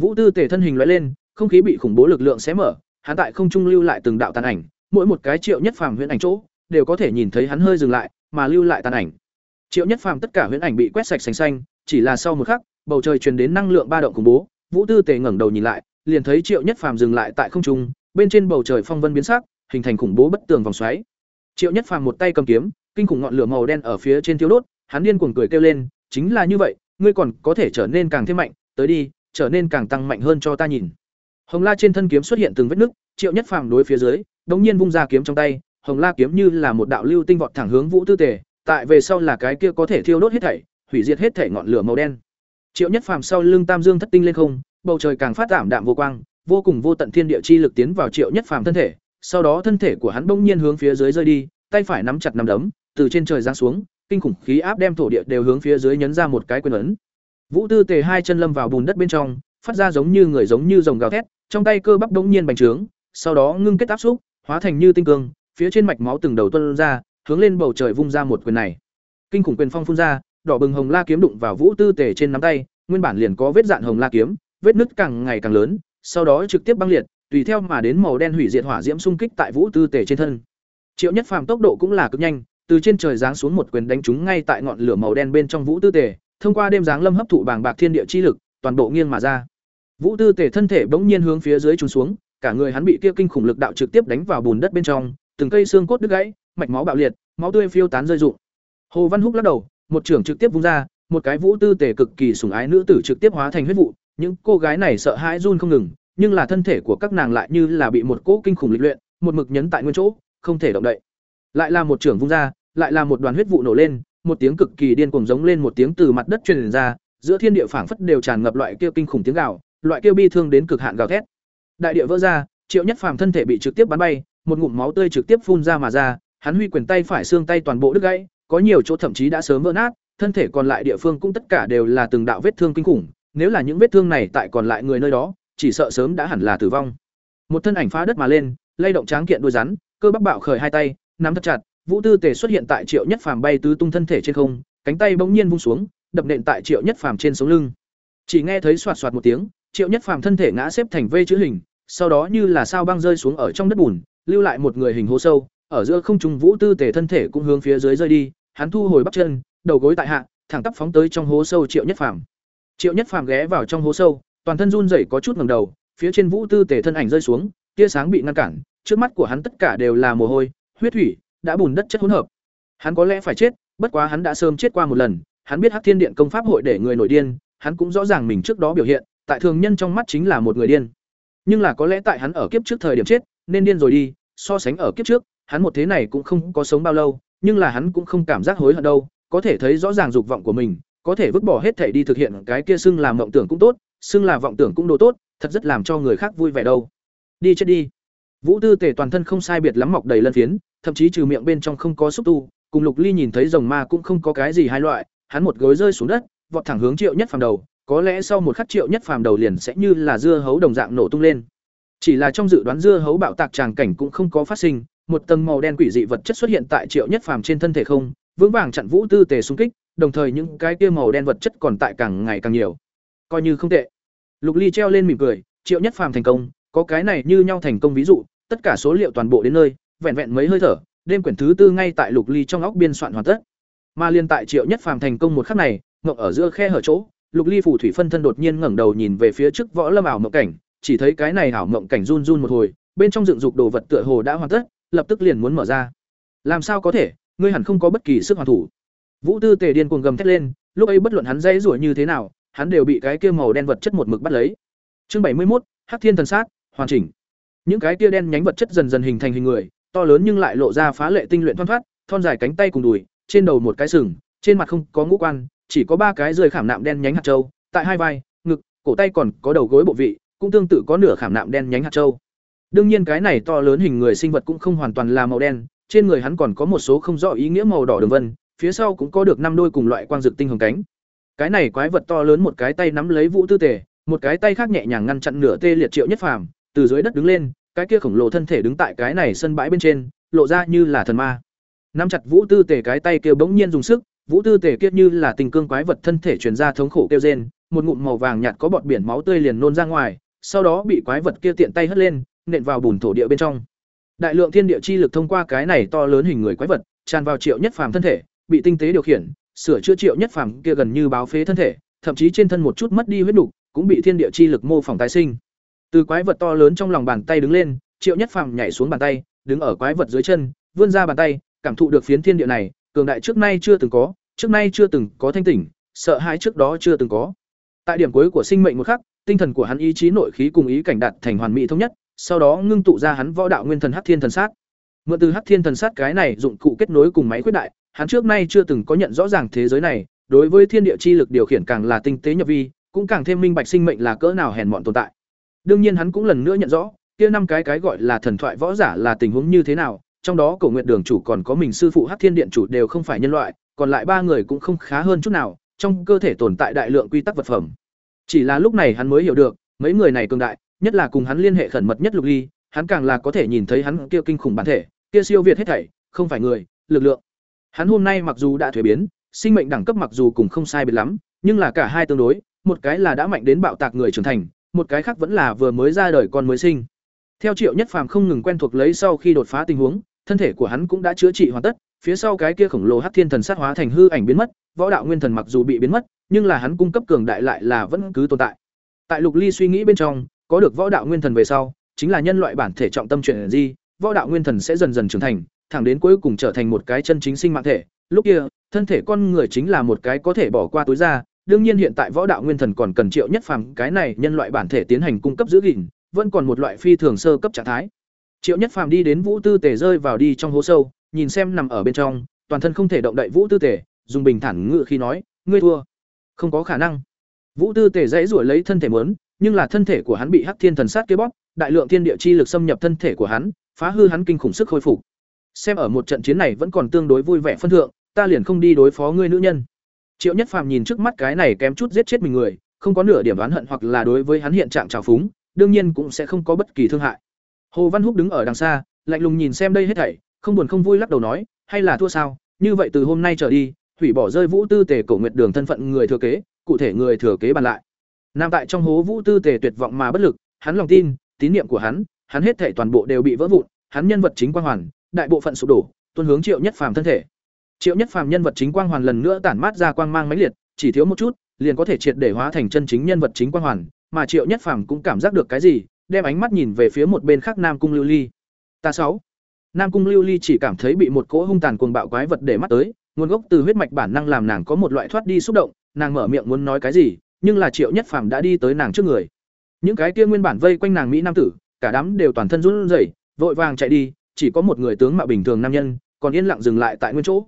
Vũ Tư Tề thân hình lóe lên, không khí bị khủng bố lực lượng xé mở, hắn tại không trung lưu lại từng đạo tàn ảnh, mỗi một cái triệu nhất phàm huyễn ảnh chỗ, đều có thể nhìn thấy hắn hơi dừng lại, mà lưu lại tàn ảnh. Triệu nhất phàm tất cả huyễn ảnh bị quét sạch sành xanh, chỉ là sau một khắc, bầu trời truyền đến năng lượng ba động khủng bố, Vũ Tư Tề ngẩng đầu nhìn lại, liền thấy Triệu Nhất Phàm dừng lại tại không trung, bên trên bầu trời phong vân biến sắc, hình thành khủng bố bất tường vòng xoáy. Triệu Nhất Phàm một tay cầm kiếm, kinh khủng ngọn lửa màu đen ở phía trên thiêu đốt, hắn điên cuồng cười kêu lên, chính là như vậy, ngươi còn có thể trở nên càng thêm mạnh, tới đi, trở nên càng tăng mạnh hơn cho ta nhìn. Hồng La trên thân kiếm xuất hiện từng vết nứt, Triệu Nhất Phàm đối phía dưới, đột nhiên vung ra kiếm trong tay, Hồng La kiếm như là một đạo lưu tinh vọt thẳng hướng Vũ Tư Tề, tại về sau là cái kia có thể thiêu đốt hết thảy, hủy diệt hết thảy ngọn lửa màu đen. Triệu Nhất Phàm sau lưng Tam Dương thất tinh lên không, bầu trời càng phát giảm đạm vô quang, vô cùng vô tận thiên địa chi lực tiến vào Triệu Nhất Phàm thân thể, sau đó thân thể của hắn bỗng nhiên hướng phía dưới rơi đi, tay phải nắm chặt nắm đấm, từ trên trời giáng xuống, kinh khủng khí áp đem thổ địa đều hướng phía dưới nhấn ra một cái quyền ấn. Vũ Tư Tề hai chân lâm vào bùn đất bên trong, phát ra giống như người giống như rồng gào thét, trong tay cơ bắp đống nhiên bành trướng, sau đó ngưng kết áp xúc, hóa thành như tinh cương, phía trên mạch máu từng đầu tuôn ra, hướng lên bầu trời vung ra một quyền này. Kinh khủng quyền phong phun ra, đỏ bừng hồng la kiếm đụng vào Vũ Tư Tề trên nắm tay, nguyên bản liền có vết dạn hồng la kiếm, vết nứt càng ngày càng lớn, sau đó trực tiếp băng liệt, tùy theo mà đến màu đen hủy diệt hỏa diễm xung kích tại Vũ Tư Tề trên thân. Triệu Nhất Phàm tốc độ cũng là cực nhanh, từ trên trời giáng xuống một quyền đánh trúng ngay tại ngọn lửa màu đen bên trong Vũ Tư Tề, thông qua đêm giáng lâm hấp thụ bàng bạc thiên địa chi lực, toàn bộ nghiêng mà ra. Vũ Tư Tề thân thể bỗng nhiên hướng phía dưới trùng xuống, cả người hắn bị kia kinh khủng lực đạo trực tiếp đánh vào bùn đất bên trong, từng cây xương cốt đứt gãy, mạch máu bạo liệt, máu tươi phiêu tán rơi rụng. Hồ Văn Húc lắc đầu, một trưởng trực tiếp vung ra, một cái Vũ Tư Tề cực kỳ sủng ái nữ tử trực tiếp hóa thành huyết vụ, những cô gái này sợ hãi run không ngừng, nhưng là thân thể của các nàng lại như là bị một cỗ kinh khủng lịch luyện, một mực nhấn tại nguyên chỗ, không thể động đậy. Lại là một trưởng vung ra, lại là một đoàn huyết vụ nổ lên, một tiếng cực kỳ điên cuồng giống lên một tiếng từ mặt đất truyền ra, giữa thiên địa phảng phất đều tràn ngập loại kia kinh khủng tiếng gào, loại kia bi thương đến cực hạn gào thét. Đại địa vỡ ra, Triệu Nhất Phàm thân thể bị trực tiếp bắn bay, một ngụm máu tươi trực tiếp phun ra mà ra, hắn huy quyền tay phải xương tay toàn bộ đứt gãy, có nhiều chỗ thậm chí đã sớm vỡ nát, thân thể còn lại địa phương cũng tất cả đều là từng đạo vết thương kinh khủng, nếu là những vết thương này tại còn lại người nơi đó, chỉ sợ sớm đã hẳn là tử vong. Một thân ảnh phá đất mà lên, lay động tráng kiện đuôi rắn, cơ bắp bạo khởi hai tay, nắm thật chặt, Vũ Tư Tề xuất hiện tại Triệu Nhất Phàm bay tứ tung thân thể trên không, cánh tay bỗng nhiên vung xuống, đập nện tại Triệu Nhất Phàm trên sống lưng. Chỉ nghe thấy xoạt xoạt một tiếng, Triệu Nhất Phàm thân thể ngã xếp thành vây chữ hình, sau đó như là sao băng rơi xuống ở trong đất bùn, lưu lại một người hình hố sâu, ở giữa không trung Vũ Tư Tề thân thể cũng hướng phía dưới rơi đi, hắn thu hồi bắp chân, đầu gối tại hạ, thẳng tắp phóng tới trong hố sâu Triệu Nhất Phàm. Triệu Nhất Phàm ghé vào trong hố sâu, toàn thân run rẩy có chút ngẩng đầu, phía trên Vũ Tư Tề thân ảnh rơi xuống, tia sáng bị ngăn cản, trước mắt của hắn tất cả đều là mồ hôi, huyết thủy, đã bùn đất chất hỗn hợp. Hắn có lẽ phải chết, bất quá hắn đã sớm chết qua một lần, hắn biết Hắc Thiên Điện công pháp hội để người nổi điên, hắn cũng rõ ràng mình trước đó biểu hiện, tại thường nhân trong mắt chính là một người điên. Nhưng là có lẽ tại hắn ở kiếp trước thời điểm chết, nên điên rồi đi, so sánh ở kiếp trước, hắn một thế này cũng không có sống bao lâu, nhưng là hắn cũng không cảm giác hối hận đâu, có thể thấy rõ ràng dục vọng của mình, có thể vứt bỏ hết thảy đi thực hiện cái kia xưng làm mộng tưởng cũng tốt, xưng là vọng tưởng cũng đồ tốt, thật rất làm cho người khác vui vẻ đâu. Đi chết đi. Vũ Tư Tề toàn thân không sai biệt lắm mọc đầy lân phiến, thậm chí trừ miệng bên trong không có xúc tu, cùng Lục Ly nhìn thấy rồng ma cũng không có cái gì hai loại, hắn một gối rơi xuống đất, vọt thẳng hướng Triệu Nhất Phàm đầu, có lẽ sau một khắc Triệu Nhất Phàm đầu liền sẽ như là dưa hấu đồng dạng nổ tung lên. Chỉ là trong dự đoán dưa hấu bạo tạc tràng cảnh cũng không có phát sinh, một tầng màu đen quỷ dị vật chất xuất hiện tại Triệu Nhất Phàm trên thân thể không, vững vàng chặn Vũ Tư Tề xung kích, đồng thời những cái kia màu đen vật chất còn tại càng ngày càng nhiều. Coi như không tệ. Lục Ly treo lên mỉm cười, Triệu Nhất Phàm thành công, có cái này như nhau thành công ví dụ, tất cả số liệu toàn bộ đến nơi, vẹn vẹn mấy hơi thở, đêm quyển thứ tư ngay tại Lục Ly trong óc biên soạn hoàn tất. Mà liên tại Triệu Nhất Phàm thành công một khắc này, ngậm ở giữa khe hở chỗ, Lục Ly phù thủy phân thân đột nhiên ngẩng đầu nhìn về phía trước võ lâm ảo mộng cảnh, chỉ thấy cái này ảo mộng cảnh run run một hồi, bên trong dựng dục đồ vật tựa hồ đã hoàn tất, lập tức liền muốn mở ra. Làm sao có thể, ngươi hẳn không có bất kỳ sức hoàn thủ. Vũ Tư Tề điên cuồng gầm thét lên, lúc ấy bất luận hắn dây rủa như thế nào, hắn đều bị cái kia màu đen vật chất một mực bắt lấy. Chương bảy mươi 71, Hắc Thiên thần sát, hoàn chỉnh. Những cái kia đen nhánh vật chất dần dần hình thành hình người, to lớn nhưng lại lộ ra phá lệ tinh luyện thoăn thoát, thon dài cánh tay cùng đùi, trên đầu một cái sừng, trên mặt không có ngũ quan, chỉ có ba cái rời khảm nạm đen nhánh hạt châu, tại hai vai, ngực, cổ tay còn có đầu gối bộ vị, cũng tương tự có nửa khảm nạm đen nhánh hạt châu. Đương nhiên cái này to lớn hình người sinh vật cũng không hoàn toàn là màu đen, trên người hắn còn có một số không rõ ý nghĩa màu đỏ đường vân, phía sau cũng có được năm đôi cùng loại quang dược tinh hồng cánh. Cái này quái vật to lớn một cái tay nắm lấy Vũ Tư Tề, một cái tay khác nhẹ nhàng ngăn chặn nửa tê liệt Triệu Nhất Phàm, từ dưới đất đứng lên, cái kia khổng lồ thân thể đứng tại cái này sân bãi bên trên, lộ ra như là thần ma. Nắm chặt Vũ Tư Tề cái tay kia bỗng nhiên dùng sức, Vũ Tư Tề kia như là tình cương quái vật thân thể truyền ra thống khổ kêu rên, một ngụm màu vàng nhạt có bọt biển máu tươi liền nôn ra ngoài, sau đó bị quái vật kia tiện tay hất lên, nện vào bùn thổ địa bên trong. Đại lượng thiên địa chi lực thông qua cái này to lớn hình người quái vật, tràn vào Triệu Nhất Phàm thân thể, bị tinh tế điều khiển, sửa chữa Triệu Nhất Phàm kia gần như báo phế thân thể, thậm chí trên thân một chút mất đi huyết nục, cũng bị thiên địa chi lực mô phỏng tái sinh. Từ quái vật to lớn trong lòng bàn tay đứng lên, Triệu Nhất Phàm nhảy xuống bàn tay, đứng ở quái vật dưới chân, vươn ra bàn tay, cảm thụ được phiến thiên địa này, cường đại trước nay chưa từng có, trước nay chưa từng có thanh tỉnh, sợ hãi trước đó chưa từng có. Tại điểm cuối của sinh mệnh một khắc, tinh thần của hắn ý chí nội khí cùng ý cảnh đạt thành hoàn mỹ thống nhất, sau đó ngưng tụ ra hắn võ đạo nguyên thần Hắc Thiên thần sát. Mượn từ Hắc Thiên thần sát cái này dụng cụ kết nối cùng máy khuyết đại, hắn trước nay chưa từng có nhận rõ ràng thế giới này, đối với thiên địa chi lực điều khiển càng là tinh tế nhập vi, cũng càng thêm minh bạch sinh mệnh là cỡ nào hèn mọn tồn tại. Đương nhiên hắn cũng lần nữa nhận rõ, kia năm cái cái gọi là thần thoại võ giả là tình huống như thế nào, trong đó Cổ Nguyệt Đường chủ còn có mình sư phụ Hắc Thiên Điện chủ đều không phải nhân loại, còn lại ba người cũng không khá hơn chút nào, trong cơ thể tồn tại đại lượng quy tắc vật phẩm. Chỉ là lúc này hắn mới hiểu được, mấy người này cường đại, nhất là cùng hắn liên hệ khẩn mật nhất Lục Ly, hắn càng là có thể nhìn thấy hắn kia kinh khủng bản thể, kia siêu việt hết thảy, không phải người, lực lượng. Hắn hôm nay mặc dù đã thuế biến, sinh mệnh đẳng cấp mặc dù cùng không sai biệt lắm, nhưng là cả hai tương đối, một cái là đã mạnh đến bạo tạc người trưởng thành, một cái khác vẫn là vừa mới ra đời con mới sinh. Theo Triệu Nhất Phàm không ngừng quen thuộc lấy sau khi đột phá tình huống, thân thể của hắn cũng đã chữa trị hoàn tất, phía sau cái kia khổng lồ Hắc Thiên Thần sát hóa thành hư ảnh biến mất, võ đạo nguyên thần mặc dù bị biến mất, nhưng là hắn cung cấp cường đại lại là vẫn cứ tồn tại. Tại Lục Ly suy nghĩ bên trong, có được võ đạo nguyên thần về sau, chính là nhân loại bản thể trọng tâm chuyển gì, võ đạo nguyên thần sẽ dần dần trưởng thành, thẳng đến cuối cùng trở thành một cái chân chính sinh mạng thể. Lúc kia, thân thể con người chính là một cái có thể bỏ qua túi ra, đương nhiên hiện tại võ đạo nguyên thần còn cần triệu nhất phàm cái này nhân loại bản thể tiến hành cung cấp giữ gìn, vẫn còn một loại phi thường sơ cấp trạng thái. Triệu Nhất Phàm đi đến Vũ Tư Tề rơi vào đi trong hố sâu, nhìn xem nằm ở bên trong, toàn thân không thể động đậy Vũ Tư Tề, dùng bình thản ngự khi nói, ngươi thua. Không có khả năng. Vũ Tư Tề dãy rủa lấy thân thể muốn, nhưng là thân thể của hắn bị Hắc Thiên Thần sát kế bóp, đại lượng thiên địa chi lực xâm nhập thân thể của hắn, phá hư hắn kinh khủng sức hồi phục. Xem ở một trận chiến này vẫn còn tương đối vui vẻ phân thượng, ta liền không đi đối phó ngươi nữ nhân. Triệu Nhất Phàm nhìn trước mắt cái này kém chút giết chết mình người, không có nửa điểm oán hận hoặc là đối với hắn hiện trạng trào phúng, đương nhiên cũng sẽ không có bất kỳ thương hại. Hồ Văn Húc đứng ở đằng xa, lạnh lùng nhìn xem đây hết thảy, không buồn không vui lắc đầu nói, hay là thua sao? Như vậy từ hôm nay trở đi, hủy bỏ rơi Vũ Tư Tề cổ nguyệt đường thân phận người thừa kế, cụ thể người thừa kế bàn lại. Nam tại trong hố Vũ Tư Tề tuyệt vọng mà bất lực, hắn lòng tin, tín niệm của hắn, hắn hết thảy toàn bộ đều bị vỡ vụn, hắn nhân vật chính quang hoàn, đại bộ phận sụp đổ, tuôn hướng Triệu Nhất Phàm thân thể. Triệu Nhất Phàm nhân vật chính quang hoàn lần nữa tản mát ra quang mang mãnh liệt, chỉ thiếu một chút, liền có thể triệt để hóa thành chân chính nhân vật chính quang hoàn, mà Triệu Nhất Phàm cũng cảm giác được cái gì, đem ánh mắt nhìn về phía một bên khác Nam Cung Lưu Ly. Ta sáu. Nam Cung Lưu Ly chỉ cảm thấy bị một cỗ hung tàn cuồng bạo quái vật để mắt tới, nguồn gốc từ huyết mạch bản năng làm nàng có một loại thoát đi xúc động, nàng mở miệng muốn nói cái gì, nhưng là Triệu Nhất Phàm đã đi tới nàng trước người. Những cái kia nguyên bản vây quanh nàng mỹ nam tử, cả đám đều toàn thân run rẩy, vội vàng chạy đi, chỉ có một người tướng mạo bình thường nam nhân, còn yên lặng dừng lại tại nguyên chỗ.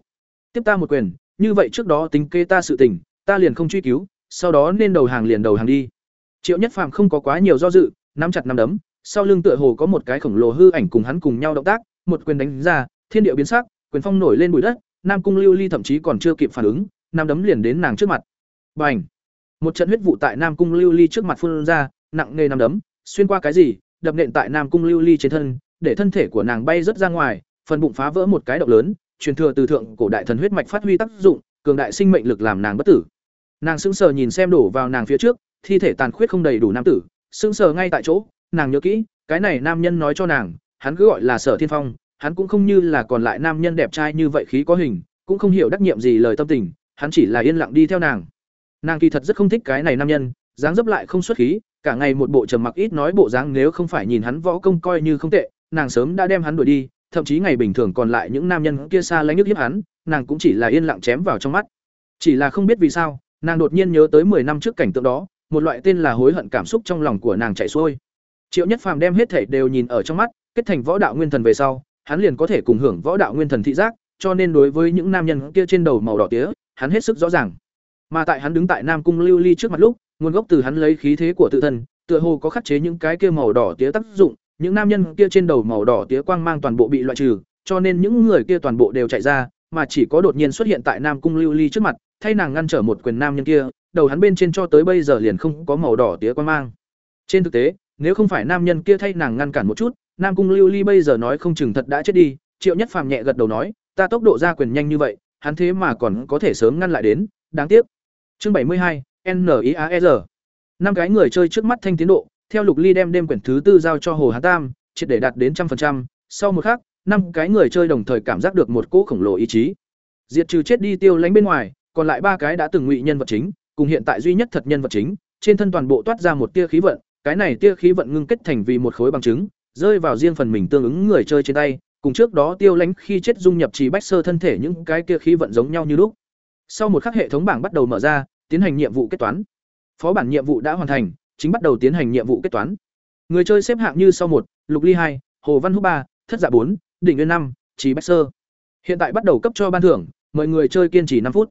Tiếp ta một quyền, như vậy trước đó tính kê ta sự tình, ta liền không truy cứu, sau đó nên đầu hàng liền đầu hàng đi. Triệu Nhất Phàm không có quá nhiều do dự, nắm chặt nắm đấm, sau lưng tựa hồ có một cái khổng lồ hư ảnh cùng hắn cùng nhau động tác, một quyền đánh ra, thiên địa biến sắc, quyền phong nổi lên bụi đất, Nam Cung Lưu Ly thậm chí còn chưa kịp phản ứng, Nam đấm liền đến nàng trước mặt. Bành! Một trận huyết vụ tại Nam Cung Lưu Ly trước mặt phun ra, nặng nề Nam đấm, xuyên qua cái gì, đập nện tại Nam Cung Lưu Ly trên thân, để thân thể của nàng bay rất ra ngoài, phần bụng phá vỡ một cái động lớn, truyền thừa từ thượng cổ đại thần huyết mạch phát huy tác dụng, cường đại sinh mệnh lực làm nàng bất tử. Nàng sững sờ nhìn xem đổ vào nàng phía trước, thi thể tàn khuyết không đầy đủ nam tử, sững sờ ngay tại chỗ, nàng nhớ kỹ, cái này nam nhân nói cho nàng, hắn cứ gọi là Sở Thiên Phong, hắn cũng không như là còn lại nam nhân đẹp trai như vậy khí có hình, cũng không hiểu đắc nhiệm gì lời tâm tình, hắn chỉ là yên lặng đi theo nàng. Nàng kỳ thật rất không thích cái này nam nhân, dáng dấp lại không xuất khí, cả ngày một bộ trầm mặc ít nói bộ dáng nếu không phải nhìn hắn võ công coi như không tệ, nàng sớm đã đem hắn đuổi đi, thậm chí ngày bình thường còn lại những nam nhân kia xa lánh nhức hiếp hắn, nàng cũng chỉ là yên lặng chém vào trong mắt. Chỉ là không biết vì sao, nàng đột nhiên nhớ tới 10 năm trước cảnh tượng đó, một loại tên là hối hận cảm xúc trong lòng của nàng chảy xuôi. Triệu Nhất Phàm đem hết thảy đều nhìn ở trong mắt, kết thành võ đạo nguyên thần về sau, hắn liền có thể cùng hưởng võ đạo nguyên thần thị giác, cho nên đối với những nam nhân kia trên đầu màu đỏ tía, hắn hết sức rõ ràng. Mà tại hắn đứng tại Nam cung Lưu Ly trước mặt lúc, nguồn gốc từ hắn lấy khí thế của tự thân, tựa hồ có khắc chế những cái kia màu đỏ tía tác dụng, những nam nhân kia trên đầu màu đỏ tía quang mang toàn bộ bị loại trừ, cho nên những người kia toàn bộ đều chạy ra, mà chỉ có đột nhiên xuất hiện tại Nam cung Lưu Ly trước mặt, thay nàng ngăn trở một quyền nam nhân kia, đầu hắn bên trên cho tới bây giờ liền không có màu đỏ tía quang mang. Trên thực tế, nếu không phải nam nhân kia thay nàng ngăn cản một chút, Nam cung Lưu Ly bây giờ nói không chừng thật đã chết đi, Triệu Nhất Phàm nhẹ gật đầu nói, ta tốc độ ra quyền nhanh như vậy, hắn thế mà còn có thể sớm ngăn lại đến, đáng tiếc. Chương bảy mươi hai, n i a e r năm cái người chơi trước mắt thanh tiến độ theo lục ly đem đêm quyển thứ tư giao cho hồ hán tam, triệt để đạt đến trăm phần trăm. Sau một khắc, năm cái người chơi đồng thời cảm giác được một cỗ khổng lồ ý chí. Diệt trừ chết đi tiêu lánh bên ngoài, còn lại ba cái đã từng ngụy nhân vật chính, cùng hiện tại duy nhất thật nhân vật chính, trên thân toàn bộ toát ra một tia khí vận, cái này tia khí vận ngưng kết thành vì một khối bằng chứng, rơi vào riêng phần mình tương ứng người chơi trên tay, cùng trước đó tiêu lánh khi chết dung nhập trì bách sơ thân thể những cái kia khí vận giống nhau như lúc. Sau một khắc hệ thống bảng bắt đầu mở ra, tiến hành nhiệm vụ kết toán. Phó bản nhiệm vụ đã hoàn thành chính bắt đầu tiến hành nhiệm vụ kết toán. Người chơi xếp hạng như sau một, lục ly hai, hồ văn húc ba, thất dạ bốn, đỉnh nguyên năm trí bách sơ. Hiện tại bắt đầu cấp cho ban thưởng, mời người chơi kiên trì năm phút.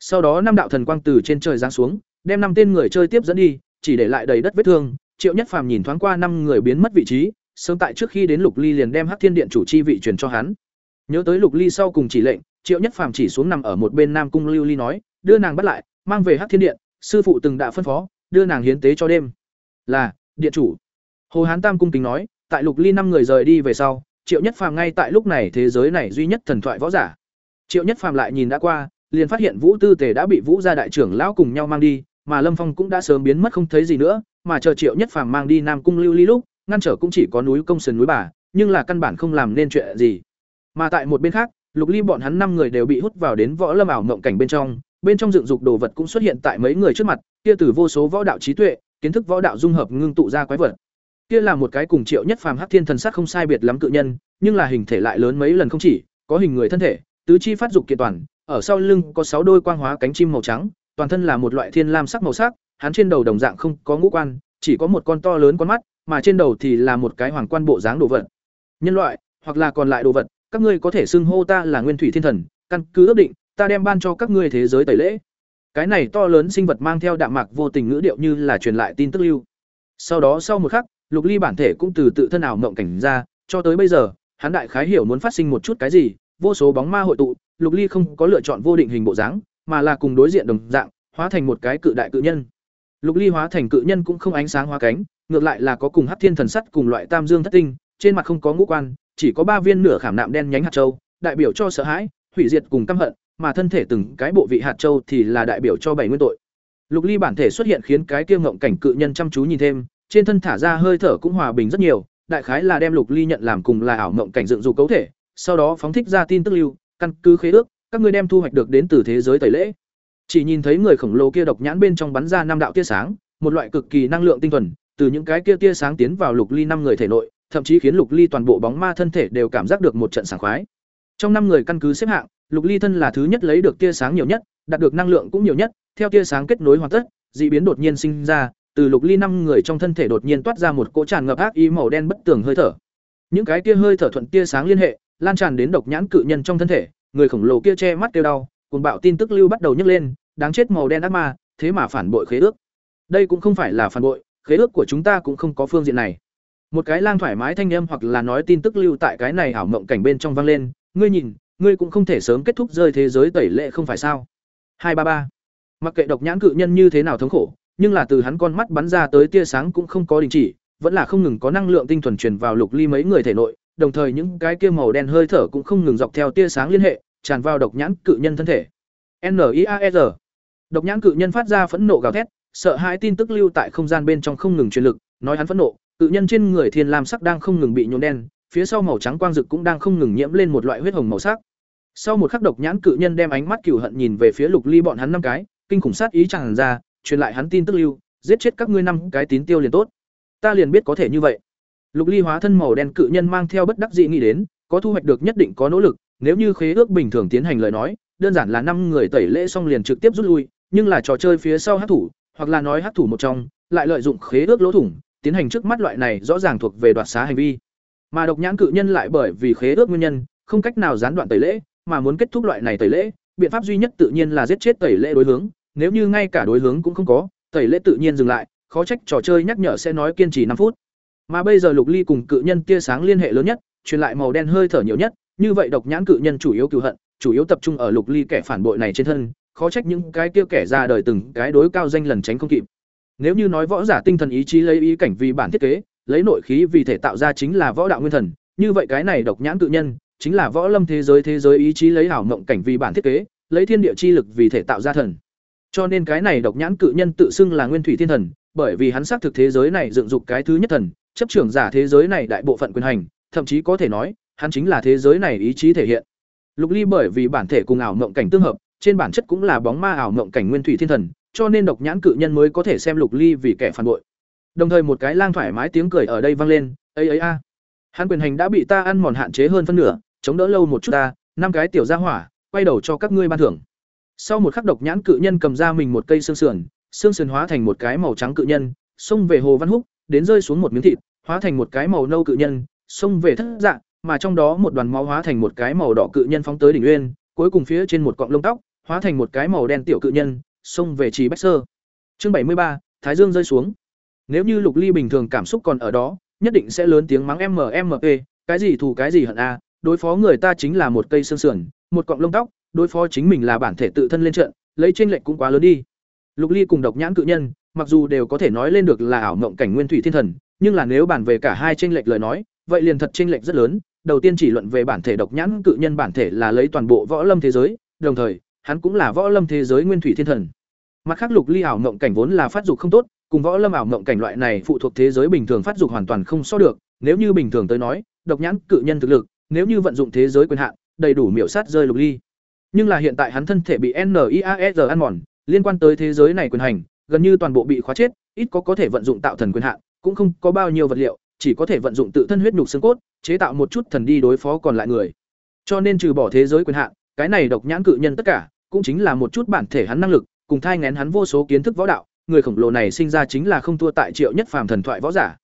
Sau đó năm đạo thần quang từ trên trời giáng xuống, đem năm tên người chơi tiếp dẫn đi, chỉ để lại đầy đất vết thương. Triệu nhất phàm nhìn thoáng qua năm người biến mất vị trí, sớm tại trước khi đến lục ly liền đem hắc thiên điện chủ chi vị truyền cho hắn. Nhớ tới lục ly sau cùng chỉ lệnh, triệu nhất phàm chỉ xuống nằm ở một bên nam cung lưu ly nói, đưa nàng bắt lại, mang về hắc thiên điện, sư phụ từng đã phân phó đưa nàng hiến tế cho đêm. Là, điện chủ. Hồ hán tam cung kính nói, tại lục ly năm người rời đi về sau, triệu nhất phàm ngay tại lúc này thế giới này duy nhất thần thoại võ giả. Triệu nhất phàm lại nhìn đã qua, liền phát hiện vũ tư tề đã bị vũ gia đại trưởng lão cùng nhau mang đi, mà lâm phong cũng đã sớm biến mất không thấy gì nữa, mà chờ triệu nhất phàm mang đi nam cung lưu ly lúc, ngăn trở cũng chỉ có núi công sườn núi bà, nhưng là căn bản không làm nên chuyện gì. Mà tại một bên khác, lục ly bọn hắn năm người đều bị hút vào đến võ lâm ảo mộng cảnh bên trong bên trong dựng dục đồ vật cũng xuất hiện tại mấy người trước mặt, kia từ vô số võ đạo trí tuệ, kiến thức võ đạo dung hợp ngưng tụ ra quái vật. Kia là một cái cùng triệu nhất phàm hắc thiên thần sát không sai biệt lắm cự nhân, nhưng là hình thể lại lớn mấy lần không chỉ, có hình người thân thể, tứ chi phát dục kiện toàn, ở sau lưng có sáu đôi quang hóa cánh chim màu trắng, toàn thân là một loại thiên lam sắc màu sắc, hắn trên đầu đồng dạng không có ngũ quan, chỉ có một con to lớn con mắt, mà trên đầu thì là một cái hoàng quan bộ dáng đồ vật. Nhân loại, hoặc là còn lại đồ vật, các ngươi có thể xưng hô ta là nguyên thủy thiên thần, căn cứ ước định ta đem ban cho các ngươi thế giới tẩy lễ. Cái này to lớn sinh vật mang theo đạm mạc vô tình ngữ điệu như là truyền lại tin tức lưu. Sau đó sau một khắc, lục ly bản thể cũng từ tự thân ảo mộng cảnh ra, cho tới bây giờ, hắn đại khái hiểu muốn phát sinh một chút cái gì, vô số bóng ma hội tụ, lục ly không có lựa chọn vô định hình bộ dáng, mà là cùng đối diện đồng dạng, hóa thành một cái cự đại cự nhân. Lục ly hóa thành cự nhân cũng không ánh sáng hóa cánh, ngược lại là có cùng hắc thiên thần sắt cùng loại tam dương thất tinh, trên mặt không có ngũ quan, chỉ có ba viên nửa khảm nạm đen nhánh hạt châu, đại biểu cho sợ hãi, hủy diệt cùng căm hận mà thân thể từng cái bộ vị hạt châu thì là đại biểu cho bảy nguyên tội. Lục ly bản thể xuất hiện khiến cái kia ngộng cảnh cự nhân chăm chú nhìn thêm, trên thân thả ra hơi thở cũng hòa bình rất nhiều, đại khái là đem lục ly nhận làm cùng là ảo ngộng cảnh dựng dù cấu thể, sau đó phóng thích ra tin tức lưu, căn cứ khế ước, các ngươi đem thu hoạch được đến từ thế giới tẩy lễ. Chỉ nhìn thấy người khổng lồ kia độc nhãn bên trong bắn ra năm đạo tia sáng, một loại cực kỳ năng lượng tinh thuần, từ những cái kia tia sáng tiến vào lục ly năm người thể nội, thậm chí khiến lục ly toàn bộ bóng ma thân thể đều cảm giác được một trận sảng khoái trong năm người căn cứ xếp hạng, lục ly thân là thứ nhất lấy được tia sáng nhiều nhất, đạt được năng lượng cũng nhiều nhất, theo tia sáng kết nối hoàn tất dị biến đột nhiên sinh ra, từ lục ly năm người trong thân thể đột nhiên toát ra một cỗ tràn ngập ác ý màu đen bất tường hơi thở. Những cái tia hơi thở thuận tia sáng liên hệ, lan tràn đến độc nhãn cự nhân trong thân thể, người khổng lồ kia che mắt kêu đau cùng bạo tin tức lưu bắt đầu nhấc lên, đáng chết màu đen ác ma, thế mà phản bội khế ước. Đây cũng không phải là phản bội, khế ước của chúng ta cũng không có phương diện này. Một cái lang thoải mái thanh âm hoặc là nói tin tức lưu tại cái này ảo mộng cảnh bên trong vang lên ngươi nhìn, ngươi cũng không thể sớm kết thúc rơi thế giới tẩy lệ không phải sao? Hai ba ba. Mặc kệ độc nhãn cự nhân như thế nào thống khổ, nhưng là từ hắn con mắt bắn ra tới tia sáng cũng không có đình chỉ, vẫn là không ngừng có năng lượng tinh thuần truyền vào lục ly mấy người thể nội, đồng thời những cái kia màu đen hơi thở cũng không ngừng dọc theo tia sáng liên hệ, tràn vào độc nhãn cự nhân thân thể. N i a e r. Độc nhãn cự nhân phát ra phẫn nộ gào thét, sợ hãi tin tức lưu tại không gian bên trong không ngừng truyền lực, nói hắn phẫn nộ, cự nhân trên người thiên lam sắc đang không ngừng bị nhuộm đen phía sau màu trắng quang dực cũng đang không ngừng nhiễm lên một loại huyết hồng màu sắc. Sau một khắc độc nhãn cự nhân đem ánh mắt cừu hận nhìn về phía Lục Ly bọn hắn năm cái, kinh khủng sát ý tràn ra, truyền lại hắn tin tức lưu, giết chết các ngươi năm cái tín tiêu liền tốt. Ta liền biết có thể như vậy. Lục Ly hóa thân màu đen cự nhân mang theo bất đắc dĩ nghĩ đến, có thu hoạch được nhất định có nỗ lực, nếu như khế ước bình thường tiến hành lời nói, đơn giản là năm người tẩy lễ xong liền trực tiếp rút lui, nhưng là trò chơi phía sau hắc thủ, hoặc là nói hắc thủ một trong, lại lợi dụng khế ước lỗ thủng, tiến hành trước mắt loại này rõ ràng thuộc về đoạt xá hành vi. Mà độc nhãn cự nhân lại bởi vì khế ước nguyên nhân, không cách nào gián đoạn tẩy lễ, mà muốn kết thúc loại này tẩy lễ, biện pháp duy nhất tự nhiên là giết chết tẩy lễ đối hướng, nếu như ngay cả đối hướng cũng không có, tẩy lễ tự nhiên dừng lại, khó trách trò chơi nhắc nhở sẽ nói kiên trì năm phút. Mà bây giờ Lục Ly cùng cự nhân tia sáng liên hệ lớn nhất, truyền lại màu đen hơi thở nhiều nhất, như vậy độc nhãn cự nhân chủ yếu cừu hận, chủ yếu tập trung ở Lục Ly kẻ phản bội này trên thân, khó trách những cái kia kẻ ra đời từng cái đối cao danh lần tránh không kịp. Nếu như nói võ giả tinh thần ý chí lấy ý cảnh vì bản thiết kế, lấy nội khí vì thể tạo ra chính là võ đạo nguyên thần, như vậy cái này độc nhãn tự nhân chính là võ lâm thế giới thế giới ý chí lấy ảo mộng cảnh vì bản thiết kế lấy thiên địa chi lực vì thể tạo ra thần Cho nên cái này độc nhãn cự nhân tự xưng là Nguyên Thủy Thiên Thần, bởi vì hắn xác thực thế giới này dựng dục cái thứ nhất thần, chấp trưởng giả thế giới này đại bộ phận quyền hành, thậm chí có thể nói, hắn chính là thế giới này ý chí thể hiện. Lục Ly bởi vì bản thể cùng ảo mộng cảnh tương hợp, trên bản chất cũng là bóng ma ảo mộng cảnh Nguyên Thủy Thiên Thần, cho nên độc nhãn cự nhân mới có thể xem Lục Ly vì kẻ phản bội. Đồng thời một cái lang thoải mái tiếng cười ở đây vang lên, "Ấy ấy a, hắn quyền hành đã bị ta ăn mòn hạn chế hơn phân nửa, chống đỡ lâu một chút ta, năm cái tiểu gia hỏa, quay đầu cho các ngươi ban thưởng." Sau một khắc độc nhãn cự nhân cầm ra mình một cây xương sườn, xương sườn hóa thành một cái màu trắng cự nhân, xông về Hồ Văn Húc, đến rơi xuống một miếng thịt, hóa thành một cái màu nâu cự nhân, xông về thất dạng, mà trong đó một đoàn máu hóa thành một cái màu đỏ cự nhân phóng tới đỉnh uyên, cuối cùng phía trên một cọng lông tóc, hóa thành một cái màu đen tiểu cự nhân, xông về Trì Bách Sơ. Chương bảy mươi ba, Thái Dương rơi xuống. Nếu như Lục Ly bình thường cảm xúc còn ở đó, nhất định sẽ lớn tiếng mắng MMP, cái gì thù cái gì hận a, đối phó người ta chính là một cây xương sườn, một cọng lông tóc, đối phó chính mình là bản thể tự thân lên trận, lấy chênh lệch cũng quá lớn đi. Lục Ly cùng độc nhãn cự nhân, mặc dù đều có thể nói lên được là ảo mộng cảnh nguyên thủy thiên thần, nhưng là nếu bàn về cả hai chênh lệch lời nói, vậy liền thật chênh lệch rất lớn. Đầu tiên chỉ luận về bản thể độc nhãn cự nhân bản thể là lấy toàn bộ võ lâm thế giới, đồng thời, hắn cũng là võ lâm thế giới nguyên thủy thiên thần. Mặt khác Lục Ly ảo mộng cảnh vốn là phát dục không tốt, cùng võ lâm ảo mộng cảnh loại này phụ thuộc thế giới bình thường phát dục hoàn toàn không so được, nếu như bình thường tới nói, độc nhãn cự nhân thực lực, nếu như vận dụng thế giới quyền hạn, đầy đủ miểu sát rơi Lục Ly. Nhưng là hiện tại hắn thân thể bị nias ăn mòn, liên quan tới thế giới này quyền hành, gần như toàn bộ bị khóa chết, ít có có thể vận dụng tạo thần quyền hạn, cũng không có bao nhiêu vật liệu, chỉ có thể vận dụng tự thân huyết nhục xương cốt, chế tạo một chút thần đi đối phó còn lại người. Cho nên trừ bỏ thế giới quyền hạn, cái này độc nhãn cự nhân tất cả, cũng chính là một chút bản thể hắn năng lực, cùng thai ngén hắn vô số kiến thức võ đạo, người khổng lồ này sinh ra chính là không thua tại Triệu Nhất Phàm thần thoại võ giả.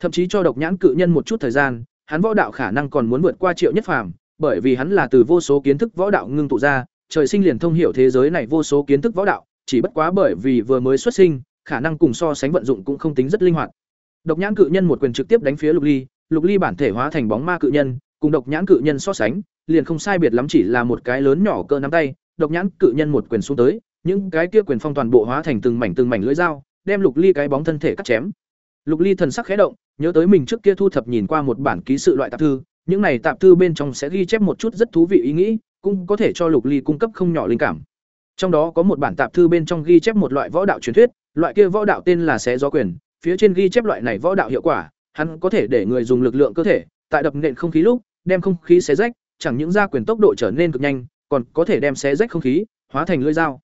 Thậm chí cho độc nhãn cự nhân một chút thời gian, hắn võ đạo khả năng còn muốn vượt qua Triệu Nhất Phàm, bởi vì hắn là từ vô số kiến thức võ đạo ngưng tụ ra, trời sinh liền thông hiểu thế giới này vô số kiến thức võ đạo, chỉ bất quá bởi vì vừa mới xuất sinh, khả năng cùng so sánh vận dụng cũng không tính rất linh hoạt. Độc nhãn cự nhân một quyền trực tiếp đánh phía Lục Ly, Lục Ly bản thể hóa thành bóng ma cự nhân, cùng độc nhãn cự nhân so sánh, liền không sai biệt lắm chỉ là một cái lớn nhỏ cơ nắm tay, độc nhãn cự nhân một quyền xuống tới, những cái kia quyền phong toàn bộ hóa thành từng mảnh từng mảnh lưỡi dao, đem Lục Ly cái bóng thân thể cắt chém. Lục Ly thần sắc khẽ động, nhớ tới mình trước kia thu thập nhìn qua một bản ký sự loại tạp thư, những này tạp thư bên trong sẽ ghi chép một chút rất thú vị ý nghĩ, cũng có thể cho Lục Ly cung cấp không nhỏ linh cảm. Trong đó có một bản tạp thư bên trong ghi chép một loại võ đạo truyền thuyết, loại kia võ đạo tên là xé gió quyền, phía trên ghi chép loại này võ đạo hiệu quả, hắn có thể để người dùng lực lượng cơ thể, tại đập nện không khí lúc, đem không khí xé rách, chẳng những ra quyền tốc độ trở nên cực nhanh, còn có thể đem xé rách không khí, hóa thành lưỡi dao.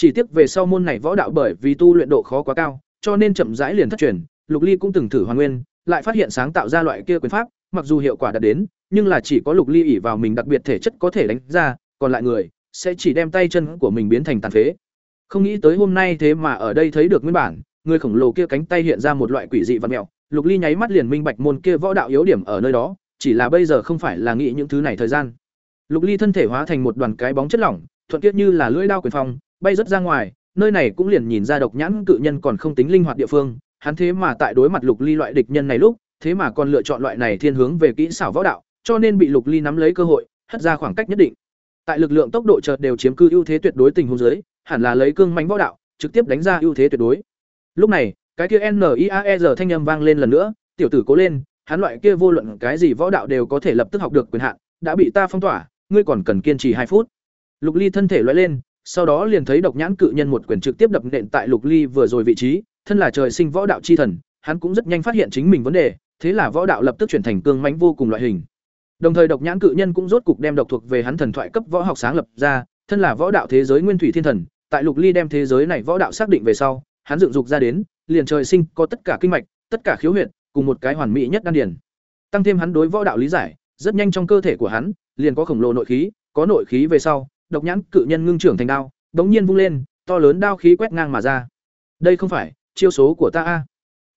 Chỉ tiếc về sau môn này võ đạo bởi vì tu luyện độ khó quá cao, cho nên chậm rãi liền thất truyền, Lục Ly cũng từng thử hoàn nguyên, lại phát hiện sáng tạo ra loại kia quyền pháp, mặc dù hiệu quả đạt đến, nhưng là chỉ có Lục Ly ỷ vào mình đặc biệt thể chất có thể đánh ra, còn lại người sẽ chỉ đem tay chân của mình biến thành tàn phế. Không nghĩ tới hôm nay thế mà ở đây thấy được nguyên bản, người khổng lồ kia cánh tay hiện ra một loại quỷ dị vật mèo, Lục Ly nháy mắt liền minh bạch môn kia võ đạo yếu điểm ở nơi đó, chỉ là bây giờ không phải là nghĩ những thứ này thời gian. Lục Ly thân thể hóa thành một đoàn cái bóng chất lỏng, thuận tiết như là lưỡi dao quyền phong, bay rất ra ngoài, nơi này cũng liền nhìn ra độc nhãn cự nhân còn không tính linh hoạt địa phương, hắn thế mà tại đối mặt Lục Ly loại địch nhân này lúc, thế mà còn lựa chọn loại này thiên hướng về kỹ xảo võ đạo, cho nên bị Lục Ly nắm lấy cơ hội, hất ra khoảng cách nhất định. Tại lực lượng tốc độ chợt đều chiếm cư ưu thế tuyệt đối tình huống dưới, hẳn là lấy cương mãnh võ đạo, trực tiếp đánh ra ưu thế tuyệt đối. Lúc này, cái kia NIAER thanh âm vang lên lần nữa, tiểu tử cố lên, hắn loại kia vô luận cái gì võ đạo đều có thể lập tức học được quyền hạn, đã bị ta phong tỏa, ngươi còn cần kiên trì hai phút. Lục Ly thân thể lóe lên, sau đó liền thấy độc nhãn cự nhân một quyền trực tiếp đập nện tại Lục Ly vừa rồi vị trí, thân là trời sinh võ đạo chi thần, hắn cũng rất nhanh phát hiện chính mình vấn đề, thế là võ đạo lập tức chuyển thành cương mãnh vô cùng loại hình. Đồng thời độc nhãn cự nhân cũng rốt cục đem độc thuộc về hắn thần thoại cấp võ học sáng lập ra, thân là võ đạo thế giới nguyên thủy thiên thần, tại Lục Ly đem thế giới này võ đạo xác định về sau, hắn dựng dục ra đến, liền trời sinh có tất cả kinh mạch, tất cả khiếu huyện cùng một cái hoàn mỹ nhất đan điền. Tăng thêm hắn đối võ đạo lý giải, rất nhanh trong cơ thể của hắn liền có khổng lồ nội khí, có nội khí về sau, độc nhãn cự nhân ngưng trưởng thành đao, đống nhiên vung lên, to lớn đao khí quét ngang mà ra. Đây không phải chiêu số của ta a.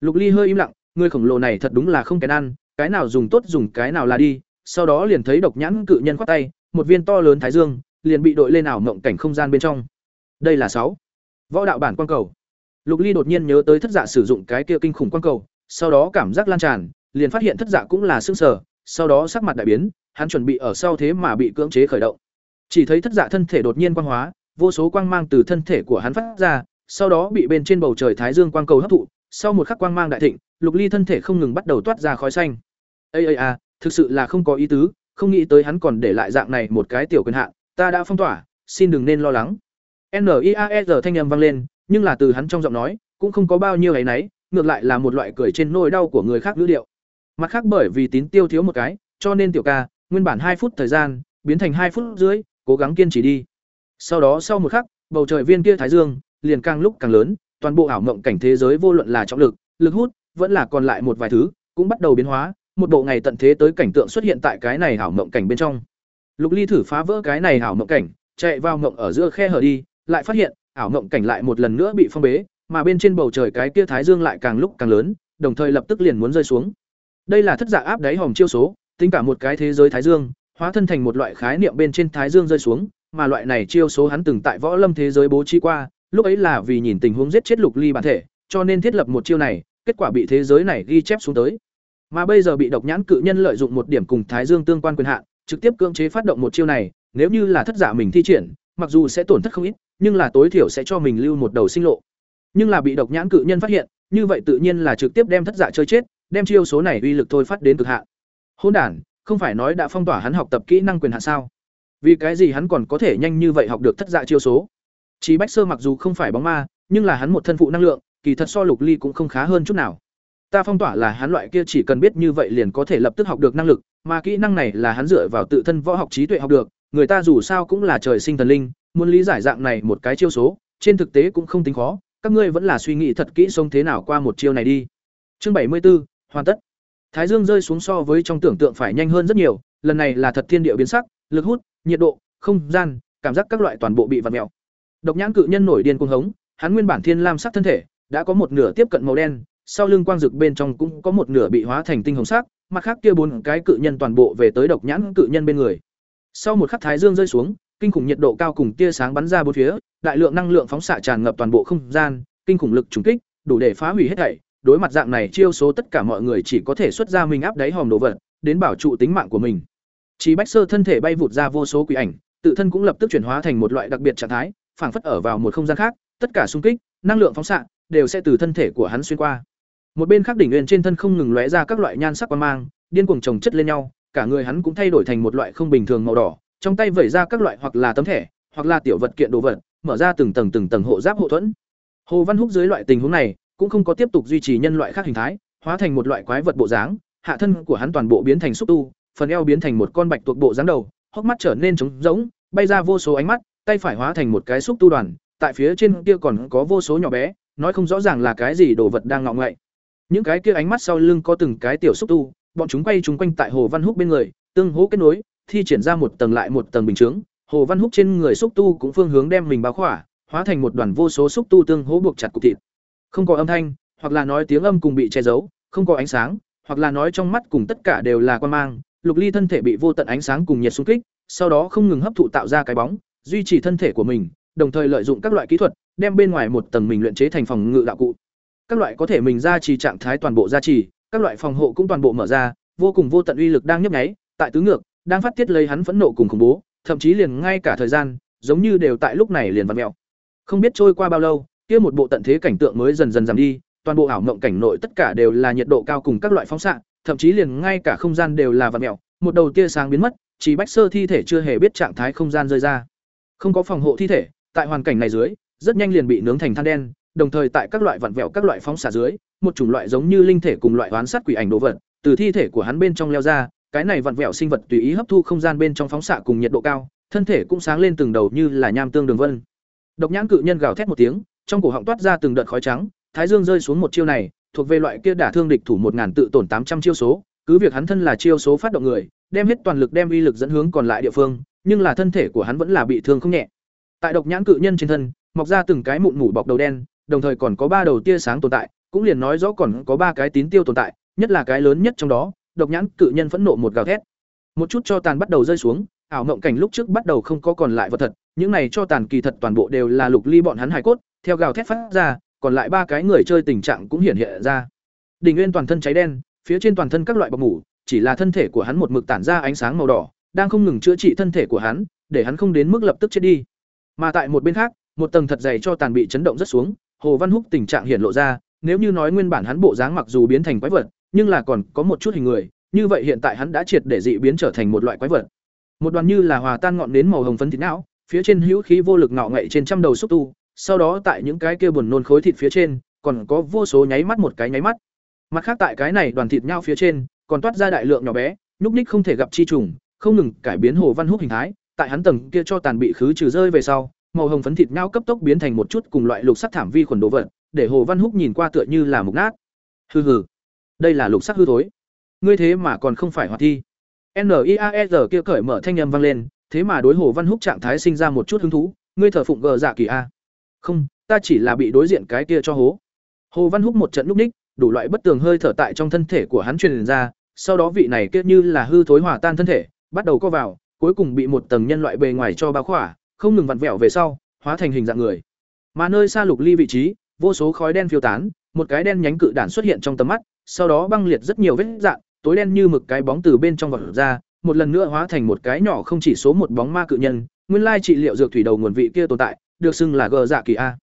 Lục Ly hơi im lặng, người khổng lồ này thật đúng là không kén ăn, cái nào dùng tốt dùng cái nào là đi, sau đó liền thấy độc nhãn cự nhân khoát tay, một viên to lớn thái dương liền bị đội lên ảo mộng cảnh không gian bên trong. Đây là sáu Võ đạo bản quan cầu. Lục Ly đột nhiên nhớ tới thất dạ sử dụng cái kia kinh khủng quan cầu, sau đó cảm giác lan tràn, liền phát hiện thất dạ cũng là sương sở, sau đó sắc mặt đại biến, hắn chuẩn bị ở sau thế mà bị cưỡng chế khởi động. Chỉ thấy thất dạ thân thể đột nhiên quang hóa, vô số quang mang từ thân thể của hắn phát ra, sau đó bị bên trên bầu trời thái dương quang cầu hấp thụ, sau một khắc quang mang đại thịnh, Lục Ly thân thể không ngừng bắt đầu toát ra khói xanh. "Ây ây à, thực sự là không có ý tứ, không nghĩ tới hắn còn để lại dạng này một cái tiểu quyền hạn, ta đã phong tỏa, xin đừng nên lo lắng. NIAER thanh âm vang lên, nhưng là từ hắn trong giọng nói, cũng không có bao nhiêu ấy nấy, ngược lại là một loại cười trên nỗi đau của người khác ngữ điệu. Mặt khác bởi vì tín tiêu thiếu một cái, cho nên tiểu ca, nguyên bản hai phút thời gian, biến thành hai phút dưới, cố gắng kiên trì đi. Sau đó sau một khắc, bầu trời viên kia thái dương liền càng lúc càng lớn, toàn bộ ảo mộng cảnh thế giới vô luận là trọng lực, lực hút, vẫn là còn lại một vài thứ, cũng bắt đầu biến hóa, một bộ ngày tận thế tới cảnh tượng xuất hiện tại cái này ảo mộng cảnh bên trong. Lục Ly thử phá vỡ cái này ảo mộng cảnh, chạy vào mộng ở giữa khe hở đi, lại phát hiện, ảo mộng cảnh lại một lần nữa bị phong bế, mà bên trên bầu trời cái kia thái dương lại càng lúc càng lớn, đồng thời lập tức liền muốn rơi xuống. Đây là thất giả áp đáy hòm chiêu số, tính cả một cái thế giới thái dương, hóa thân thành một loại khái niệm bên trên thái dương rơi xuống, mà loại này chiêu số hắn từng tại võ lâm thế giới bố trí qua, lúc ấy là vì nhìn tình huống giết chết Lục Ly bản thể, cho nên thiết lập một chiêu này, kết quả bị thế giới này ghi chép xuống tới. Mà bây giờ bị độc nhãn cự nhân lợi dụng một điểm cùng Thái Dương tương quan quyền hạn, trực tiếp cưỡng chế phát động một chiêu này, nếu như là thất giả mình thi triển, mặc dù sẽ tổn thất không ít, nhưng là tối thiểu sẽ cho mình lưu một đầu sinh lộ. Nhưng là bị độc nhãn cự nhân phát hiện, như vậy tự nhiên là trực tiếp đem thất giả chơi chết, đem chiêu số này uy lực thôi phát đến cực hạn. Hỗn đản, không phải nói đã phong tỏa hắn học tập kỹ năng quyền hạn sao? Vì cái gì hắn còn có thể nhanh như vậy học được thất dạ chiêu số? Chí Bách Sơ mặc dù không phải bóng ma, nhưng là hắn một thân phụ năng lượng, kỳ thật so Lục Ly cũng không khá hơn chút nào. Ta phong tỏa là hắn loại kia chỉ cần biết như vậy liền có thể lập tức học được năng lực, mà kỹ năng này là hắn dựa vào tự thân võ học trí tuệ học được, người ta dù sao cũng là trời sinh thần linh, muốn lý giải dạng này một cái chiêu số, trên thực tế cũng không tính khó, các ngươi vẫn là suy nghĩ thật kỹ sống thế nào qua một chiêu này đi. Chương bảy mươi 74, hoàn tất. Thái Dương rơi xuống so với trong tưởng tượng phải nhanh hơn rất nhiều, lần này là thật thiên địa biến sắc, lực hút, nhiệt độ, không gian, cảm giác các loại toàn bộ bị vặn mèo. Độc nhãn cự nhân nổi điên cuồng hống, hắn nguyên bản thiên lam sắc thân thể, đã có một nửa tiếp cận màu đen, sau lưng quang dực bên trong cũng có một nửa bị hóa thành tinh hồng sắc, mặt khác kia bốn cái cự nhân toàn bộ về tới độc nhãn cự nhân bên người. Sau một khắc thái dương rơi xuống, kinh khủng nhiệt độ cao cùng tia sáng bắn ra bốn phía, đại lượng năng lượng phóng xạ tràn ngập toàn bộ không gian, kinh khủng lực trùng kích, đủ để phá hủy hết thảy. Đối mặt dạng này chiêu số tất cả mọi người chỉ có thể xuất ra mình áp đáy hòm đồ vật, đến bảo trụ tính mạng của mình. Chí Bách Sơ thân thể bay vụt ra vô số quỷ ảnh, tự thân cũng lập tức chuyển hóa thành một loại đặc biệt trạng thái, phảng phất ở vào một không gian khác, tất cả xung kích, năng lượng phóng xạ đều sẽ từ thân thể của hắn xuyên qua. Một bên khác đỉnh nguyên trên thân không ngừng lóe ra các loại nhan sắc quang mang, điên cuồng chồng chất lên nhau, cả người hắn cũng thay đổi thành một loại không bình thường màu đỏ, trong tay vẩy ra các loại hoặc là tấm thẻ, hoặc là tiểu vật kiện đồ vật, mở ra từng tầng từng tầng hộ giáp hộ thuẫn. Hồ Văn Húc dưới loại tình huống này, cũng không có tiếp tục duy trì nhân loại khác hình thái, hóa thành một loại quái vật bộ dáng, hạ thân của hắn toàn bộ biến thành xúc tu, phần eo biến thành một con bạch tuộc bộ dáng đầu, hốc mắt trở nên trống rỗng, bay ra vô số ánh mắt, tay phải hóa thành một cái xúc tu đoàn, tại phía trên kia còn có vô số nhỏ bé, nói không rõ ràng là cái gì đồ vật đang ngọ ngậy. Những cái kia ánh mắt sau lưng có từng cái tiểu xúc tu, bọn chúng quay chúng quanh tại Hồ Văn Húc bên người, tương hỗ kết nối, thi triển ra một tầng lại một tầng bình chứng. Hồ Văn Húc trên người xúc tu cũng phương hướng đem mình bao khỏa, hóa thành một đoàn vô số xúc tu tương hỗ buộc chặt cục thịt. Không có âm thanh, hoặc là nói tiếng âm cùng bị che giấu, không có ánh sáng, hoặc là nói trong mắt cùng tất cả đều là quan mang, Lục Ly thân thể bị vô tận ánh sáng cùng nhiệt xung kích, sau đó không ngừng hấp thụ tạo ra cái bóng, duy trì thân thể của mình, đồng thời lợi dụng các loại kỹ thuật, đem bên ngoài một tầng mình luyện chế thành phòng ngự đạo cụ. Các loại có thể mình ra trì trạng thái toàn bộ gia trì, các loại phòng hộ cũng toàn bộ mở ra, vô cùng vô tận uy lực đang nhấp nháy, tại tứ ngược, đang phát tiết lấy hắn phẫn nộ cùng khủng bố, thậm chí liền ngay cả thời gian, giống như đều tại lúc này liền vặn mèo. Không biết trôi qua bao lâu, kia một bộ tận thế cảnh tượng mới dần dần giảm đi, toàn bộ ảo mộng cảnh nội tất cả đều là nhiệt độ cao cùng các loại phóng xạ, thậm chí liền ngay cả không gian đều là vặn mèo, một đầu tia sáng biến mất, chỉ Bách Sơ thi thể chưa hề biết trạng thái không gian rơi ra. Không có phòng hộ thi thể, tại hoàn cảnh này dưới, rất nhanh liền bị nướng thành than đen, đồng thời tại các loại vặn vẹo các loại phóng xạ dưới, một chủng loại giống như linh thể cùng loại oán sát quỷ ảnh đồ vật, từ thi thể của hắn bên trong leo ra, cái này vặn vẹo sinh vật tùy ý hấp thu không gian bên trong phóng xạ cùng nhiệt độ cao, thân thể cũng sáng lên từng đầu như là nham tương đường vân. Độc nhãn cự nhân gào thét một tiếng, trong cổ họng toát ra từng đợt khói trắng, thái dương rơi xuống một chiêu này, thuộc về loại kia đả thương địch thủ một ngàn tự tổn tám trăm chiêu số, cứ việc hắn thân là chiêu số phát động người, đem hết toàn lực đem uy lực dẫn hướng còn lại địa phương, nhưng là thân thể của hắn vẫn là bị thương không nhẹ. Tại độc nhãn cự nhân trên thân, mọc ra từng cái mụn mủ bọc đầu đen, đồng thời còn có ba đầu tia sáng tồn tại, cũng liền nói rõ còn có ba cái tín tiêu tồn tại, nhất là cái lớn nhất trong đó, độc nhãn cự nhân phẫn nộ một gào thét. Một chút cho tàn bắt đầu rơi xuống, ảo mộng cảnh lúc trước bắt đầu không có còn lại vật thật, những này cho tàn kỳ thật toàn bộ đều là lục ly bọn hắn hải cốt, theo gào thét phát ra, còn lại ba cái người chơi tình trạng cũng hiện hiện ra. Đỉnh Nguyên toàn thân cháy đen, phía trên toàn thân các loại bọc mủ, chỉ là thân thể của hắn một mực tản ra ánh sáng màu đỏ, đang không ngừng chữa trị thân thể của hắn, để hắn không đến mức lập tức chết đi. Mà tại một bên khác, một tầng thật dày cho tàn bị chấn động rất xuống, Hồ Văn Húc tình trạng hiện lộ ra, nếu như nói nguyên bản hắn bộ dáng mặc dù biến thành quái vật, nhưng là còn có một chút hình người, như vậy hiện tại hắn đã triệt để dị biến trở thành một loại quái vật. Một đoàn như là hòa tan ngọn nến màu hồng phấn thịt não, phía trên hữu khí vô lực ngọ ngậy trên trăm đầu xúc tu, sau đó tại những cái kia buồn nôn khối thịt phía trên, còn có vô số nháy mắt một cái nháy mắt. Mặt khác tại cái này đoàn thịt nhau phía trên, còn toát ra đại lượng nhỏ bé, nhúc ních không thể gặp chi trùng, không ngừng cải biến Hồ Văn Húc hình thái, tại hắn tầng kia cho tàn bị khứ trừ rơi về sau, màu hồng phấn thịt nhau cấp tốc biến thành một chút cùng loại lục sắc thảm vi khuẩn đồ vật, để Hồ Văn Húc nhìn qua tựa như là mục nát. Hừ hừ, đây là lục sắc hư thối. Ngươi thế mà còn không phải hoạt thi. NIAER kia cởi mở thanh âm vang lên, thế mà đối Hồ Văn Húc trạng thái sinh ra một chút hứng thú, ngươi thở phụng gờ dạ kỳ a. Không, ta chỉ là bị đối diện cái kia cho hố. Hồ Văn Húc một trận lúc ních, đủ loại bất tường hơi thở tại trong thân thể của hắn truyền ra, sau đó vị này kết như là hư thối hòa tan thân thể, bắt đầu co vào, cuối cùng bị một tầng nhân loại bề ngoài cho bao khỏa, không ngừng vặn vẹo về sau, hóa thành hình dạng người. Mà nơi xa lục ly vị trí, vô số khói đen phiêu tán, một cái đen nhánh cự đản xuất hiện trong tầm mắt, sau đó băng liệt rất nhiều vết dạng, tối đen như mực cái bóng từ bên trong vọt ra, một lần nữa hóa thành một cái nhỏ không chỉ số một bóng ma cự nhân, nguyên lai trị liệu dược thủy đầu nguồn vị kia tồn tại, được xưng là gờ dạ kỳ a.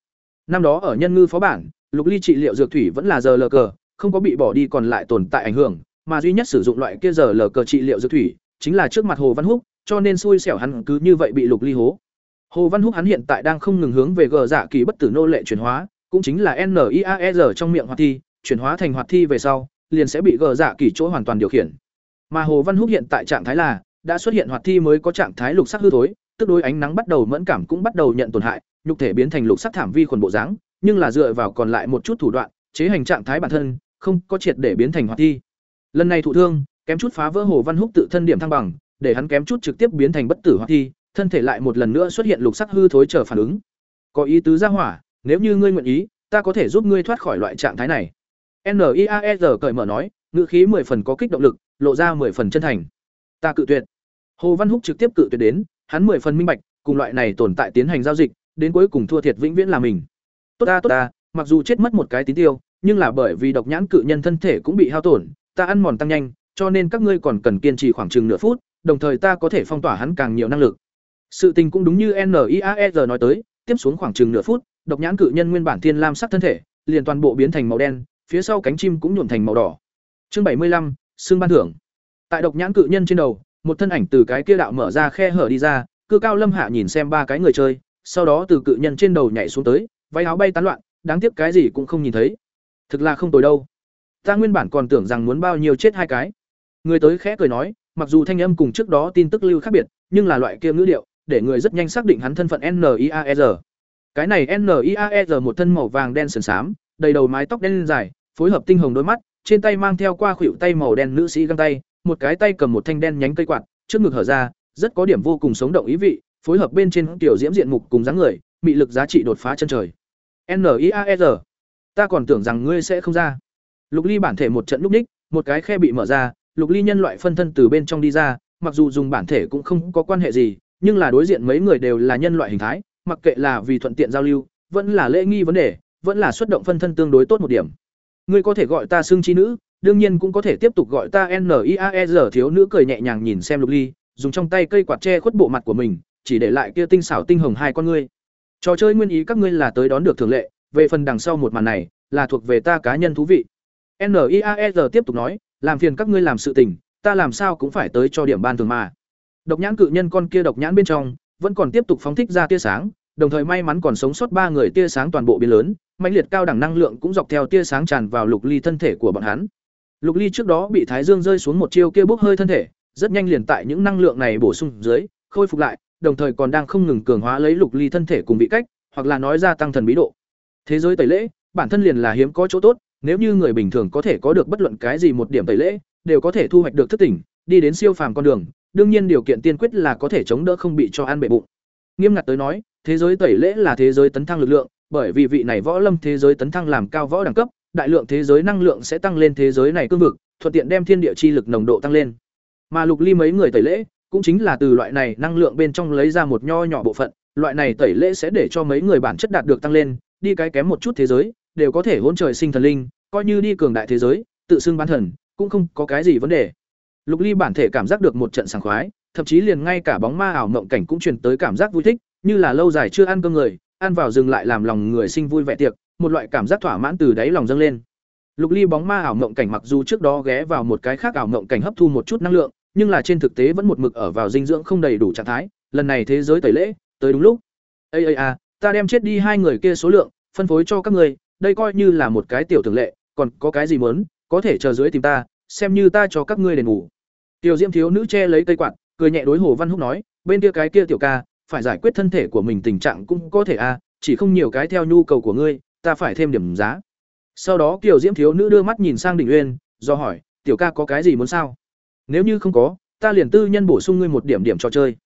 Năm đó ở nhân ngư phó bản, lục ly trị liệu dược thủy vẫn là giờ lờ cờ, không có bị bỏ đi còn lại tồn tại ảnh hưởng, mà duy nhất sử dụng loại kia giờ lờ cờ trị liệu dược thủy, chính là trước mặt Hồ Văn Húc, cho nên xui xẻo hắn cứ như vậy bị lục ly hố. Hồ Văn Húc hắn hiện tại đang không ngừng hướng về gờ dạ kỳ bất tử nô lệ chuyển hóa, cũng chính là NIAER trong miệng hoạt thi, chuyển hóa thành hoạt thi về sau, liền sẽ bị gờ dạ kỳ chỗ hoàn toàn điều khiển. Mà Hồ Văn Húc hiện tại trạng thái là đã xuất hiện hoạt thi mới có trạng thái lục sắc hư thối, tức đối ánh nắng bắt đầu mẫn cảm cũng bắt đầu nhận tổn hại, nhục thể biến thành lục sắc thảm vi khuẩn bộ dáng, nhưng là dựa vào còn lại một chút thủ đoạn, chế hành trạng thái bản thân, không có triệt để biến thành hoạt thi. Lần này thụ thương, kém chút phá vỡ Hồ Văn Húc tự thân điểm thăng bằng, để hắn kém chút trực tiếp biến thành bất tử hoạt thi, thân thể lại một lần nữa xuất hiện lục sắc hư thối trở phản ứng. Có ý tứ ra hỏa, nếu như ngươi nguyện ý, ta có thể giúp ngươi thoát khỏi loại trạng thái này. NIAER cởi mở nói, ngữ khí mười phần có kích động lực, lộ ra mười phần chân thành. Ta cự tuyệt. Hồ Văn Húc trực tiếp cự tuyệt đến, hắn mười phần minh bạch, cùng loại này tồn tại tiến hành giao dịch, đến cuối cùng thua thiệt vĩnh viễn là mình. Tốt ta tốt ta, mặc dù chết mất một cái tín tiêu, nhưng là bởi vì độc nhãn cự nhân thân thể cũng bị hao tổn, ta ăn mòn tăng nhanh, cho nên các ngươi còn cần kiên trì khoảng chừng nửa phút, đồng thời ta có thể phong tỏa hắn càng nhiều năng lực. Sự tình cũng đúng như NIAER nói tới, tiếp xuống khoảng chừng nửa phút, độc nhãn cự nhân nguyên bản thiên lam sắc thân thể, liền toàn bộ biến thành màu đen, phía sau cánh chim cũng nhuộm thành màu đỏ. Chương bảy mươi lăm, xương ban thưởng. Tại độc nhãn cự nhân trên đầu, một thân ảnh từ cái kia đạo mở ra khe hở đi ra, cư cao lâm hạ nhìn xem ba cái người chơi, sau đó từ cự nhân trên đầu nhảy xuống tới, váy áo bay tán loạn, đáng tiếc cái gì cũng không nhìn thấy. Thực là không tồi đâu. Ta nguyên bản còn tưởng rằng muốn bao nhiêu chết hai cái. Người tới khẽ cười nói, mặc dù thanh âm cùng trước đó tin tức lưu khác biệt, nhưng là loại kia ngữ điệu, để người rất nhanh xác định hắn thân phận NIAR. Cái này NIAR một thân màu vàng đen sần sám, đầy đầu mái tóc đen dài, phối hợp tinh hồng đôi mắt, trên tay mang theo qua khuỷu tay màu đen nữ sĩ găng tay, một cái tay cầm một thanh đen nhánh cây quạt, trước ngực hở ra, rất có điểm vô cùng sống động ý vị, phối hợp bên trên tiểu diễm diện mục cùng dáng người, mị lực giá trị đột phá chân trời. NIAR, ta còn tưởng rằng ngươi sẽ không ra. Lục Ly bản thể một trận lúc ních, một cái khe bị mở ra, Lục Ly nhân loại phân thân từ bên trong đi ra, mặc dù dùng bản thể cũng không có quan hệ gì, nhưng là đối diện mấy người đều là nhân loại hình thái, mặc kệ là vì thuận tiện giao lưu, vẫn là lễ nghi vấn đề, vẫn là xuất động phân thân tương đối tốt một điểm. Ngươi có thể gọi ta xương chi nữ, đương nhiên cũng có thể tiếp tục gọi ta NIAER thiếu nữ cười nhẹ nhàng nhìn xem Lục Ly, dùng trong tay cây quạt che khuất bộ mặt của mình, chỉ để lại kia tinh xảo tinh hồng hai con ngươi. Trò chơi nguyên ý các ngươi là tới đón được thường lệ, về phần đằng sau một màn này, là thuộc về ta cá nhân thú vị. NIAER tiếp tục nói, làm phiền các ngươi làm sự tình, ta làm sao cũng phải tới cho điểm ban thường mà. Độc nhãn cự nhân con kia độc nhãn bên trong, vẫn còn tiếp tục phóng thích ra tia sáng, đồng thời may mắn còn sống sót ba người tia sáng toàn bộ biến lớn, mãnh liệt cao đẳng năng lượng cũng dọc theo tia sáng tràn vào lục ly thân thể của bọn hắn. Lục ly trước đó bị Thái Dương rơi xuống một chiêu kia bốc hơi thân thể, rất nhanh liền tại những năng lượng này bổ sung dưới, khôi phục lại, đồng thời còn đang không ngừng cường hóa lấy lục ly thân thể cùng bị cách, hoặc là nói ra tăng thần bí độ. Thế giới tẩy lễ, bản thân liền là hiếm có chỗ tốt, nếu như người bình thường có thể có được bất luận cái gì một điểm tẩy lễ, đều có thể thu hoạch được thức tỉnh, đi đến siêu phàm con đường, đương nhiên điều kiện tiên quyết là có thể chống đỡ không bị cho ăn bệ bụng. Nghiêm ngặt tới nói, thế giới tẩy lễ là thế giới tấn thăng lực lượng, bởi vì vị này võ lâm thế giới tấn thăng làm cao võ đẳng cấp, đại lượng thế giới năng lượng sẽ tăng lên thế giới này cương vực, thuận tiện đem thiên địa chi lực nồng độ tăng lên. Mà Lục Ly mấy người tẩy lễ, cũng chính là từ loại này năng lượng bên trong lấy ra một nho nhỏ bộ phận, loại này tẩy lễ sẽ để cho mấy người bản chất đạt được tăng lên, đi cái kém một chút thế giới, đều có thể hỗn trời sinh thần linh, coi như đi cường đại thế giới, tự xưng bán thần, cũng không có cái gì vấn đề. Lục Ly bản thể cảm giác được một trận sảng khoái, thậm chí liền ngay cả bóng ma ảo mộng cảnh cũng truyền tới cảm giác vui thích, như là lâu dài chưa ăn cơm người, ăn vào dừng lại làm lòng người sinh vui vẻ tiệc, một loại cảm giác thỏa mãn từ đáy lòng dâng lên. Lục Ly bóng ma ảo mộng cảnh mặc dù trước đó ghé vào một cái khác ảo mộng cảnh hấp thu một chút năng lượng, nhưng là trên thực tế vẫn một mực ở vào dinh dưỡng không đầy đủ trạng thái, lần này thế giới tẩy lễ, tới đúng lúc. Ây ây à ta đem chết đi hai người kia số lượng phân phối cho các người, đây coi như là một cái tiểu thường lệ còn có cái gì muốn có thể chờ dưới tìm ta xem như ta cho các ngươi đền ngủ tiểu diễm thiếu nữ che lấy cây quạt cười nhẹ đối hồ văn húc nói bên kia cái kia tiểu ca phải giải quyết thân thể của mình tình trạng cũng có thể a à, chỉ không nhiều cái theo nhu cầu của ngươi ta phải thêm điểm giá. Sau đó tiểu diễm thiếu nữ đưa mắt nhìn sang đỉnh uyên, do hỏi, tiểu ca có cái gì muốn sao? Nếu như không có, ta liền tư nhân bổ sung ngươi một điểm điểm trò chơi.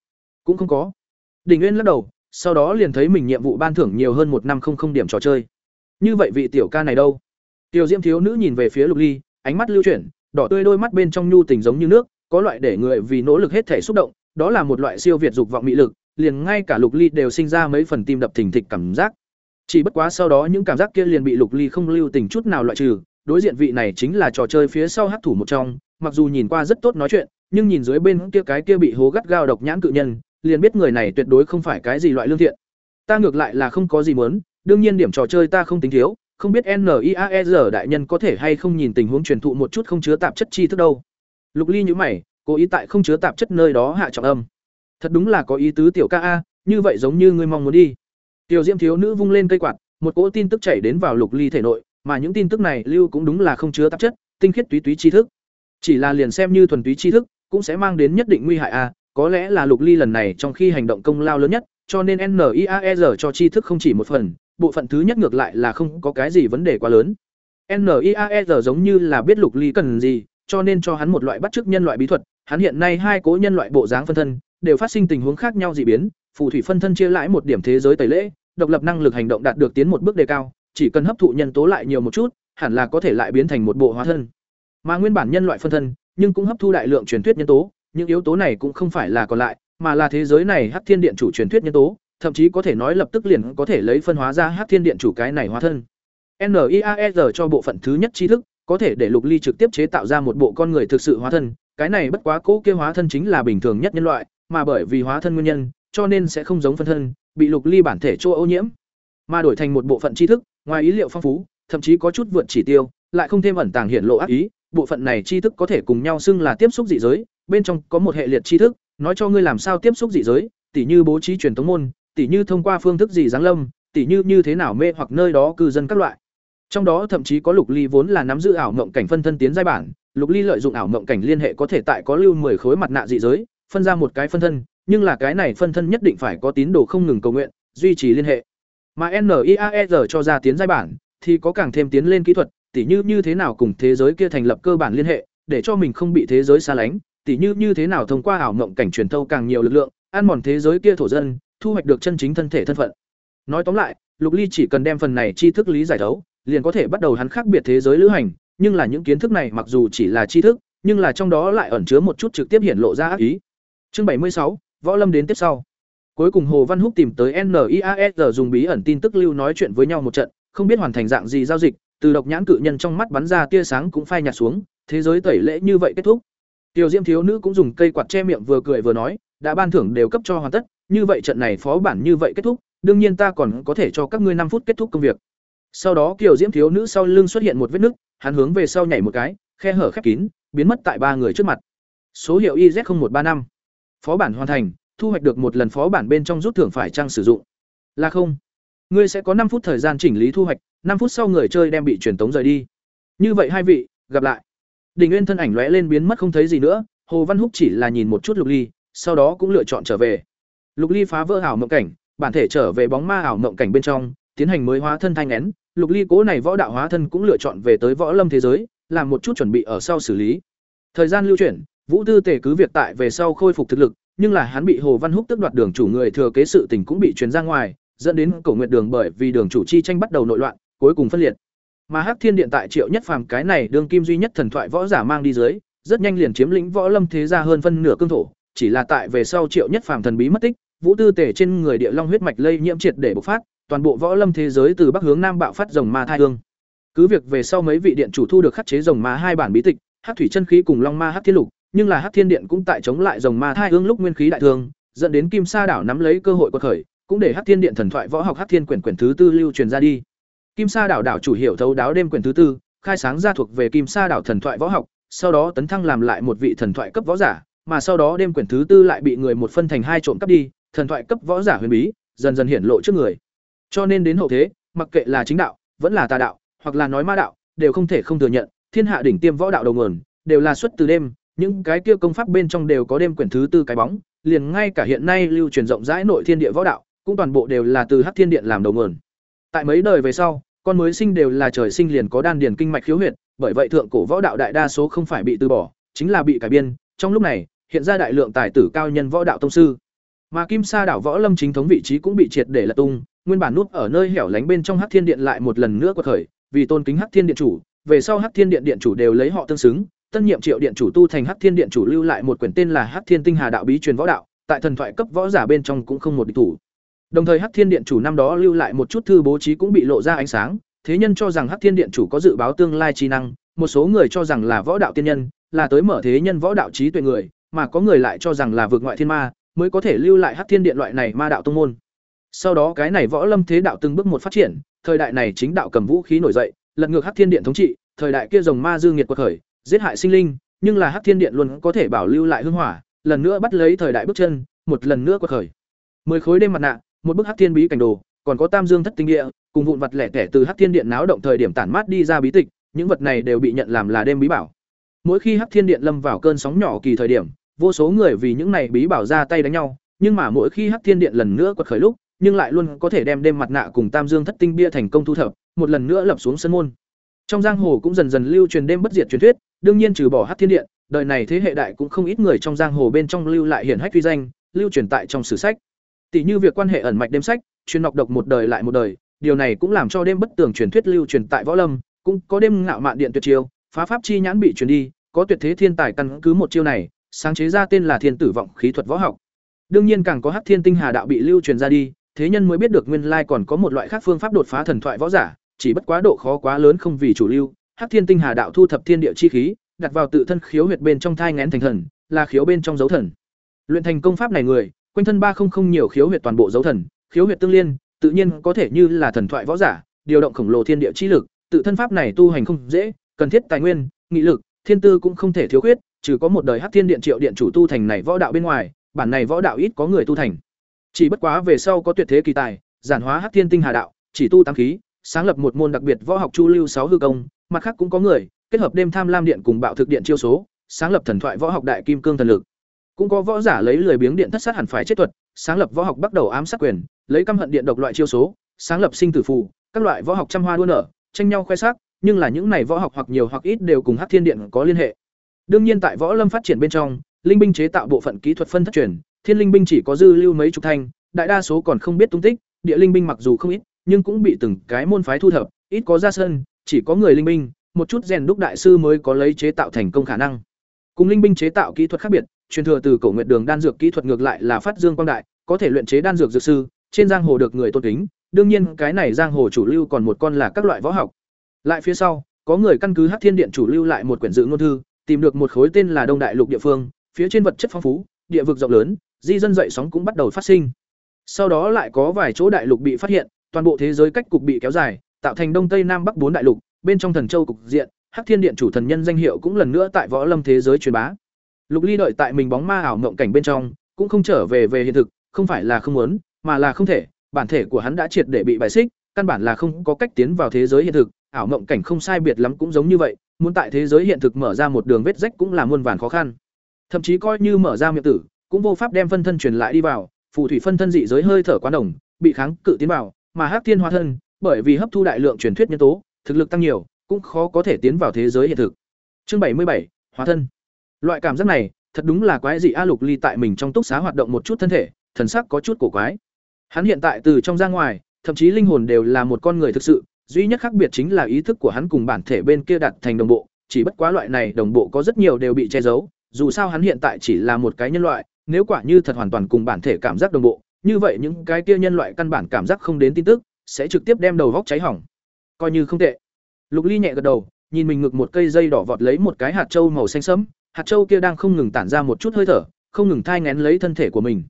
Cũng không có. Đỉnh uyên lắc đầu, sau đó liền thấy mình nhiệm vụ ban thưởng nhiều hơn một năm không không điểm trò chơi. Như vậy vị tiểu ca này đâu? Tiểu diễm thiếu nữ nhìn về phía lục ly, ánh mắt lưu chuyển, đỏ tươi đôi mắt bên trong nhu tình giống như nước, có loại để người vì nỗ lực hết thể xúc động, đó là một loại siêu việt dục vọng mị lực, liền ngay cả lục ly đều sinh ra mấy phần tim đập thình thịch cảm giác chỉ bất quá sau đó những cảm giác kia liền bị lục ly không lưu tình chút nào loại trừ, đối diện vị này chính là trò chơi phía sau hát thủ một trong, mặc dù nhìn qua rất tốt nói chuyện, nhưng nhìn dưới bên kia cái kia bị hố gắt gao độc nhãn cự nhân, liền biết người này tuyệt đối không phải cái gì loại lương thiện. Ta ngược lại là không có gì muốn, đương nhiên điểm trò chơi ta không tính thiếu, không biết niaer đại nhân có thể hay không nhìn tình huống truyền thụ một chút không chứa tạp chất chi thức đâu. Lục ly nhữ mày, cố ý tại không chứa tạp chất nơi đó hạ trọng âm. Thật đúng là có ý tứ tiểu ca a, như vậy giống như ngươi mong muốn đi tiểu diễm thiếu nữ vung lên cây quạt, một cỗ tin tức chảy đến vào lục ly thể nội, mà những tin tức này lưu cũng đúng là không chứa tạp chất, tinh khiết túy túy tri thức. Chỉ là liền xem như thuần túy tri thức, cũng sẽ mang đến nhất định nguy hại a có lẽ là lục ly lần này trong khi hành động công lao lớn nhất, cho nên niaer cho tri thức không chỉ một phần, bộ phận thứ nhất ngược lại là không có cái gì vấn đề quá lớn. Niaer giống như là biết lục ly cần gì, cho nên cho hắn một loại bắt chước nhân loại bí thuật, hắn hiện nay hai cố nhân loại bộ dáng phân thân, đều phát sinh tình huống khác nhau dị biến, phù thủy phân thân chia lại một điểm thế giới tẩy lễ độc lập năng lực hành động đạt được tiến một bước đề cao, chỉ cần hấp thụ nhân tố lại nhiều một chút, hẳn là có thể lại biến thành một bộ hóa thân. Mà nguyên bản nhân loại phân thân, nhưng cũng hấp thu đại lượng truyền thuyết nhân tố, những yếu tố này cũng không phải là còn lại, mà là thế giới này hắc thiên điện chủ truyền thuyết nhân tố, thậm chí có thể nói lập tức liền có thể lấy phân hóa ra hắc thiên điện chủ cái này hóa thân. Niaer cho bộ phận thứ nhất tri thức, có thể để lục ly trực tiếp chế tạo ra một bộ con người thực sự hóa thân, cái này bất quá cố kia hóa thân chính là bình thường nhất nhân loại, mà bởi vì hóa thân nguyên nhân, cho nên sẽ không giống phân thân bị lục ly bản thể chỗ ô nhiễm, mà đổi thành một bộ phận tri thức, ngoài ý liệu phong phú, thậm chí có chút vượt chỉ tiêu, lại không thêm ẩn tàng hiện lộ ác ý, bộ phận này tri thức có thể cùng nhau xưng là tiếp xúc dị giới, bên trong có một hệ liệt tri thức, nói cho ngươi làm sao tiếp xúc dị giới, tỉ như bố trí truyền tống môn, tỉ như thông qua phương thức gì giáng lâm, tỉ như như thế nào mê hoặc nơi đó cư dân các loại. Trong đó thậm chí có lục ly vốn là nắm giữ ảo mộng cảnh phân thân tiến giai bản, lục ly lợi dụng ảo mộng cảnh liên hệ có thể tại có lưu 10 khối mặt nạ dị giới, phân ra một cái phân thân nhưng là cái này phân thân nhất định phải có tín đồ không ngừng cầu nguyện, duy trì liên hệ. Mà NIAR cho ra tiến giai bản, thì có càng thêm tiến lên kỹ thuật, tỉ như như thế nào cùng thế giới kia thành lập cơ bản liên hệ, để cho mình không bị thế giới xa lánh, tỉ như như thế nào thông qua ảo mộng cảnh truyền thâu càng nhiều lực lượng, ăn mòn thế giới kia thổ dân, thu hoạch được chân chính thân thể thân phận. Nói tóm lại, lục ly chỉ cần đem phần này tri thức lý giải thấu, liền có thể bắt đầu hắn khác biệt thế giới lữ hành, nhưng là những kiến thức này mặc dù chỉ là tri thức, nhưng là trong đó lại ẩn chứa một chút trực tiếp hiện lộ ra ác ý. Chương bảy mươi sáu võ lâm đến tiếp sau. Cuối cùng hồ văn húc tìm tới nias dùng bí ẩn tin tức lưu nói chuyện với nhau một trận, không biết hoàn thành dạng gì giao dịch, từ độc nhãn cự nhân trong mắt bắn ra tia sáng cũng phai nhạt xuống, thế giới tẩy lễ như vậy kết thúc. Tiểu diễm thiếu nữ cũng dùng cây quạt che miệng vừa cười vừa nói, đã ban thưởng đều cấp cho hoàn tất, như vậy trận này phó bản như vậy kết thúc, đương nhiên ta còn có thể cho các ngươi năm phút kết thúc công việc. Sau đó kiều diễm thiếu nữ sau lưng xuất hiện một vết nứt, hắn hướng về sau nhảy một cái, khe hở khép kín, biến mất tại ba người trước mặt. Số hiệu iz một ba năm phó bản hoàn thành, thu hoạch được một lần phó bản bên trong rút thưởng phải trang sử dụng? Là không. Ngươi sẽ có năm phút thời gian chỉnh lý thu hoạch, năm phút sau người chơi đem bị truyền tống rời đi. Như vậy hai vị, gặp lại. Đình nguyên thân ảnh lóe lên biến mất không thấy gì nữa, hồ văn húc chỉ là nhìn một chút lục ly, sau đó cũng lựa chọn trở về. Lục ly phá vỡ ảo mộng cảnh, bản thể trở về bóng ma ảo mộng cảnh bên trong, tiến hành mới hóa thân thanh nén. Lục ly cố này võ đạo hóa thân cũng lựa chọn về tới võ lâm thế giới, làm một chút chuẩn bị ở sau xử lý. Thời gian lưu chuyển vũ tư tề cứ việc tại về sau khôi phục thực lực, nhưng là hắn bị hồ văn húc tước đoạt đường chủ người thừa kế sự tình cũng bị truyền ra ngoài, dẫn đến cổ nguyện đường bởi vì đường chủ chi tranh bắt đầu nội loạn, cuối cùng phân liệt. Mà hắc thiên điện tại triệu nhất phàm cái này đương kim duy nhất thần thoại võ giả mang đi dưới, rất nhanh liền chiếm lĩnh võ lâm thế gia hơn phân nửa cương thổ, chỉ là tại về sau triệu nhất phàm thần bí mất tích, vũ tư tể trên người địa long huyết mạch lây nhiễm triệt để bộc phát, toàn bộ võ lâm thế giới từ bắc hướng nam bạo phát rồng ma thai hương. Cứ việc về sau mấy vị điện chủ thu được khắc chế rồng ma hai bản bí tịch, hắc thủy chân khí cùng long ma hắc thiết lục nhưng là hắc thiên điện cũng tại chống lại rồng ma thai ương lúc nguyên khí đại thương dẫn đến kim sa đảo nắm lấy cơ hội quật khởi cũng để hắc thiên điện thần thoại võ học hắc thiên quyển quyển thứ tư lưu truyền ra đi kim sa đảo đảo chủ hiểu thấu đáo đêm quyển thứ tư khai sáng ra thuộc về kim sa đảo thần thoại võ học sau đó tấn thăng làm lại một vị thần thoại cấp võ giả mà sau đó đêm quyển thứ tư lại bị người một phân thành hai trộm cắp đi thần thoại cấp võ giả huyền bí dần dần hiển lộ trước người. Cho nên đến hậu thế, mặc kệ là chính đạo, vẫn là tà đạo, hoặc là nói ma đạo, đều không thể không thừa nhận, thiên hạ đỉnh tiêm võ đạo đầu nguồn, đều là xuất từ đêm, những cái kia công pháp bên trong đều có đêm quyển thứ tư cái bóng, liền ngay cả hiện nay lưu truyền rộng rãi nội thiên địa võ đạo, cũng toàn bộ đều là từ Hắc Thiên Điện làm đầu nguồn. Tại mấy đời về sau, con mới sinh đều là trời sinh liền có đan điền kinh mạch khiếu huyệt, bởi vậy thượng cổ võ đạo đại đa số không phải bị từ bỏ, chính là bị cải biên. Trong lúc này, hiện ra đại lượng tài tử cao nhân võ đạo tông sư. Mà Kim Sa đảo võ lâm chính thống vị trí cũng bị triệt để lật tung, nguyên bản núp ở nơi hẻo lánh bên trong Hắc Thiên Điện lại một lần nữa quật khởi, vì tôn kính Hắc Thiên Điện chủ, về sau Hắc Thiên Điện điện chủ đều lấy họ tương xứng, tân nhiệm Triệu Điện chủ tu thành Hắc Thiên Điện chủ lưu lại một quyển tên là Hắc Thiên Tinh Hà đạo bí truyền võ đạo, tại thần thoại cấp võ giả bên trong cũng không một địch thủ. Đồng thời Hắc Thiên Điện chủ năm đó lưu lại một chút thư bố trí cũng bị lộ ra ánh sáng, thế nhân cho rằng Hắc Thiên Điện chủ có dự báo tương lai trí năng, một số người cho rằng là võ đạo tiên nhân, là tới mở thế nhân võ đạo trí tuệ người, mà có người lại cho rằng là vượt ngoại thiên ma, mới có thể lưu lại Hắc Thiên Điện loại này ma đạo tông môn. Sau đó cái này võ lâm thế đạo từng bước một phát triển, thời đại này chính đạo cầm vũ khí nổi dậy, lật ngược Hắc Thiên Điện thống trị, thời đại kia rồng ma dương nghiệt quật khởi, giết hại sinh linh, nhưng là Hắc Thiên Điện luôn có thể bảo lưu lại hương hỏa, lần nữa bắt lấy thời đại bước chân, một lần nữa quật khởi. Mười khối đêm mặt nạ, một bức Hắc Thiên bí cảnh đồ, còn có Tam Dương Thất Tinh Địa, cùng vụn vật lẻ tẻ từ Hắc Thiên Điện náo động thời điểm tản mát đi ra bí tịch, những vật này đều bị nhận làm là đêm bí bảo. Mỗi khi Hắc Thiên Điện lâm vào cơn sóng nhỏ kỳ thời điểm, vô số người vì những này bí bảo ra tay đánh nhau, nhưng mà mỗi khi Hắc Thiên Điện lần nữa quật khởi lúc, nhưng lại luôn có thể đem đêm mặt nạ cùng Tam Dương Thất Tinh bia thành công thu thập, một lần nữa lập xuống sân môn. Trong giang hồ cũng dần dần lưu truyền đêm bất diệt truyền thuyết, đương nhiên trừ bỏ Hắc Thiên Điện, đời này thế hệ đại cũng không ít người trong giang hồ bên trong lưu lại hiển hách uy danh, lưu truyền tại trong sử sách. Tỷ như việc quan hệ ẩn mạch đêm sách, truyền nọc độc một đời lại một đời, điều này cũng làm cho đêm bất tường truyền thuyết lưu truyền tại võ lâm, cũng có đêm ngạo mạn điện tuyệt chiêu, phá pháp chi nhãn bị truyền đi, có tuyệt thế thiên tài căn cứ một chiêu này, sáng chế ra tên là Thiên Tử vọng khí thuật võ học. Đương nhiên càng có Hắc Thiên Tinh Hà đạo bị lưu truyền ra đi, thế nhân mới biết được nguyên lai còn có một loại khác phương pháp đột phá thần thoại võ giả, chỉ bất quá độ khó quá lớn không vì chủ lưu, Hắc Thiên Tinh Hà đạo thu thập thiên địa chi khí, đặt vào tự thân khiếu huyệt bên trong thai ngén thành thần, là khiếu bên trong dấu thần. Luyện thành công pháp này người, quanh thân ba không không nhiều khiếu huyệt toàn bộ dấu thần, khiếu huyệt tương liên, tự nhiên có thể như là thần thoại võ giả, điều động khổng lồ thiên địa chi lực, tự thân pháp này tu hành không dễ, cần thiết tài nguyên, nghị lực, thiên tư cũng không thể thiếu khuyết, trừ có một đời Hắc Thiên Điện Triệu Điện chủ tu thành này võ đạo bên ngoài, bản này võ đạo ít có người tu thành. Chỉ bất quá về sau có tuyệt thế kỳ tài, giản hóa Hắc Thiên Tinh Hà đạo, chỉ tu tám khí, sáng lập một môn đặc biệt võ học chu lưu sáu hư công, mặt khác cũng có người kết hợp đêm tham lam điện cùng bạo thực điện chiêu số, sáng lập thần thoại võ học đại kim cương thần lực. Cũng có võ giả lấy lười biếng điện thất sát hẳn phải chết thuật, sáng lập võ học bắt đầu ám sát quyền, lấy căm hận điện độc loại chiêu số, sáng lập sinh tử phù, các loại võ học trăm hoa đua nở, tranh nhau khoe sắc, nhưng là những này võ học hoặc nhiều hoặc ít đều cùng Hắc Thiên Điện có liên hệ. Đương nhiên tại võ lâm phát triển bên trong, linh binh chế tạo bộ phận kỹ thuật phân thất truyền, thiên linh binh chỉ có dư lưu mấy chục thanh, đại đa số còn không biết tung tích, địa linh binh mặc dù không ít, nhưng cũng bị từng cái môn phái thu thập, ít có ra sân, chỉ có người linh binh, một chút rèn đúc đại sư mới có lấy chế tạo thành công khả năng. Cùng linh binh chế tạo kỹ thuật khác biệt, truyền thừa từ cổ nguyệt đường đan dược kỹ thuật ngược lại là phát dương quang đại, có thể luyện chế đan dược dược sư, trên giang hồ được người tôn kính, đương nhiên cái này giang hồ chủ lưu còn một con là các loại võ học. Lại phía sau, có người căn cứ Hắc Thiên Điện chủ lưu lại một quyển dự ngôn thư, tìm được một khối tên là Đông Đại Lục địa phương, phía trên vật chất phong phú, địa vực rộng lớn, di dân dậy sóng cũng bắt đầu phát sinh. Sau đó lại có vài chỗ đại lục bị phát hiện, toàn bộ thế giới cách cục bị kéo dài, tạo thành Đông Tây Nam Bắc bốn đại lục, bên trong Thần Châu cục diện, Hắc Thiên Điện chủ thần nhân danh hiệu cũng lần nữa tại võ lâm thế giới truyền bá. Lục Ly đợi tại mình bóng ma ảo mộng cảnh bên trong, cũng không trở về về hiện thực, không phải là không muốn, mà là không thể, bản thể của hắn đã triệt để bị bài xích, căn bản là không có cách tiến vào thế giới hiện thực, ảo mộng cảnh không sai biệt lắm cũng giống như vậy, muốn tại thế giới hiện thực mở ra một đường vết rách cũng là muôn vàn khó khăn. Thậm chí coi như mở ra miệng tử, cũng vô pháp đem phân thân truyền lại đi vào, phù thủy phân thân dị giới hơi thở quá đồng, bị kháng cự tiến vào, mà Hắc Thiên Hóa thân, bởi vì hấp thu đại lượng truyền thuyết nhân tố, thực lực tăng nhiều, cũng khó có thể tiến vào thế giới hiện thực. Chương bảy mươi bảy Hóa thân. Loại cảm giác này, thật đúng là quái dị A Lục Ly tại mình trong túc xá hoạt động một chút thân thể, thần sắc có chút cổ quái. Hắn hiện tại từ trong ra ngoài, thậm chí linh hồn đều là một con người thực sự, duy nhất khác biệt chính là ý thức của hắn cùng bản thể bên kia đặt thành đồng bộ, chỉ bất quá loại này đồng bộ có rất nhiều đều bị che giấu, dù sao hắn hiện tại chỉ là một cái nhân loại, nếu quả như thật hoàn toàn cùng bản thể cảm giác đồng bộ, như vậy những cái kia nhân loại căn bản cảm giác không đến tin tức, sẽ trực tiếp đem đầu góc cháy hỏng. Coi như không tệ. Lục Ly nhẹ gật đầu, nhìn mình ngực một cây dây đỏ vọt lấy một cái hạt châu màu xanh sẫm, hạt châu kia đang không ngừng tản ra một chút hơi thở, không ngừng thai ngén lấy thân thể của mình.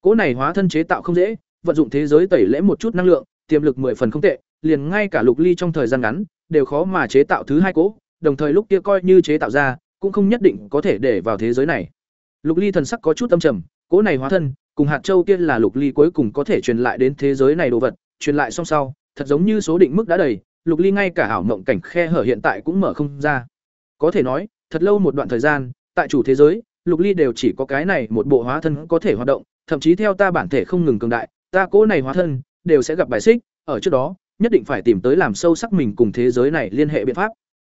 Cỗ này hóa thân chế tạo không dễ, vận dụng thế giới tẩy lễ một chút năng lượng, tiềm lực mười phần không tệ, liền ngay cả Lục Ly trong thời gian ngắn đều khó mà chế tạo thứ hai cỗ, đồng thời lúc kia coi như chế tạo ra, cũng không nhất định có thể để vào thế giới này. Lục Ly thần sắc có chút âm trầm, cỗ này hóa thân cùng hạt châu kia là lục ly cuối cùng có thể truyền lại đến thế giới này đồ vật truyền lại xong sau, thật giống như số định mức đã đầy, lục ly ngay cả ảo mộng cảnh khe hở hiện tại cũng mở không ra. Có thể nói, thật lâu một đoạn thời gian, tại chủ thế giới, lục ly đều chỉ có cái này một bộ hóa thân có thể hoạt động, thậm chí theo ta bản thể không ngừng cường đại, ta cố này hóa thân, đều sẽ gặp bài xích, ở trước đó, nhất định phải tìm tới làm sâu sắc mình cùng thế giới này liên hệ biện pháp.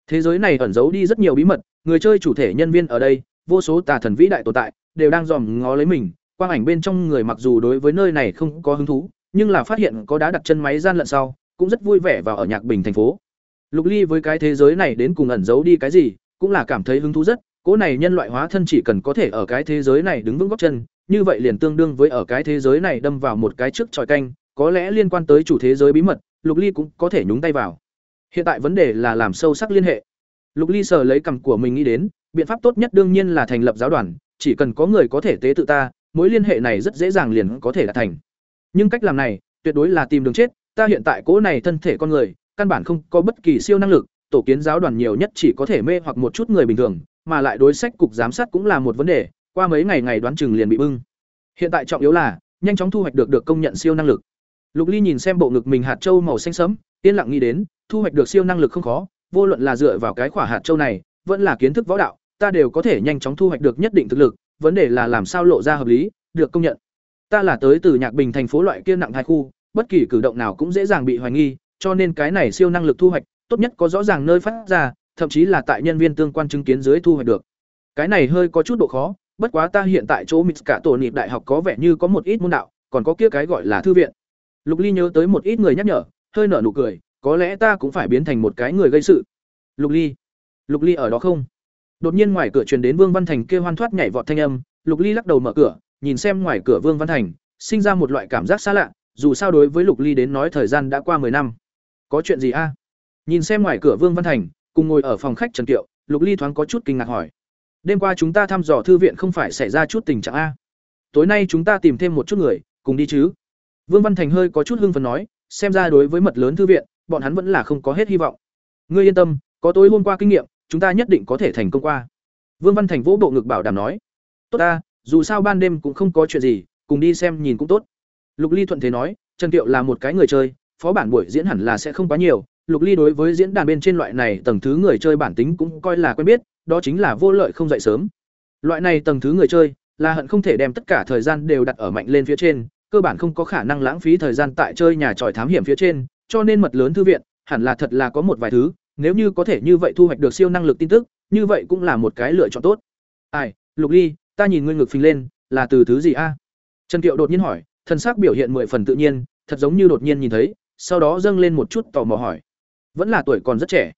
Thế giới này ẩn giấu đi rất nhiều bí mật, người chơi chủ thể nhân viên ở đây, vô số tà thần vĩ đại tồn tại, đều đang dòm ngó lấy mình, quang ảnh bên trong người mặc dù đối với nơi này không có hứng thú nhưng là phát hiện có đá đặt chân máy gian lận sau, cũng rất vui vẻ vào ở nhạc bình thành phố. Lục ly với cái thế giới này đến cùng ẩn giấu đi cái gì, cũng là cảm thấy hứng thú rất, cỗ này nhân loại hóa thân chỉ cần có thể ở cái thế giới này đứng vững gót chân, như vậy liền tương đương với ở cái thế giới này đâm vào một cái trước tròi canh, có lẽ liên quan tới chủ thế giới bí mật, lục ly cũng có thể nhúng tay vào. Hiện tại vấn đề là làm sâu sắc liên hệ. Lục ly sờ lấy cằm của mình nghĩ đến, biện pháp tốt nhất đương nhiên là thành lập giáo đoàn, chỉ cần có người có thể tế tự ta, mối liên hệ này rất dễ dàng liền có thể đạt thành nhưng cách làm này, tuyệt đối là tìm đường chết, ta hiện tại cỗ này thân thể con người, căn bản không có bất kỳ siêu năng lực, tổ kiến giáo đoàn nhiều nhất chỉ có thể mê hoặc một chút người bình thường, mà lại đối sách cục giám sát cũng là một vấn đề, qua mấy ngày ngày đoán chừng liền bị bưng. Hiện tại trọng yếu là, nhanh chóng thu hoạch được được công nhận siêu năng lực. Lục ly nhìn xem bộ ngực mình hạt châu màu xanh sẫm, yên lặng nghĩ đến, thu hoạch được siêu năng lực không khó, vô luận là dựa vào cái quả hạt châu này, vẫn là kiến thức võ đạo, ta đều có thể nhanh chóng thu hoạch được nhất định thực lực, vấn đề là làm sao lộ ra hợp lý, được công nhận ta là tới từ nhạc bình thành phố loại kia nặng hai khu, bất kỳ cử động nào cũng dễ dàng bị hoài nghi, cho nên cái này siêu năng lực thu hoạch, tốt nhất có rõ ràng nơi phát ra, thậm chí là tại nhân viên tương quan chứng kiến dưới thu hoạch được. Cái này hơi có chút độ khó, bất quá ta hiện tại chỗ mít cả tổ nịp đại học có vẻ như có một ít môn đạo, còn có kia cái gọi là thư viện. Lục ly nhớ tới một ít người nhắc nhở, hơi nở nụ cười, có lẽ ta cũng phải biến thành một cái người gây sự. Lục ly lục ly ở đó không? Đột nhiên ngoài cửa truyền đến vương văn thành kêu hoan thoát nhảy vọt thanh âm, lục ly lắc đầu mở cửa nhìn xem ngoài cửa vương văn thành, sinh ra một loại cảm giác xa lạ, dù sao đối với lục ly đến nói thời gian đã qua 10 năm. Có chuyện gì a? Nhìn xem ngoài cửa vương văn thành, cùng ngồi ở phòng khách trần kiệu, lục ly thoáng có chút kinh ngạc hỏi. Đêm qua chúng ta thăm dò thư viện không phải xảy ra chút tình trạng a? Tối nay chúng ta tìm thêm một chút người, cùng đi chứ? Vương văn thành hơi có chút hưng phấn nói, xem ra đối với mật lớn thư viện, bọn hắn vẫn là không có hết hy vọng. Ngươi yên tâm, có tối hôm qua kinh nghiệm, chúng ta nhất định có thể thành công qua. Vương văn thành vỗ bộ ngực bảo đảm nói. Tốt ta dù sao ban đêm cũng không có chuyện gì, cùng đi xem nhìn cũng tốt. Lục ly thuận thế nói, trần kiệu là một cái người chơi, phó bản buổi diễn hẳn là sẽ không quá nhiều. Lục ly đối với diễn đàn bên trên loại này tầng thứ người chơi bản tính cũng coi là quen biết, đó chính là vô lợi không dậy sớm. Loại này tầng thứ người chơi, là hận không thể đem tất cả thời gian đều đặt ở mạnh lên phía trên, cơ bản không có khả năng lãng phí thời gian tại chơi nhà tròi thám hiểm phía trên, cho nên mật lớn thư viện, hẳn là thật là có một vài thứ, nếu như có thể như vậy thu hoạch được siêu năng lực tin tức, như vậy cũng là một cái lựa chọn tốt. Ai, lục ly ta nhìn ngươi ngực phình lên, là từ thứ gì a? Trần kiệu đột nhiên hỏi, thân xác biểu hiện mười phần tự nhiên, thật giống như đột nhiên nhìn thấy, sau đó dâng lên một chút tò mò hỏi. Vẫn là tuổi còn rất trẻ.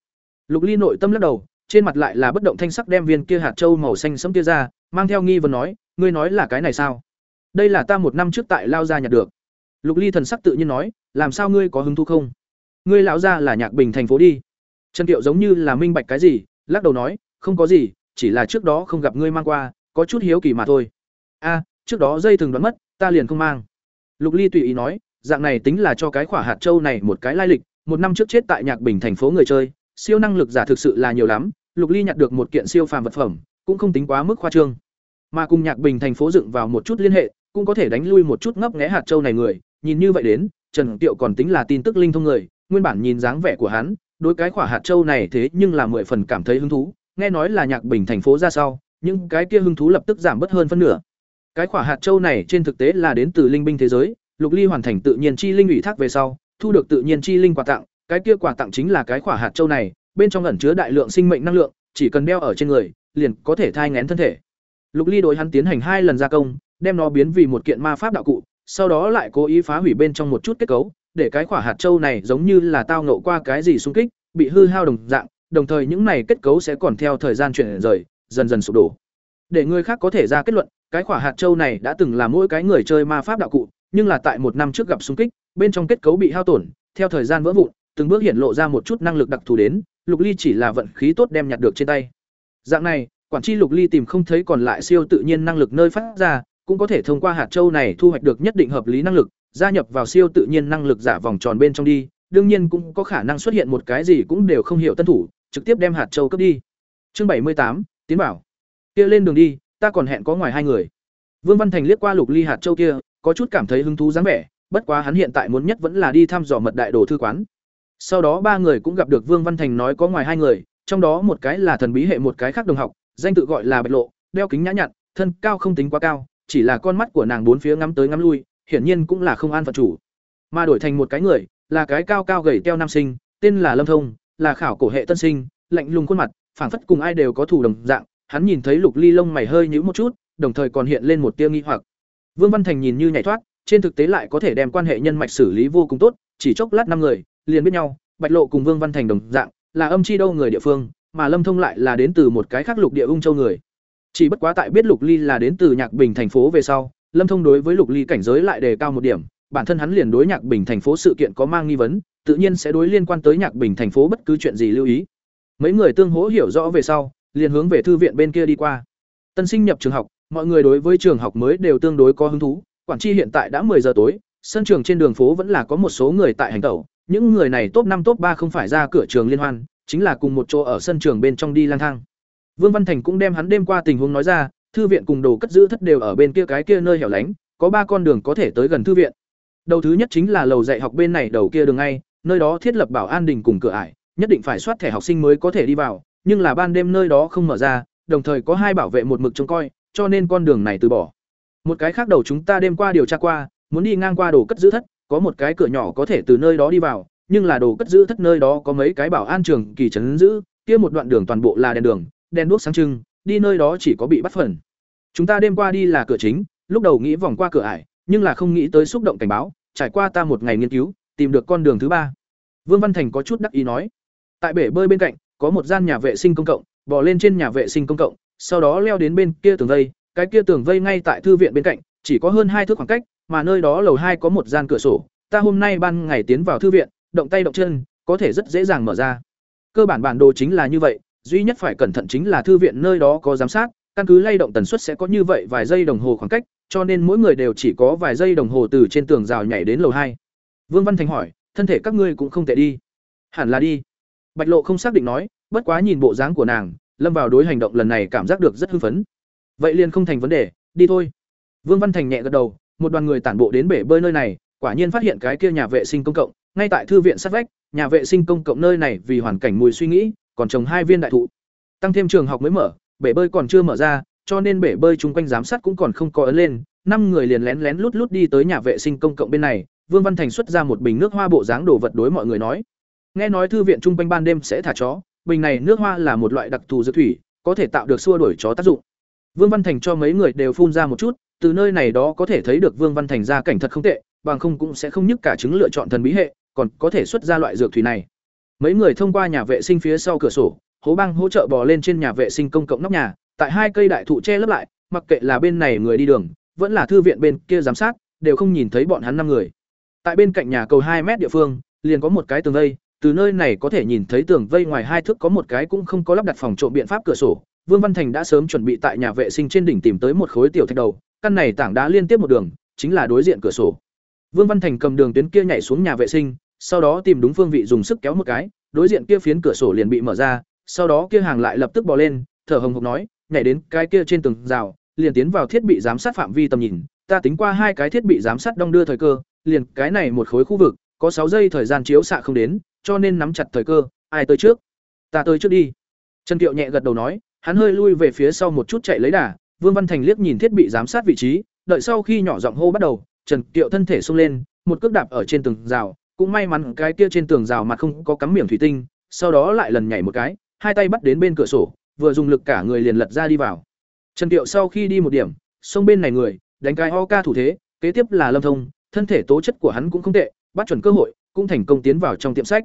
Lục ly nội tâm lắc đầu, trên mặt lại là bất động thanh sắc đem viên kia hạt trâu màu xanh sẫm kia ra, mang theo nghi vấn nói, ngươi nói là cái này sao? Đây là ta một năm trước tại lao gia nhặt được. Lục ly thần sắc tự nhiên nói, làm sao ngươi có hứng thú không? Ngươi lão gia là nhạc bình thành phố đi. Trần kiệu giống như là minh bạch cái gì, lắc đầu nói, không có gì, chỉ là trước đó không gặp ngươi mang qua có chút hiếu kỳ mà thôi. A, trước đó dây thường đoán mất, ta liền không mang. Lục ly tùy ý nói, dạng này tính là cho cái khỏa hạt châu này một cái lai lịch, một năm trước chết tại nhạc bình thành phố người chơi, siêu năng lực giả thực sự là nhiều lắm, lục ly nhặt được một kiện siêu phàm vật phẩm, cũng không tính quá mức khoa trương. Mà cùng nhạc bình thành phố dựng vào một chút liên hệ, cũng có thể đánh lui một chút ngấp nghé hạt châu này người, nhìn như vậy đến, trần tiệu còn tính là tin tức linh thông người, nguyên bản nhìn dáng vẻ của hắn, đối cái khỏa hạt châu này thế nhưng là mười phần cảm thấy hứng thú, nghe nói là nhạc bình thành phố ra sau nhưng cái kia hứng thú lập tức giảm bớt hơn phân nửa. Cái quả hạt châu này trên thực tế là đến từ linh binh thế giới, lục ly hoàn thành tự nhiên chi linh ủy thác về sau, thu được tự nhiên chi linh quà tặng, cái kia quà tặng chính là cái quả hạt châu này, bên trong ẩn chứa đại lượng sinh mệnh năng lượng, chỉ cần đeo ở trên người, liền có thể thai ngén thân thể. Lục ly đối hắn tiến hành hai lần gia công, đem nó biến vì một kiện ma pháp đạo cụ, sau đó lại cố ý phá hủy bên trong một chút kết cấu, để cái quả hạt châu này giống như là tao ngộ qua cái gì xung kích, bị hư hao đồng dạng, đồng thời những này kết cấu sẽ còn theo thời gian chuyển rời dần dần sụp đổ. Để người khác có thể ra kết luận, cái quả hạt châu này đã từng là mỗi cái người chơi ma pháp đạo cụ, nhưng là tại một năm trước gặp xung kích, bên trong kết cấu bị hao tổn, theo thời gian vỡ vụn, từng bước hiện lộ ra một chút năng lực đặc thù đến, lục ly chỉ là vận khí tốt đem nhặt được trên tay. Dạng này, quản tri lục ly tìm không thấy còn lại siêu tự nhiên năng lực nơi phát ra, cũng có thể thông qua hạt châu này thu hoạch được nhất định hợp lý năng lực, gia nhập vào siêu tự nhiên năng lực giả vòng tròn bên trong đi, đương nhiên cũng có khả năng xuất hiện một cái gì cũng đều không hiểu tân thủ, trực tiếp đem hạt châu cấp đi. Chương bảy mươi tám tiến bảo kia lên đường đi ta còn hẹn có ngoài hai người Vương Văn Thành liếc qua Lục Ly hạt châu kia, có chút cảm thấy hứng thú dáng vẻ, bất quá hắn hiện tại muốn nhất vẫn là đi thăm dò mật đại đồ thư quán. Sau đó ba người cũng gặp được Vương Văn Thành nói có ngoài hai người, trong đó một cái là thần bí hệ một cái khác đồng học, danh tự gọi là Bạch Lộ, đeo kính nhã nhặn, thân cao không tính quá cao, chỉ là con mắt của nàng bốn phía ngắm tới ngắm lui, hiển nhiên cũng là không an phận chủ. Mà đổi thành một cái người, là cái cao cao gầy teo nam sinh, tên là Lâm Thông, là khảo cổ hệ tân sinh, lạnh lùng khuôn mặt, phảng phất cùng ai đều có thủ đồng dạng, hắn nhìn thấy Lục Ly lông mày hơi nhíu một chút, đồng thời còn hiện lên một tia nghi hoặc. Vương Văn Thành nhìn như nhảy thoát, trên thực tế lại có thể đem quan hệ nhân mạch xử lý vô cùng tốt, chỉ chốc lát năm người, liền biết nhau, Bạch Lộ cùng Vương Văn Thành đồng dạng, là âm chi đâu người địa phương, mà Lâm Thông lại là đến từ một cái khác lục địa ung châu người. Chỉ bất quá tại biết Lục Ly là đến từ Nhạc Bình thành phố về sau, Lâm Thông đối với Lục Ly cảnh giới lại đề cao một điểm, bản thân hắn liền đối Nhạc Bình thành phố sự kiện có mang nghi vấn, tự nhiên sẽ đối liên quan tới Nhạc Bình thành phố bất cứ chuyện gì lưu ý. Mấy người tương hỗ hiểu rõ về sau, liền hướng về thư viện bên kia đi qua. Tân sinh nhập trường học, mọi người đối với trường học mới đều tương đối có hứng thú, quản tri hiện tại đã 10 giờ tối, sân trường trên đường phố vẫn là có một số người tại hành tẩu, những người này top năm top ba không phải ra cửa trường liên hoan, chính là cùng một chỗ ở sân trường bên trong đi lang thang. Vương Văn Thành cũng đem hắn đêm qua tình huống nói ra, thư viện cùng đồ cất giữ thất đều ở bên kia cái kia nơi hẻo lánh, có ba con đường có thể tới gần thư viện. Đầu thứ nhất chính là lầu dạy học bên này đầu kia đường ngay, nơi đó thiết lập bảo an đình cùng cửa ải, nhất định phải soát thẻ học sinh mới có thể đi vào, nhưng là ban đêm nơi đó không mở ra, đồng thời có hai bảo vệ một mực trông coi, cho nên con đường này từ bỏ. Một cái khác đầu chúng ta đêm qua điều tra qua, muốn đi ngang qua đồ cất giữ thất, có một cái cửa nhỏ có thể từ nơi đó đi vào, nhưng là đồ cất giữ thất nơi đó có mấy cái bảo an trường kỳ trấn giữ, kia một đoạn đường toàn bộ là đèn đường, đèn đuốc sáng trưng, đi nơi đó chỉ có bị bắt phần. Chúng ta đêm qua đi là cửa chính, lúc đầu nghĩ vòng qua cửa ải, nhưng là không nghĩ tới xúc động cảnh báo, trải qua ta một ngày nghiên cứu, tìm được con đường thứ ba. Vương Văn Thành có chút đắc ý nói. Tại bể bơi bên cạnh, có một gian nhà vệ sinh công cộng, bò lên trên nhà vệ sinh công cộng, sau đó leo đến bên kia tường vây, cái kia tường vây ngay tại thư viện bên cạnh, chỉ có hơn hai thước khoảng cách, mà nơi đó lầu hai có một gian cửa sổ, ta hôm nay ban ngày tiến vào thư viện, động tay động chân, có thể rất dễ dàng mở ra. Cơ bản bản đồ chính là như vậy, duy nhất phải cẩn thận chính là thư viện nơi đó có giám sát, căn cứ lay động tần suất sẽ có như vậy vài giây đồng hồ khoảng cách, cho nên mỗi người đều chỉ có vài giây đồng hồ từ trên tường rào nhảy đến lầu hai. Vương Văn Thành hỏi, thân thể các ngươi cũng không tệ đi. Hẳn là đi. Bạch Lộ không xác định nói, bất quá nhìn bộ dáng của nàng, lâm vào đối hành động lần này cảm giác được rất hưng phấn. Vậy liền không thành vấn đề, đi thôi. Vương Văn Thành nhẹ gật đầu, một đoàn người tản bộ đến bể bơi nơi này, quả nhiên phát hiện cái kia nhà vệ sinh công cộng, ngay tại thư viện sát vách, nhà vệ sinh công cộng nơi này vì hoàn cảnh mùi suy nghĩ, còn trồng hai viên đại thụ. Tăng thêm trường học mới mở, bể bơi còn chưa mở ra, cho nên bể bơi chung quanh giám sát cũng còn không có ấn lên, năm người liền lén lén lút lút đi tới nhà vệ sinh công cộng bên này, Vương Văn Thành xuất ra một bình nước hoa bộ dáng đồ vật đối mọi người nói. Nghe nói thư viện chung quanh ban đêm sẽ thả chó, bình này nước hoa là một loại đặc thù dược thủy, có thể tạo được xua đuổi chó tác dụng. Vương Văn Thành cho mấy người đều phun ra một chút, từ nơi này đó có thể thấy được Vương Văn Thành ra cảnh thật không tệ, bằng không cũng sẽ không nhức cả chứng lựa chọn thần bí hệ, còn có thể xuất ra loại dược thủy này. Mấy người thông qua nhà vệ sinh phía sau cửa sổ, Hố băng hỗ trợ bò lên trên nhà vệ sinh công cộng nóc nhà, tại hai cây đại thụ che lấp lại, mặc kệ là bên này người đi đường, vẫn là thư viện bên kia giám sát, đều không nhìn thấy bọn hắn năm người. Tại bên cạnh nhà cầu hai mét địa phương, liền có một cái tường dây từ nơi này có thể nhìn thấy tường vây ngoài hai thước có một cái cũng không có lắp đặt phòng trộm biện pháp cửa sổ. Vương Văn Thành đã sớm chuẩn bị tại nhà vệ sinh trên đỉnh tìm tới một khối tiểu thạch đầu, căn này tảng đá liên tiếp một đường, chính là đối diện cửa sổ. Vương Văn Thành cầm đường tuyến kia nhảy xuống nhà vệ sinh, sau đó tìm đúng phương vị dùng sức kéo một cái, đối diện kia phiến cửa sổ liền bị mở ra, sau đó kia hàng lại lập tức bò lên, thở hồng hộc nói, nhảy đến cái kia trên tường rào, liền tiến vào thiết bị giám sát phạm vi tầm nhìn, ta tính qua hai cái thiết bị giám sát đong đưa thời cơ, liền cái này một khối khu vực, có sáu giây thời gian chiếu xạ không đến, cho nên nắm chặt thời cơ, ai tới trước? Ta tới trước đi. Trần Kiệu nhẹ gật đầu nói, hắn hơi lui về phía sau một chút chạy lấy đà, Vương Văn Thành liếc nhìn thiết bị giám sát vị trí, đợi sau khi nhỏ giọng hô bắt đầu, Trần Kiệu thân thể xông lên, một cước đạp ở trên tường rào, cũng may mắn cái kia trên tường rào mặt không có cắm miệng thủy tinh, sau đó lại lần nhảy một cái, hai tay bắt đến bên cửa sổ, vừa dùng lực cả người liền lật ra đi vào. Trần Kiệu sau khi đi một điểm, xông bên này người, đánh cái ho ca thủ thế, kế tiếp là Lâm Thông, thân thể tố chất của hắn cũng không tệ, bắt chuẩn cơ hội, cũng thành công tiến vào trong tiệm sách.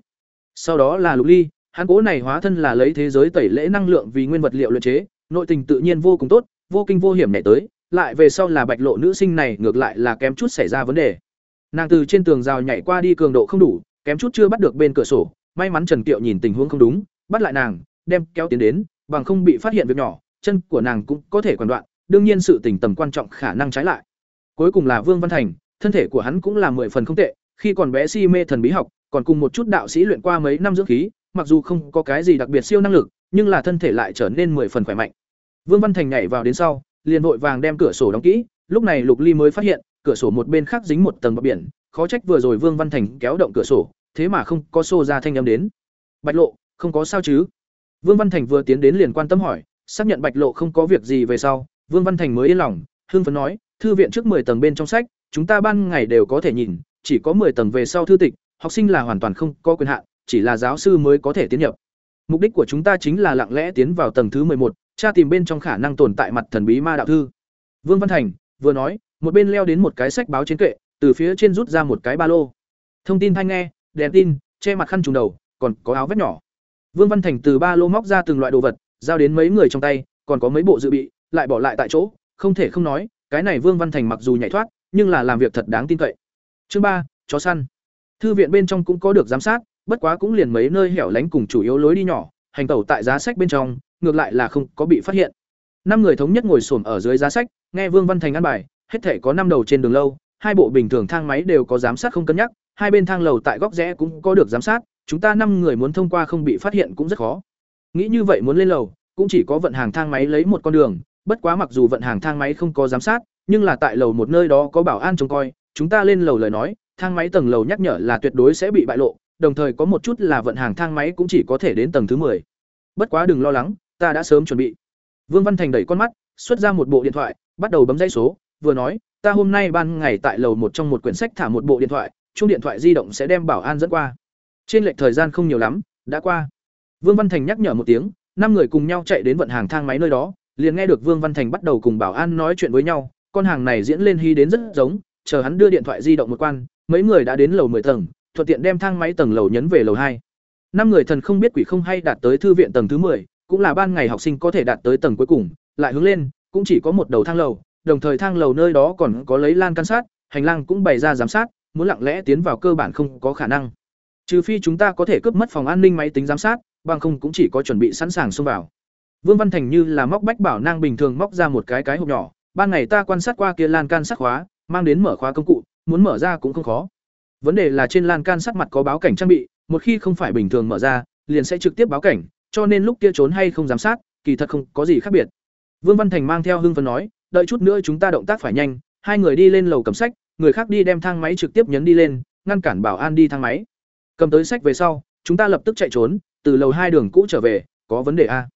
Sau đó là Lục Ly, hắn cố này hóa thân là lấy thế giới tẩy lễ năng lượng vì nguyên vật liệu luyện chế, nội tình tự nhiên vô cùng tốt, vô kinh vô hiểm nhảy tới, lại về sau là Bạch Lộ nữ sinh này ngược lại là kém chút xảy ra vấn đề. Nàng từ trên tường rào nhảy qua đi cường độ không đủ, kém chút chưa bắt được bên cửa sổ, may mắn Trần Kiệu nhìn tình huống không đúng, bắt lại nàng, đem kéo tiến đến, bằng không bị phát hiện việc nhỏ, chân của nàng cũng có thể quản đoạn, đương nhiên sự tình tầm quan trọng khả năng trái lại. Cuối cùng là Vương Văn Thành, thân thể của hắn cũng là mười phần không tệ, khi còn bé si mê thần bí học, còn cùng một chút đạo sĩ luyện qua mấy năm dưỡng khí, mặc dù không có cái gì đặc biệt siêu năng lực, nhưng là thân thể lại trở nên mười phần khỏe mạnh. Vương Văn Thành nhảy vào đến sau, liền vội vàng đem cửa sổ đóng kỹ, lúc này Lục Ly mới phát hiện, cửa sổ một bên khác dính một tầng bọt biển, khó trách vừa rồi Vương Văn Thành kéo động cửa sổ, thế mà không có xô ra thanh âm đến. Bạch Lộ, không có sao chứ? Vương Văn Thành vừa tiến đến liền quan tâm hỏi, xác nhận Bạch Lộ không có việc gì về sau, Vương Văn Thành mới yên lòng, hưng phấn nói, thư viện trước 10 tầng bên trong sách, chúng ta ban ngày đều có thể nhìn, chỉ có 10 tầng về sau thư tịch, học sinh là hoàn toàn không có quyền hạn, chỉ là giáo sư mới có thể tiến nhập. Mục đích của chúng ta chính là lặng lẽ tiến vào tầng thứ một, tra tìm bên trong khả năng tồn tại mặt thần bí ma đạo thư. Vương Văn Thành vừa nói, một bên leo đến một cái sách báo trên kệ, từ phía trên rút ra một cái ba lô. Thông tin thanh nghe, đèn tin, che mặt khăn trùm đầu, còn có áo vest nhỏ. Vương Văn Thành từ ba lô móc ra từng loại đồ vật, giao đến mấy người trong tay, còn có mấy bộ dự bị, lại bỏ lại tại chỗ, không thể không nói, cái này Vương Văn Thành mặc dù nhảy thoát, nhưng là làm việc thật đáng tin cậy. Chương ba, chó săn. Thư viện bên trong cũng có được giám sát, bất quá cũng liền mấy nơi hẻo lánh cùng chủ yếu lối đi nhỏ, hành tẩu tại giá sách bên trong, ngược lại là không có bị phát hiện. Năm người thống nhất ngồi xổm ở dưới giá sách, nghe Vương Văn Thành ăn bài, hết thể có năm đầu trên đường lâu, hai bộ bình thường thang máy đều có giám sát không cân nhắc, hai bên thang lầu tại góc rẽ cũng có được giám sát, chúng ta năm người muốn thông qua không bị phát hiện cũng rất khó. Nghĩ như vậy muốn lên lầu, cũng chỉ có vận hàng thang máy lấy một con đường, bất quá mặc dù vận hàng thang máy không có giám sát, nhưng là tại lầu một nơi đó có bảo an trông coi, chúng ta lên lầu lời nói, thang máy tầng lầu nhắc nhở là tuyệt đối sẽ bị bại lộ, đồng thời có một chút là vận hàng thang máy cũng chỉ có thể đến tầng thứ 10. Bất quá đừng lo lắng, ta đã sớm chuẩn bị. Vương Văn Thành đẩy con mắt, xuất ra một bộ điện thoại, bắt đầu bấm dây số, vừa nói, ta hôm nay ban ngày tại lầu một trong một quyển sách thả một bộ điện thoại, chung điện thoại di động sẽ đem bảo an dẫn qua. Trên lệch thời gian không nhiều lắm, đã qua. Vương Văn Thành nhắc nhở một tiếng, năm người cùng nhau chạy đến vận hàng thang máy nơi đó, liền nghe được Vương Văn Thành bắt đầu cùng bảo an nói chuyện với nhau, con hàng này diễn lên hy đến rất giống, chờ hắn đưa điện thoại di động một quan, mấy người đã đến lầu 10 tầng, thuận tiện đem thang máy tầng lầu nhấn về lầu hai. Năm người thần không biết quỷ không hay đạt tới thư viện tầng thứ 10, cũng là ban ngày học sinh có thể đạt tới tầng cuối cùng, lại hướng lên, cũng chỉ có một đầu thang lầu, đồng thời thang lầu nơi đó còn có lấy lan can sát, hành lang cũng bày ra giám sát, muốn lặng lẽ tiến vào cơ bản không có khả năng. Trừ phi chúng ta có thể cướp mất phòng an ninh máy tính giám sát, bằng không cũng chỉ có chuẩn bị sẵn sàng xông vào. Vương Văn Thành như là móc bách bảo nang bình thường móc ra một cái cái hộp nhỏ, ban ngày ta quan sát qua kia lan can sát khóa, mang đến mở khóa công cụ, muốn mở ra cũng không khó. Vấn đề là trên lan can sắt mặt có báo cảnh trang bị, một khi không phải bình thường mở ra, liền sẽ trực tiếp báo cảnh, cho nên lúc kia trốn hay không giám sát, kỳ thật không có gì khác biệt. Vương Văn Thành mang theo hưng phấn nói, đợi chút nữa chúng ta động tác phải nhanh, hai người đi lên lầu cầm sách, người khác đi đem thang máy trực tiếp nhấn đi lên, ngăn cản bảo an đi thang máy. Cầm tới sách về sau, chúng ta lập tức chạy trốn, từ lầu hai đường cũ trở về, có vấn đề a.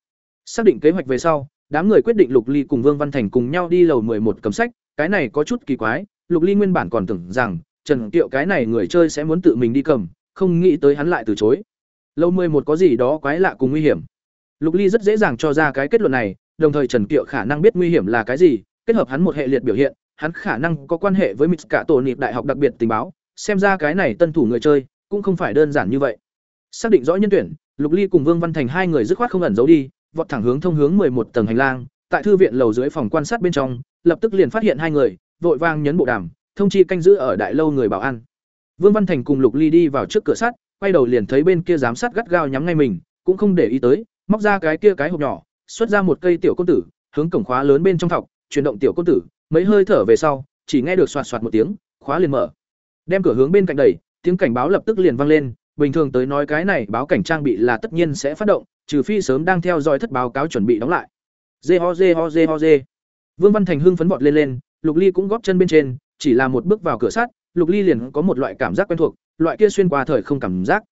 Xác định kế hoạch về sau, đám người quyết định Lục Ly cùng Vương Văn Thành cùng nhau đi lầu một cầm sách, cái này có chút kỳ quái, Lục Ly nguyên bản còn tưởng rằng Trần Tiệu cái này người chơi sẽ muốn tự mình đi cầm, không nghĩ tới hắn lại từ chối. Lầu một có gì đó quái lạ cùng nguy hiểm. Lục Ly rất dễ dàng cho ra cái kết luận này, đồng thời Trần Kiệu khả năng biết nguy hiểm là cái gì, kết hợp hắn một hệ liệt biểu hiện, hắn khả năng có quan hệ với Mịch cả tổ nịp đại học đặc biệt tình báo, xem ra cái này tân thủ người chơi cũng không phải đơn giản như vậy. Xác định rõ nhân tuyển, Lục Ly cùng Vương Văn Thành hai người dứt khoát không ẩn giấu đi, vọt thẳng hướng thông hướng một tầng hành lang, tại thư viện lầu dưới phòng quan sát bên trong, lập tức liền phát hiện hai người, vội vang nhấn bộ đàm, thông chi canh giữ ở đại lâu người bảo an. Vương Văn Thành cùng Lục Ly đi vào trước cửa sắt, quay đầu liền thấy bên kia giám sát gắt gao nhắm ngay mình, cũng không để ý tới, móc ra cái kia cái hộp nhỏ, xuất ra một cây tiểu côn tử, hướng cổng khóa lớn bên trong thọc, chuyển động tiểu côn tử, mấy hơi thở về sau, chỉ nghe được xoạt xoạt một tiếng, khóa liền mở. Đem cửa hướng bên cạnh đẩy, tiếng cảnh báo lập tức liền vang lên, bình thường tới nói cái này báo cảnh trang bị là tất nhiên sẽ phát động, trừ phi sớm đang theo dõi thất báo cáo chuẩn bị đóng lại. Dê ho dê ho dê ho dê. Vương Văn Thành hưng phấn vọt lên lên, Lục Ly cũng góp chân bên trên, chỉ là một bước vào cửa sắt, Lục Ly liền có một loại cảm giác quen thuộc, loại kia xuyên qua thời không cảm giác.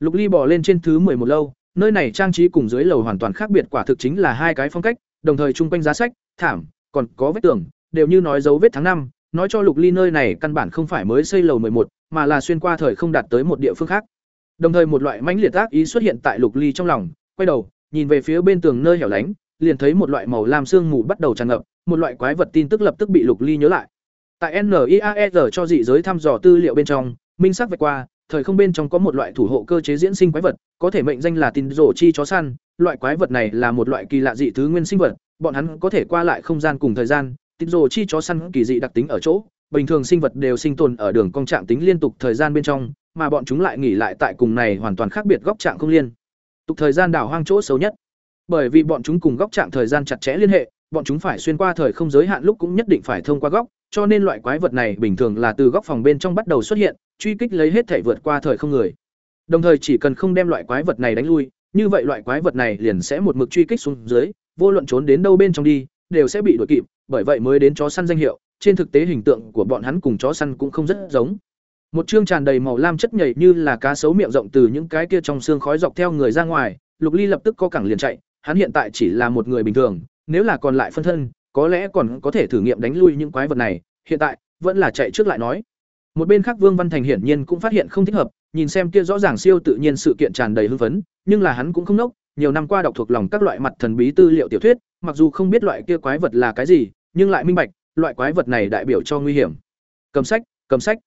Lục Ly bò lên trên thứ một lâu, nơi này trang trí cùng dưới lầu hoàn toàn khác biệt quả thực chính là hai cái phong cách, đồng thời chung quanh giá sách, thảm, còn có vết tường, đều như nói dấu vết tháng năm, nói cho Lục Ly nơi này căn bản không phải mới xây lầu một, mà là xuyên qua thời không đạt tới một địa phương khác. Đồng thời một loại mãnh liệt ác ý xuất hiện tại Lục Ly trong lòng, quay đầu, nhìn về phía bên tường nơi hẻo lánh, liền thấy một loại màu lam sương mù bắt đầu tràn ngập, một loại quái vật tin tức lập tức bị Lục Ly nhớ lại. Tại NIAER cho dị giới thăm dò tư liệu bên trong, minh sắc vạch qua, thời không bên trong có một loại thủ hộ cơ chế diễn sinh quái vật, có thể mệnh danh là tin rổ chi chó săn, loại quái vật này là một loại kỳ lạ dị thứ nguyên sinh vật, bọn hắn có thể qua lại không gian cùng thời gian, tin rổ chi chó săn kỳ dị đặc tính ở chỗ, bình thường sinh vật đều sinh tồn ở đường cong trạng tính liên tục thời gian bên trong, mà bọn chúng lại nghỉ lại tại cùng này hoàn toàn khác biệt góc trạng không liên. Tục thời gian đảo hoang chỗ xấu nhất. Bởi vì bọn chúng cùng góc trạng thời gian chặt chẽ liên hệ, bọn chúng phải xuyên qua thời không giới hạn lúc cũng nhất định phải thông qua góc, cho nên loại quái vật này bình thường là từ góc phòng bên trong bắt đầu xuất hiện, truy kích lấy hết thể vượt qua thời không người. Đồng thời chỉ cần không đem loại quái vật này đánh lui, như vậy loại quái vật này liền sẽ một mực truy kích xuống dưới, vô luận trốn đến đâu bên trong đi, đều sẽ bị đuổi kịp, bởi vậy mới đến chó săn danh hiệu, trên thực tế hình tượng của bọn hắn cùng chó săn cũng không rất giống. Một chương tràn đầy màu lam chất nhảy như là cá sấu miệng rộng từ những cái kia trong xương khói dọc theo người ra ngoài, Lục Ly lập tức co cẳng liền chạy, hắn hiện tại chỉ là một người bình thường, nếu là còn lại phân thân, có lẽ còn có thể thử nghiệm đánh lui những quái vật này, hiện tại vẫn là chạy trước lại nói. Một bên khác Vương Văn Thành hiển nhiên cũng phát hiện không thích hợp, nhìn xem kia rõ ràng siêu tự nhiên sự kiện tràn đầy hưng phấn, nhưng là hắn cũng không nốc, nhiều năm qua đọc thuộc lòng các loại mặt thần bí tư liệu tiểu thuyết, mặc dù không biết loại kia quái vật là cái gì, nhưng lại minh bạch, loại quái vật này đại biểu cho nguy hiểm. Cầm sách, cầm sách.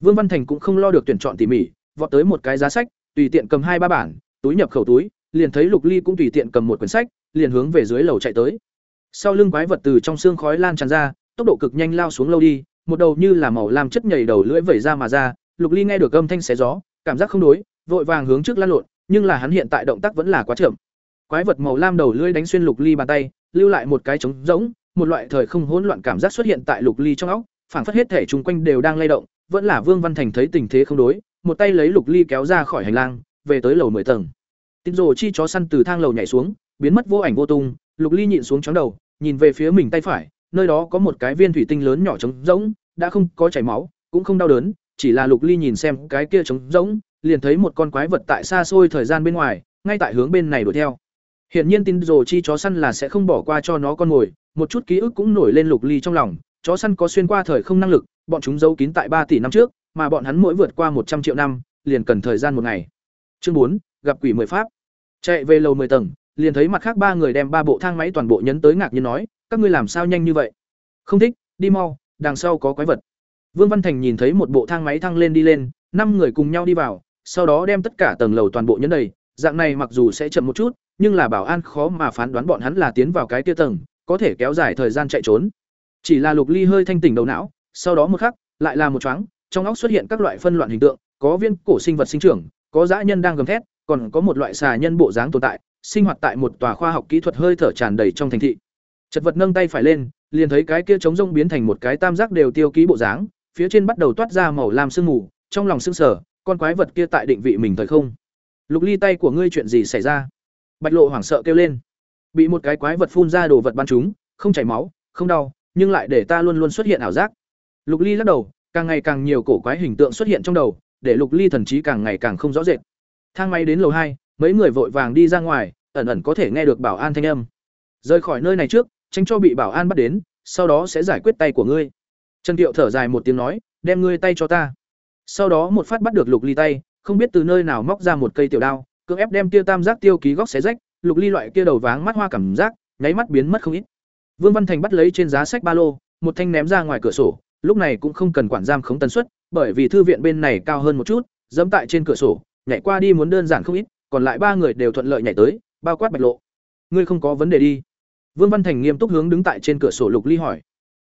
Vương Văn Thành cũng không lo được tuyển chọn tỉ mỉ, vọt tới một cái giá sách, tùy tiện cầm hai ba bản, túi nhập khẩu túi, liền thấy Lục Ly cũng tùy tiện cầm một quyển sách, liền hướng về dưới lầu chạy tới. Sau lưng quái vật từ trong xương khói lan tràn ra, tốc độ cực nhanh lao xuống lâu đi, một đầu như là màu lam chất nhảy đầu lưỡi vẩy ra mà ra, Lục Ly nghe được âm thanh xé gió, cảm giác không đối, vội vàng hướng trước lăn lộn, nhưng là hắn hiện tại động tác vẫn là quá chậm. Quái vật màu lam đầu lưỡi đánh xuyên Lục Ly bàn tay, lưu lại một cái trống rỗng, một loại thời không hỗn loạn cảm giác xuất hiện tại Lục Ly trong óc, phảng phất hết thể chúng quanh đều đang lay động, vẫn là Vương Văn Thành thấy tình thế không đối, một tay lấy Lục Ly kéo ra khỏi hành lang, về tới lầu 10 tầng. Tín rồ chi chó săn từ thang lầu nhảy xuống, biến mất vô ảnh vô tung, Lục Ly nhịn xuống chóng đầu, nhìn về phía mình tay phải, nơi đó có một cái viên thủy tinh lớn nhỏ trống rỗng, đã không có chảy máu, cũng không đau đớn, chỉ là Lục Ly nhìn xem cái kia trống rỗng, liền thấy một con quái vật tại xa xôi thời gian bên ngoài, ngay tại hướng bên này đuổi theo. Hiển nhiên tín rồ chi chó săn là sẽ không bỏ qua cho nó con mồi, một chút ký ức cũng nổi lên Lục Ly trong lòng, chó săn có xuyên qua thời không năng lực, bọn chúng giấu kín tại ba tỷ năm trước, mà bọn hắn mỗi vượt qua một trăm triệu năm, liền cần thời gian một ngày. Chương bốn gặp quỷ mười pháp. Chạy về lầu 10 tầng, liền thấy mặt khác ba người đem ba bộ thang máy toàn bộ nhấn tới ngạc nhiên nói, các ngươi làm sao nhanh như vậy? Không thích, đi mau, đằng sau có quái vật. Vương Văn Thành nhìn thấy một bộ thang máy thăng lên đi lên, năm người cùng nhau đi vào, sau đó đem tất cả tầng lầu toàn bộ nhấn đầy, dạng này mặc dù sẽ chậm một chút, nhưng là bảo an khó mà phán đoán bọn hắn là tiến vào cái kia tầng, có thể kéo dài thời gian chạy trốn. Chỉ là Lục Ly hơi thanh tỉnh đầu não, sau đó một khắc, lại là một choáng, trong óc xuất hiện các loại phân loạn hình tượng, có viên cổ sinh vật sinh trưởng, có dã nhân đang gầm thét, còn có một loại xà nhân bộ dáng tồn tại, sinh hoạt tại một tòa khoa học kỹ thuật hơi thở tràn đầy trong thành thị. Chật vật nâng tay phải lên, liền thấy cái kia trống rông biến thành một cái tam giác đều tiêu ký bộ dáng, phía trên bắt đầu toát ra màu lam sương mù, trong lòng sững sờ, con quái vật kia tại định vị mình thời không. Lục Ly tay của ngươi chuyện gì xảy ra? Bạch Lộ hoảng sợ kêu lên. Bị một cái quái vật phun ra đồ vật bắn trúng, không chảy máu, không đau, nhưng lại để ta luôn luôn xuất hiện ảo giác. Lục Ly lắc đầu, càng ngày càng nhiều cổ quái hình tượng xuất hiện trong đầu, để Lục Ly thần trí càng ngày càng không rõ rệt. Thang máy đến lầu hai, mấy người vội vàng đi ra ngoài, ẩn ẩn có thể nghe được bảo an thanh âm. Rời khỏi nơi này trước, tránh cho bị bảo an bắt đến, sau đó sẽ giải quyết tay của ngươi. Trần Tiệu thở dài một tiếng nói, đem ngươi tay cho ta. Sau đó một phát bắt được Lục Ly tay, không biết từ nơi nào móc ra một cây tiểu đao, cưỡng ép đem kia tam giác tiêu ký góc xé rách, Lục Ly loại kia đầu váng mắt hoa cảm giác, nháy mắt biến mất không ít. Vương Văn Thành bắt lấy trên giá sách ba lô, một thanh ném ra ngoài cửa sổ, lúc này cũng không cần quản giam khống tần suất, bởi vì thư viện bên này cao hơn một chút, dẫm tại trên cửa sổ, nhảy qua đi muốn đơn giản không ít, còn lại ba người đều thuận lợi nhảy tới, bao quát Bạch Lộ. Ngươi không có vấn đề đi. Vương Văn Thành nghiêm túc hướng đứng tại trên cửa sổ Lục Ly hỏi.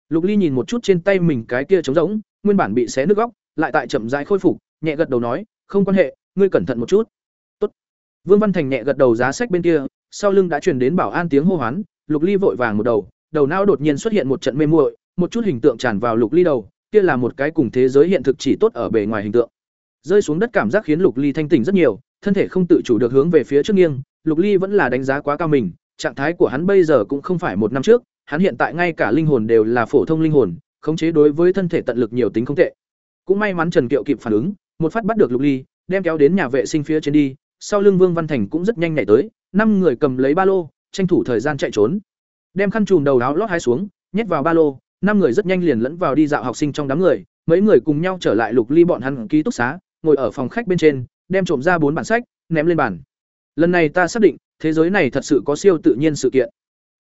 Lục Ly nhìn một chút trên tay mình cái kia trống rỗng, nguyên bản bị xé nước góc, lại tại chậm rãi khôi phục, nhẹ gật đầu nói, "Không quan hệ, ngươi cẩn thận một chút." "Tốt." Vương Văn Thành nhẹ gật đầu giá sách bên kia, sau lưng đã truyền đến bảo an tiếng hô hoán, Lục Ly vội vàng một đầu, đầu não đột nhiên xuất hiện một trận mê muội, một chút hình tượng tràn vào Lục Ly đầu, kia là một cái cùng thế giới hiện thực chỉ tốt ở bề ngoài hình tượng. Rơi xuống đất cảm giác khiến Lục Ly thanh tỉnh rất nhiều, thân thể không tự chủ được hướng về phía trước nghiêng, Lục Ly vẫn là đánh giá quá cao mình, trạng thái của hắn bây giờ cũng không phải một năm trước, hắn hiện tại ngay cả linh hồn đều là phổ thông linh hồn, khống chế đối với thân thể tận lực nhiều tính không tệ. Cũng may mắn Trần Kiệu kịp phản ứng, một phát bắt được Lục Ly, đem kéo đến nhà vệ sinh phía trên đi, sau lưng Vương Văn Thành cũng rất nhanh nhảy tới, năm người cầm lấy ba lô, tranh thủ thời gian chạy trốn. Đem khăn chùm đầu áo lót hai xuống, nhét vào ba lô, năm người rất nhanh liền lẫn vào đi dạo học sinh trong đám người, mấy người cùng nhau trở lại Lục Ly bọn hắn ký túc xá, ngồi ở phòng khách bên trên, đem trộm ra bốn bản sách, ném lên bàn. Lần này ta xác định, thế giới này thật sự có siêu tự nhiên sự kiện.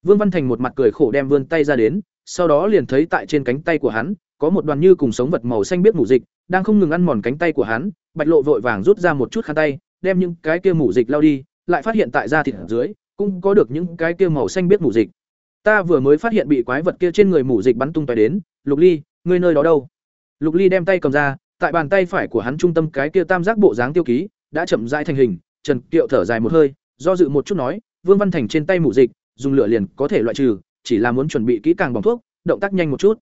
Vương Văn Thành một mặt cười khổ đem vươn tay ra đến, sau đó liền thấy tại trên cánh tay của hắn, có một đoàn như cùng sống vật màu xanh biết mủ dịch, đang không ngừng ăn mòn cánh tay của hắn, Bạch Lộ vội vàng rút ra một chút khăn tay, đem những cái kia mủ dịch lao đi, lại phát hiện tại da thịt ở dưới, cũng có được những cái kia màu xanh biết mủ dịch. Ta vừa mới phát hiện bị quái vật kia trên người mủ dịch bắn tung tóe đến, Lục Ly, ngươi nơi đó đâu? Lục Ly đem tay cầm ra, tại bàn tay phải của hắn trung tâm cái kia tam giác bộ dáng tiêu ký, đã chậm rãi thành hình, Trần Kiệu thở dài một hơi, do dự một chút nói, Vương Văn Thành trên tay mủ dịch, dùng lửa liền có thể loại trừ, chỉ là muốn chuẩn bị kỹ càng bằng thuốc, động tác nhanh một chút.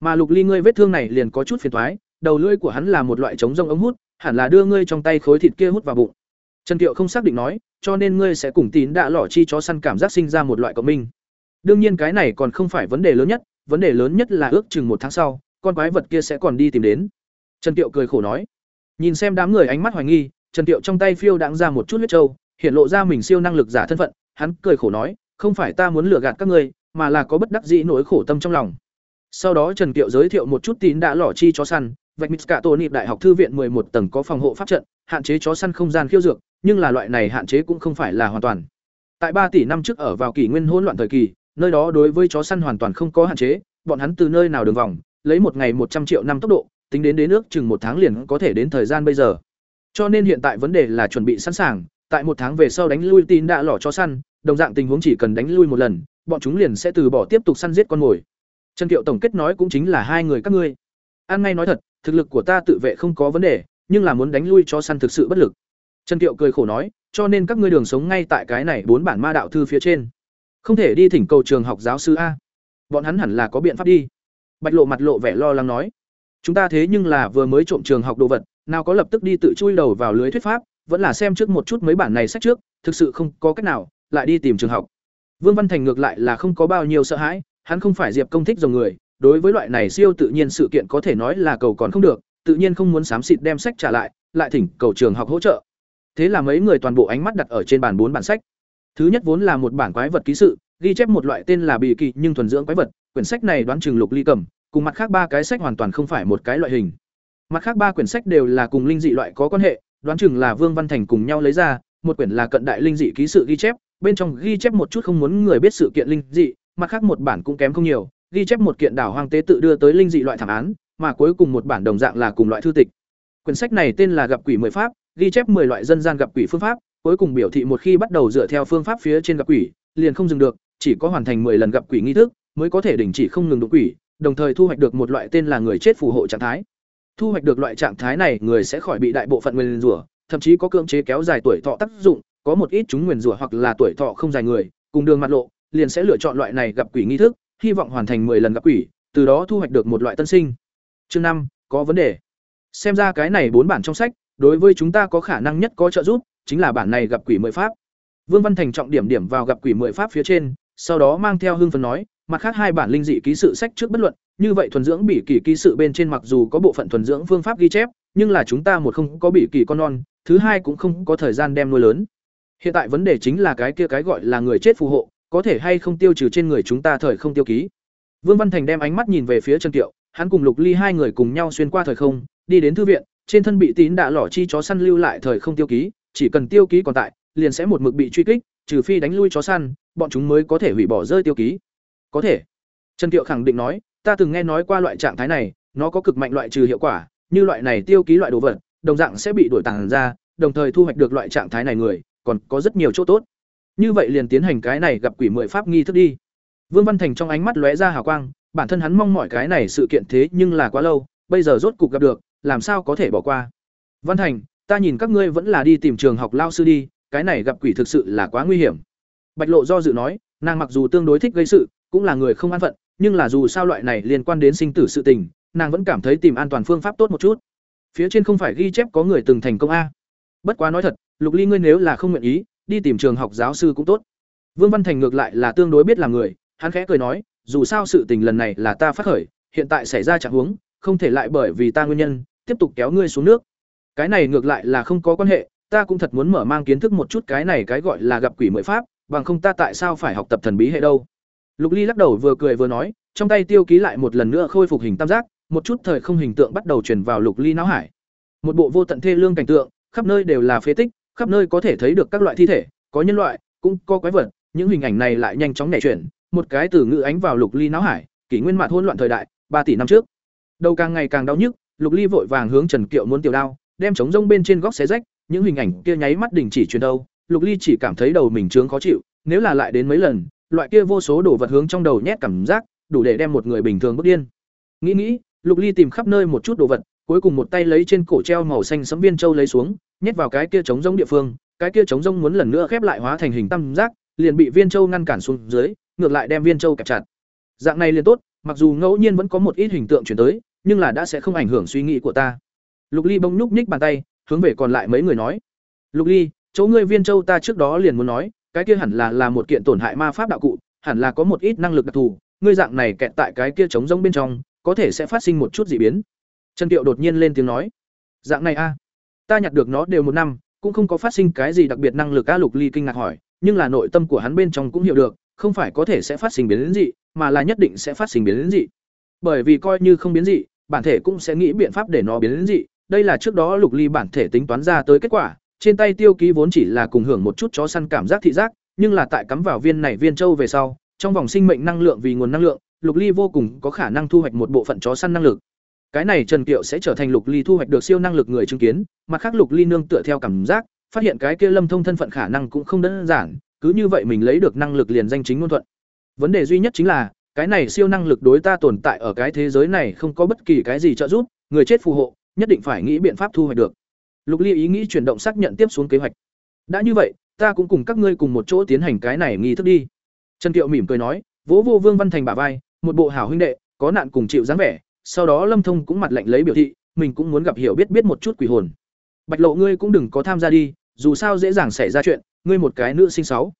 Mà Lục Ly ngươi vết thương này liền có chút phiền toái, đầu lưỡi của hắn là một loại chống rông ống hút, hẳn là đưa ngươi trong tay khối thịt kia hút vào bụng. Trần Kiệu không xác định nói, cho nên ngươi sẽ cùng tín đã lọ chi chó săn cảm giác sinh ra một loại cộng minh. Đương nhiên cái này còn không phải vấn đề lớn nhất, vấn đề lớn nhất là ước chừng một tháng sau, con quái vật kia sẽ còn đi tìm đến. Trần Tiệu cười khổ nói. Nhìn xem đám người ánh mắt hoài nghi, Trần Tiệu trong tay phiêu đãng ra một chút huyết châu, hiện lộ ra mình siêu năng lực giả thân phận, hắn cười khổ nói, không phải ta muốn lừa gạt các ngươi, mà là có bất đắc dĩ nỗi khổ tâm trong lòng. Sau đó Trần Tiệu giới thiệu một chút tín đã lỏ chi chó săn, vạch mít cả tổ nịp đại học thư viện một tầng có phòng hộ pháp trận, hạn chế chó săn không gian khiêu dược, nhưng là loại này hạn chế cũng không phải là hoàn toàn. Tại ba tỷ năm trước ở vào kỷ nguyên hỗn loạn thời kỳ, nơi đó đối với chó săn hoàn toàn không có hạn chế, bọn hắn từ nơi nào đường vòng, lấy một ngày một trăm triệu năm tốc độ, tính đến đến nước chừng một tháng liền có thể đến thời gian bây giờ. Cho nên hiện tại vấn đề là chuẩn bị sẵn sàng, tại một tháng về sau đánh lui tin đã lỏ cho săn, đồng dạng tình huống chỉ cần đánh lui một lần, bọn chúng liền sẽ từ bỏ tiếp tục săn giết con mồi. Trần Kiệu tổng kết nói cũng chính là hai người các ngươi. An ngay nói thật, thực lực của ta tự vệ không có vấn đề, nhưng là muốn đánh lui cho săn thực sự bất lực. Trần Kiệu cười khổ nói, cho nên các ngươi đường sống ngay tại cái này bốn bản ma đạo thư phía trên. Không thể đi thỉnh cầu trường học giáo sư a. Bọn hắn hẳn là có biện pháp đi. Bạch Lộ mặt lộ vẻ lo lắng nói, chúng ta thế nhưng là vừa mới trộm trường học đồ vật, nào có lập tức đi tự chui đầu vào lưới thuyết pháp, vẫn là xem trước một chút mấy bản này sách trước, thực sự không có cách nào, lại đi tìm trường học. Vương Văn Thành ngược lại là không có bao nhiêu sợ hãi, hắn không phải Diệp Công thích dòng người, đối với loại này siêu tự nhiên sự kiện có thể nói là cầu còn không được, tự nhiên không muốn xám xịt đem sách trả lại, lại thỉnh cầu trường học hỗ trợ. Thế là mấy người toàn bộ ánh mắt đặt ở trên bàn bốn bản sách. Thứ nhất vốn là một bản quái vật ký sự, ghi chép một loại tên là bì kỳ nhưng thuần dưỡng quái vật, quyển sách này đoán chừng Lục Ly cầm, cùng mặt khác ba cái sách hoàn toàn không phải một cái loại hình. Mặt khác ba quyển sách đều là cùng linh dị loại có quan hệ, đoán chừng là Vương Văn Thành cùng nhau lấy ra, một quyển là cận đại linh dị ký sự ghi chép, bên trong ghi chép một chút không muốn người biết sự kiện linh dị, mặt khác một bản cũng kém không nhiều, ghi chép một kiện đảo hoang tế tự đưa tới linh dị loại thảm án, mà cuối cùng một bản đồng dạng là cùng loại thư tịch. Quyển sách này tên là Gặp quỷ mười pháp, ghi chép 10 loại dân gian gặp quỷ phương pháp, cuối cùng biểu thị một khi bắt đầu dựa theo phương pháp phía trên gặp quỷ, liền không dừng được, chỉ có hoàn thành 10 lần gặp quỷ nghi thức mới có thể đình chỉ không ngừng đụng quỷ, đồng thời thu hoạch được một loại tên là người chết phù hộ trạng thái. Thu hoạch được loại trạng thái này, người sẽ khỏi bị đại bộ phận nguyên rủa, thậm chí có cưỡng chế kéo dài tuổi thọ tác dụng, có một ít chúng nguyên rủa hoặc là tuổi thọ không dài người, cùng đường mặt lộ, liền sẽ lựa chọn loại này gặp quỷ nghi thức, hy vọng hoàn thành 10 lần gặp quỷ, từ đó thu hoạch được một loại tân sinh. Chương năm có vấn đề. Xem ra cái này bốn bản trong sách, đối với chúng ta có khả năng nhất có trợ giúp, chính là bản này gặp quỷ mười pháp. Vương Văn Thành trọng điểm điểm vào gặp quỷ mười pháp phía trên, sau đó mang theo hương phấn nói, mặt khác hai bản linh dị ký sự sách trước bất luận, như vậy thuần dưỡng bỉ kỳ ký sự bên trên mặc dù có bộ phận thuần dưỡng phương pháp ghi chép, nhưng là chúng ta một không có bỉ kỳ con non, thứ hai cũng không có thời gian đem nuôi lớn. Hiện tại vấn đề chính là cái kia cái gọi là người chết phù hộ, có thể hay không tiêu trừ trên người chúng ta thời không tiêu ký. Vương Văn Thành đem ánh mắt nhìn về phía Trần Tiệu, hắn cùng Lục Ly hai người cùng nhau xuyên qua thời không, đi đến thư viện, trên thân bị tín đã lỏ chi chó săn lưu lại thời không tiêu ký, chỉ cần tiêu ký còn tại, liền sẽ một mực bị truy kích, trừ phi đánh lui chó săn, bọn chúng mới có thể hủy bỏ rơi tiêu ký. Có thể. Trần Tiệu khẳng định nói, ta từng nghe nói qua loại trạng thái này, nó có cực mạnh loại trừ hiệu quả, như loại này tiêu ký loại đồ vật, đồng dạng sẽ bị đổi tàng ra, đồng thời thu hoạch được loại trạng thái này người, còn có rất nhiều chỗ tốt. Như vậy liền tiến hành cái này gặp quỷ mười pháp nghi thức đi. Vương Văn Thành trong ánh mắt lóe ra hào quang, bản thân hắn mong mọi cái này sự kiện thế nhưng là quá lâu, bây giờ rốt cục gặp được, làm sao có thể bỏ qua. Văn Thành, ta nhìn các ngươi vẫn là đi tìm trường học lao sư đi, cái này gặp quỷ thực sự là quá nguy hiểm. Bạch Lộ do dự nói, nàng mặc dù tương đối thích gây sự, cũng là người không an phận, nhưng là dù sao loại này liên quan đến sinh tử sự tình, nàng vẫn cảm thấy tìm an toàn phương pháp tốt một chút. Phía trên không phải ghi chép có người từng thành công a. Bất quá nói thật, Lục Ly ngươi nếu là không nguyện ý, đi tìm trường học giáo sư cũng tốt. Vương Văn Thành ngược lại là tương đối biết làm người, hắn khẽ cười nói, dù sao sự tình lần này là ta phát khởi, hiện tại xảy ra trạng huống, không thể lại bởi vì ta nguyên nhân, tiếp tục kéo ngươi xuống nước. Cái này ngược lại là không có quan hệ, ta cũng thật muốn mở mang kiến thức một chút cái này cái gọi là gặp quỷ mười pháp, bằng không ta tại sao phải học tập thần bí hệ đâu. Lục Ly lắc đầu vừa cười vừa nói, trong tay tiêu ký lại một lần nữa khôi phục hình tam giác, một chút thời không hình tượng bắt đầu truyền vào Lục Ly não hải. Một bộ vô tận thê lương cảnh tượng, khắp nơi đều là phế tích, khắp nơi có thể thấy được các loại thi thể, có nhân loại, cũng có quái vật, những hình ảnh này lại nhanh chóng nhảy chuyển, một cái từ ngữ ánh vào Lục Ly não hải, kỷ nguyên mạt hỗn loạn thời đại, ba tỷ năm trước. Đầu càng ngày càng đau nhức, Lục Ly vội vàng hướng Trần Kiệu muốn tiểu đao, đem chống rông bên trên góc xé rách, những hình ảnh kia nháy mắt đình chỉ truyền đâu, Lục Ly chỉ cảm thấy đầu mình trướng khó chịu, nếu là lại đến mấy lần, loại kia vô số đồ vật hướng trong đầu nhét cảm giác, đủ để đem một người bình thường bức điên. Nghĩ nghĩ, Lục Ly tìm khắp nơi một chút đồ vật, cuối cùng một tay lấy trên cổ treo màu xanh sẫm viên châu lấy xuống, nhét vào cái kia trống rông địa phương, cái kia trống rông muốn lần nữa khép lại hóa thành hình tam giác, liền bị viên châu ngăn cản xuống dưới, ngược lại đem viên châu kẹp chặt. Dạng này liền tốt, mặc dù ngẫu nhiên vẫn có một ít hình tượng chuyển tới, nhưng là đã sẽ không ảnh hưởng suy nghĩ của ta. Lục Ly bỗng nhúc nhích bàn tay, hướng về còn lại mấy người nói: "Lục Ly, chỗ ngươi viên châu ta trước đó liền muốn nói, cái kia hẳn là là một kiện tổn hại ma pháp đạo cụ, hẳn là có một ít năng lực đặc thù, ngươi dạng này kẹt tại cái kia trống rỗng bên trong, có thể sẽ phát sinh một chút dị biến. Trần Tiệu đột nhiên lên tiếng nói, dạng này a, ta nhặt được nó đều một năm, cũng không có phát sinh cái gì đặc biệt năng lực a Lục Ly kinh ngạc hỏi, nhưng là nội tâm của hắn bên trong cũng hiểu được, không phải có thể sẽ phát sinh biến dị, mà là nhất định sẽ phát sinh biến dị. Bởi vì coi như không biến dị, bản thể cũng sẽ nghĩ biện pháp để nó biến dị, đây là trước đó Lục Ly bản thể tính toán ra tới kết quả, trên tay tiêu ký vốn chỉ là cùng hưởng một chút chó săn cảm giác thị giác, nhưng là tại cắm vào viên này viên châu về sau, trong vòng sinh mệnh năng lượng vì nguồn năng lượng, Lục Ly vô cùng có khả năng thu hoạch một bộ phận chó săn năng lực. Cái này Trần Kiệu sẽ trở thành Lục Ly thu hoạch được siêu năng lực người chứng kiến, mặt khác Lục Ly nương tựa theo cảm giác, phát hiện cái kia Lâm Thông thân phận khả năng cũng không đơn giản, cứ như vậy mình lấy được năng lực liền danh chính ngôn thuận. Vấn đề duy nhất chính là, cái này siêu năng lực đối ta tồn tại ở cái thế giới này không có bất kỳ cái gì trợ giúp, người chết phù hộ, nhất định phải nghĩ biện pháp thu hoạch được. Lục Ly ý nghĩ chuyển động xác nhận tiếp xuống kế hoạch. Đã như vậy, ta cũng cùng các ngươi cùng một chỗ tiến hành cái này nghi thức đi. Trần Kiệu mỉm cười nói, vỗ vô Vương Văn Thành bả vai, một bộ hảo huynh đệ, có nạn cùng chịu dáng vẻ, sau đó Lâm Thông cũng mặt lạnh lấy biểu thị, mình cũng muốn gặp hiểu biết biết một chút quỷ hồn. Bạch Lộ ngươi cũng đừng có tham gia đi, dù sao dễ dàng xảy ra chuyện, ngươi một cái nữ sinh sáu.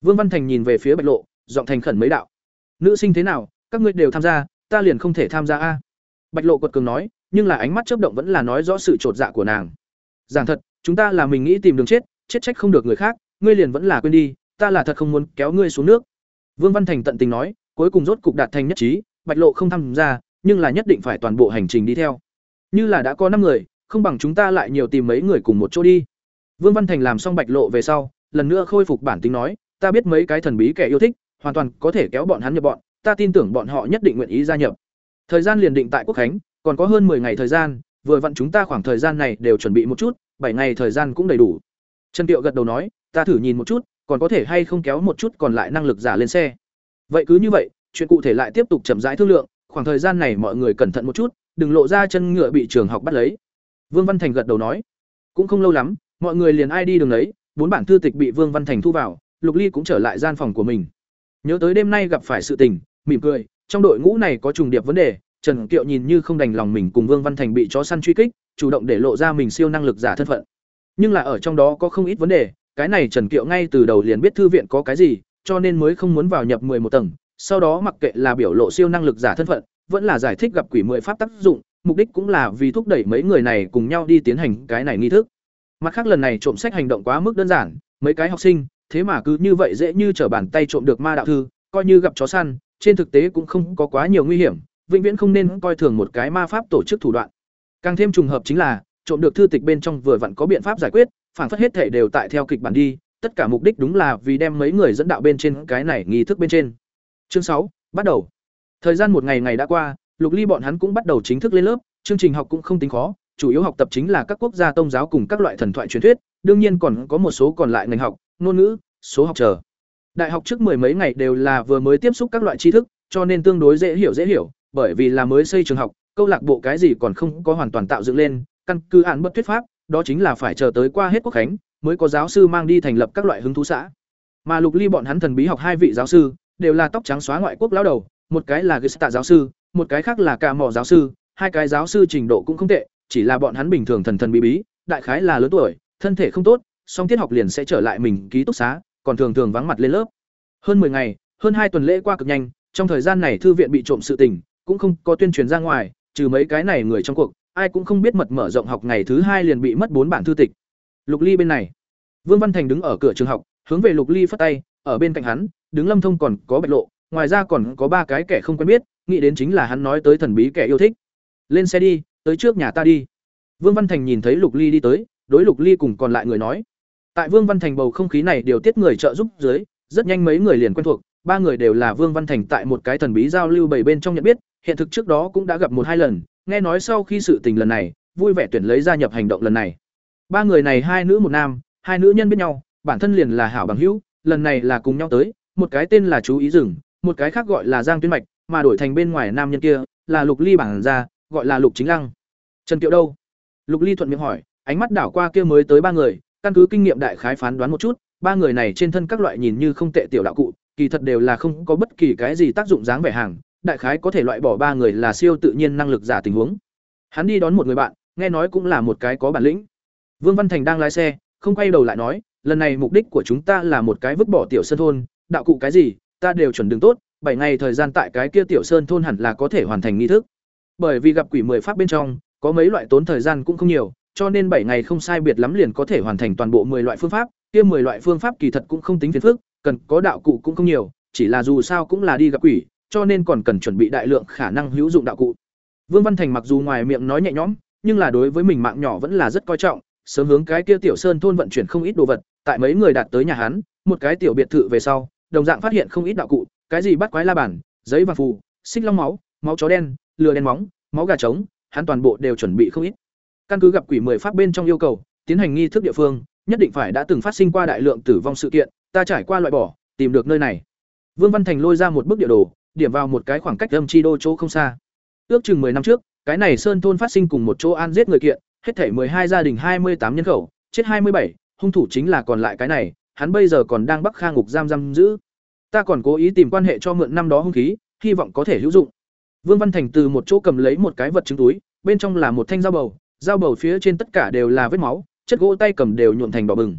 Vương Văn Thành nhìn về phía Bạch Lộ, giọng thành khẩn mấy đạo. Nữ sinh thế nào, các ngươi đều tham gia, ta liền không thể tham gia a. Bạch Lộ quật cường nói, nhưng là ánh mắt chớp động vẫn là nói rõ sự trột dạ của nàng. Giảng thật, chúng ta là mình nghĩ tìm đường chết, chết trách không được người khác, ngươi liền vẫn là quên đi, ta là thật không muốn kéo ngươi xuống nước. Vương Văn Thành tận tình nói, cuối cùng rốt cục đạt thành nhất trí, Bạch Lộ không tham gia, nhưng là nhất định phải toàn bộ hành trình đi theo. Như là đã có năm người, không bằng chúng ta lại nhiều tìm mấy người cùng một chỗ đi. Vương Văn Thành làm xong Bạch Lộ về sau, lần nữa khôi phục bản tính nói, ta biết mấy cái thần bí kẻ yêu thích, hoàn toàn có thể kéo bọn hắn nhập bọn, ta tin tưởng bọn họ nhất định nguyện ý gia nhập. Thời gian liền định tại Quốc Khánh, còn có hơn 10 ngày thời gian, vừa vặn chúng ta khoảng thời gian này đều chuẩn bị một chút, bảy ngày thời gian cũng đầy đủ. Trần Tiệu gật đầu nói, ta thử nhìn một chút, còn có thể hay không kéo một chút còn lại năng lực giả lên xe. Vậy cứ như vậy, chuyện cụ thể lại tiếp tục chậm rãi thương lượng, khoảng thời gian này mọi người cẩn thận một chút, đừng lộ ra chân ngựa bị trường học bắt lấy. Vương Văn Thành gật đầu nói, cũng không lâu lắm, mọi người liền ai đi đường lấy, bốn bản thư tịch bị Vương Văn Thành thu vào, Lục Ly cũng trở lại gian phòng của mình. Nhớ tới đêm nay gặp phải sự tình, mỉm cười, trong đội ngũ này có trùng điệp vấn đề, Trần Kiệu nhìn như không đành lòng mình cùng Vương Văn Thành bị chó săn truy kích, chủ động để lộ ra mình siêu năng lực giả thân phận. Nhưng là ở trong đó có không ít vấn đề, cái này Trần Kiệu ngay từ đầu liền biết thư viện có cái gì, cho nên mới không muốn vào nhập một tầng, sau đó mặc kệ là biểu lộ siêu năng lực giả thân phận, vẫn là giải thích gặp quỷ mười pháp tác dụng, mục đích cũng là vì thúc đẩy mấy người này cùng nhau đi tiến hành cái này nghi thức. Mặt khác lần này trộm sách hành động quá mức đơn giản, mấy cái học sinh, thế mà cứ như vậy dễ như trở bàn tay trộm được ma đạo thư, coi như gặp chó săn, trên thực tế cũng không có quá nhiều nguy hiểm, vĩnh viễn không nên coi thường một cái ma pháp tổ chức thủ đoạn. Càng thêm trùng hợp chính là, trộm được thư tịch bên trong vừa vặn có biện pháp giải quyết, phản phất hết thể đều tại theo kịch bản đi, tất cả mục đích đúng là vì đem mấy người dẫn đạo bên trên cái này nghi thức bên trên. Chương sáu bắt đầu. Thời gian một ngày ngày đã qua, Lục Ly bọn hắn cũng bắt đầu chính thức lên lớp, chương trình học cũng không tính khó, chủ yếu học tập chính là các quốc gia tôn giáo cùng các loại thần thoại truyền thuyết, đương nhiên còn có một số còn lại ngành học, ngôn ngữ, số học chờ. Đại học trước mười mấy ngày đều là vừa mới tiếp xúc các loại tri thức, cho nên tương đối dễ hiểu dễ hiểu, bởi vì là mới xây trường học, câu lạc bộ cái gì còn không có hoàn toàn tạo dựng lên, căn cứ án bất thuyết pháp, đó chính là phải chờ tới qua hết quốc khánh, mới có giáo sư mang đi thành lập các loại hứng thú xã. Mà Lục Ly bọn hắn thần bí học hai vị giáo sư, đều là tóc trắng xóa ngoại quốc lão đầu, một cái là Gesta giáo sư, một cái khác là Cả Mỏ giáo sư, hai cái giáo sư trình độ cũng không tệ, chỉ là bọn hắn bình thường thần thần bí bí, đại khái là lớn tuổi, thân thể không tốt, song tiết học liền sẽ trở lại mình ký túc xá, còn thường thường vắng mặt lên lớp. Hơn 10 ngày, hơn hai tuần lễ qua cực nhanh, trong thời gian này thư viện bị trộm sự tình, cũng không có tuyên truyền ra ngoài, trừ mấy cái này người trong cuộc, ai cũng không biết mật mở rộng học ngày thứ hai liền bị mất bốn bản thư tịch. Lục Ly bên này, Vương Văn Thành đứng ở cửa trường học, hướng về Lục Ly phất tay, ở bên cạnh hắn, đứng Lâm Thông còn có Bạch Lộ, ngoài ra còn có ba cái kẻ không quen biết, nghĩ đến chính là hắn nói tới thần bí kẻ yêu thích. Lên xe đi, tới trước nhà ta đi. Vương Văn Thành nhìn thấy Lục Ly đi tới, đối Lục Ly cùng còn lại người nói. Tại Vương Văn Thành bầu không khí này điều tiết người trợ giúp dưới, rất nhanh mấy người liền quen thuộc, ba người đều là Vương Văn Thành tại một cái thần bí giao lưu bảy bên trong nhận biết, hiện thực trước đó cũng đã gặp một hai lần, nghe nói sau khi sự tình lần này, vui vẻ tuyển lấy gia nhập hành động lần này. Ba người này hai nữ một nam, hai nữ nhân biết nhau, bản thân liền là hảo bằng hữu, lần này là cùng nhau tới, một cái tên là chú ý rừng, một cái khác gọi là Giang Tuyên Mạch, mà đổi thành bên ngoài nam nhân kia là Lục Ly bản ra, gọi là Lục Chính Lăng. Trần Kiệu đâu? Lục Ly thuận miệng hỏi, ánh mắt đảo qua kia mới tới ba người, căn cứ kinh nghiệm đại khái phán đoán một chút, ba người này trên thân các loại nhìn như không tệ tiểu đạo cụ, kỳ thật đều là không có bất kỳ cái gì tác dụng dáng vẻ hàng, đại khái có thể loại bỏ ba người là siêu tự nhiên năng lực giả tình huống. Hắn đi đón một người bạn, nghe nói cũng là một cái có bản lĩnh. Vương Văn Thành đang lái xe, không quay đầu lại nói, lần này mục đích của chúng ta là một cái vứt bỏ tiểu sơn thôn, đạo cụ cái gì, ta đều chuẩn đường tốt, bảy ngày thời gian tại cái kia tiểu sơn thôn hẳn là có thể hoàn thành nghi thức. Bởi vì gặp quỷ mười pháp bên trong, có mấy loại tốn thời gian cũng không nhiều, cho nên bảy ngày không sai biệt lắm liền có thể hoàn thành toàn bộ 10 loại phương pháp, kia 10 loại phương pháp kỳ thật cũng không tính phiền phức, cần có đạo cụ cũng không nhiều, chỉ là dù sao cũng là đi gặp quỷ, cho nên còn cần chuẩn bị đại lượng khả năng hữu dụng đạo cụ. Vương Văn Thành mặc dù ngoài miệng nói nhẹ nhõm, nhưng là đối với mình mạng nhỏ vẫn là rất coi trọng, sớm hướng cái kia tiểu sơn thôn vận chuyển không ít đồ vật, tại mấy người đạt tới nhà hắn, một cái tiểu biệt thự về sau, đồng dạng phát hiện không ít đạo cụ, cái gì bắt quái la bản, giấy vàng phù, xích long máu, máu chó đen, lừa đen móng, máu gà trống, hắn toàn bộ đều chuẩn bị không ít. Căn cứ gặp quỷ mười pháp bên trong yêu cầu, tiến hành nghi thức địa phương, nhất định phải đã từng phát sinh qua đại lượng tử vong sự kiện, ta trải qua loại bỏ, tìm được nơi này. Vương Văn Thành lôi ra một bức địa đồ, điểm vào một cái khoảng cách âm chi đô chỗ không xa. Ước chừng 10 năm trước, cái này sơn thôn phát sinh cùng một chỗ an giết người kiện, hết thảy hai gia đình hai mươi tám nhân khẩu, chết hai mươi bảy, hung thủ chính là còn lại cái này, hắn bây giờ còn đang Bắc Khang ngục giam giam giữ. Ta còn cố ý tìm quan hệ cho mượn năm đó hung khí, hy vọng có thể hữu dụng. Vương Văn Thành từ một chỗ cầm lấy một cái vật chứng túi, bên trong là một thanh dao bầu, dao bầu phía trên tất cả đều là vết máu, chất gỗ tay cầm đều nhuộm thành đỏ bừng.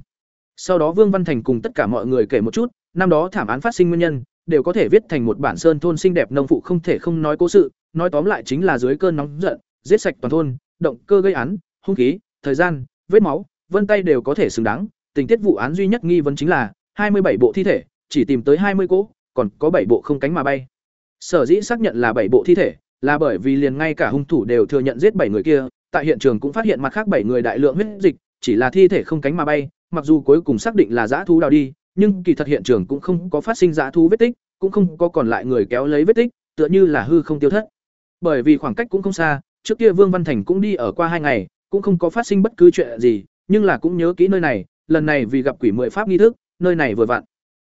Sau đó Vương Văn Thành cùng tất cả mọi người kể một chút, năm đó thảm án phát sinh nguyên nhân, đều có thể viết thành một bản sơn thôn xinh đẹp nông phụ không thể không nói cố sự, nói tóm lại chính là dưới cơn nóng giận, giết sạch toàn thôn, động cơ gây án, hung khí, thời gian, vết máu, vân tay đều có thể xứng đáng, tình tiết vụ án duy nhất nghi vấn chính là hai mươi bảy bộ thi thể, chỉ tìm tới hai mươi cỗ, còn có bảy bộ không cánh mà bay. Sở dĩ xác nhận là bảy bộ thi thể, là bởi vì liền ngay cả hung thủ đều thừa nhận giết bảy người kia, tại hiện trường cũng phát hiện mặt khác bảy người đại lượng huyết dịch, chỉ là thi thể không cánh mà bay, mặc dù cuối cùng xác định là dã thú đào đi, nhưng kỳ thật hiện trường cũng không có phát sinh dã thú vết tích, cũng không có còn lại người kéo lấy vết tích, tựa như là hư không tiêu thất. Bởi vì khoảng cách cũng không xa, trước kia Vương Văn Thành cũng đi ở qua hai ngày, cũng không có phát sinh bất cứ chuyện gì, nhưng là cũng nhớ kỹ nơi này, lần này vì gặp quỷ mười pháp nghi thức, nơi này vừa vặn.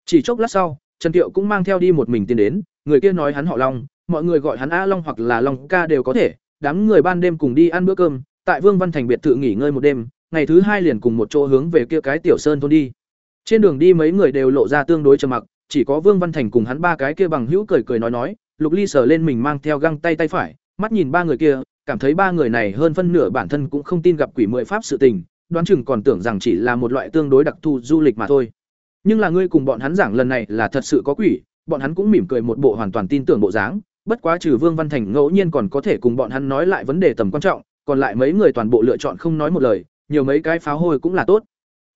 Chỉ chốc lát sau, Trần Tiệu cũng mang theo đi một mình tiến đến, người kia nói hắn họ Long, mọi người gọi hắn A Long hoặc là Long ca đều có thể, đám người ban đêm cùng đi ăn bữa cơm, tại Vương Văn Thành biệt thự nghỉ ngơi một đêm, ngày thứ hai liền cùng một chỗ hướng về kia cái tiểu sơn thôn đi. Trên đường đi mấy người đều lộ ra tương đối trầm mặc, chỉ có Vương Văn Thành cùng hắn ba cái kia bằng hữu cười cười nói nói, Lục Ly sờ lên mình mang theo găng tay tay phải, mắt nhìn ba người kia, cảm thấy ba người này hơn phân nửa bản thân cũng không tin gặp quỷ mười pháp sự tình, đoán chừng còn tưởng rằng chỉ là một loại tương đối đặc thù du lịch mà thôi. Nhưng là ngươi cùng bọn hắn giảng lần này là thật sự có quỷ, bọn hắn cũng mỉm cười một bộ hoàn toàn tin tưởng bộ dáng, bất quá trừ Vương Văn Thành ngẫu nhiên còn có thể cùng bọn hắn nói lại vấn đề tầm quan trọng, còn lại mấy người toàn bộ lựa chọn không nói một lời, nhiều mấy cái pháo hôi cũng là tốt.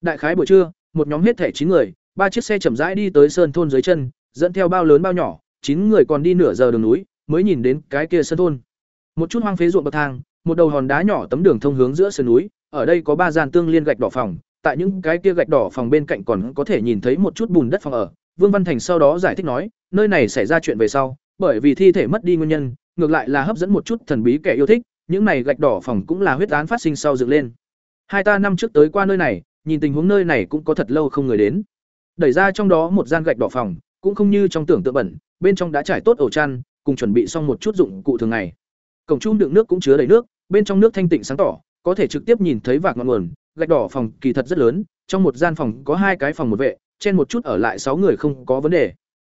Đại khái buổi trưa, một nhóm hết thảy chín người, ba chiếc xe chậm rãi đi tới sơn thôn dưới chân, dẫn theo bao lớn bao nhỏ, chín người còn đi nửa giờ đường núi, mới nhìn đến cái kia sơn thôn. Một chút hoang phế ruộng bậc thang, một đầu hòn đá nhỏ tấm đường thông hướng giữa sườn núi, ở đây có ba gian tương liên gạch đỏ phòng, tại những cái kia gạch đỏ phòng bên cạnh còn có thể nhìn thấy một chút bùn đất phòng ở. Vương Văn Thành sau đó giải thích nói, nơi này xảy ra chuyện về sau, bởi vì thi thể mất đi nguyên nhân, ngược lại là hấp dẫn một chút thần bí kẻ yêu thích, những này gạch đỏ phòng cũng là huyết án phát sinh sau dựng lên. Hai ta năm trước tới qua nơi này, nhìn tình huống nơi này cũng có thật lâu không người đến. Đẩy ra trong đó một gian gạch đỏ phòng, cũng không như trong tưởng tượng bẩn, bên trong đã trải tốt ổ chăn, cùng chuẩn bị xong một chút dụng cụ thường ngày. Cổng chung đựng nước cũng chứa đầy nước, bên trong nước thanh tịnh sáng tỏ, có thể trực tiếp nhìn thấy vạc ngọn nguồn, gạch đỏ phòng kỳ thật rất lớn, trong một gian phòng có hai cái phòng một vệ, trên một chút ở lại sáu người không có vấn đề.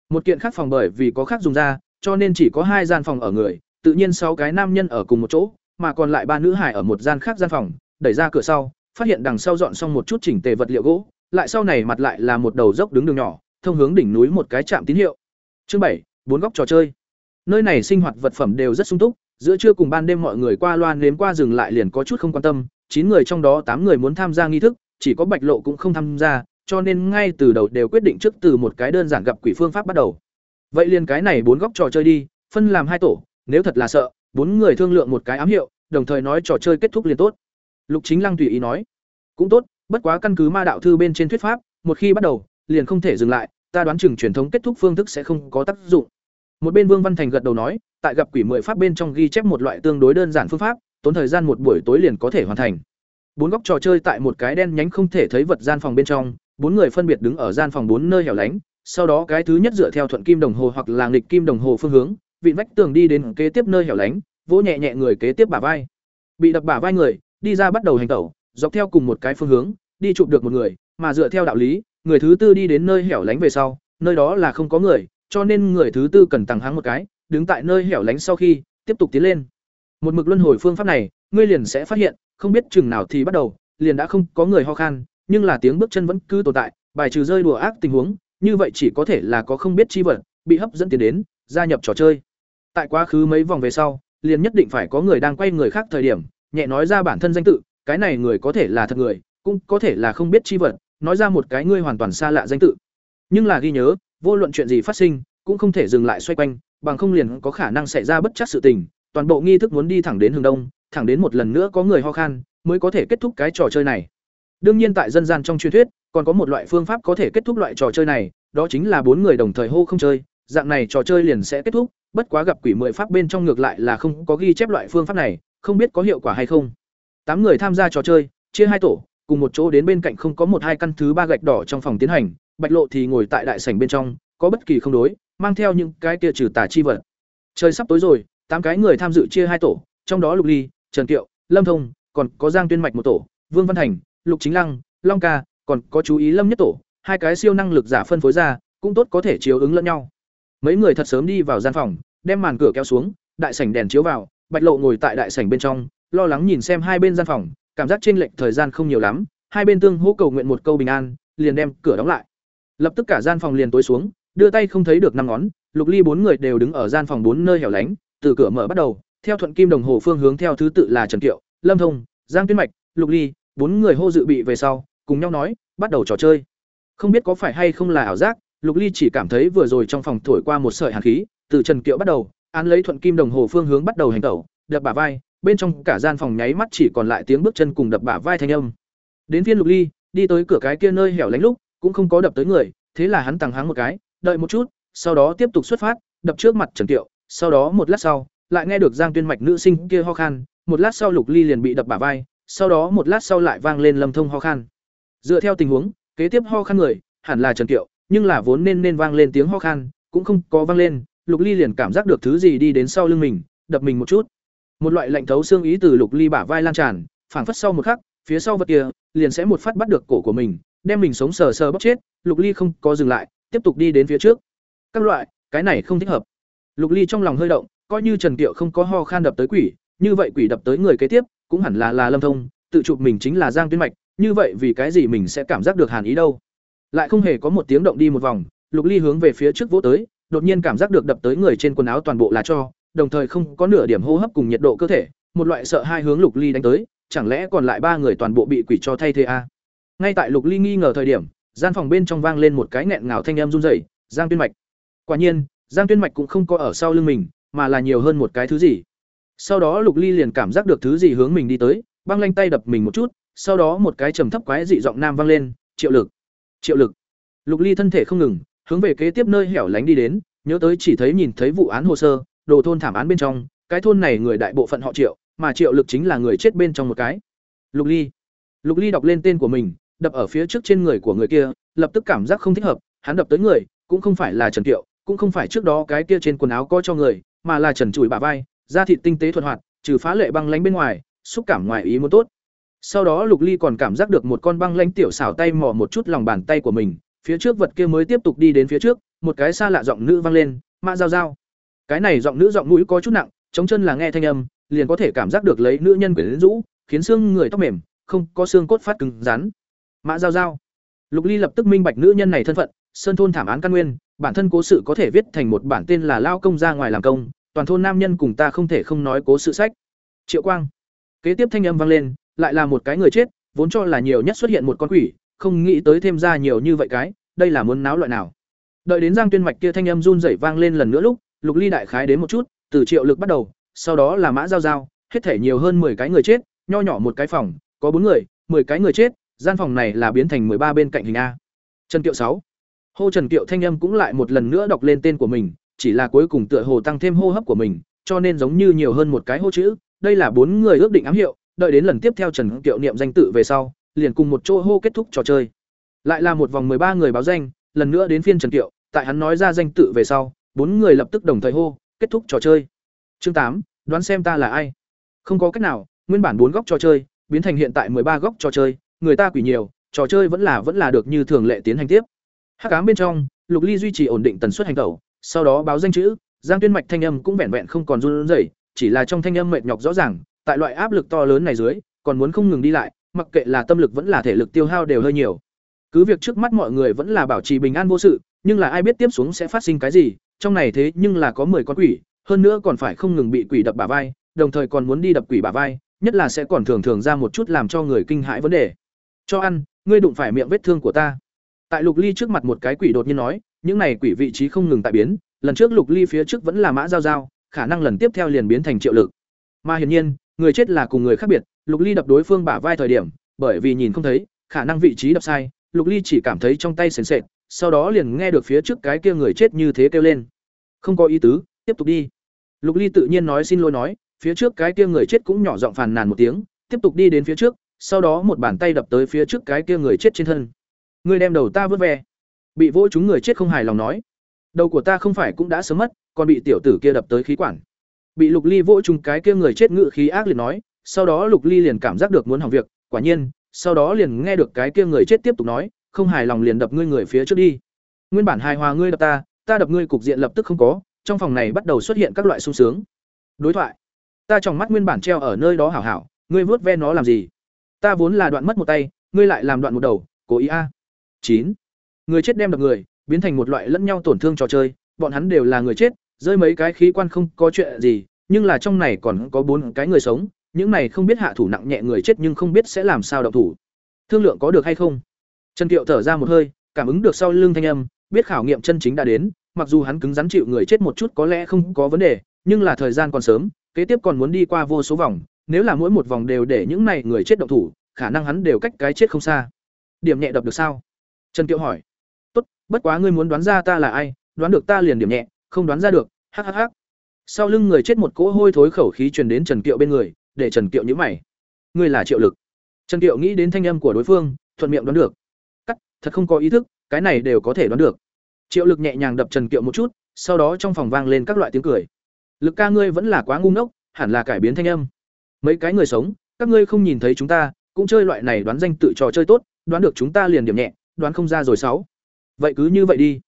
Một kiện khác phòng bởi vì có khác dùng ra, cho nên chỉ có hai gian phòng ở người, tự nhiên sáu cái nam nhân ở cùng một chỗ, mà còn lại ba nữ hải ở một gian khác gian phòng, đẩy ra cửa sau, phát hiện đằng sau dọn xong một chút chỉnh tề vật liệu gỗ, lại sau này mặt lại là một đầu dốc đứng đường nhỏ, thông hướng đỉnh núi một cái trạm tín hiệu. Chương bảy, bốn góc trò chơi. Nơi này sinh hoạt vật phẩm đều rất sung túc, giữa trưa cùng ban đêm mọi người qua loan nếm qua dừng lại liền có chút không quan tâm, chín người trong đó tám người muốn tham gia nghi thức, chỉ có Bạch Lộ cũng không tham gia, cho nên ngay từ đầu đều quyết định trước từ một cái đơn giản gặp quỷ phương pháp bắt đầu. Vậy liền cái này bốn góc trò chơi đi, phân làm hai tổ, nếu thật là sợ, bốn người thương lượng một cái ám hiệu, đồng thời nói trò chơi kết thúc liền tốt. Lục Chính Lăng tùy ý nói, cũng tốt, bất quá căn cứ ma đạo thư bên trên thuyết pháp, một khi bắt đầu, liền không thể dừng lại, ta đoán chừng truyền thống kết thúc phương thức sẽ không có tác dụng. Một bên Vương Văn Thành gật đầu nói, tại gặp quỷ mười pháp bên trong ghi chép một loại tương đối đơn giản phương pháp, tốn thời gian một buổi tối liền có thể hoàn thành. Bốn góc trò chơi tại một cái đen nhánh không thể thấy vật gian phòng bên trong, bốn người phân biệt đứng ở gian phòng bốn nơi hẻo lánh, sau đó cái thứ nhất dựa theo thuận kim đồng hồ hoặc là nghịch kim đồng hồ phương hướng, vị vách tường đi đến kế tiếp nơi hẻo lánh, vỗ nhẹ nhẹ người kế tiếp bả vai. Bị đập bả vai người, đi ra bắt đầu hành tẩu, dọc theo cùng một cái phương hướng, đi chụp được một người, mà dựa theo đạo lý, người thứ tư đi đến nơi hẻo lánh về sau, nơi đó là không có người, cho nên người thứ tư cần tăng háng một cái, đứng tại nơi hẻo lánh sau khi tiếp tục tiến lên. Một mực luân hồi phương pháp này, ngươi liền sẽ phát hiện, không biết chừng nào thì bắt đầu, liền đã không có người ho khan, nhưng là tiếng bước chân vẫn cứ tồn tại, bài trừ rơi đùa ác tình huống, như vậy chỉ có thể là có không biết chi vật, bị hấp dẫn tiền đến, gia nhập trò chơi. Tại quá khứ mấy vòng về sau, liền nhất định phải có người đang quay người khác thời điểm, nhẹ nói ra bản thân danh tự, cái này người có thể là thật người, cũng có thể là không biết chi vật, nói ra một cái ngươi hoàn toàn xa lạ danh tự. Nhưng là ghi nhớ, vô luận chuyện gì phát sinh, cũng không thể dừng lại xoay quanh, bằng không liền có khả năng xảy ra bất chắc sự tình, toàn bộ nghi thức muốn đi thẳng đến hướng đông, thẳng đến một lần nữa có người ho khan, mới có thể kết thúc cái trò chơi này. Đương nhiên tại dân gian trong truyền thuyết, còn có một loại phương pháp có thể kết thúc loại trò chơi này, đó chính là bốn người đồng thời hô không chơi, dạng này trò chơi liền sẽ kết thúc, bất quá gặp quỷ mười pháp bên trong ngược lại là không có ghi chép loại phương pháp này, không biết có hiệu quả hay không. Tám người tham gia trò chơi, chia hai tổ, cùng một chỗ đến bên cạnh không có một hai căn thứ ba gạch đỏ trong phòng tiến hành, Bạch Lộ thì ngồi tại đại sảnh bên trong, có bất kỳ không đối, mang theo những cái kia trừ tà chi vật. Trời sắp tối rồi, tám cái người tham dự chia hai tổ, trong đó Lục Ly, Trần Kiệu, Lâm Thông, còn có Giang Tuyên Mạch một tổ, Vương Văn Thành, Lục Chính Lăng, Long Ca, còn có chú ý Lâm nhất tổ, hai cái siêu năng lực giả phân phối ra, cũng tốt có thể chiếu ứng lẫn nhau. Mấy người thật sớm đi vào gian phòng, đem màn cửa kéo xuống, đại sảnh đèn chiếu vào, Bạch Lộ ngồi tại đại sảnh bên trong, lo lắng nhìn xem hai bên gian phòng, cảm giác chênh lệch thời gian không nhiều lắm, hai bên tương hỗ cầu nguyện một câu bình an, liền đem cửa đóng lại. Lập tức cả gian phòng liền tối xuống, đưa tay không thấy được năm ngón, Lục Ly bốn người đều đứng ở gian phòng bốn nơi hẻo lánh, từ cửa mở bắt đầu, theo thuận kim đồng hồ phương hướng theo thứ tự là Trần Kiệu, Lâm Thông, Giang Tuyên Mạch, Lục Ly, bốn người hô dự bị về sau, cùng nhau nói, bắt đầu trò chơi. Không biết có phải hay không là ảo giác, Lục Ly chỉ cảm thấy vừa rồi trong phòng thổi qua một sợi hàn khí, từ Trần Kiệu bắt đầu, án lấy thuận kim đồng hồ phương hướng bắt đầu hành tẩu, đập bả vai, bên trong cả gian phòng nháy mắt chỉ còn lại tiếng bước chân cùng đập bả vai thanh âm. Đến phiên Lục Ly, đi tới cửa cái kia nơi hẻo lánh lúc, cũng không có đập tới người, thế là hắn tăng háng một cái, đợi một chút, sau đó tiếp tục xuất phát, đập trước mặt Trần Tiệu. sau đó một lát sau, lại nghe được Giang Tuyên Mạch nữ sinh kia ho khan, một lát sau Lục Ly liền bị đập bả vai, sau đó một lát sau lại vang lên Lâm Thông ho khan. Dựa theo tình huống, kế tiếp ho khan người, hẳn là Trần Tiệu, nhưng là vốn nên nên vang lên tiếng ho khan, cũng không có vang lên, Lục Ly liền cảm giác được thứ gì đi đến sau lưng mình, đập mình một chút. Một loại lạnh thấu xương ý từ Lục Ly bả vai lan tràn, phảng phất sau một khắc, phía sau vật kia liền sẽ một phát bắt được cổ của mình, đem mình sống sờ sờ bóc chết, Lục Ly không có dừng lại, tiếp tục đi đến phía trước. Các loại, cái này không thích hợp. Lục Ly trong lòng hơi động, coi như Trần Kiệu không có ho khan đập tới quỷ, như vậy quỷ đập tới người kế tiếp, cũng hẳn là là Lâm Thông, tự chụp mình chính là Giang tuyến Mạch, như vậy vì cái gì mình sẽ cảm giác được hàn ý đâu? Lại không hề có một tiếng động đi một vòng, Lục Ly hướng về phía trước vỗ tới, đột nhiên cảm giác được đập tới người trên quần áo toàn bộ là cho, đồng thời không có nửa điểm hô hấp cùng nhiệt độ cơ thể, một loại sợ hai hướng Lục Ly đánh tới, chẳng lẽ còn lại ba người toàn bộ bị quỷ cho thay thế a? À? Ngay tại Lục Ly nghi ngờ thời điểm, gian phòng bên trong vang lên một cái nghẹn ngào thanh âm run rẩy, Giang Tuyên Mạch. Quả nhiên, Giang Tuyên Mạch cũng không có ở sau lưng mình, mà là nhiều hơn một cái thứ gì. Sau đó Lục Ly liền cảm giác được thứ gì hướng mình đi tới, băng lanh tay đập mình một chút, sau đó một cái trầm thấp quái dị giọng nam vang lên, "Triệu Lực." Triệu Lực. Lục Ly thân thể không ngừng, hướng về kế tiếp nơi hẻo lánh đi đến, nhớ tới chỉ thấy nhìn thấy vụ án hồ sơ, đồ thôn thảm án bên trong, cái thôn này người đại bộ phận họ Triệu, mà Triệu Lực chính là người chết bên trong một cái. Lục Ly. Lục Ly đọc lên tên của mình, đập ở phía trước trên người của người kia, lập tức cảm giác không thích hợp, hắn đập tới người, cũng không phải là Trần triệu cũng không phải trước đó cái kia trên quần áo có cho người, mà là Trần Chùi bả vai, da thịt tinh tế thuận hoạt, trừ phá lệ băng lánh bên ngoài, xúc cảm ngoài ý muốn tốt. Sau đó Lục Ly còn cảm giác được một con băng lánh tiểu xảo tay mò một chút lòng bàn tay của mình, phía trước vật kia mới tiếp tục đi đến phía trước, một cái xa lạ giọng nữ vang lên, "Mã Giao Giao." Cái này giọng nữ giọng mũi có chút nặng, chống chân là nghe thanh âm, liền có thể cảm giác được lấy nữ nhân quyến rũ, khiến xương người tóc mềm, không có xương cốt phát cứng rắn. Mã Giao Giao. Lục Ly lập tức minh bạch nữ nhân này thân phận, sơn thôn thảm án căn nguyên, bản thân cố sự có thể viết thành một bản tên là lao công ra ngoài làm công, toàn thôn nam nhân cùng ta không thể không nói cố sự sách. Triệu Quang. Kế tiếp thanh âm vang lên, lại là một cái người chết, vốn cho là nhiều nhất xuất hiện một con quỷ, không nghĩ tới thêm ra nhiều như vậy cái, đây là muốn náo loại nào. Đợi đến Giang Tuyên Mạch kia thanh âm run rẩy vang lên lần nữa lúc, Lục Ly đại khái đến một chút, từ Triệu Lực bắt đầu, sau đó là Mã Giao Giao, hết thể nhiều hơn 10 cái người chết, nho nhỏ một cái phòng, có bốn người, 10 cái người chết, gian phòng này là biến thành ba bên cạnh hình A. Trần Kiệu sáu Hô Trần Kiệu thanh âm cũng lại một lần nữa đọc lên tên của mình, chỉ là cuối cùng tựa hồ tăng thêm hô hấp của mình, cho nên giống như nhiều hơn một cái hô chữ, đây là bốn người ước định ám hiệu, đợi đến lần tiếp theo Trần Kiệu niệm danh tự về sau, liền cùng một chỗ hô kết thúc trò chơi. Lại là một vòng ba người báo danh, lần nữa đến phiên Trần Kiệu, tại hắn nói ra danh tự về sau, bốn người lập tức đồng thời hô, kết thúc trò chơi. Chương tám đoán xem ta là ai. Không có cách nào, nguyên bản bốn góc trò chơi, biến thành hiện tại ba góc trò chơi, người ta quỷ nhiều, trò chơi vẫn là vẫn là được như thường lệ tiến hành tiếp. Hắc ám bên trong, Lục Ly duy trì ổn định tần suất hành tẩu, sau đó báo danh chữ, Giang Tuyên mạch thanh âm cũng vẹn vẹn không còn run rẩy, chỉ là trong thanh âm mệt nhọc rõ ràng, tại loại áp lực to lớn này dưới, còn muốn không ngừng đi lại, mặc kệ là tâm lực vẫn là thể lực tiêu hao đều hơi nhiều. Cứ việc trước mắt mọi người vẫn là bảo trì bình an vô sự, nhưng là ai biết tiếp xuống sẽ phát sinh cái gì, trong này thế nhưng là có 10 con quỷ, hơn nữa còn phải không ngừng bị quỷ đập bả vai, đồng thời còn muốn đi đập quỷ bả vai, nhất là sẽ còn thường thường ra một chút làm cho người kinh hãi vấn đề. Cho ăn, ngươi đụng phải miệng vết thương của ta. Tại Lục Ly trước mặt một cái quỷ đột nhiên nói, những này quỷ vị trí không ngừng tại biến, lần trước Lục Ly phía trước vẫn là mã giao giao, khả năng lần tiếp theo liền biến thành triệu lực. Mà hiển nhiên, người chết là cùng người khác biệt, Lục Ly đập đối phương bả vai thời điểm, bởi vì nhìn không thấy, khả năng vị trí đập sai, Lục Ly chỉ cảm thấy trong tay sền sệt, sau đó liền nghe được phía trước cái kia người chết như thế kêu lên. Không có ý tứ, tiếp tục đi. Lục Ly tự nhiên nói xin lỗi nói, phía trước cái kia người chết cũng nhỏ giọng phàn nàn một tiếng, tiếp tục đi đến phía trước, sau đó một bàn tay đập tới phía trước cái kia người chết trên thân. Người đem đầu ta vớt về. Bị vỗ chúng người chết không hài lòng nói, đầu của ta không phải cũng đã sớm mất, còn bị tiểu tử kia đập tới khí quản. Bị Lục Ly vỗ chúng cái kia người chết ngự khí ác liệt nói, sau đó Lục Ly liền cảm giác được muốn hỏng việc, quả nhiên, sau đó liền nghe được cái kia người chết tiếp tục nói, không hài lòng liền đập ngươi người phía trước đi. Nguyên bản hài hòa ngươi đập ta, ta đập ngươi cục diện lập tức không có, trong phòng này bắt đầu xuất hiện các loại sung sướng. Đối thoại. Ta trong mắt nguyên bản treo ở nơi đó hảo hảo, ngươi vớt ve nó làm gì? Ta vốn là đoạn mất một tay, ngươi lại làm đoạn một đầu, cố ý a. chín Người chết đem đập người, biến thành một loại lẫn nhau tổn thương trò chơi, bọn hắn đều là người chết, rơi mấy cái khí quan không có chuyện gì, nhưng là trong này còn có bốn cái người sống, những này không biết hạ thủ nặng nhẹ người chết nhưng không biết sẽ làm sao động thủ. Thương lượng có được hay không? Trần Kiệu thở ra một hơi, cảm ứng được sau lưng thanh âm, biết khảo nghiệm chân chính đã đến, mặc dù hắn cứng rắn chịu người chết một chút có lẽ không có vấn đề, nhưng là thời gian còn sớm, kế tiếp còn muốn đi qua vô số vòng, nếu là mỗi một vòng đều để những này người chết động thủ, khả năng hắn đều cách cái chết không xa. Điểm nhẹ đập được sao? Trần Kiệu hỏi. Tốt, bất quá ngươi muốn đoán ra ta là ai, đoán được ta liền điểm nhẹ, không đoán ra được, hắc hắc hắc. Sau lưng người chết một cỗ hôi thối khẩu khí truyền đến Trần Kiệu bên người, để Trần Kiệu nhíu mày. Ngươi là Triệu Lực. Trần Kiệu nghĩ đến thanh âm của đối phương, thuận miệng đoán được. Cắt, thật không có ý thức, cái này đều có thể đoán được. Triệu Lực nhẹ nhàng đập Trần Kiệu một chút, sau đó trong phòng vang lên các loại tiếng cười. Lực ca ngươi vẫn là quá ngu ngốc, hẳn là cải biến thanh âm. Mấy cái người sống, các ngươi không nhìn thấy chúng ta, cũng chơi loại này đoán danh tự trò chơi tốt, đoán được chúng ta liền điểm nhẹ, đoán không ra rồi sáu. Vậy cứ như vậy đi.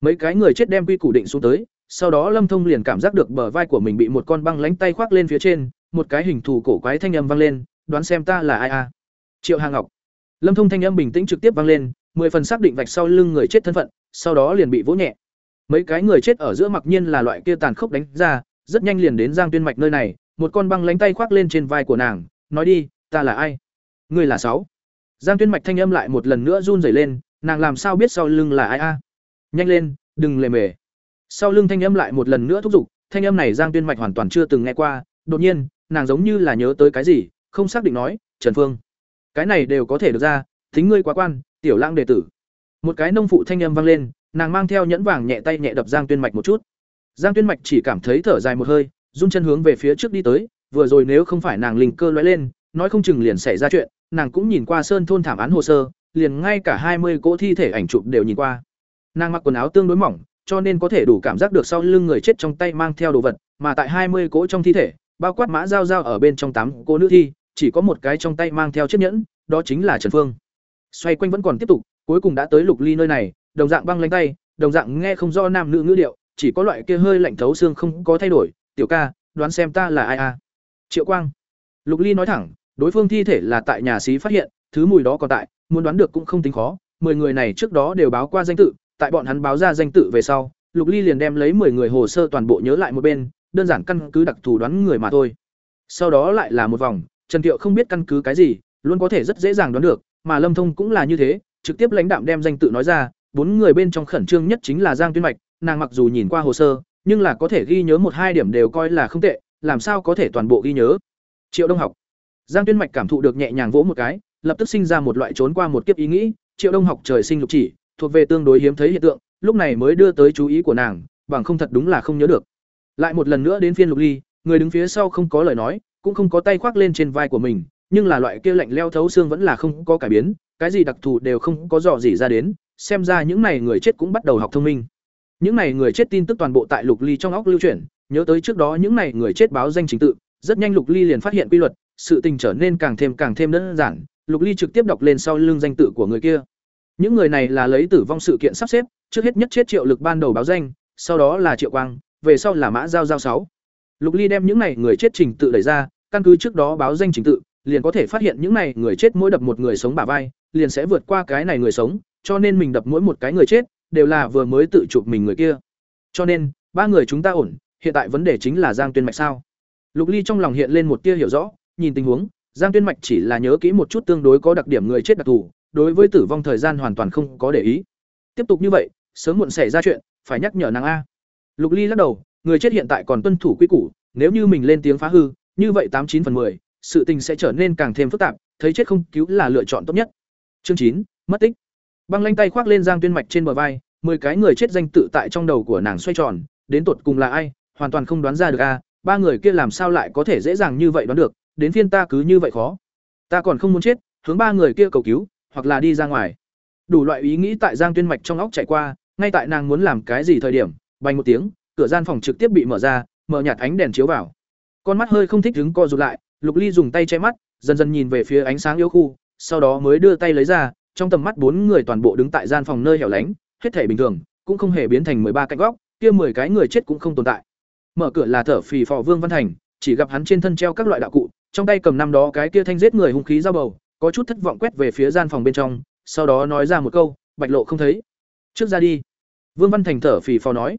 Mấy cái người chết đem quy củ định xuống tới, sau đó Lâm Thông liền cảm giác được bờ vai của mình bị một con băng lánh tay khoác lên phía trên, một cái hình thù cổ quái thanh âm vang lên, đoán xem ta là ai a? Triệu Hà Ngọc. Lâm Thông thanh âm bình tĩnh trực tiếp vang lên, mười phần xác định vạch sau lưng người chết thân phận, sau đó liền bị vỗ nhẹ. Mấy cái người chết ở giữa mặc nhiên là loại kia tàn khốc đánh ra, rất nhanh liền đến Giang Tuyên Mạch nơi này, một con băng lánh tay khoác lên trên vai của nàng, nói đi, ta là ai? Ngươi là sáu. Giang Tuyên Mạch thanh âm lại một lần nữa run rẩy lên, nàng làm sao biết sau lưng là ai a? Nhanh lên, đừng lề mề. Sau lưng thanh âm lại một lần nữa thúc giục, thanh âm này Giang Tuyên Mạch hoàn toàn chưa từng nghe qua, đột nhiên, nàng giống như là nhớ tới cái gì, không xác định nói, "Trần Phương." Cái này đều có thể được ra, thính ngươi quá quan, tiểu lãng đệ tử. Một cái nông phụ thanh âm vang lên, nàng mang theo nhẫn vàng nhẹ tay nhẹ đập Giang Tuyên Mạch một chút. Giang Tuyên Mạch chỉ cảm thấy thở dài một hơi, run chân hướng về phía trước đi tới, vừa rồi nếu không phải nàng linh cơ lóe lên, nói không chừng liền xảy ra chuyện, nàng cũng nhìn qua sơn thôn thảm án hồ sơ, liền ngay cả hai mươi cỗ thi thể ảnh chụp đều nhìn qua. Nàng mặc quần áo tương đối mỏng, cho nên có thể đủ cảm giác được sau lưng người chết trong tay mang theo đồ vật, mà tại hai mươi cỗ trong thi thể, bao quát mã giao giao ở bên trong tám cô nữ thi, chỉ có một cái trong tay mang theo chiếc nhẫn, đó chính là Trần Phương. Xoay quanh vẫn còn tiếp tục, cuối cùng đã tới Lục Ly nơi này, đồng dạng băng lánh tay, đồng dạng nghe không rõ nam nữ ngữ điệu, chỉ có loại kia hơi lạnh thấu xương không có thay đổi, "Tiểu ca, đoán xem ta là ai a?" Triệu Quang. Lục Ly nói thẳng, đối phương thi thể là tại nhà xí phát hiện, thứ mùi đó còn tại, muốn đoán được cũng không tính khó, mười người này trước đó đều báo qua danh tự, tại bọn hắn báo ra danh tự về sau, Lục Ly liền đem lấy 10 người hồ sơ toàn bộ nhớ lại một bên, đơn giản căn cứ đặc thù đoán người mà thôi. Sau đó lại là một vòng, Trần Tiệu không biết căn cứ cái gì, luôn có thể rất dễ dàng đoán được, mà Lâm Thông cũng là như thế, trực tiếp lãnh đạm đem danh tự nói ra, bốn người bên trong khẩn trương nhất chính là Giang Tuyên Mạch, nàng mặc dù nhìn qua hồ sơ, nhưng là có thể ghi nhớ một hai điểm đều coi là không tệ, làm sao có thể toàn bộ ghi nhớ. Triệu Đông học. Giang Tuyên Mạch cảm thụ được nhẹ nhàng vỗ một cái, lập tức sinh ra một loại trốn qua một kiếp ý nghĩ, Triệu Đông học trời sinh lục chỉ, thuộc về tương đối hiếm thấy hiện tượng, lúc này mới đưa tới chú ý của nàng, bằng không thật đúng là không nhớ được. Lại một lần nữa đến phiên Lục Ly, người đứng phía sau không có lời nói, cũng không có tay khoác lên trên vai của mình, nhưng là loại kia lạnh leo thấu xương vẫn là không có cải biến, cái gì đặc thù đều không có dò gì ra đến, xem ra những này người chết cũng bắt đầu học thông minh. Những này người chết tin tức toàn bộ tại Lục Ly trong óc lưu chuyển, nhớ tới trước đó những này người chết báo danh chính tự, rất nhanh Lục Ly liền phát hiện quy luật, sự tình trở nên càng thêm càng thêm đơn giản, Lục Ly trực tiếp đọc lên sau lưng danh tự của người kia. Những người này là lấy tử vong sự kiện sắp xếp, trước hết nhất chết Triệu Lực ban đầu báo danh, sau đó là Triệu Quang, về sau là Mã Giao Giao sáu. Lục Ly đem những này người chết trình tự đẩy ra, căn cứ trước đó báo danh trình tự, liền có thể phát hiện những này người chết mỗi đập một người sống bả vai, liền sẽ vượt qua cái này người sống, cho nên mình đập mỗi một cái người chết đều là vừa mới tự chụp mình người kia. Cho nên, ba người chúng ta ổn hiện tại vấn đề chính là giang tuyên mạch sao lục ly trong lòng hiện lên một tia hiểu rõ nhìn tình huống giang tuyên mạch chỉ là nhớ kỹ một chút tương đối có đặc điểm người chết đặc thù đối với tử vong thời gian hoàn toàn không có để ý tiếp tục như vậy sớm muộn xảy ra chuyện phải nhắc nhở nàng a lục ly lắc đầu người chết hiện tại còn tuân thủ quy củ nếu như mình lên tiếng phá hư như vậy tám chín phần 10, sự tình sẽ trở nên càng thêm phức tạp thấy chết không cứu là lựa chọn tốt nhất. Chương chín mất tích. Băng lanh tay khoác lên giang tuyên mạch trên bờ vai mười cái người chết danh tự tại trong đầu của nàng xoay tròn đến tột cùng là ai hoàn toàn không đoán ra được a ba người kia làm sao lại có thể dễ dàng như vậy đoán được đến phiên ta cứ như vậy khó. Ta còn không muốn chết hướng ba người kia cầu cứu hoặc là đi ra ngoài. Đủ loại ý nghĩ tại giang tuyên mạch trong óc chạy qua ngay tại nàng muốn làm cái gì thời điểm bành một tiếng, cửa gian phòng trực tiếp bị mở ra, mở nhạt ánh đèn chiếu vào. Con mắt hơi không thích đứng co rụt lại, lục ly dùng tay che mắt, dần dần nhìn về phía ánh sáng yếu khu, sau đó mới đưa tay lấy ra, trong tầm mắt bốn người toàn bộ đứng tại gian phòng nơi hẻo lánh, hết thể bình thường, cũng không hề biến thành ba cạnh góc, kia mười cái người chết cũng không tồn tại. Mở cửa là thở phì phò vương văn thành, chỉ gặp hắn trên thân treo các loại đạo cụ, trong tay cầm năm đó cái kia thanh giết người hung khí dao bầu, có chút thất vọng quét về phía gian phòng bên trong, sau đó nói ra một câu, bạch lộ không thấy. Trước ra đi. Vương văn thành thở phì phò nói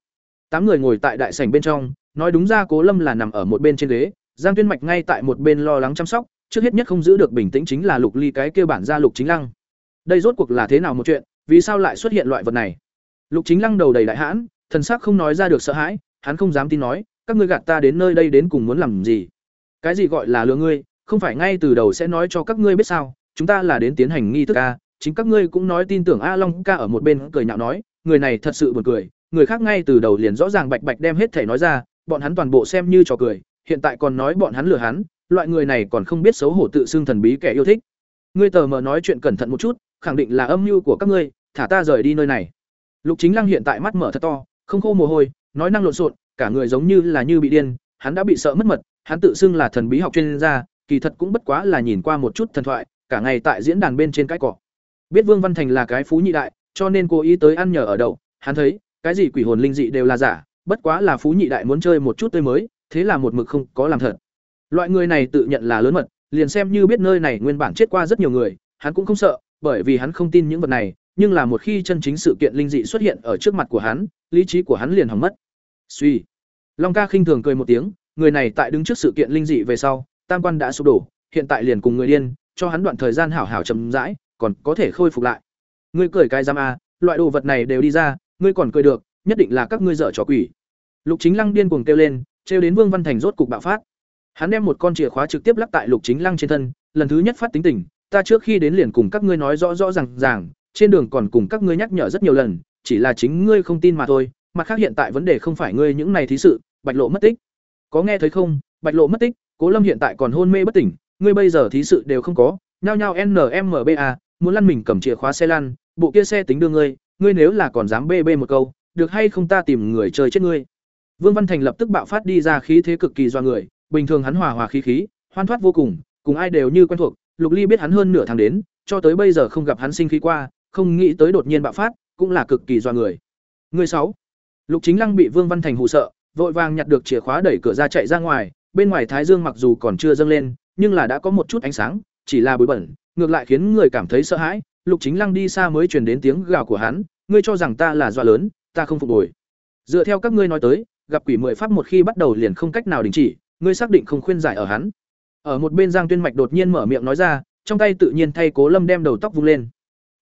tám người ngồi tại đại sảnh bên trong, nói đúng ra cố lâm là nằm ở một bên trên ghế, giang tuyên mạch ngay tại một bên lo lắng chăm sóc, trước hết nhất không giữ được bình tĩnh chính là lục ly cái kia bản ra lục chính lăng. Đây rốt cuộc là thế nào một chuyện, vì sao lại xuất hiện loại vật này? Lục chính lăng đầu đầy đại hãn, thần sắc không nói ra được sợ hãi, hắn không dám tin nói, các ngươi gạt ta đến nơi đây đến cùng muốn làm gì? Cái gì gọi là lừa ngươi, không phải ngay từ đầu sẽ nói cho các ngươi biết sao, chúng ta là đến tiến hành nghi thức a, chính các ngươi cũng nói tin tưởng a long ca ở một bên cười nhạo nói, người này thật sự buồn cười người khác ngay từ đầu liền rõ ràng bạch bạch đem hết thể nói ra, bọn hắn toàn bộ xem như trò cười, hiện tại còn nói bọn hắn lừa hắn, loại người này còn không biết xấu hổ tự xưng thần bí kẻ yêu thích. Ngươi tờ mờ nói chuyện cẩn thận một chút, khẳng định là âm mưu của các ngươi, thả ta rời đi nơi này. Lục chính lăng hiện tại mắt mở thật to, không khô mồ hôi, nói năng lộn xộn, cả người giống như là như bị điên, hắn đã bị sợ mất mật, hắn tự xưng là thần bí học chuyên gia, kỳ thật cũng bất quá là nhìn qua một chút thần thoại, cả ngày tại diễn đàn bên trên cái cỏ. Biết vương văn thành là cái phú nhị đại, cho nên cố ý tới ăn nhờ ở đậu, hắn thấy cái gì quỷ hồn linh dị đều là giả, bất quá là phú nhị đại muốn chơi một chút tươi mới, thế là một mực không có làm thật. Loại người này tự nhận là lớn mật, liền xem như biết nơi này nguyên bản chết qua rất nhiều người, hắn cũng không sợ, bởi vì hắn không tin những vật này, nhưng là một khi chân chính sự kiện linh dị xuất hiện ở trước mặt của hắn, lý trí của hắn liền hỏng mất. Suy. Long ca khinh thường cười một tiếng, người này tại đứng trước sự kiện linh dị về sau, tam quan đã sụp đổ, hiện tại liền cùng người điên, cho hắn đoạn thời gian hảo hảo chậm rãi, còn có thể khôi phục lại. Ngươi cười cái giam a, loại đồ vật này đều đi ra ngươi còn cười được, nhất định là các ngươi dở trò quỷ. Lục chính lăng điên cuồng kêu lên, trêu đến vương văn thành rốt cục bạo phát. Hắn đem một con chìa khóa trực tiếp lắc tại lục chính lăng trên thân, lần thứ nhất phát tính tình, ta trước khi đến liền cùng các ngươi nói rõ rõ ràng ràng, trên đường còn cùng các ngươi nhắc nhở rất nhiều lần, chỉ là chính ngươi không tin mà thôi, mặt khác hiện tại vấn đề không phải ngươi những này thí sự, bạch lộ mất tích. Có nghe thấy không? Bạch lộ mất tích, cố lâm hiện tại còn hôn mê bất tỉnh, ngươi bây giờ thí sự đều không có, nhao nhao nmba muốn lăn mình cầm chìa khóa xe lăn, bộ kia xe tính đưa ngươi ngươi nếu là còn dám bê bê một câu, được hay không ta tìm người chơi chết ngươi. Vương văn thành lập tức bạo phát đi ra khí thế cực kỳ do người, bình thường hắn hòa hòa khí khí, hoan thoát vô cùng cùng ai đều như quen thuộc, lục ly biết hắn hơn nửa tháng đến, cho tới bây giờ không gặp hắn sinh khí qua, không nghĩ tới đột nhiên bạo phát, cũng là cực kỳ do người. Người sáu. Lục chính lăng bị vương văn thành hụ sợ, vội vàng nhặt được chìa khóa đẩy cửa ra chạy ra ngoài, bên ngoài thái dương mặc dù còn chưa dâng lên, nhưng là đã có một chút ánh sáng, chỉ là bụi bẩn, ngược lại khiến người cảm thấy sợ hãi lục chính lăng đi xa mới truyền đến tiếng gào của hắn, ngươi cho rằng ta là dọa lớn, ta không phục hồi. Dựa theo các ngươi nói tới, gặp quỷ mười pháp một khi bắt đầu liền không cách nào đình chỉ, ngươi xác định không khuyên giải ở hắn. Ở một bên giang tuyên mạch đột nhiên mở miệng nói ra, trong tay tự nhiên thay cố lâm đem đầu tóc vung lên.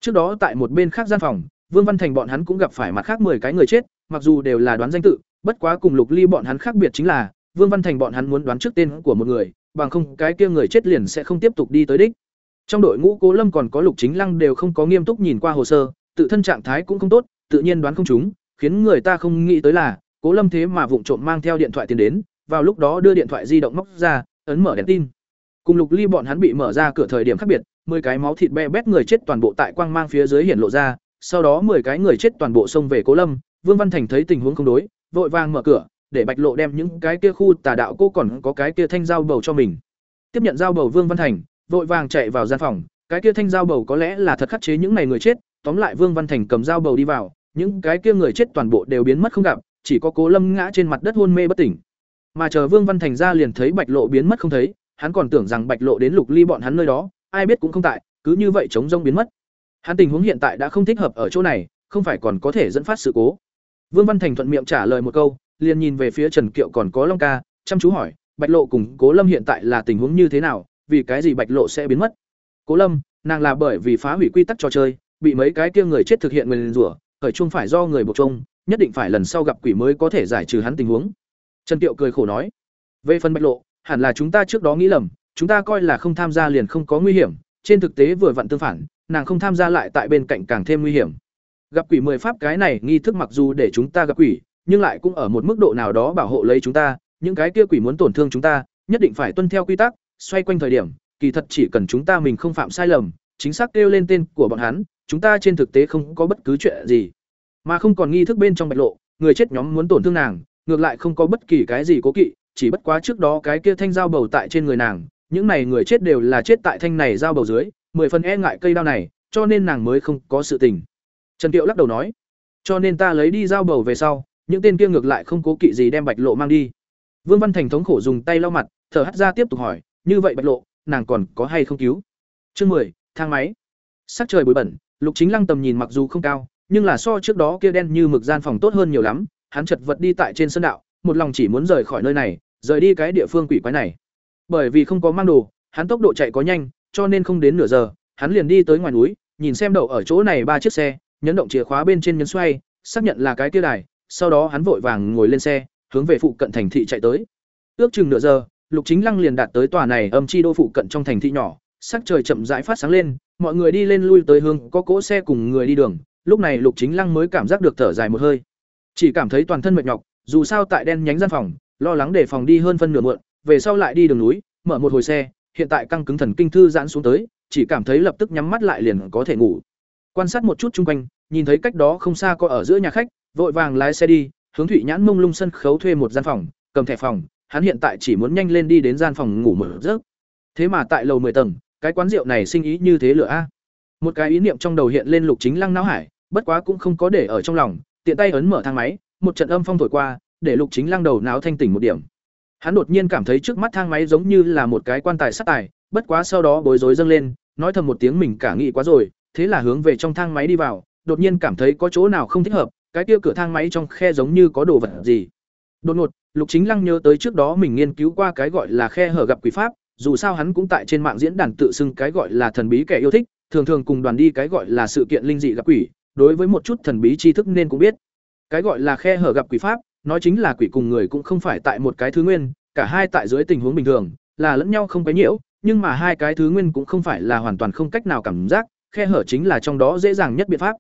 Trước đó tại một bên khác gian phòng, vương văn thành bọn hắn cũng gặp phải mặt khác mười cái người chết, mặc dù đều là đoán danh tự, bất quá cùng lục ly bọn hắn khác biệt chính là, vương văn thành bọn hắn muốn đoán trước tên của một người, bằng không cái kia người chết liền sẽ không tiếp tục đi tới đích trong đội ngũ cố lâm còn có lục chính lăng đều không có nghiêm túc nhìn qua hồ sơ, tự thân trạng thái cũng không tốt, tự nhiên đoán không chúng khiến người ta không nghĩ tới là, cố lâm thế mà vụng trộm mang theo điện thoại tiền đến, vào lúc đó đưa điện thoại di động móc ra, ấn mở đèn tin. Cùng lục ly bọn hắn bị mở ra cửa thời điểm khác biệt, mười cái máu thịt be bét người chết toàn bộ tại quang mang phía dưới hiện lộ ra, sau đó mười cái người chết toàn bộ xông về cố lâm, vương văn thành thấy tình huống không đối, vội vàng mở cửa, để bạch lộ đem những cái kia khu tà đạo cô còn có cái kia thanh dao bầu cho mình. Tiếp nhận dao bầu vương văn thành vội vàng chạy vào gian phòng cái kia thanh dao bầu có lẽ là thật khắc chế những này người chết tóm lại vương văn thành cầm dao bầu đi vào những cái kia người chết toàn bộ đều biến mất không gặp chỉ có cố lâm ngã trên mặt đất hôn mê bất tỉnh. Mà chờ vương văn thành ra liền thấy bạch lộ biến mất không thấy hắn còn tưởng rằng bạch lộ đến lục ly bọn hắn nơi đó ai biết cũng không tại cứ như vậy chống rông biến mất. Hắn tình huống hiện tại đã không thích hợp ở chỗ này không phải còn có thể dẫn phát sự cố. Vương văn thành thuận miệng trả lời một câu liền nhìn về phía Trần Kiệu còn có Long ca, chăm chú hỏi, Bạch Lộ cùng Cố Lâm hiện tại là tình huống như thế nào, vì cái gì Bạch Lộ sẽ biến mất? Cố Lâm, nàng là bởi vì phá hủy quy tắc trò chơi, bị mấy cái kia người chết thực hiện nguyền rủa, khởi chung phải do người buộc chung, nhất định phải lần sau gặp quỷ mới có thể giải trừ hắn tình huống. Trần Tiệu cười khổ nói, về phần Bạch Lộ, hẳn là chúng ta trước đó nghĩ lầm, chúng ta coi là không tham gia liền không có nguy hiểm, trên thực tế vừa vặn tương phản, nàng không tham gia lại tại bên cạnh càng thêm nguy hiểm. Gặp quỷ mười pháp cái này nghi thức mặc dù để chúng ta gặp quỷ, nhưng lại cũng ở một mức độ nào đó bảo hộ lấy chúng ta, những cái kia quỷ muốn tổn thương chúng ta, nhất định phải tuân theo quy tắc, xoay quanh thời điểm, kỳ thật chỉ cần chúng ta mình không phạm sai lầm, chính xác kêu lên tên của bọn hắn, chúng ta trên thực tế không có bất cứ chuyện gì. Mà không còn nghi thức bên trong bạch lộ, người chết nhóm muốn tổn thương nàng, ngược lại không có bất kỳ cái gì cố kỵ, chỉ bất quá trước đó cái kia thanh dao bầu tại trên người nàng, những này người chết đều là chết tại thanh này dao bầu dưới, mười phần e ngại cây đao này, cho nên nàng mới không có sự tình. Trần Tiệu lắc đầu nói, cho nên ta lấy đi dao bầu về sau, những tên kia ngược lại không cố kỵ gì đem Bạch Lộ mang đi. Vương Văn Thành thống khổ dùng tay lau mặt, thở hắt ra tiếp tục hỏi, như vậy Bạch Lộ, nàng còn có hay không cứu? Chương 10, thang máy. Sắc trời bụi bẩn, Lục Chính Lăng tầm nhìn mặc dù không cao, nhưng là so trước đó kia đen như mực gian phòng tốt hơn nhiều lắm, hắn chật vật đi tại trên sân đạo, một lòng chỉ muốn rời khỏi nơi này, rời đi cái địa phương quỷ quái này. Bởi vì không có mang đồ, hắn tốc độ chạy có nhanh, cho nên không đến nửa giờ, hắn liền đi tới ngoài núi, nhìn xem đậu ở chỗ này ba chiếc xe, nhấn động chìa khóa bên trên nhấn xoay, xác nhận là cái kia đài, sau đó hắn vội vàng ngồi lên xe, hướng về phụ cận thành thị chạy tới. Ước chừng nửa giờ, Lục Chính Lăng liền đạt tới tòa này âm chi đô phụ cận trong thành thị nhỏ, sắc trời chậm rãi phát sáng lên, mọi người đi lên lui tới hương, có cỗ xe cùng người đi đường, lúc này Lục Chính Lăng mới cảm giác được thở dài một hơi. Chỉ cảm thấy toàn thân mệt nhọc, dù sao tại đen nhánh gian phòng, lo lắng để phòng đi hơn phân nửa muộn, về sau lại đi đường núi, mở một hồi xe, hiện tại căng cứng thần kinh thư giãn xuống tới, chỉ cảm thấy lập tức nhắm mắt lại liền có thể ngủ. Quan sát một chút xung quanh, nhìn thấy cách đó không xa có ở giữa nhà khách, vội vàng lái xe đi, hướng Thụy Nhãn mông lung sân khấu thuê một gian phòng, cầm thẻ phòng, hắn hiện tại chỉ muốn nhanh lên đi đến gian phòng ngủ mở giấc. Thế mà tại lầu 10 tầng, cái quán rượu này sinh ý như thế lửa a. Một cái ý niệm trong đầu hiện lên Lục Chính Lăng não hải, bất quá cũng không có để ở trong lòng, tiện tay ấn mở thang máy, một trận âm phong thổi qua, để Lục Chính Lăng đầu não thanh tỉnh một điểm. Hắn đột nhiên cảm thấy trước mắt thang máy giống như là một cái quan tài sắt tài, bất quá sau đó bối rối dâng lên, nói thầm một tiếng mình cả nghĩ quá rồi, thế là hướng về trong thang máy đi vào, đột nhiên cảm thấy có chỗ nào không thích hợp, cái kia cửa thang máy trong khe giống như có đồ vật gì. Đột ngột, Lục Chính Lăng nhớ tới trước đó mình nghiên cứu qua cái gọi là khe hở gặp quỷ pháp, dù sao hắn cũng tại trên mạng diễn đàn tự xưng cái gọi là thần bí kẻ yêu thích, thường thường cùng đoàn đi cái gọi là sự kiện linh dị gặp quỷ, đối với một chút thần bí tri thức nên cũng biết. Cái gọi là khe hở gặp quỷ pháp, nói chính là quỷ cùng người cũng không phải tại một cái thứ nguyên, cả hai tại dưới tình huống bình thường, là lẫn nhau không quấy nhiễu, nhưng mà hai cái thứ nguyên cũng không phải là hoàn toàn không cách nào cảm giác, khe hở chính là trong đó dễ dàng nhất biện pháp.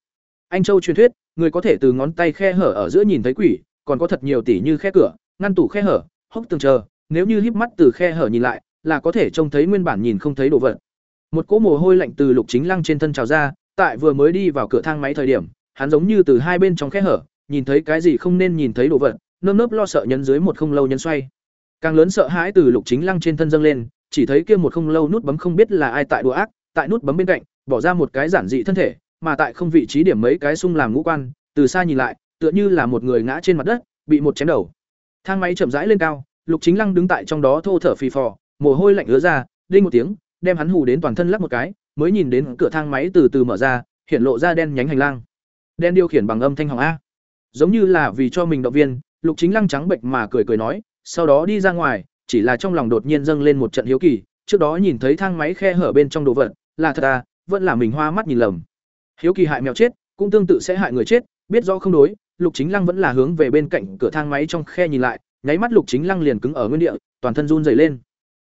Anh Châu truyền thuyết, người có thể từ ngón tay khe hở ở giữa nhìn thấy quỷ, còn có thật nhiều tỷ như khe cửa, ngăn tủ khe hở, hốc tường chờ, nếu như híp mắt từ khe hở nhìn lại, là có thể trông thấy nguyên bản nhìn không thấy đồ vật. Một cỗ mồ hôi lạnh từ Lục Chính Lăng trên thân trào ra, tại vừa mới đi vào cửa thang máy thời điểm, hắn giống như từ hai bên trong khe hở, nhìn thấy cái gì không nên nhìn thấy đồ vật, nơm nớp lo sợ nhấn dưới một không lâu nhấn xoay. Càng lớn sợ hãi từ Lục Chính Lăng trên thân dâng lên, chỉ thấy kia một không lâu nút bấm không biết là ai tại đùa ác, tại nút bấm bên cạnh, bỏ ra một cái giản dị thân thể, mà tại không vị trí điểm mấy cái sung làm ngũ quan, từ xa nhìn lại, tựa như là một người ngã trên mặt đất, bị một chém đầu. Thang máy chậm rãi lên cao, Lục Chính Lăng đứng tại trong đó thô thở phì phò, mồ hôi lạnh ứa ra, đinh một tiếng, đem hắn hù đến toàn thân lắc một cái, mới nhìn đến cửa thang máy từ từ mở ra, hiện lộ ra đen nhánh hành lang. Đen điều khiển bằng âm thanh hỏng a. Giống như là vì cho mình động viên, Lục Chính Lăng trắng bệnh mà cười cười nói, sau đó đi ra ngoài, chỉ là trong lòng đột nhiên dâng lên một trận hiếu kỳ, trước đó nhìn thấy thang máy khe hở bên trong đồ vật, là thật à, vẫn là mình hoa mắt nhìn lầm. Hiếu kỳ hại mèo chết, cũng tương tự sẽ hại người chết, biết rõ không đối, Lục Chính Lăng vẫn là hướng về bên cạnh cửa thang máy trong khe nhìn lại, nháy mắt Lục Chính Lăng liền cứng ở nguyên địa, toàn thân run rẩy lên.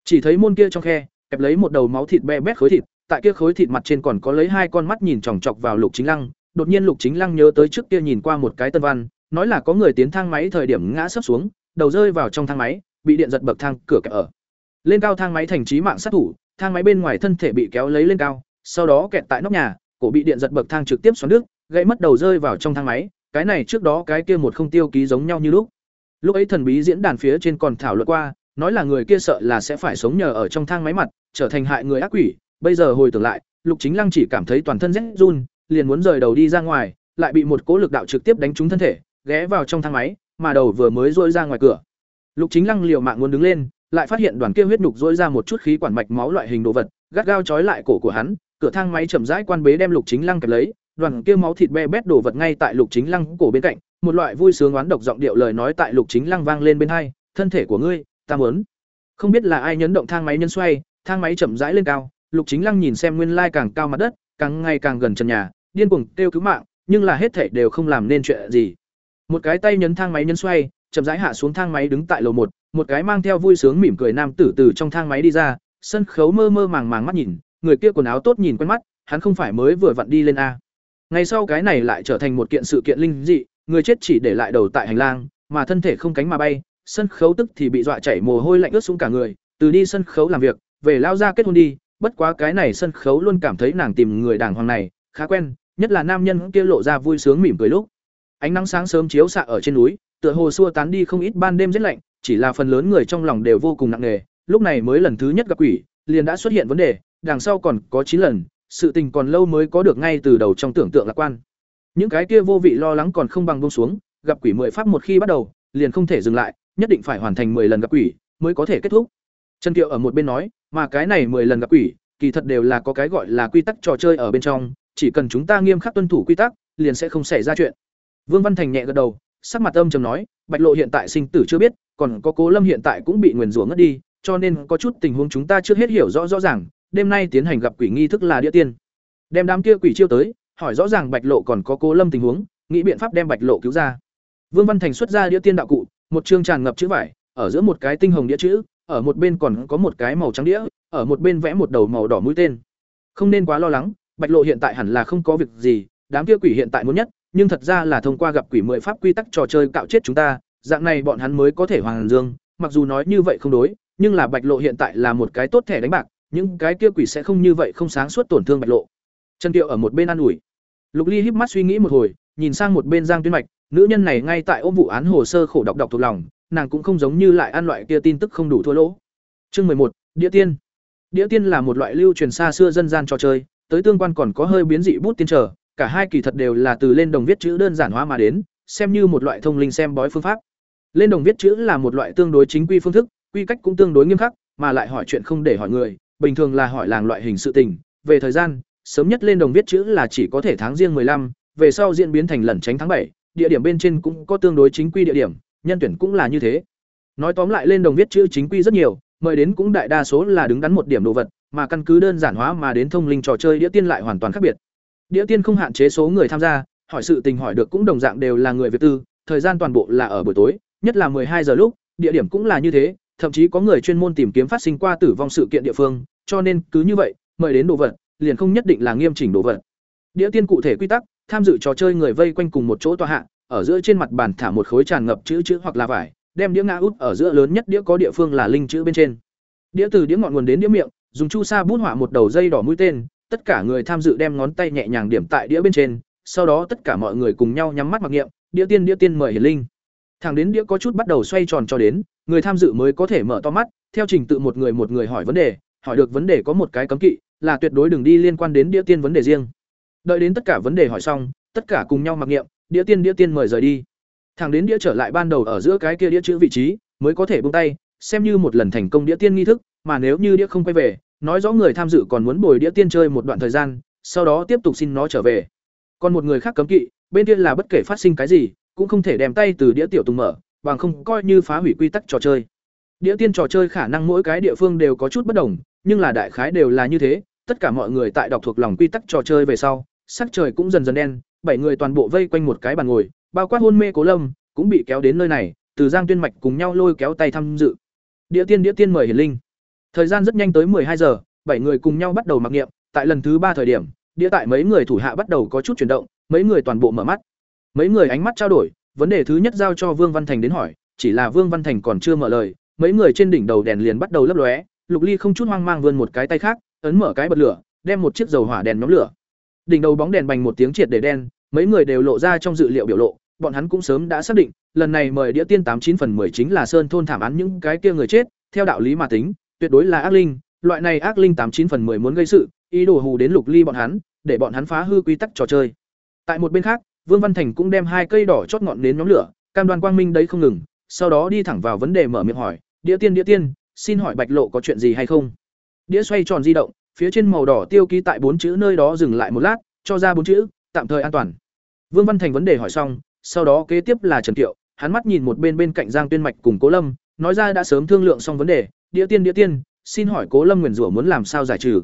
Chỉ thấy môn kia trong khe, kẹp lấy một đầu máu thịt be bét khối thịt, tại kia khối thịt mặt trên còn có lấy hai con mắt nhìn chòng chọc vào Lục Chính Lăng, đột nhiên Lục Chính Lăng nhớ tới trước kia nhìn qua một cái tân văn, nói là có người tiến thang máy thời điểm ngã sấp xuống, đầu rơi vào trong thang máy, bị điện giật bậc thang cửa kẹp ở. Lên cao thang máy thành trí mạng sát thủ, thang máy bên ngoài thân thể bị kéo lấy lên cao, sau đó kẹt tại nóc nhà, cổ bị điện giật bậc thang trực tiếp xoắn nước, gãy mất đầu rơi vào trong thang máy, cái này trước đó cái kia một không tiêu ký giống nhau như lúc. Lúc ấy thần bí diễn đàn phía trên còn thảo luận qua, nói là người kia sợ là sẽ phải sống nhờ ở trong thang máy mặt, trở thành hại người ác quỷ, bây giờ hồi tưởng lại, Lục Chính Lăng chỉ cảm thấy toàn thân rét run, liền muốn rời đầu đi ra ngoài, lại bị một cố lực đạo trực tiếp đánh trúng thân thể, ghé vào trong thang máy, mà đầu vừa mới dôi ra ngoài cửa. Lục Chính Lăng liều mạng muốn đứng lên, lại phát hiện đoàn kia huyết nhục rỗi ra một chút khí quản mạch máu loại hình đồ vật, gắt gao trói lại cổ của hắn, cửa thang máy chậm rãi quan bế đem Lục Chính Lăng kẹp lấy, đoàn kia máu thịt be bét đổ vật ngay tại Lục Chính Lăng cổ bên cạnh, một loại vui sướng oán độc giọng điệu lời nói tại Lục Chính Lăng vang lên bên hai, "Thân thể của ngươi, ta muốn." Không biết là ai nhấn động thang máy nhân xoay, thang máy chậm rãi lên cao, Lục Chính Lăng nhìn xem nguyên lai càng cao mặt đất, càng ngày càng gần trần nhà, điên cuồng kêu cứu mạng, nhưng là hết thảy đều không làm nên chuyện gì. Một cái tay nhấn thang máy nhân xoay, chậm rãi hạ xuống thang máy đứng tại lầu một, một cái mang theo vui sướng mỉm cười nam tử từ trong thang máy đi ra, sân khấu mơ mơ màng màng mắt nhìn, người kia quần áo tốt nhìn quen mắt, hắn không phải mới vừa vặn đi lên a. Ngày sau cái này lại trở thành một kiện sự kiện linh dị, người chết chỉ để lại đầu tại hành lang, mà thân thể không cánh mà bay, sân khấu tức thì bị dọa chảy mồ hôi lạnh ướt xuống cả người, từ đi sân khấu làm việc, về lao ra kết hôn đi, bất quá cái này sân khấu luôn cảm thấy nàng tìm người đàng hoàng này, khá quen, nhất là nam nhân kia lộ ra vui sướng mỉm cười lúc. Ánh nắng sáng sớm chiếu xạ ở trên núi, tựa hồ xua tán đi không ít ban đêm rét lạnh, chỉ là phần lớn người trong lòng đều vô cùng nặng nề, lúc này mới lần thứ nhất gặp quỷ, liền đã xuất hiện vấn đề, đằng sau còn có chín lần, sự tình còn lâu mới có được ngay từ đầu trong tưởng tượng lạc quan. Những cái kia vô vị lo lắng còn không bằng buông xuống, gặp quỷ mười pháp một khi bắt đầu, liền không thể dừng lại, nhất định phải hoàn thành 10 lần gặp quỷ mới có thể kết thúc. Trần Kiệu ở một bên nói, mà cái này 10 lần gặp quỷ, kỳ thật đều là có cái gọi là quy tắc trò chơi ở bên trong, chỉ cần chúng ta nghiêm khắc tuân thủ quy tắc, liền sẽ không xảy ra chuyện. Vương Văn Thành nhẹ gật đầu, sắc mặt âm trầm nói, Bạch Lộ hiện tại sinh tử chưa biết, còn có Cố Lâm hiện tại cũng bị nguyền rủa ngất đi, cho nên có chút tình huống chúng ta chưa hết hiểu rõ rõ ràng, đêm nay tiến hành gặp quỷ nghi thức là đĩa tiên. Đem đám kia quỷ chiêu tới, hỏi rõ ràng Bạch Lộ còn có Cố Lâm tình huống, nghĩ biện pháp đem Bạch Lộ cứu ra. Vương Văn Thành xuất ra đĩa tiên đạo cụ, một chương tràn ngập chữ vải, ở giữa một cái tinh hồng đĩa chữ, ở một bên còn có một cái màu trắng đĩa, ở một bên vẽ một đầu màu đỏ mũi tên. Không nên quá lo lắng, Bạch Lộ hiện tại hẳn là không có việc gì, đám kia quỷ hiện tại muốn nhất, nhưng thật ra là thông qua gặp quỷ mười pháp quy tắc trò chơi cạo chết chúng ta, dạng này bọn hắn mới có thể hoàng dương, mặc dù nói như vậy không đối, nhưng là Bạch Lộ hiện tại là một cái tốt thẻ đánh bạc, những cái kia quỷ sẽ không như vậy không sáng suốt tổn thương Bạch Lộ. Trần Tiệu ở một bên an ủi. Lục Ly híp mắt suy nghĩ một hồi, nhìn sang một bên Giang Tuyên Mạch, nữ nhân này ngay tại ôm vụ án hồ sơ khổ đọc đọc thuộc lòng, nàng cũng không giống như lại ăn loại kia tin tức không đủ thua lỗ. Chương một, Đĩa tiên. Đĩa tiên là một loại lưu truyền xa xưa dân gian trò chơi, tới tương quan còn có hơi biến dị bút tiên trở, cả hai kỳ thật đều là từ lên đồng viết chữ đơn giản hóa mà đến, xem như một loại thông linh xem bói phương pháp. Lên đồng viết chữ là một loại tương đối chính quy phương thức, quy cách cũng tương đối nghiêm khắc, mà lại hỏi chuyện không để hỏi người, bình thường là hỏi làng loại hình sự tình, về thời gian, sớm nhất lên đồng viết chữ là chỉ có thể tháng riêng 15, về sau diễn biến thành lẩn tránh tháng 7, địa điểm bên trên cũng có tương đối chính quy địa điểm, nhân tuyển cũng là như thế. Nói tóm lại lên đồng viết chữ chính quy rất nhiều, mời đến cũng đại đa số là đứng đắn một điểm đồ vật, mà căn cứ đơn giản hóa mà đến thông linh trò chơi đĩa tiên lại hoàn toàn khác biệt. Đĩa tiên không hạn chế số người tham gia, hỏi sự tình hỏi được cũng đồng dạng đều là người Việt tư, thời gian toàn bộ là ở buổi tối, nhất là hai giờ lúc, địa điểm cũng là như thế, thậm chí có người chuyên môn tìm kiếm phát sinh qua tử vong sự kiện địa phương, cho nên cứ như vậy, mời đến đồ vật, liền không nhất định là nghiêm chỉnh đồ vật. Đĩa tiên cụ thể quy tắc, tham dự trò chơi người vây quanh cùng một chỗ tòa hạ, ở giữa trên mặt bàn thả một khối tràn ngập chữ chữ hoặc là vải, đem đĩa ngã út ở giữa lớn nhất đĩa có địa phương là linh chữ bên trên. Đĩa từ đĩa ngọn nguồn đến đĩa miệng, dùng chu sa bút họa một đầu dây đỏ mũi tên, tất cả người tham dự đem ngón tay nhẹ nhàng điểm tại đĩa bên trên, sau đó tất cả mọi người cùng nhau nhắm mắt mặc niệm, đĩa tiên đĩa tiên mời hiển linh. Thẳng đến đĩa có chút bắt đầu xoay tròn cho đến, người tham dự mới có thể mở to mắt, theo trình tự một người một người hỏi vấn đề, hỏi được vấn đề có một cái cấm kỵ, là tuyệt đối đừng đi liên quan đến đĩa tiên vấn đề riêng. Đợi đến tất cả vấn đề hỏi xong, tất cả cùng nhau mặc niệm, đĩa tiên đĩa tiên mời rời đi. Thẳng đến đĩa trở lại ban đầu ở giữa cái kia đĩa chữ vị trí, mới có thể buông tay, xem như một lần thành công đĩa tiên nghi thức, mà nếu như đĩa không quay về, nói rõ người tham dự còn muốn bồi đĩa tiên chơi một đoạn thời gian, sau đó tiếp tục xin nó trở về. Còn một người khác cấm kỵ, bên kia là bất kể phát sinh cái gì, cũng không thể đem tay từ đĩa tiểu tùng mở, bằng không coi như phá hủy quy tắc trò chơi. địa tiên trò chơi khả năng mỗi cái địa phương đều có chút bất đồng, nhưng là đại khái đều là như thế, tất cả mọi người tại đọc thuộc lòng quy tắc trò chơi về sau, sắc trời cũng dần dần đen, bảy người toàn bộ vây quanh một cái bàn ngồi, bao quát hôn mê Cố Lâm, cũng bị kéo đến nơi này, từ Giang Tuyên Mạch cùng nhau lôi kéo tay tham dự. địa tiên địa tiên mời hiển linh. Thời gian rất nhanh tới hai giờ, bảy người cùng nhau bắt đầu mặc niệm, tại lần thứ ba thời điểm, địa tại mấy người thủ hạ bắt đầu có chút chuyển động, mấy người toàn bộ mở mắt. Mấy người ánh mắt trao đổi, vấn đề thứ nhất giao cho Vương Văn Thành đến hỏi, chỉ là Vương Văn Thành còn chưa mở lời, mấy người trên đỉnh đầu đèn liền bắt đầu lấp lóe, Lục Ly không chút hoang mang vươn một cái tay khác, ấn mở cái bật lửa, đem một chiếc dầu hỏa đèn nhóm lửa. Đỉnh đầu bóng đèn bành một tiếng triệt để đen, mấy người đều lộ ra trong dự liệu biểu lộ, bọn hắn cũng sớm đã xác định, lần này mời đĩa tiên tám chín phần 10 chính là Sơn thôn thảm án những cái kia người chết, theo đạo lý mà tính, tuyệt đối là ác linh, loại này ác linh tám chín phần 10 muốn gây sự, ý đồ hù đến Lục Ly bọn hắn, để bọn hắn phá hư quy tắc trò chơi. Tại một bên khác, Vương Văn Thành cũng đem hai cây đỏ chót ngọn đến nhóm lửa, cam đoan quang minh đấy không ngừng, sau đó đi thẳng vào vấn đề mở miệng hỏi, "Đĩa tiên đĩa tiên, xin hỏi Bạch Lộ có chuyện gì hay không?" Đĩa xoay tròn di động, phía trên màu đỏ tiêu ký tại bốn chữ nơi đó dừng lại một lát, cho ra bốn chữ, tạm thời an toàn. Vương Văn Thành vấn đề hỏi xong, sau đó kế tiếp là Trần Tiệu, hắn mắt nhìn một bên bên cạnh Giang Tuyên Mạch cùng Cố Lâm, nói ra đã sớm thương lượng xong vấn đề, "Đĩa tiên đĩa tiên, xin hỏi Cố Lâm nguyền rủa muốn làm sao giải trừ?"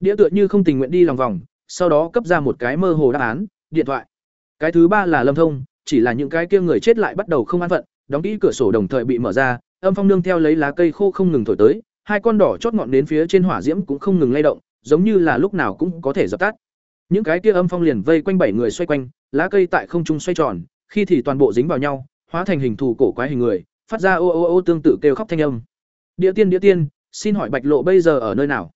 Đĩa tựa như không tình nguyện đi lòng vòng, sau đó cấp ra một cái mơ hồ đáp án, điện thoại. Cái thứ ba là Lâm Thông, chỉ là những cái kia người chết lại bắt đầu không an phận, đóng kỹ cửa sổ đồng thời bị mở ra, âm phong nương theo lấy lá cây khô không ngừng thổi tới, hai con đỏ chót ngọn đến phía trên hỏa diễm cũng không ngừng lay động, giống như là lúc nào cũng có thể dập tắt. Những cái kia âm phong liền vây quanh bảy người xoay quanh, lá cây tại không trung xoay tròn, khi thì toàn bộ dính vào nhau, hóa thành hình thù cổ quái hình người, phát ra ô ô ô tương tự kêu khóc thanh âm. Địa tiên địa tiên, xin hỏi Bạch Lộ bây giờ ở nơi nào?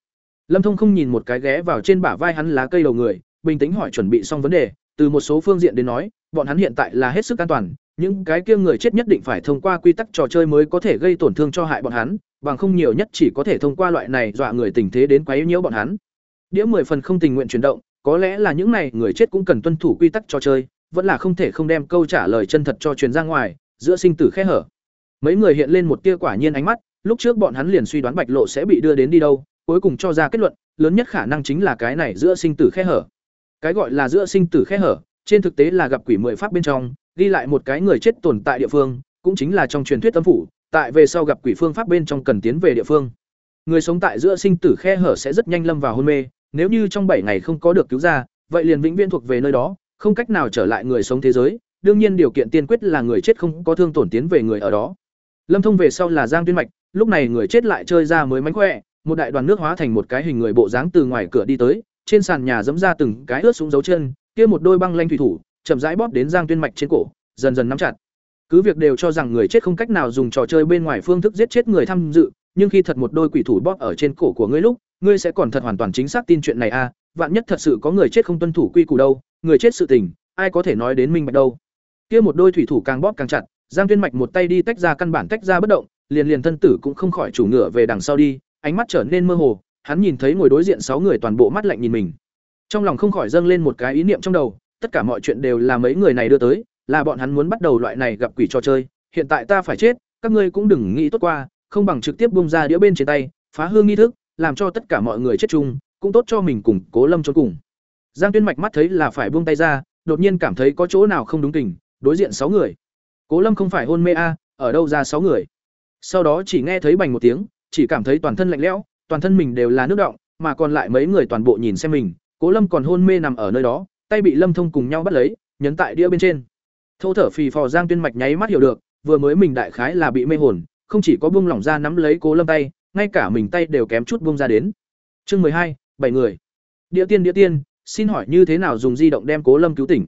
Lâm Thông không nhìn một cái ghé vào trên bả vai hắn lá cây đầu người, bình tĩnh hỏi chuẩn bị xong vấn đề, từ một số phương diện đến nói, bọn hắn hiện tại là hết sức an toàn, những cái kia người chết nhất định phải thông qua quy tắc trò chơi mới có thể gây tổn thương cho hại bọn hắn, bằng không nhiều nhất chỉ có thể thông qua loại này dọa người tình thế đến quấy nhiễu bọn hắn. Đĩa mười phần không tình nguyện chuyển động, có lẽ là những này người chết cũng cần tuân thủ quy tắc trò chơi, vẫn là không thể không đem câu trả lời chân thật cho truyền ra ngoài, giữa sinh tử khe hở. Mấy người hiện lên một tia quả nhiên ánh mắt, lúc trước bọn hắn liền suy đoán Bạch Lộ sẽ bị đưa đến đi đâu, cuối cùng cho ra kết luận, lớn nhất khả năng chính là cái này giữa sinh tử khe hở. Cái gọi là giữa sinh tử khe hở, trên thực tế là gặp quỷ mười pháp bên trong, ghi lại một cái người chết tồn tại địa phương, cũng chính là trong truyền thuyết tâm phủ, tại về sau gặp quỷ phương pháp bên trong cần tiến về địa phương. Người sống tại giữa sinh tử khe hở sẽ rất nhanh lâm vào hôn mê, nếu như trong bảy ngày không có được cứu ra, vậy liền vĩnh viễn thuộc về nơi đó, không cách nào trở lại người sống thế giới, đương nhiên điều kiện tiên quyết là người chết không có thương tổn tiến về người ở đó. Lâm Thông về sau là Giang Tuyên Mạch, lúc này người chết lại chơi ra mới mánh khỏe, một đại đoàn nước hóa thành một cái hình người bộ dáng từ ngoài cửa đi tới, trên sàn nhà dẫm ra từng cái ướt xuống dấu chân, kia một đôi băng lanh thủy thủ, chậm rãi bóp đến Giang Tuyên Mạch trên cổ, dần dần nắm chặt. Cứ việc đều cho rằng người chết không cách nào dùng trò chơi bên ngoài phương thức giết chết người tham dự, nhưng khi thật một đôi quỷ thủ bóp ở trên cổ của ngươi lúc, ngươi sẽ còn thật hoàn toàn chính xác tin chuyện này a, à, vạn nhất thật sự có người chết không tuân thủ quy củ đâu, người chết sự tình, ai có thể nói đến minh bạch đâu. Kia một đôi thủy thủ càng bóp càng chặt, Giang Tuyên Mạch một tay đi tách ra căn bản tách ra bất động, liền liền thân tử cũng không khỏi chủ ngựa về đằng sau đi, ánh mắt trở nên mơ hồ, hắn nhìn thấy ngồi đối diện sáu người toàn bộ mắt lạnh nhìn mình. Trong lòng không khỏi dâng lên một cái ý niệm trong đầu, tất cả mọi chuyện đều là mấy người này đưa tới, là bọn hắn muốn bắt đầu loại này gặp quỷ trò chơi, hiện tại ta phải chết, các ngươi cũng đừng nghĩ tốt qua, không bằng trực tiếp bung ra đĩa bên trên tay, phá hương nghi thức, làm cho tất cả mọi người chết chung, cũng tốt cho mình cùng Cố Lâm chôn cùng. Giang Tuyên Mạch mắt thấy là phải buông tay ra, đột nhiên cảm thấy có chỗ nào không đúng tình, đối diện sáu người. Cố Lâm không phải hôn mê a, ở đâu ra sáu người? Sau đó chỉ nghe thấy bành một tiếng, chỉ cảm thấy toàn thân lạnh lẽo, toàn thân mình đều là nước động, mà còn lại mấy người toàn bộ nhìn xem mình, Cố Lâm còn hôn mê nằm ở nơi đó, tay bị Lâm Thông cùng nhau bắt lấy, nhấn tại đĩa bên trên. Thô thở phì phò Giang Tuyên Mạch nháy mắt hiểu được, vừa mới mình đại khái là bị mê hồn, không chỉ có buông lỏng ra nắm lấy Cố Lâm tay, ngay cả mình tay đều kém chút buông ra đến. Chương mười hai, bảy người. Địa tiên địa tiên, xin hỏi như thế nào dùng di động đem Cố Lâm cứu tỉnh?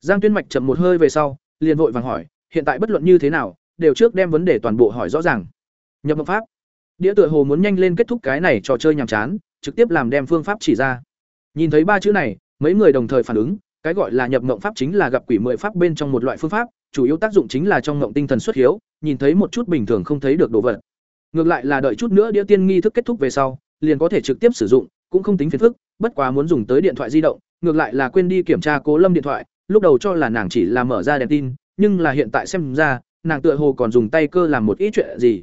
Giang Tuyên Mạch chậm một hơi về sau, liền vội vàng hỏi, hiện tại bất luận như thế nào, đều trước đem vấn đề toàn bộ hỏi rõ ràng. Nhập mộng pháp. Đĩa tựa hồ muốn nhanh lên kết thúc cái này trò chơi nhàm chán, trực tiếp làm đem phương pháp chỉ ra. Nhìn thấy ba chữ này, mấy người đồng thời phản ứng, cái gọi là nhập mộng pháp chính là gặp quỷ mười pháp bên trong một loại phương pháp, chủ yếu tác dụng chính là trong mộng tinh thần xuất hiếu, nhìn thấy một chút bình thường không thấy được đồ vật. Ngược lại là đợi chút nữa đĩa tiên nghi thức kết thúc về sau, liền có thể trực tiếp sử dụng, cũng không tính phiền phức, bất quá muốn dùng tới điện thoại di động, ngược lại là quên đi kiểm tra Cố Lâm điện thoại, lúc đầu cho là nàng chỉ là mở ra đèn tin, nhưng là hiện tại xem ra, nàng tựa hồ còn dùng tay cơ làm một ít chuyện gì.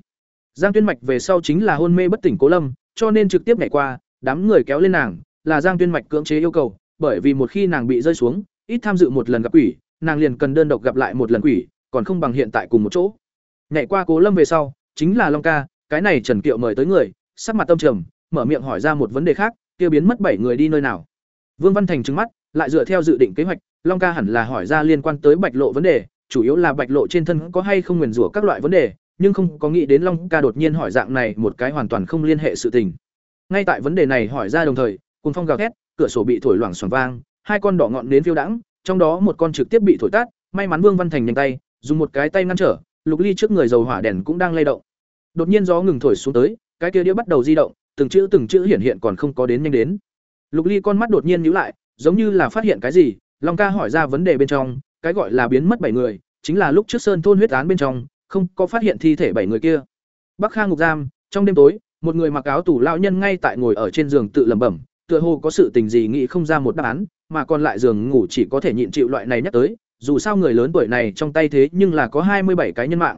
Giang Tuyên Mạch về sau chính là hôn mê bất tỉnh Cố Lâm, cho nên trực tiếp nhảy qua, đám người kéo lên nàng, là Giang Tuyên Mạch cưỡng chế yêu cầu, bởi vì một khi nàng bị rơi xuống, ít tham dự một lần gặp quỷ, nàng liền cần đơn độc gặp lại một lần quỷ, còn không bằng hiện tại cùng một chỗ. Nhảy qua Cố Lâm về sau, chính là Long Ca, cái này Trần Kiệu mời tới người, sắc mặt tâm trầm, mở miệng hỏi ra một vấn đề khác, kia biến mất bảy người đi nơi nào? Vương Văn Thành trừng mắt, lại dựa theo dự định kế hoạch, Long Ca hẳn là hỏi ra liên quan tới Bạch Lộ vấn đề, chủ yếu là Bạch Lộ trên thân có hay không nguyền rủa các loại vấn đề, nhưng không có nghĩ đến Long Ca đột nhiên hỏi dạng này một cái hoàn toàn không liên hệ sự tình. Ngay tại vấn đề này hỏi ra đồng thời, cùng phong gào thét, cửa sổ bị thổi loảng xoảng vang, hai con đỏ ngọn đến phiêu đãng, trong đó một con trực tiếp bị thổi tắt, may mắn Vương Văn Thành nhanh tay, dùng một cái tay ngăn trở, Lục Ly trước người dầu hỏa đèn cũng đang lay động. Đột nhiên gió ngừng thổi xuống tới, cái kia đĩa bắt đầu di động, từng chữ từng chữ hiện hiện còn không có đến nhanh đến. Lục Ly con mắt đột nhiên nhíu lại, giống như là phát hiện cái gì, Long Ca hỏi ra vấn đề bên trong, cái gọi là biến mất bảy người, chính là lúc trước Sơn thôn huyết án bên trong, không có phát hiện thi thể bảy người kia. Bắc Khang ngục giam, trong đêm tối, một người mặc áo tủ lão nhân ngay tại ngồi ở trên giường tự lẩm bẩm, tựa hồ có sự tình gì nghĩ không ra một đáp án, mà còn lại giường ngủ chỉ có thể nhịn chịu loại này nhắc tới, dù sao người lớn tuổi này trong tay thế nhưng là có hai mươi bảy cái nhân mạng.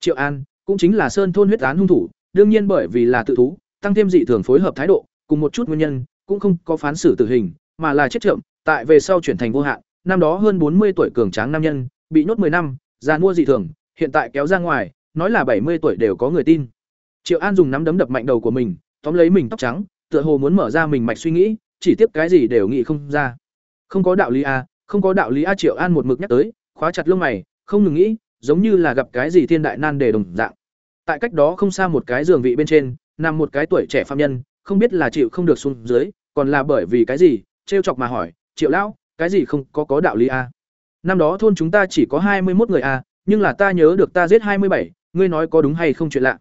Triệu An, cũng chính là Sơn thôn huyết án hung thủ, đương nhiên bởi vì là tự thú, tăng thêm dị thường phối hợp thái độ, cùng một chút nguyên nhân, cũng không có phán xử tử hình, mà là chết trộm tại về sau chuyển thành vô hạn, năm đó hơn bốn mươi tuổi cường tráng nam nhân, bị nhốt 10 năm, già mua dị thường, hiện tại kéo ra ngoài, nói là 70 tuổi đều có người tin. Triệu An dùng nắm đấm đập mạnh đầu của mình, tóm lấy mình tóc trắng, tựa hồ muốn mở ra mình mạch suy nghĩ, chỉ tiếp cái gì đều nghĩ không ra. Không có đạo lý a, không có đạo lý a Triệu An một mực nhắc tới, khóa chặt lông mày, không ngừng nghĩ, giống như là gặp cái gì thiên đại nan đề đồng dạng. Tại cách đó không xa một cái giường vị bên trên, nằm một cái tuổi trẻ phạm nhân, không biết là chịu không được xuống dưới, còn là bởi vì cái gì, trêu chọc mà hỏi, "Triệu lão, cái gì không có có đạo lý a?" Năm đó thôn chúng ta chỉ có hai mươi một người a, nhưng là ta nhớ được ta giết hai mươi bảy, ngươi nói có đúng hay không chuyện lạ.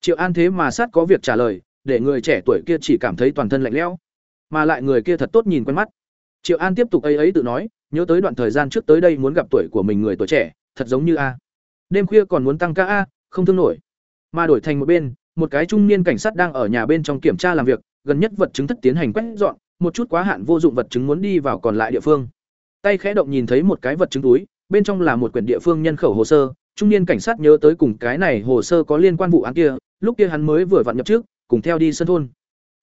Triệu An thế mà sát có việc trả lời, để người trẻ tuổi kia chỉ cảm thấy toàn thân lạnh lẽo, mà lại người kia thật tốt nhìn quen mắt. Triệu An tiếp tục ấy ấy tự nói, nhớ tới đoạn thời gian trước tới đây muốn gặp tuổi của mình người tuổi trẻ, thật giống như a. Đêm khuya còn muốn tăng ca a, không thương nổi. Mà đổi thành một bên, một cái trung niên cảnh sát đang ở nhà bên trong kiểm tra làm việc, gần nhất vật chứng thất tiến hành quét dọn, một chút quá hạn vô dụng vật chứng muốn đi vào còn lại địa phương. Tay khẽ động nhìn thấy một cái vật chứng túi, bên trong là một quyển địa phương nhân khẩu hồ sơ, trung niên cảnh sát nhớ tới cùng cái này hồ sơ có liên quan vụ án kia, lúc kia hắn mới vừa vặn nhập trước, cùng theo đi sân thôn.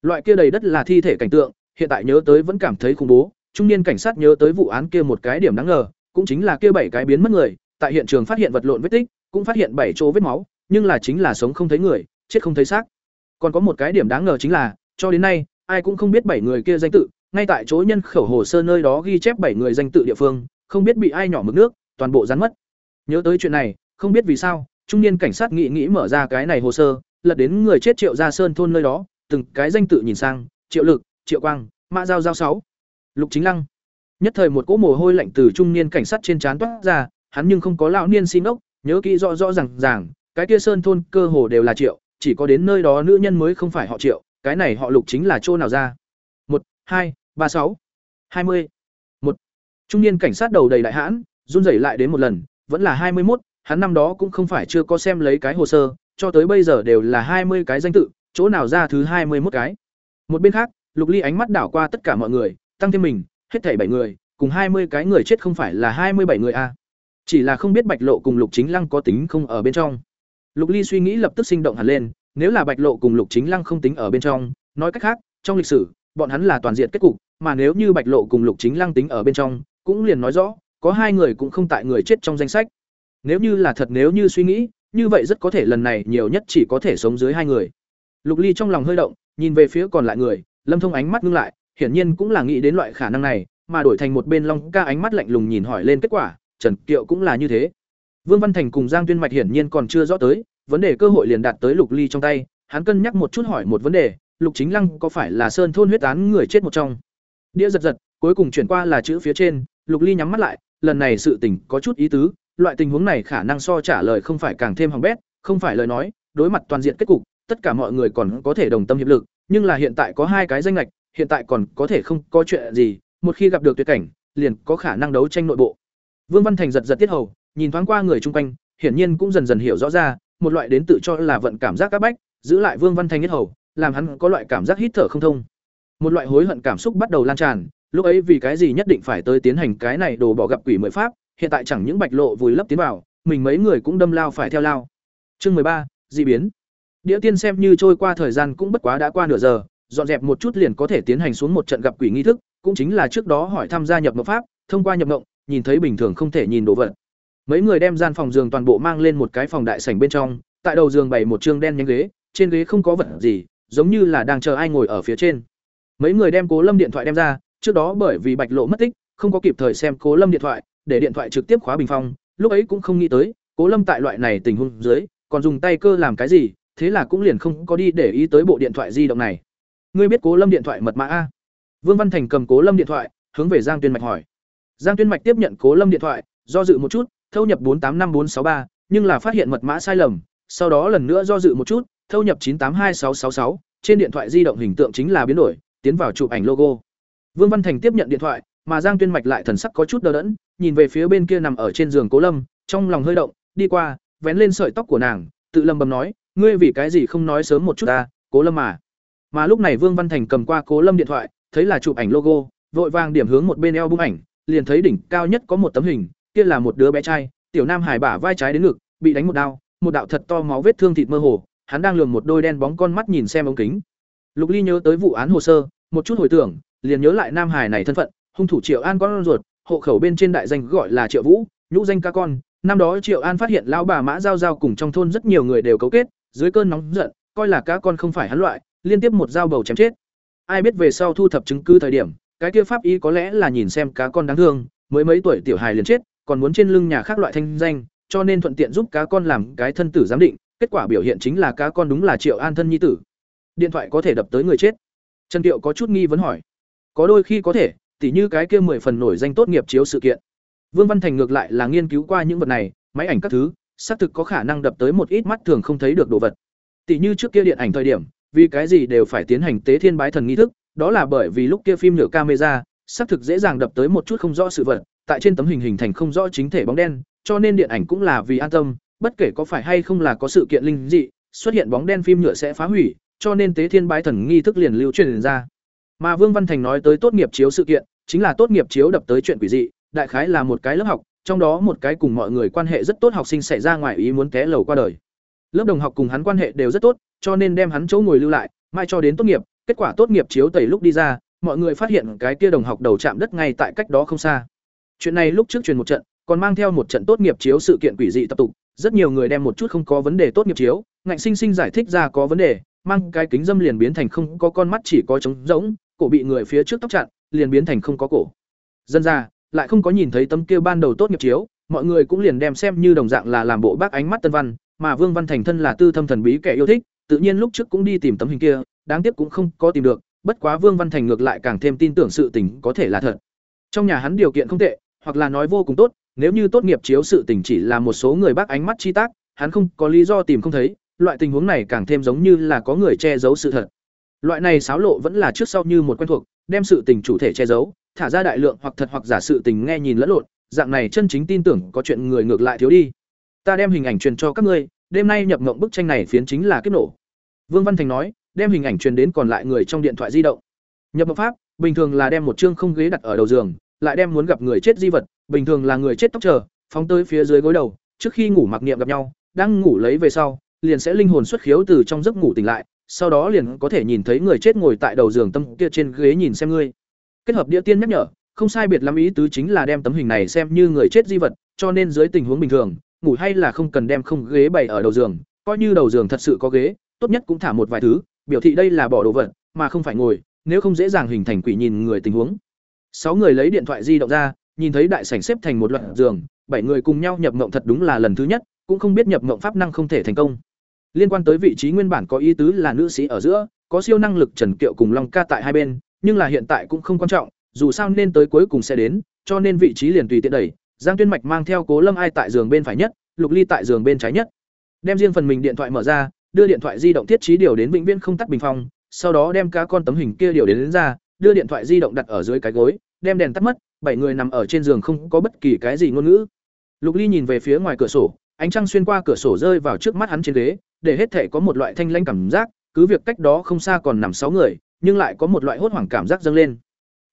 Loại kia đầy đất là thi thể cảnh tượng, hiện tại nhớ tới vẫn cảm thấy khủng bố, trung niên cảnh sát nhớ tới vụ án kia một cái điểm đáng ngờ, cũng chính là kia bảy cái biến mất người, tại hiện trường phát hiện vật lộn vết tích, cũng phát hiện bảy chỗ vết máu, nhưng là chính là sống không thấy người, chết không thấy xác. Còn có một cái điểm đáng ngờ chính là, cho đến nay, ai cũng không biết bảy người kia danh tự, ngay tại chỗ nhân khẩu hồ sơ nơi đó ghi chép bảy người danh tự địa phương, không biết bị ai nhỏ mực nước, toàn bộ rắn mất. Nhớ tới chuyện này, không biết vì sao, trung niên cảnh sát nghĩ nghĩ mở ra cái này hồ sơ, lật đến người chết Triệu Gia Sơn thôn nơi đó, từng cái danh tự nhìn sang, Triệu Lực, Triệu Quang, Mã Giao Giao sáu, Lục Chính Lăng. Nhất thời một cỗ mồ hôi lạnh từ trung niên cảnh sát trên trán toát ra, hắn nhưng không có lão niên xin ốc, nhớ kỹ rõ rõ ràng ràng, cái kia Sơn thôn cơ hồ đều là Triệu, chỉ có đến nơi đó nữ nhân mới không phải họ Triệu, cái này họ Lục chính là chỗ nào ra? một, hai, ba sáu, hai mươi, một. Trung niên cảnh sát đầu đầy đại hãn, run rẩy lại đến một lần, vẫn là hai mươi 21, hắn năm đó cũng không phải chưa có xem lấy cái hồ sơ, cho tới bây giờ đều là hai mươi cái danh tự, chỗ nào ra thứ hai mươi 21 cái. Một bên khác, Lục Ly ánh mắt đảo qua tất cả mọi người, tăng thêm mình, hết thảy bảy người, cùng hai mươi cái người chết không phải là hai mươi bảy người a. À. Chỉ là không biết Bạch Lộ cùng Lục Chính Lăng có tính không ở bên trong. Lục Ly suy nghĩ lập tức sinh động hẳn lên, nếu là Bạch Lộ cùng Lục Chính Lăng không tính ở bên trong, nói cách khác, trong lịch sử, bọn hắn là toàn diện kết cục, mà nếu như Bạch Lộ cùng Lục Chính Lăng tính ở bên trong, cũng liền nói rõ, có hai người cũng không tại người chết trong danh sách. Nếu như là thật nếu như suy nghĩ, như vậy rất có thể lần này nhiều nhất chỉ có thể sống dưới hai người. Lục Ly trong lòng hơi động, nhìn về phía còn lại người, Lâm Thông ánh mắt ngưng lại, hiển nhiên cũng là nghĩ đến loại khả năng này, mà đổi thành một bên Long Ca ánh mắt lạnh lùng nhìn hỏi lên kết quả, Trần Kiệu cũng là như thế. Vương Văn Thành cùng Giang Tuyên Mạch hiển nhiên còn chưa rõ tới, vấn đề cơ hội liền đạt tới Lục Ly trong tay, hắn cân nhắc một chút hỏi một vấn đề, Lục Chính Lăng có phải là Sơn thôn huyết án người chết một trong? Đĩa giật giật, cuối cùng chuyển qua là chữ phía trên, Lục Ly nhắm mắt lại, lần này sự tình có chút ý tứ, loại tình huống này khả năng so trả lời không phải càng thêm hỏng bét, không phải lời nói, đối mặt toàn diện kết cục, tất cả mọi người còn có thể đồng tâm hiệp lực, nhưng là hiện tại có hai cái danh ngạch, hiện tại còn có thể không có chuyện gì, một khi gặp được tuyệt cảnh, liền có khả năng đấu tranh nội bộ. Vương Văn Thành giật giật tiết hầu, nhìn thoáng qua người chung quanh, hiển nhiên cũng dần dần hiểu rõ ra, một loại đến tự cho là vận cảm giác các bách, giữ lại Vương Văn Thành tiết hầu, làm hắn có loại cảm giác hít thở không thông. Một loại hối hận cảm xúc bắt đầu lan tràn, lúc ấy vì cái gì nhất định phải tới tiến hành cái này đồ bỏ gặp quỷ mới pháp, hiện tại chẳng những bạch lộ vùi lấp tiến vào, mình mấy người cũng đâm lao phải theo lao. Chương mười ba, dị biến. Đĩa tiên xem như trôi qua thời gian cũng bất quá đã qua nửa giờ, dọn dẹp một chút liền có thể tiến hành xuống một trận gặp quỷ nghi thức, cũng chính là trước đó hỏi tham gia nhập mộng pháp, thông qua nhập mộng, nhìn thấy bình thường không thể nhìn đồ vật. Mấy người đem gian phòng giường toàn bộ mang lên một cái phòng đại sảnh bên trong, tại đầu giường bày một chương đen nhánh ghế, trên ghế không có vật gì, giống như là đang chờ ai ngồi ở phía trên. Mấy người đem Cố Lâm điện thoại đem ra, trước đó bởi vì Bạch Lộ mất tích, không có kịp thời xem Cố Lâm điện thoại, để điện thoại trực tiếp khóa bình phong, lúc ấy cũng không nghĩ tới, Cố Lâm tại loại này tình huống dưới, còn dùng tay cơ làm cái gì, thế là cũng liền không có đi để ý tới bộ điện thoại di động này. Ngươi biết Cố Lâm điện thoại mật mã a? Vương Văn Thành cầm Cố Lâm điện thoại, hướng về Giang Tuyên Mạch hỏi. Giang Tuyên Mạch tiếp nhận Cố Lâm điện thoại, do dự một chút, thâu nhập bốn tám năm bốn sáu ba, nhưng là phát hiện mật mã sai lầm, sau đó lần nữa do dự một chút, thâu nhập chín tám hai sáu sáu sáu, trên điện thoại di động hình tượng chính là biến đổi, tiến vào chụp ảnh logo. Vương Văn Thành tiếp nhận điện thoại, mà Giang Tuyên Mạch lại thần sắc có chút đờ đẫn, nhìn về phía bên kia nằm ở trên giường Cố Lâm, trong lòng hơi động, đi qua, vén lên sợi tóc của nàng, tự lầm bầm nói, ngươi vì cái gì không nói sớm một chút ta, Cố Lâm mà. Mà lúc này Vương Văn Thành cầm qua Cố Lâm điện thoại, thấy là chụp ảnh logo, vội vàng điểm hướng một bên eo bung ảnh, liền thấy đỉnh cao nhất có một tấm hình, kia là một đứa bé trai, tiểu nam hải bả vai trái đến ngực, bị đánh một đao, một đạo thật to máu vết thương thịt mơ hồ, hắn đang lườm một đôi đen bóng con mắt nhìn xem ống kính. Lục Ly nhớ tới vụ án hồ sơ, một chút hồi tưởng, liền nhớ lại nam hải này thân phận, hung thủ Triệu An con ruột, hộ khẩu bên trên đại danh gọi là Triệu Vũ, nhũ danh cá con. Năm đó triệu an phát hiện lão bà mã giao giao cùng trong thôn rất nhiều người đều cấu kết dưới cơn nóng giận coi là cá con không phải hắn loại liên tiếp một dao bầu chém chết. Ai biết về sau thu thập chứng cứ thời điểm cái kia pháp y có lẽ là nhìn xem cá con đáng thương mới mấy tuổi tiểu hài liền chết còn muốn trên lưng nhà khác loại thanh danh cho nên thuận tiện giúp cá con làm cái thân tử giám định kết quả biểu hiện chính là cá con đúng là triệu an thân nhi tử. Điện thoại có thể đập tới người chết. Trần tiệu có chút nghi vấn hỏi có đôi khi có thể, tỉ như cái kia mười phần nổi danh tốt nghiệp chiếu sự kiện. Vương văn thành ngược lại là nghiên cứu qua những vật này, máy ảnh các thứ, xác thực có khả năng đập tới một ít mắt thường không thấy được đồ vật. Tỉ như trước kia điện ảnh thời điểm, vì cái gì đều phải tiến hành tế thiên bái thần nghi thức, đó là bởi vì lúc kia phim nhựa camera, xác thực dễ dàng đập tới một chút không rõ sự vật, tại trên tấm hình hình thành không rõ chính thể bóng đen, cho nên điện ảnh cũng là vì an tâm, bất kể có phải hay không là có sự kiện linh dị, xuất hiện bóng đen phim nhựa sẽ phá hủy, cho nên tế thiên bái thần nghi thức liền lưu truyền ra mà vương văn thành nói tới tốt nghiệp chiếu sự kiện, chính là tốt nghiệp chiếu đập tới chuyện quỷ dị, đại khái là một cái lớp học, trong đó một cái cùng mọi người quan hệ rất tốt học sinh xảy ra ngoài ý muốn té lầu qua đời. Lớp đồng học cùng hắn quan hệ đều rất tốt, cho nên đem hắn chỗ ngồi lưu lại, mai cho đến tốt nghiệp, kết quả tốt nghiệp chiếu tẩy lúc đi ra, mọi người phát hiện cái kia đồng học đầu chạm đất ngay tại cách đó không xa. Chuyện này lúc trước truyền một trận, còn mang theo một trận tốt nghiệp chiếu sự kiện quỷ dị tập tục, rất nhiều người đem một chút không có vấn đề tốt nghiệp chiếu, ngạnh sinh sinh giải thích ra có vấn đề, mang cái kính dâm liền biến thành không có con mắt chỉ có trống rỗng cổ bị người phía trước tóc chặn, liền biến thành không có cổ. Dân ra, lại không có nhìn thấy tấm kia ban đầu tốt nghiệp chiếu, mọi người cũng liền đem xem như đồng dạng là làm bộ bác ánh mắt tân văn, mà vương văn thành thân là tư thâm thần bí kẻ yêu thích, tự nhiên lúc trước cũng đi tìm tấm hình kia, đáng tiếc cũng không có tìm được, bất quá vương văn thành ngược lại càng thêm tin tưởng sự tình có thể là thật. Trong nhà hắn điều kiện không tệ, hoặc là nói vô cùng tốt, nếu như tốt nghiệp chiếu sự tình chỉ là một số người bác ánh mắt chi tác, hắn không có lý do tìm không thấy, loại tình huống này càng thêm giống như là có người che giấu sự thật loại này xáo lộ vẫn là trước sau như một quen thuộc, đem sự tình chủ thể che giấu, thả ra đại lượng hoặc thật hoặc giả sự tình nghe nhìn lẫn lộn, dạng này chân chính tin tưởng có chuyện người ngược lại thiếu đi. Ta đem hình ảnh truyền cho các ngươi, đêm nay nhập mộng bức tranh này phiến chính là kiếp nổ. Vương văn thành nói, đem hình ảnh truyền đến còn lại người trong điện thoại di động. Nhập mộng pháp, bình thường là đem một chương không ghế đặt ở đầu giường, lại đem muốn gặp người chết di vật, bình thường là người chết tóc chờ, phóng tới phía dưới gối đầu, trước khi ngủ mặc niệm gặp nhau, đang ngủ lấy về sau, liền sẽ linh hồn xuất khiếu từ trong giấc ngủ tỉnh lại sau đó liền có thể nhìn thấy người chết ngồi tại đầu giường tâm kia trên ghế nhìn xem ngươi. Kết hợp địa tiên nhắc nhở, không sai biệt lắm ý tứ chính là đem tấm hình này xem như người chết di vật, cho nên dưới tình huống bình thường, ngủ hay là không cần đem không ghế bày ở đầu giường, coi như đầu giường thật sự có ghế, tốt nhất cũng thả một vài thứ, biểu thị đây là bỏ đồ vật, mà không phải ngồi, nếu không dễ dàng hình thành quỷ nhìn người tình huống. Sáu người lấy điện thoại di động ra, nhìn thấy đại sảnh xếp thành một loạt giường, bảy người cùng nhau nhập mộng thật đúng là lần thứ nhất, cũng không biết nhập mộng pháp năng không thể thành công liên quan tới vị trí nguyên bản có ý tứ là nữ sĩ ở giữa có siêu năng lực trần kiệu cùng long ca tại hai bên nhưng là hiện tại cũng không quan trọng dù sao nên tới cuối cùng sẽ đến cho nên vị trí liền tùy tiện đẩy. Giang tuyên mạch mang theo cố lâm ai tại giường bên phải nhất lục ly tại giường bên trái nhất. Đem riêng phần mình điện thoại mở ra đưa điện thoại di động thiết trí điều đến vĩnh viễn không tắt bình phong sau đó đem cá con tấm hình kia điều đến, đến ra đưa điện thoại di động đặt ở dưới cái gối đem đèn tắt mất bảy người nằm ở trên giường không có bất kỳ cái gì ngôn ngữ. Lục ly nhìn về phía ngoài cửa sổ ánh trăng xuyên qua cửa sổ rơi vào trước mắt hắn trên ghế, để hết thể có một loại thanh lanh cảm giác, cứ việc cách đó không xa còn nằm sáu người, nhưng lại có một loại hốt hoảng cảm giác dâng lên.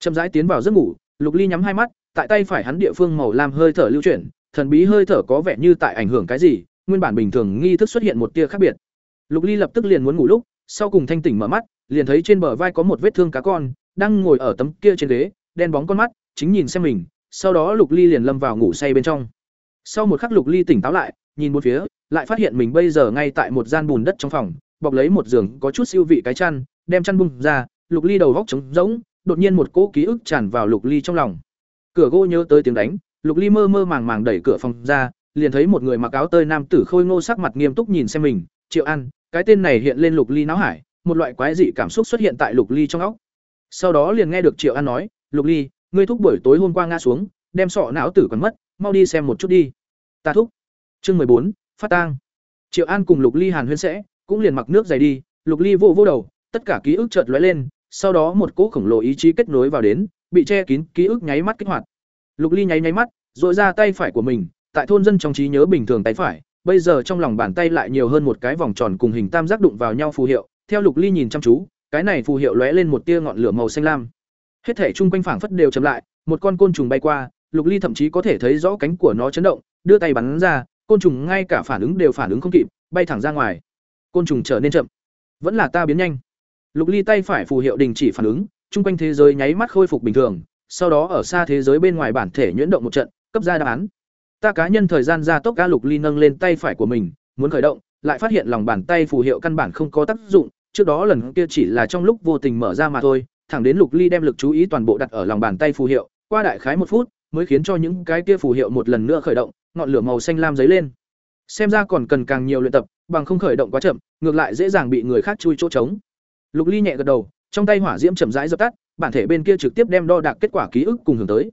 Chậm rãi tiến vào giấc ngủ, lục ly nhắm hai mắt, tại tay phải hắn địa phương màu lam hơi thở lưu chuyển, thần bí hơi thở có vẻ như tại ảnh hưởng cái gì, nguyên bản bình thường nghi thức xuất hiện một tia khác biệt. Lục ly lập tức liền muốn ngủ lúc, sau cùng thanh tỉnh mở mắt, liền thấy trên bờ vai có một vết thương cá con, đang ngồi ở tấm kia trên ghế, đen bóng con mắt, chính nhìn xem mình, sau đó lục ly liền lâm vào ngủ say bên trong sau một khắc lục ly tỉnh táo lại, nhìn một phía, lại phát hiện mình bây giờ ngay tại một gian bùn đất trong phòng, bọc lấy một giường có chút siêu vị cái chăn, đem chăn bung ra, lục ly đầu góc trống rỗng, đột nhiên một cỗ ký ức tràn vào lục ly trong lòng. Cửa gỗ nhớ tới tiếng đánh, lục ly mơ mơ màng màng đẩy cửa phòng ra, liền thấy một người mặc áo tơi nam tử khôi ngô sắc mặt nghiêm túc nhìn xem mình, triệu an, cái tên này hiện lên lục ly náo hải, một loại quái dị cảm xúc xuất hiện tại lục ly trong óc. Sau đó liền nghe được triệu an nói, lục ly, ngươi thúc buổi tối hôm qua ngã xuống, đem sọ não tử còn mất, mau đi xem một chút đi ta thúc. Chương mười bốn, phát tang. Triệu an cùng lục ly hàn huyên sẽ, cũng liền mặc nước dày đi, lục ly vô vô đầu, tất cả ký ức chợt lóe lên, sau đó một cỗ khổng lồ ý chí kết nối vào đến, bị che kín, ký ức nháy mắt kích hoạt. Lục ly nháy nháy mắt dội ra tay phải của mình, tại thôn dân trong trí nhớ bình thường tay phải, bây giờ trong lòng bàn tay lại nhiều hơn một cái vòng tròn cùng hình tam giác đụng vào nhau phù hiệu, theo lục ly nhìn chăm chú, cái này phù hiệu lóe lên một tia ngọn lửa màu xanh lam. Hết thể chung quanh phảng phất đều chậm lại, một con côn trùng bay qua, lục ly thậm chí có thể thấy rõ cánh của nó chấn động đưa tay bắn ra, côn trùng ngay cả phản ứng đều phản ứng không kịp, bay thẳng ra ngoài. Côn trùng trở nên chậm. Vẫn là ta biến nhanh. Lục ly tay phải phù hiệu đình chỉ phản ứng, chung quanh thế giới nháy mắt khôi phục bình thường, sau đó ở xa thế giới bên ngoài bản thể nhuyễn động một trận, cấp ra đáp án. Ta cá nhân thời gian ra tốc ca lục ly nâng lên tay phải của mình, muốn khởi động, lại phát hiện lòng bàn tay phù hiệu căn bản không có tác dụng, trước đó lần kia chỉ là trong lúc vô tình mở ra mà thôi, thẳng đến lục ly đem lực chú ý toàn bộ đặt ở lòng bàn tay phù hiệu, qua đại khái một phút, mới khiến cho những cái kia phù hiệu một lần nữa khởi động ngọn lửa màu xanh lam dấy lên. Xem ra còn cần càng nhiều luyện tập, bằng không khởi động quá chậm, ngược lại dễ dàng bị người khác chui chỗ trống. Lục ly nhẹ gật đầu, trong tay hỏa diễm chậm rãi dập tắt, bản thể bên kia trực tiếp đem đo đạc kết quả ký ức cùng hướng tới.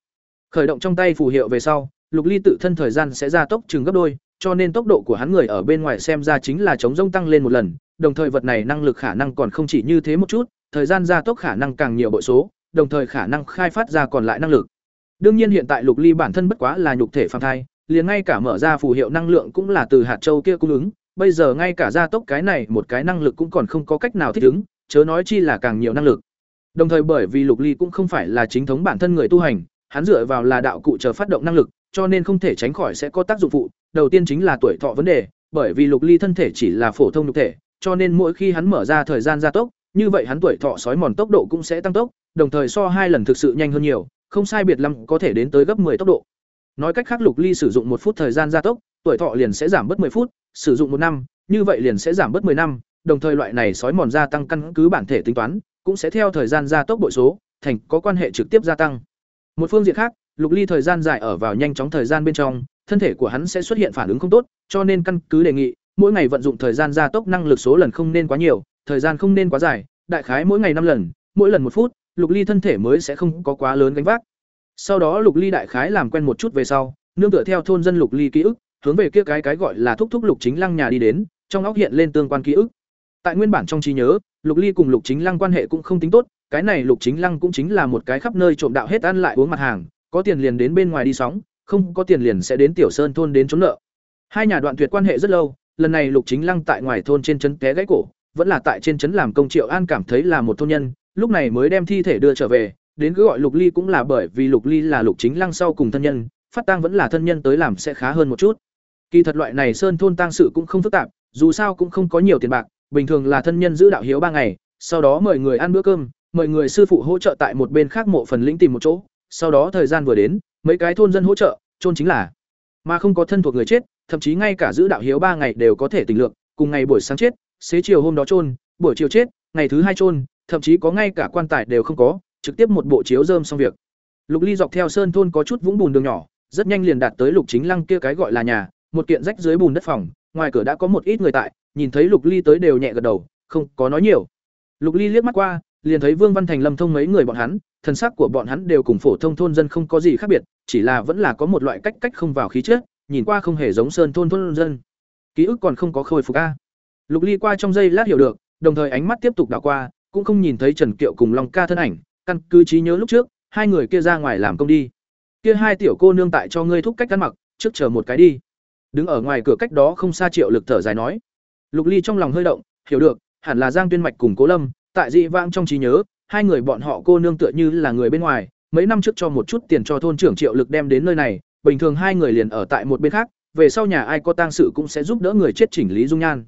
Khởi động trong tay phù hiệu về sau, lục ly tự thân thời gian sẽ gia tốc chừng gấp đôi, cho nên tốc độ của hắn người ở bên ngoài xem ra chính là chống rông tăng lên một lần, đồng thời vật này năng lực khả năng còn không chỉ như thế một chút, thời gian gia tốc khả năng càng nhiều bội số, đồng thời khả năng khai phát ra còn lại năng lực. Đương nhiên hiện tại lục ly bản thân bất quá là nhục thể phàm thai liền ngay cả mở ra phù hiệu năng lượng cũng là từ hạt châu kia cung ứng. Bây giờ ngay cả gia tốc cái này một cái năng lực cũng còn không có cách nào thích ứng, chớ nói chi là càng nhiều năng lực. Đồng thời bởi vì lục ly cũng không phải là chính thống bản thân người tu hành, hắn dựa vào là đạo cụ chờ phát động năng lực, cho nên không thể tránh khỏi sẽ có tác dụng phụ. Đầu tiên chính là tuổi thọ vấn đề, bởi vì lục ly thân thể chỉ là phổ thông nhục thể, cho nên mỗi khi hắn mở ra thời gian gia tốc, như vậy hắn tuổi thọ sói mòn tốc độ cũng sẽ tăng tốc, đồng thời so hai lần thực sự nhanh hơn nhiều, không sai biệt lắm có thể đến tới gấp 10 tốc độ nói cách khác lục ly sử dụng một phút thời gian gia tốc, tuổi thọ liền sẽ giảm bớt 10 phút, sử dụng một năm, như vậy liền sẽ giảm bớt 10 năm, đồng thời loại này sói mòn gia tăng căn cứ bản thể tính toán, cũng sẽ theo thời gian gia tốc bội số, thành có quan hệ trực tiếp gia tăng. Một phương diện khác, lục ly thời gian dài ở vào nhanh chóng thời gian bên trong, thân thể của hắn sẽ xuất hiện phản ứng không tốt, cho nên căn cứ đề nghị, mỗi ngày vận dụng thời gian gia tốc năng lực số lần không nên quá nhiều, thời gian không nên quá dài, đại khái mỗi ngày năm lần, mỗi lần một phút, lục ly thân thể mới sẽ không có quá lớn gánh vác sau đó lục ly đại khái làm quen một chút về sau, nương tựa theo thôn dân lục ly ký ức, hướng về kia cái cái gọi là thúc thúc lục chính lăng nhà đi đến, trong óc hiện lên tương quan ký ức. Tại nguyên bản trong trí nhớ, lục ly cùng lục chính lăng quan hệ cũng không tính tốt, cái này lục chính lăng cũng chính là một cái khắp nơi trộm đạo hết ăn lại uống mặt hàng, có tiền liền đến bên ngoài đi sóng, không có tiền liền sẽ đến tiểu sơn thôn đến trốn nợ. Hai nhà đoạn tuyệt quan hệ rất lâu, lần này lục chính lăng tại ngoài thôn trên trấn té gãy cổ, vẫn là tại trên trấn làm công triệu an cảm thấy là một thôn nhân, lúc này mới đem thi thể đưa trở về đến cứ gọi lục ly cũng là bởi vì lục ly là lục chính lăng sau cùng thân nhân, phát tang vẫn là thân nhân tới làm sẽ khá hơn một chút. Kỳ thật loại này sơn thôn tang sự cũng không phức tạp, dù sao cũng không có nhiều tiền bạc, bình thường là thân nhân giữ đạo hiếu ba ngày, sau đó mời người ăn bữa cơm, mời người sư phụ hỗ trợ tại một bên khác mộ phần lĩnh tìm một chỗ, sau đó thời gian vừa đến, mấy cái thôn dân hỗ trợ, chôn chính là. Mà không có thân thuộc người chết, thậm chí ngay cả giữ đạo hiếu ba ngày đều có thể tình lượng cùng ngày buổi sáng chết, xế chiều hôm đó chôn, buổi chiều chết, ngày thứ hai chôn, thậm chí có ngay cả quan tài đều không có trực tiếp một bộ chiếu rơm xong việc. Lục ly dọc theo sơn thôn có chút vũng bùn đường nhỏ, rất nhanh liền đạt tới lục chính lăng kia cái gọi là nhà, một kiện rách dưới bùn đất phòng, ngoài cửa đã có một ít người tại, nhìn thấy lục ly tới đều nhẹ gật đầu, không có nói nhiều. Lục ly liếc mắt qua, liền thấy vương văn thành lâm thông mấy người bọn hắn thần sắc của bọn hắn đều cùng phổ thông thôn dân không có gì khác biệt, chỉ là vẫn là có một loại cách cách không vào khí chất, nhìn qua không hề giống sơn thôn thôn dân. Ký ức còn không có khôi phục a. Lục ly qua trong giây lát hiểu được, đồng thời ánh mắt tiếp tục đảo qua, cũng không nhìn thấy trần kiệu cùng long ca thân ảnh căn cứ trí nhớ lúc trước, hai người kia ra ngoài làm công đi. Kia hai tiểu cô nương tại cho ngươi thúc cách ăn mặc, trước chờ một cái đi. Đứng ở ngoài cửa cách đó không xa triệu lực thở dài nói. Lục ly trong lòng hơi động, hiểu được, hẳn là giang tuyên mạch cùng cố lâm, tại dị vãng trong trí nhớ, hai người bọn họ cô nương tựa như là người bên ngoài, mấy năm trước cho một chút tiền cho thôn trưởng triệu lực đem đến nơi này, bình thường hai người liền ở tại một bên khác, về sau nhà ai có tang sự cũng sẽ giúp đỡ người chết chỉnh lý dung nhan.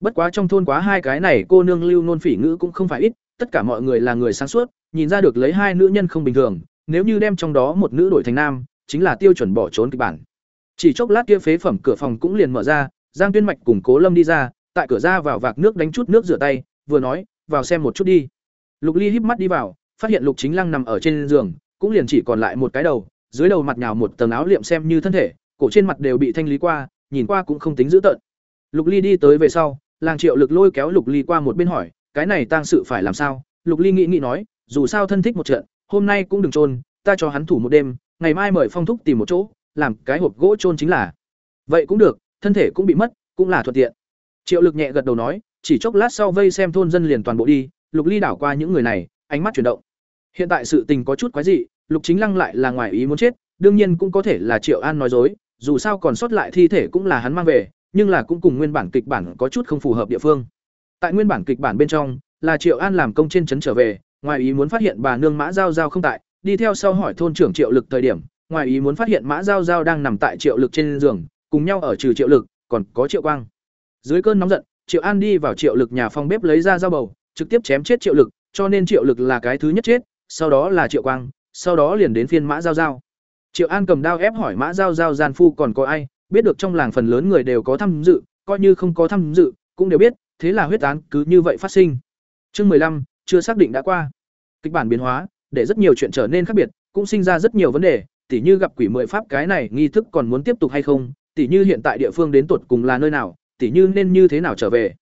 Bất quá trong thôn quá hai cái này cô nương lưu nôn phỉ ngữ cũng không phải ít, tất cả mọi người là người sáng suốt nhìn ra được lấy hai nữ nhân không bình thường, nếu như đem trong đó một nữ đổi thành nam, chính là tiêu chuẩn bỏ trốn kịch bản. Chỉ chốc lát kia phế phẩm cửa phòng cũng liền mở ra, giang tuyên mạch cùng cố lâm đi ra, tại cửa ra vào vạc nước đánh chút nước rửa tay, vừa nói, vào xem một chút đi. Lục ly híp mắt đi vào, phát hiện lục chính lăng nằm ở trên giường, cũng liền chỉ còn lại một cái đầu, dưới đầu mặt nhào một tầng áo liệm xem như thân thể, cổ trên mặt đều bị thanh lý qua, nhìn qua cũng không tính dữ tợn. Lục ly đi tới về sau, làng triệu lực lôi kéo lục ly qua một bên hỏi, cái này tang sự phải làm sao? Lục ly nghĩ nghĩ nói dù sao thân thích một trận, hôm nay cũng đừng trôn ta cho hắn thủ một đêm, ngày mai mời phong thúc tìm một chỗ, làm cái hộp gỗ trôn chính là. Vậy cũng được, thân thể cũng bị mất, cũng là thuận tiện. Triệu lực nhẹ gật đầu nói, chỉ chốc lát sau vây xem thôn dân liền toàn bộ đi, lục ly đảo qua những người này, ánh mắt chuyển động. Hiện tại sự tình có chút quái dị, lục chính lăng lại là ngoài ý muốn chết, đương nhiên cũng có thể là triệu an nói dối, dù sao còn sót lại thi thể cũng là hắn mang về, nhưng là cũng cùng nguyên bản kịch bản có chút không phù hợp địa phương. Tại nguyên bản kịch bản bên trong, là triệu an làm công trên trấn trở về ngoài ý muốn phát hiện bà nương mã giao giao không tại đi theo sau hỏi thôn trưởng triệu lực thời điểm ngoài ý muốn phát hiện mã giao giao đang nằm tại triệu lực trên giường cùng nhau ở trừ triệu lực còn có triệu quang dưới cơn nóng giận triệu an đi vào triệu lực nhà phòng bếp lấy ra dao bầu trực tiếp chém chết triệu lực cho nên triệu lực là cái thứ nhất chết sau đó là triệu quang sau đó liền đến phiên mã giao giao Triệu An cầm đao ép hỏi Mã Giao Giao gian phu còn có ai, biết được trong làng phần lớn người đều có tham dự, coi như không có tham dự, cũng đều biết, thế là huyết án cứ như vậy phát sinh. Chương mười lăm chưa xác định đã qua. Kịch bản biến hóa, để rất nhiều chuyện trở nên khác biệt, cũng sinh ra rất nhiều vấn đề, tỉ như gặp quỷ mười pháp cái này nghi thức còn muốn tiếp tục hay không, tỉ như hiện tại địa phương đến tuột cùng là nơi nào, tỉ như nên như thế nào trở về.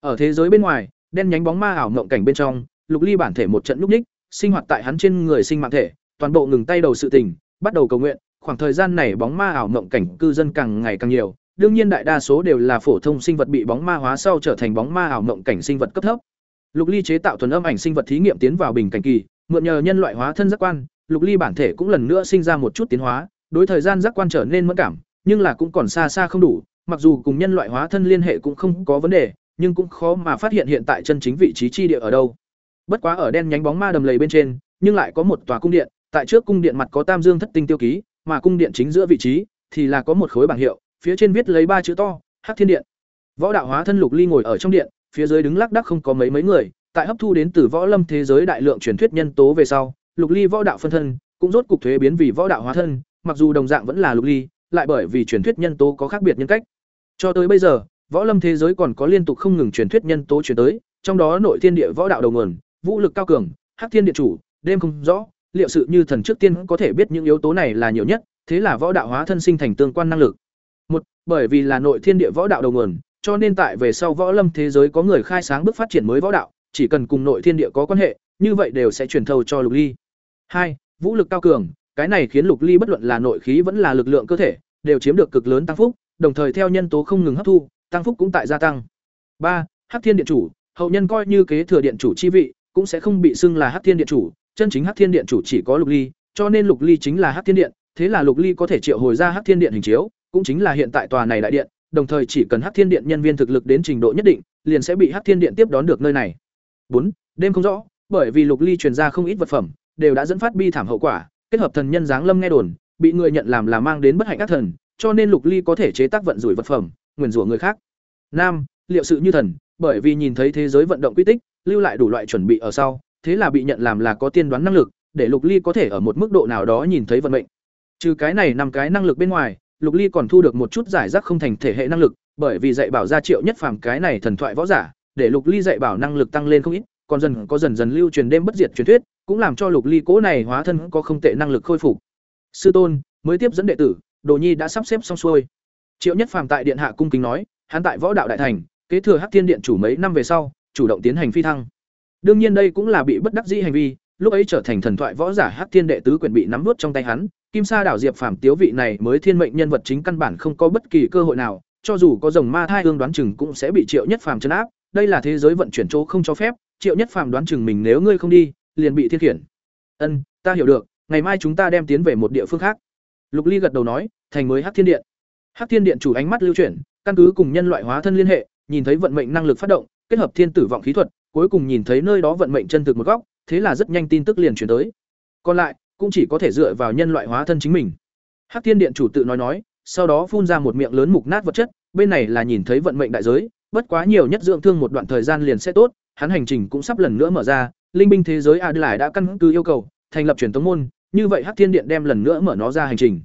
Ở thế giới bên ngoài, đen nhánh bóng ma ảo ngộng cảnh bên trong, Lục Ly bản thể một trận lúc ních, sinh hoạt tại hắn trên người sinh mạng thể, toàn bộ ngừng tay đầu sự tình, bắt đầu cầu nguyện, khoảng thời gian này bóng ma ảo ngộng cảnh cư dân càng ngày càng nhiều, đương nhiên đại đa số đều là phổ thông sinh vật bị bóng ma hóa sau trở thành bóng ma ảo ngộng cảnh sinh vật cấp thấp. Lục Ly chế tạo thuần âm ảnh sinh vật thí nghiệm tiến vào bình cảnh kỳ, mượn nhờ nhân loại hóa thân giác quan, Lục Ly bản thể cũng lần nữa sinh ra một chút tiến hóa, đối thời gian giác quan trở nên mẫn cảm, nhưng là cũng còn xa xa không đủ, mặc dù cùng nhân loại hóa thân liên hệ cũng không có vấn đề, nhưng cũng khó mà phát hiện hiện tại chân chính vị trí chi địa ở đâu. Bất quá ở đen nhánh bóng ma đầm lầy bên trên, nhưng lại có một tòa cung điện, tại trước cung điện mặt có Tam Dương Thất Tinh tiêu ký, mà cung điện chính giữa vị trí thì là có một khối bảng hiệu, phía trên viết lấy ba chữ to, Hắc Thiên Điện. Võ đạo hóa thân Lục Ly ngồi ở trong điện, phía dưới đứng lác đác không có mấy mấy người, tại hấp thu đến từ võ lâm thế giới đại lượng truyền thuyết nhân tố về sau, Lục Ly võ đạo phân thân cũng rốt cục thuế biến vì võ đạo hóa thân, mặc dù đồng dạng vẫn là Lục Ly, lại bởi vì truyền thuyết nhân tố có khác biệt nhân cách. Cho tới bây giờ, võ lâm thế giới còn có liên tục không ngừng truyền thuyết nhân tố truyền tới, trong đó nội thiên địa võ đạo đầu nguồn, vũ lực cao cường, hắc thiên địa chủ, đêm không rõ, liệu sự như thần trước tiên có thể biết những yếu tố này là nhiều nhất, thế là võ đạo hóa thân sinh thành tương quan năng lực. Một, bởi vì là nội thiên địa võ đạo đầu nguồn, cho nên tại về sau võ lâm thế giới có người khai sáng bước phát triển mới võ đạo, chỉ cần cùng nội thiên địa có quan hệ, như vậy đều sẽ truyền thâu cho Lục Ly. Hai, vũ lực cao cường, cái này khiến Lục Ly bất luận là nội khí vẫn là lực lượng cơ thể, đều chiếm được cực lớn tăng phúc, đồng thời theo nhân tố không ngừng hấp thu, tăng phúc cũng tại gia tăng. ba, Hắc Thiên Điện chủ, hậu nhân coi như kế thừa điện chủ chi vị, cũng sẽ không bị xưng là Hắc Thiên Điện chủ, chân chính Hắc Thiên Điện chủ chỉ có Lục Ly, cho nên Lục Ly chính là Hắc Thiên Điện, thế là Lục Ly có thể triệu hồi ra Hắc Thiên Điện hình chiếu, cũng chính là hiện tại tòa này đại điện, đồng thời chỉ cần Hắc Thiên Điện nhân viên thực lực đến trình độ nhất định, liền sẽ bị Hắc Thiên Điện tiếp đón được nơi này. bốn Đêm không rõ, bởi vì Lục Ly truyền ra không ít vật phẩm, đều đã dẫn phát bi thảm hậu quả, kết hợp thần nhân dáng lâm nghe đồn, bị người nhận làm là mang đến bất hạnh các thần, cho nên Lục Ly có thể chế tác vận rủi vật phẩm, nguyền rủa người khác. Nam, liệu sự như thần, bởi vì nhìn thấy thế giới vận động quy tích, lưu lại đủ loại chuẩn bị ở sau, thế là bị nhận làm là có tiên đoán năng lực, để Lục Ly có thể ở một mức độ nào đó nhìn thấy vận mệnh. Trừ cái này năm cái năng lực bên ngoài, Lục Ly còn thu được một chút giải rác không thành thể hệ năng lực, bởi vì dạy bảo ra Triệu Nhất Phàm cái này thần thoại võ giả, để Lục Ly dạy bảo năng lực tăng lên không ít, còn dần có dần dần lưu truyền đêm bất diệt truyền thuyết, cũng làm cho Lục Ly cố này hóa thân có không tệ năng lực khôi phục. Sư tôn, mới tiếp dẫn đệ tử, Đồ Nhi đã sắp xếp xong xuôi. Triệu Nhất Phàm tại điện hạ cung kính nói, hắn tại võ đạo đại thành, kế thừa Hắc Thiên Điện chủ mấy năm về sau, chủ động tiến hành phi thăng. Đương nhiên đây cũng là bị bất đắc dĩ hành vi, lúc ấy trở thành thần thoại võ giả Hắc Thiên đệ tứ quyền bị nắm nuốt trong tay hắn, Kim Sa đảo Diệp Phàm tiếu vị này mới thiên mệnh nhân vật chính căn bản không có bất kỳ cơ hội nào, cho dù có rồng ma thai hương đoán chừng cũng sẽ bị Triệu Nhất Phàm trấn áp, đây là thế giới vận chuyển chỗ không cho phép, Triệu Nhất Phàm đoán chừng mình nếu ngươi không đi, liền bị thiên khiển. "Ân, ta hiểu được, ngày mai chúng ta đem tiến về một địa phương khác." Lục Ly gật đầu nói, "Thành mới Hắc Thiên Điện." Hắc Thiên Điện chủ ánh mắt lưu chuyển, căn cứ cùng nhân loại hóa thân liên hệ, nhìn thấy vận mệnh năng lực phát động, kết hợp thiên tử vọng khí thuật, cuối cùng nhìn thấy nơi đó vận mệnh chân thực một góc, thế là rất nhanh tin tức liền truyền tới. Còn lại, cũng chỉ có thể dựa vào nhân loại hóa thân chính mình. Hắc Thiên Điện chủ tự nói nói, sau đó phun ra một miệng lớn mục nát vật chất, bên này là nhìn thấy vận mệnh đại giới, bất quá nhiều nhất dưỡng thương một đoạn thời gian liền sẽ tốt, hắn hành trình cũng sắp lần nữa mở ra, linh binh thế giới Adelaide đã căn cứ yêu cầu, thành lập truyền tống môn, như vậy Hắc Thiên Điện đem lần nữa mở nó ra hành trình.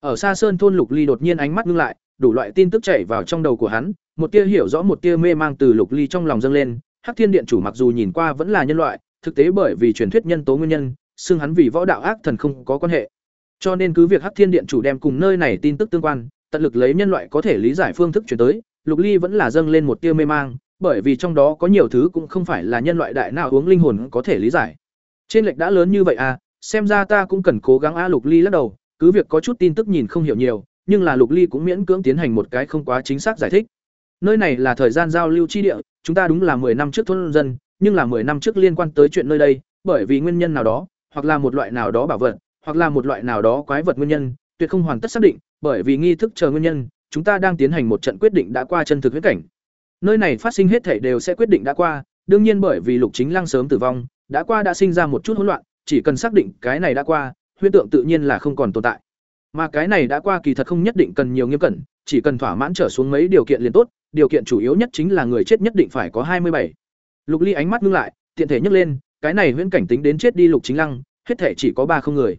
Ở xa sơn thôn Lục Ly đột nhiên ánh mắt ngưng lại, đủ loại tin tức chảy vào trong đầu của hắn, một tia hiểu rõ một tia mê mang từ Lục Ly trong lòng dâng lên, Hắc Thiên Điện chủ mặc dù nhìn qua vẫn là nhân loại, thực tế bởi vì truyền thuyết nhân tố nguyên nhân, xưng hắn vì võ đạo ác thần không có quan hệ. Cho nên cứ việc Hắc Thiên Điện chủ đem cùng nơi này tin tức tương quan, tận lực lấy nhân loại có thể lý giải phương thức truyền tới, Lục Ly vẫn là dâng lên một tia mê mang, bởi vì trong đó có nhiều thứ cũng không phải là nhân loại đại nào uống linh hồn có thể lý giải. Trên lệch đã lớn như vậy à, xem ra ta cũng cần cố gắng a Lục Ly lắc đầu, cứ việc có chút tin tức nhìn không hiểu nhiều, nhưng là Lục Ly cũng miễn cưỡng tiến hành một cái không quá chính xác giải thích. Nơi này là thời gian giao lưu chi địa, chúng ta đúng là 10 năm trước thôn dân, nhưng là 10 năm trước liên quan tới chuyện nơi đây, bởi vì nguyên nhân nào đó, hoặc là một loại nào đó bảo vật, hoặc là một loại nào đó quái vật nguyên nhân, tuyệt không hoàn tất xác định, bởi vì nghi thức chờ nguyên nhân, chúng ta đang tiến hành một trận quyết định đã qua chân thực huyết cảnh. Nơi này phát sinh hết thảy đều sẽ quyết định đã qua, đương nhiên bởi vì Lục Chính Lăng sớm tử vong, đã qua đã sinh ra một chút hỗn loạn, chỉ cần xác định cái này đã qua, huyễn tượng tự nhiên là không còn tồn tại. Mà cái này đã qua kỳ thật không nhất định cần nhiều nghiêm cẩn, chỉ cần thỏa mãn trở xuống mấy điều kiện liền tốt, điều kiện chủ yếu nhất chính là người chết nhất định phải có hai mươi bảy. Lục Ly ánh mắt ngưng lại, tiện thể nhấc lên, cái này huyễn cảnh tính đến chết đi Lục Chính Lăng, hết thể chỉ có ba không người.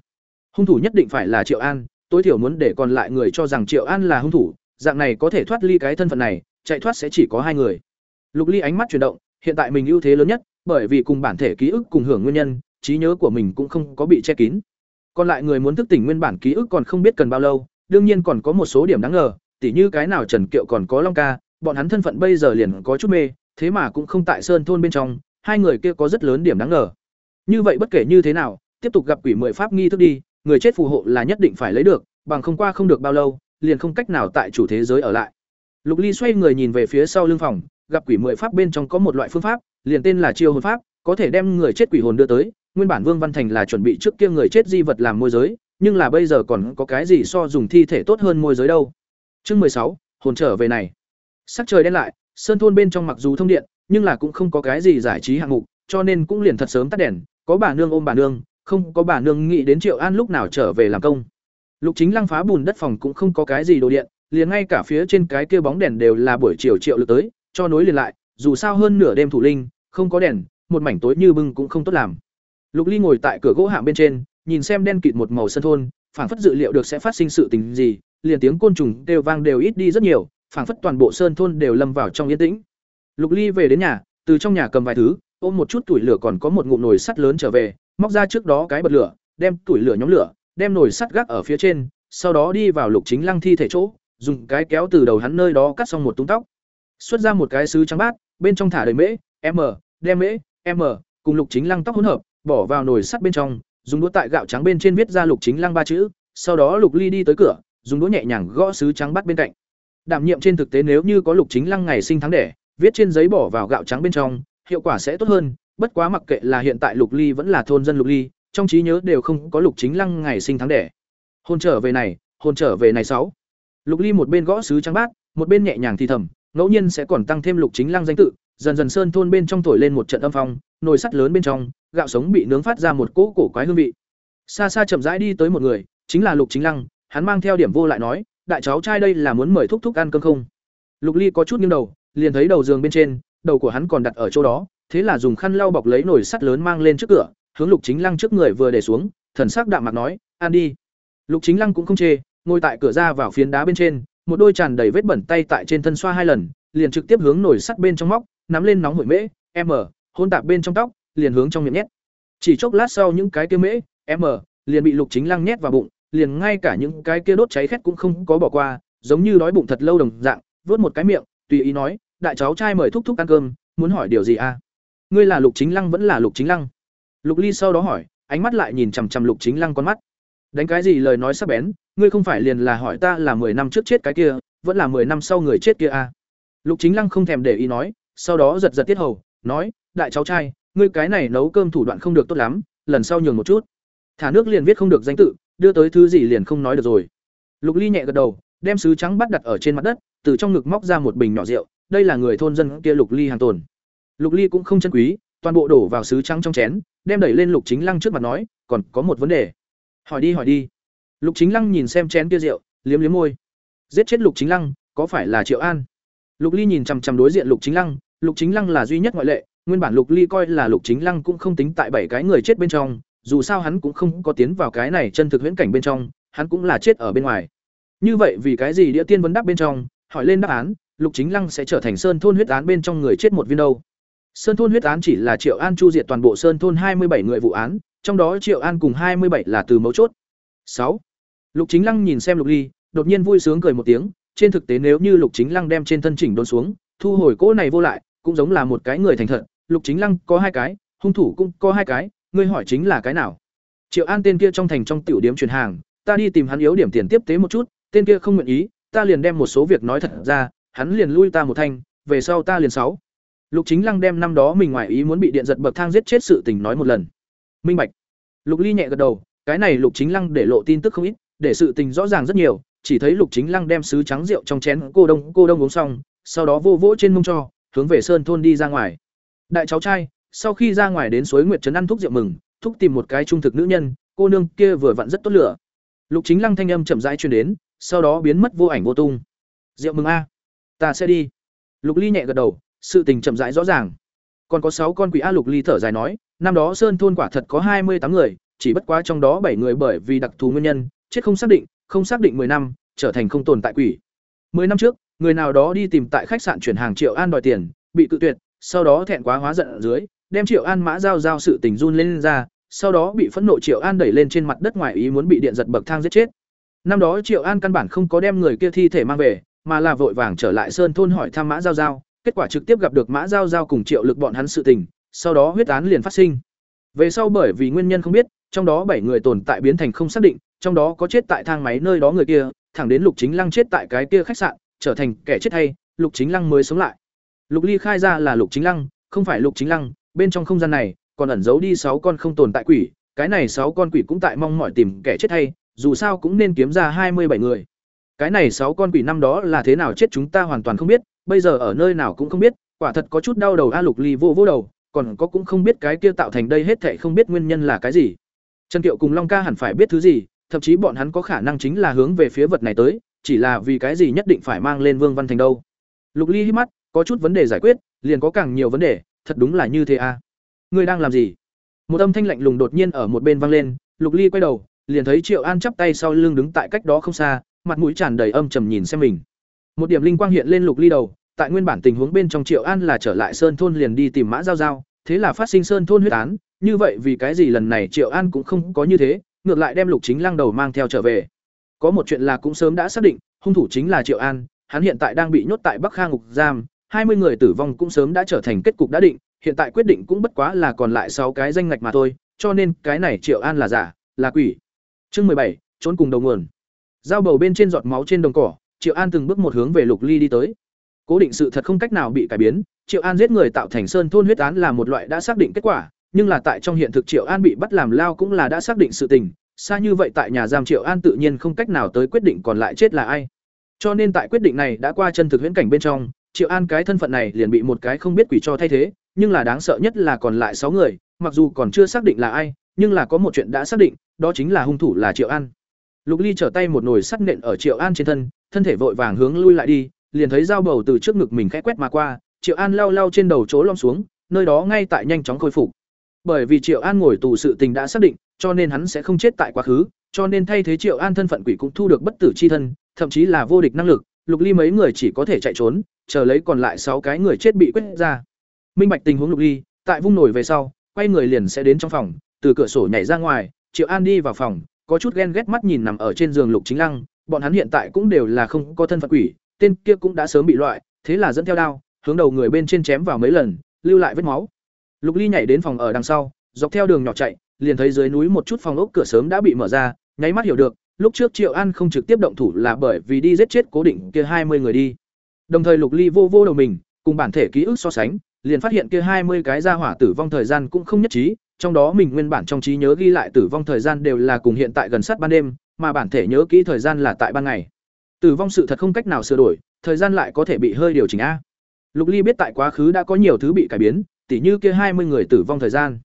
hung thủ nhất định phải là triệu an tối thiểu muốn để còn lại người cho rằng triệu an là hung thủ dạng này có thể thoát ly cái thân phận này chạy thoát sẽ chỉ có hai người lục ly ánh mắt chuyển động hiện tại mình ưu thế lớn nhất bởi vì cùng bản thể ký ức cùng hưởng nguyên nhân trí nhớ của mình cũng không có bị che kín còn lại người muốn thức tỉnh nguyên bản ký ức còn không biết cần bao lâu đương nhiên còn có một số điểm đáng ngờ tỉ như cái nào trần kiệu còn có long ca bọn hắn thân phận bây giờ liền có chút mê thế mà cũng không tại sơn thôn bên trong, hai người kia có rất lớn điểm đáng ngờ. Như vậy bất kể như thế nào, tiếp tục gặp quỷ mười pháp nghi thức đi, người chết phù hộ là nhất định phải lấy được, bằng không qua không được bao lâu, liền không cách nào tại chủ thế giới ở lại. Lục ly xoay người nhìn về phía sau lưng phòng, gặp quỷ mười pháp bên trong có một loại phương pháp, liền tên là chiêu hồn pháp, có thể đem người chết quỷ hồn đưa tới, nguyên bản vương văn thành là chuẩn bị trước kia người chết di vật làm môi giới, nhưng là bây giờ còn có cái gì so dùng thi thể tốt hơn môi giới đâu. Chương mười sáu, hồn trở về này. Sắc trời đen lại sơn thôn bên trong mặc dù thông điện, nhưng là cũng không có cái gì giải trí hạng mục, cho nên cũng liền thật sớm tắt đèn, có bà nương ôm bà nương, không có bà nương nghĩ đến triệu an lúc nào trở về làm công. Lục chính lăng phá bùn đất phòng cũng không có cái gì đồ điện, liền ngay cả phía trên cái kia bóng đèn đều là buổi chiều triệu lực tới, cho nối liền lại, dù sao hơn nửa đêm thủ linh, không có đèn, một mảnh tối như bưng cũng không tốt làm. Lục ly ngồi tại cửa gỗ hạng bên trên, nhìn xem đen kịt một màu sân thôn, phảng phất dự liệu được sẽ phát sinh sự tình gì, liền tiếng côn trùng đều vang đều ít đi rất nhiều phảng phất toàn bộ sơn thôn đều lâm vào trong yên tĩnh. Lục ly về đến nhà, từ trong nhà cầm vài thứ, ôm một chút tuổi lửa còn có một ngụm nồi sắt lớn trở về, móc ra trước đó cái bật lửa, đem tuổi lửa nhóm lửa, đem nồi sắt gác ở phía trên, sau đó đi vào lục chính lăng thi thể chỗ, dùng cái kéo từ đầu hắn nơi đó cắt xong một túng tóc. Xuất ra một cái sứ trắng bát, bên trong thả đầy mễ m đem mễ m cùng lục chính lăng tóc hỗn hợp, bỏ vào nồi sắt bên trong, dùng đũa tại gạo trắng bên trên viết ra lục chính lăng ba chữ, sau đó lục ly đi tới cửa, dùng đũa nhẹ nhàng gõ sứ trắng bát bên cạnh đảm nhiệm trên thực tế nếu như có lục chính lăng ngày sinh tháng đẻ, viết trên giấy bỏ vào gạo trắng bên trong, hiệu quả sẽ tốt hơn, bất quá mặc kệ là hiện tại lục ly vẫn là thôn dân lục ly, trong trí nhớ đều không có lục chính lăng ngày sinh tháng đẻ. Hôn trở về này, hôn trở về này sáu. Lục ly một bên gõ sứ trắng bát, một bên nhẹ nhàng thì thầm, ngẫu nhiên sẽ còn tăng thêm lục chính lăng danh tự, dần dần sơn thôn bên trong thổi lên một trận âm phong, nồi sắt lớn bên trong, gạo sống bị nướng phát ra một cỗ cổ quái hương vị. Xa xa chậm rãi đi tới một người, chính là lục chính lăng, hắn mang theo điểm vô lại nói đại cháu trai đây là muốn mời thúc thúc ăn cơm không? Lục ly có chút nghiêng đầu, liền thấy đầu giường bên trên, đầu của hắn còn đặt ở chỗ đó, thế là dùng khăn lau bọc lấy nồi sắt lớn mang lên trước cửa, hướng lục chính lăng trước người vừa để xuống, thần sắc đạm mặt nói, ăn đi. Lục chính lăng cũng không chê, ngồi tại cửa ra vào phiến đá bên trên, một đôi tràn đầy vết bẩn tay tại trên thân xoa hai lần, liền trực tiếp hướng nồi sắt bên trong móc, nắm lên nóng hổi mễ, m, hôn tạp bên trong tóc, liền hướng trong miệng nhét. Chỉ chốc lát sau những cái kia mễ, m, liền bị lục chính lăng nhét vào bụng liền ngay cả những cái kia đốt cháy khét cũng không có bỏ qua, giống như đói bụng thật lâu đồng dạng, vớt một cái miệng, tùy ý nói, đại cháu trai mời thúc thúc ăn cơm, muốn hỏi điều gì a à? ngươi là lục chính lăng vẫn là lục chính lăng lục ly sau đó hỏi, ánh mắt lại nhìn chằm chằm lục chính lăng con mắt đánh cái gì lời nói sắc bén, ngươi không phải liền là hỏi ta là mười năm trước chết cái kia, vẫn là mười năm sau người chết kia à? lục chính lăng không thèm để ý nói, sau đó giật giật tiết hầu, nói, đại cháu trai, ngươi cái này nấu cơm thủ đoạn không được tốt lắm, lần sau nhường một chút thả nước liền viết không được danh tự đưa tới thứ gì liền không nói được rồi. Lục ly nhẹ gật đầu, đem sứ trắng bắt đặt ở trên mặt đất, từ trong ngực móc ra một bình nhỏ rượu, đây là người thôn dân kia lục ly hàng tồn. Lục ly cũng không chân quý, toàn bộ đổ vào sứ trắng trong chén, đem đẩy lên lục chính lăng trước mặt nói, còn có một vấn đề. Hỏi đi hỏi đi. Lục chính lăng nhìn xem chén kia rượu, liếm liếm môi. Giết chết lục chính lăng, có phải là triệu an? Lục ly nhìn chằm chằm đối diện lục chính lăng, lục chính lăng là duy nhất ngoại lệ, nguyên bản lục ly coi là lục chính lăng cũng không tính tại bảy cái người chết bên trong dù sao hắn cũng không có tiến vào cái này chân thực huyễn cảnh bên trong, hắn cũng là chết ở bên ngoài. Như vậy vì cái gì địa tiên vấn đáp bên trong, hỏi lên đáp án, lục chính lăng sẽ trở thành sơn thôn huyết án bên trong người chết một viên đâu? Sơn thôn huyết án chỉ là triệu an chu diệt toàn bộ sơn thôn hai mươi bảy người vụ án, trong đó triệu an cùng hai mươi bảy là từ mấu chốt. Sáu. Lục chính lăng nhìn xem lục ly, đột nhiên vui sướng cười một tiếng, trên thực tế nếu như lục chính lăng đem trên thân chỉnh đốn xuống, thu hồi cỗ này vô lại, cũng giống là một cái người thành thật. Lục chính lăng có hai cái, hung thủ cũng có hai cái ngươi hỏi chính là cái nào? Triệu an tên kia trong thành trong tiểu điếm chuyển hàng, ta đi tìm hắn yếu điểm tiền tiếp tế một chút, tên kia không nguyện ý, ta liền đem một số việc nói thật ra, hắn liền lui ta một thanh, về sau ta liền sáu. Lục chính lăng đem năm đó mình ngoài ý muốn bị điện giật bậc thang giết chết sự tình nói một lần. Minh bạch. Lục ly nhẹ gật đầu, cái này lục chính lăng để lộ tin tức không ít, để sự tình rõ ràng rất nhiều, chỉ thấy lục chính lăng đem sứ trắng rượu trong chén cô đông cô đông uống xong, sau đó vô vỗ trên mông cho, hướng về sơn thôn đi ra ngoài. Đại cháu trai sau khi ra ngoài đến suối nguyệt trấn ăn thuốc rượu mừng thúc tìm một cái trung thực nữ nhân cô nương kia vừa vặn rất tốt lửa. Lục chính lăng thanh âm chậm rãi truyền đến sau đó biến mất vô ảnh vô tung. Rượu mừng a ta sẽ đi. Lục ly nhẹ gật đầu sự tình chậm rãi rõ ràng. Còn có sáu con quỷ a lục ly thở dài nói năm đó sơn thôn quả thật có hai mươi tám người chỉ bất quá trong đó bảy người bởi vì đặc thù nguyên nhân, chết không xác định, không xác định 10 năm, trở thành không tồn tại quỷ. 10 năm trước, người nào đó đi tìm tại khách sạn chuyển hàng Triệu An đòi tiền, bị cự tuyệt, sau đó thẹn quá hóa giận ở dưới, đem Triệu An mã giao giao sự tình run lên, lên ra, sau đó bị phẫn nộ Triệu An đẩy lên trên mặt đất ngoài ý muốn bị điện giật bậc thang giết chết. Năm đó Triệu An căn bản không có đem người kia thi thể mang về, mà là vội vàng trở lại sơn thôn hỏi thăm Mã Giao Giao, kết quả trực tiếp gặp được Mã Giao Giao cùng Triệu Lực bọn hắn sự tình, sau đó huyết án liền phát sinh. Về sau bởi vì nguyên nhân không biết, trong đó bảy người tồn tại biến thành không xác định, trong đó có chết tại thang máy nơi đó người kia, thẳng đến Lục Chính Lăng chết tại cái kia khách sạn, trở thành kẻ chết hay, Lục Chính Lăng mới sống lại. Lục Ly khai ra là Lục Chính Lăng, không phải Lục Chính Lăng, bên trong không gian này còn ẩn giấu đi sáu con không tồn tại quỷ, cái này sáu con quỷ cũng tại mong mỏi tìm kẻ chết hay, dù sao cũng nên kiếm ra hai mươi bảy người. Cái này sáu con quỷ năm đó là thế nào chết chúng ta hoàn toàn không biết, bây giờ ở nơi nào cũng không biết, quả thật có chút đau đầu A Lục Ly vô vô đầu, còn có cũng không biết cái kia tạo thành đây hết thảy không biết nguyên nhân là cái gì. Trần Kiệu cùng Long Ca hẳn phải biết thứ gì, thậm chí bọn hắn có khả năng chính là hướng về phía vật này tới, chỉ là vì cái gì nhất định phải mang lên Vương Văn Thành đâu. Lục Ly hít mắt, có chút vấn đề giải quyết, liền có càng nhiều vấn đề, thật đúng là như thế a. À. Ngươi đang làm gì? Một âm thanh lạnh lùng đột nhiên ở một bên vang lên, Lục Ly quay đầu, liền thấy Triệu An chắp tay sau lưng đứng tại cách đó không xa, mặt mũi tràn đầy âm trầm nhìn xem mình. Một điểm linh quang hiện lên Lục Ly đầu, tại nguyên bản tình huống bên trong Triệu An là trở lại Sơn thôn liền đi tìm Mã Giao Giao, thế là phát sinh Sơn thôn huyết án, như vậy vì cái gì lần này Triệu An cũng không có như thế, ngược lại đem Lục Chính Lăng đầu mang theo trở về. Có một chuyện là cũng sớm đã xác định, hung thủ chính là Triệu An, hắn hiện tại đang bị nhốt tại Bắc Khang ngục giam, mươi người tử vong cũng sớm đã trở thành kết cục đã định, hiện tại quyết định cũng bất quá là còn lại sáu cái danh ngạch mà thôi, cho nên cái này Triệu An là giả, là quỷ. Chương mười bảy trốn cùng đầu nguồn. Dao bầu bên trên giọt máu trên đồng cỏ, Triệu An từng bước một hướng về Lục Ly đi tới. Cố định sự thật không cách nào bị cải biến, Triệu An giết người tạo thành sơn thôn huyết án là một loại đã xác định kết quả, nhưng là tại trong hiện thực Triệu An bị bắt làm lao cũng là đã xác định sự tình, xa như vậy tại nhà giam Triệu An tự nhiên không cách nào tới quyết định còn lại chết là ai. Cho nên tại quyết định này đã qua chân thực huyễn cảnh bên trong, Triệu An cái thân phận này liền bị một cái không biết quỷ cho thay thế, nhưng là đáng sợ nhất là còn lại sáu người, mặc dù còn chưa xác định là ai, nhưng là có một chuyện đã xác định, đó chính là hung thủ là Triệu An. Lục Ly trở tay một nồi sắt nện ở Triệu An trên thân, thân thể vội vàng hướng lui lại đi, liền thấy dao bầu từ trước ngực mình khẽ quét mà qua, Triệu An lao lao trên đầu chỗ lom xuống, nơi đó ngay tại nhanh chóng khôi phục. Bởi vì Triệu An ngồi tù sự tình đã xác định, cho nên hắn sẽ không chết tại quá khứ, cho nên thay thế Triệu An thân phận quỷ cũng thu được bất tử chi thân, thậm chí là vô địch năng lực, Lục Ly mấy người chỉ có thể chạy trốn, chờ lấy còn lại sáu cái người chết bị quyết ra. Minh bạch tình huống Lục Ly, tại vung nổi về sau, quay người liền sẽ đến trong phòng, từ cửa sổ nhảy ra ngoài, Triệu An đi vào phòng, có chút ghen ghét mắt nhìn nằm ở trên giường Lục Chính Lăng, bọn hắn hiện tại cũng đều là không có thân phận quỷ, tên kia cũng đã sớm bị loại, thế là dẫn theo đao, hướng đầu người bên trên chém vào mấy lần, lưu lại vết máu. Lục Ly nhảy đến phòng ở đằng sau, dọc theo đường nhỏ chạy, liền thấy dưới núi một chút phòng ốc cửa sớm đã bị mở ra, nháy mắt hiểu được, lúc trước Triệu An không trực tiếp động thủ là bởi vì đi giết chết cố định kia hai mươi người đi. Đồng thời Lục Ly vô vô đầu mình, cùng bản thể ký ức so sánh, liền phát hiện kia hai mươi cái gia hỏa tử vong thời gian cũng không nhất trí, trong đó mình nguyên bản trong trí nhớ ghi lại tử vong thời gian đều là cùng hiện tại gần sát ban đêm, mà bản thể nhớ kỹ thời gian là tại ban ngày. Tử vong sự thật không cách nào sửa đổi, thời gian lại có thể bị hơi điều chỉnh a. Lục Ly biết tại quá khứ đã có nhiều thứ bị cải biến, tỉ như kia hai mươi người tử vong thời gian.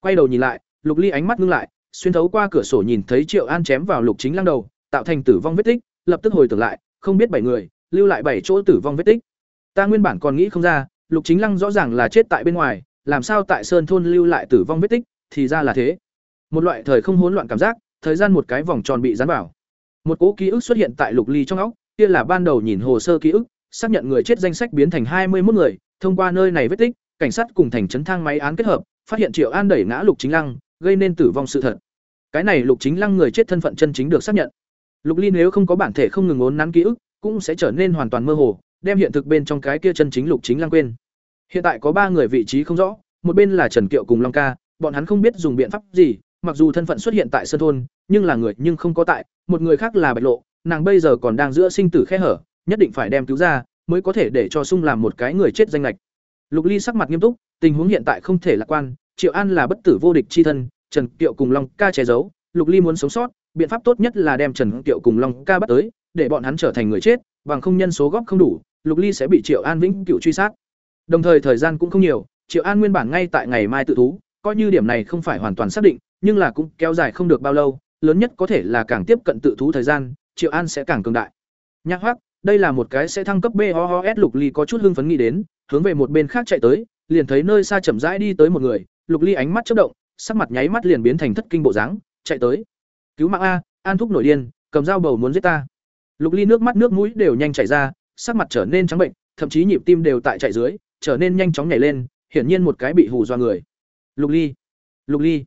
Quay đầu nhìn lại, Lục Ly ánh mắt ngưng lại, xuyên thấu qua cửa sổ nhìn thấy Triệu An chém vào Lục Chính Lăng đầu, tạo thành tử vong vết tích, lập tức hồi tưởng lại, không biết bảy người, lưu lại bảy chỗ tử vong vết tích. Ta nguyên bản còn nghĩ không ra, Lục Chính Lăng rõ ràng là chết tại bên ngoài, làm sao tại Sơn thôn lưu lại tử vong vết tích, thì ra là thế. Một loại thời không hỗn loạn cảm giác, thời gian một cái vòng tròn bị dán vào. Một cỗ ký ức xuất hiện tại Lục Ly trong óc, kia là ban đầu nhìn hồ sơ ký ức, xác nhận người chết danh sách biến thành hai mươi một người, thông qua nơi này vết tích, cảnh sát cùng thành trấn thang máy án kết hợp, phát hiện Triệu An đẩy ngã Lục Chính Lăng, gây nên tử vong sự thật. Cái này Lục Chính Lăng người chết thân phận chân chính được xác nhận. Lục Ly nếu không có bản thể không ngừng ốn nắn ký ức, cũng sẽ trở nên hoàn toàn mơ hồ, đem hiện thực bên trong cái kia chân chính Lục Chính Lăng quên. Hiện tại có ba người vị trí không rõ, một bên là Trần Kiệu cùng Long Ca, bọn hắn không biết dùng biện pháp gì, mặc dù thân phận xuất hiện tại sân thôn, nhưng là người nhưng không có tại, một người khác là Bạch Lộ, nàng bây giờ còn đang giữa sinh tử khe hở, nhất định phải đem cứu ra, mới có thể để cho sung làm một cái người chết danh lệch. Lục Ly sắc mặt nghiêm túc, tình huống hiện tại không thể lạc quan, Triệu An là bất tử vô địch chi thân, Trần Kiệu cùng Long Ca che giấu, Lục Ly muốn sống sót, biện pháp tốt nhất là đem Trần Kiệu cùng Long Ca bắt tới, để bọn hắn trở thành người chết, bằng không nhân số góp không đủ, Lục Ly sẽ bị Triệu An vĩnh cửu truy sát. Đồng thời thời gian cũng không nhiều, Triệu An nguyên bản ngay tại ngày mai tự thú, coi như điểm này không phải hoàn toàn xác định, nhưng là cũng kéo dài không được bao lâu, lớn nhất có thể là càng tiếp cận tự thú thời gian, Triệu An sẽ càng cường đại. Nhạc Hoắc, đây là một cái sẽ thăng cấp BOOS Lục Ly có chút hưng phấn nghĩ đến, hướng về một bên khác chạy tới, liền thấy nơi xa chậm rãi đi tới một người, Lục Ly ánh mắt chớp động, sắc mặt nháy mắt liền biến thành thất kinh bộ dáng chạy tới. Cứu mạng a an thúc nổi điên cầm dao bầu muốn giết ta. Lục ly nước mắt nước mũi đều nhanh chảy ra sắc mặt trở nên trắng bệnh thậm chí nhịp tim đều tại chạy dưới trở nên nhanh chóng nhảy lên hiển nhiên một cái bị hù do người. Lục ly lục ly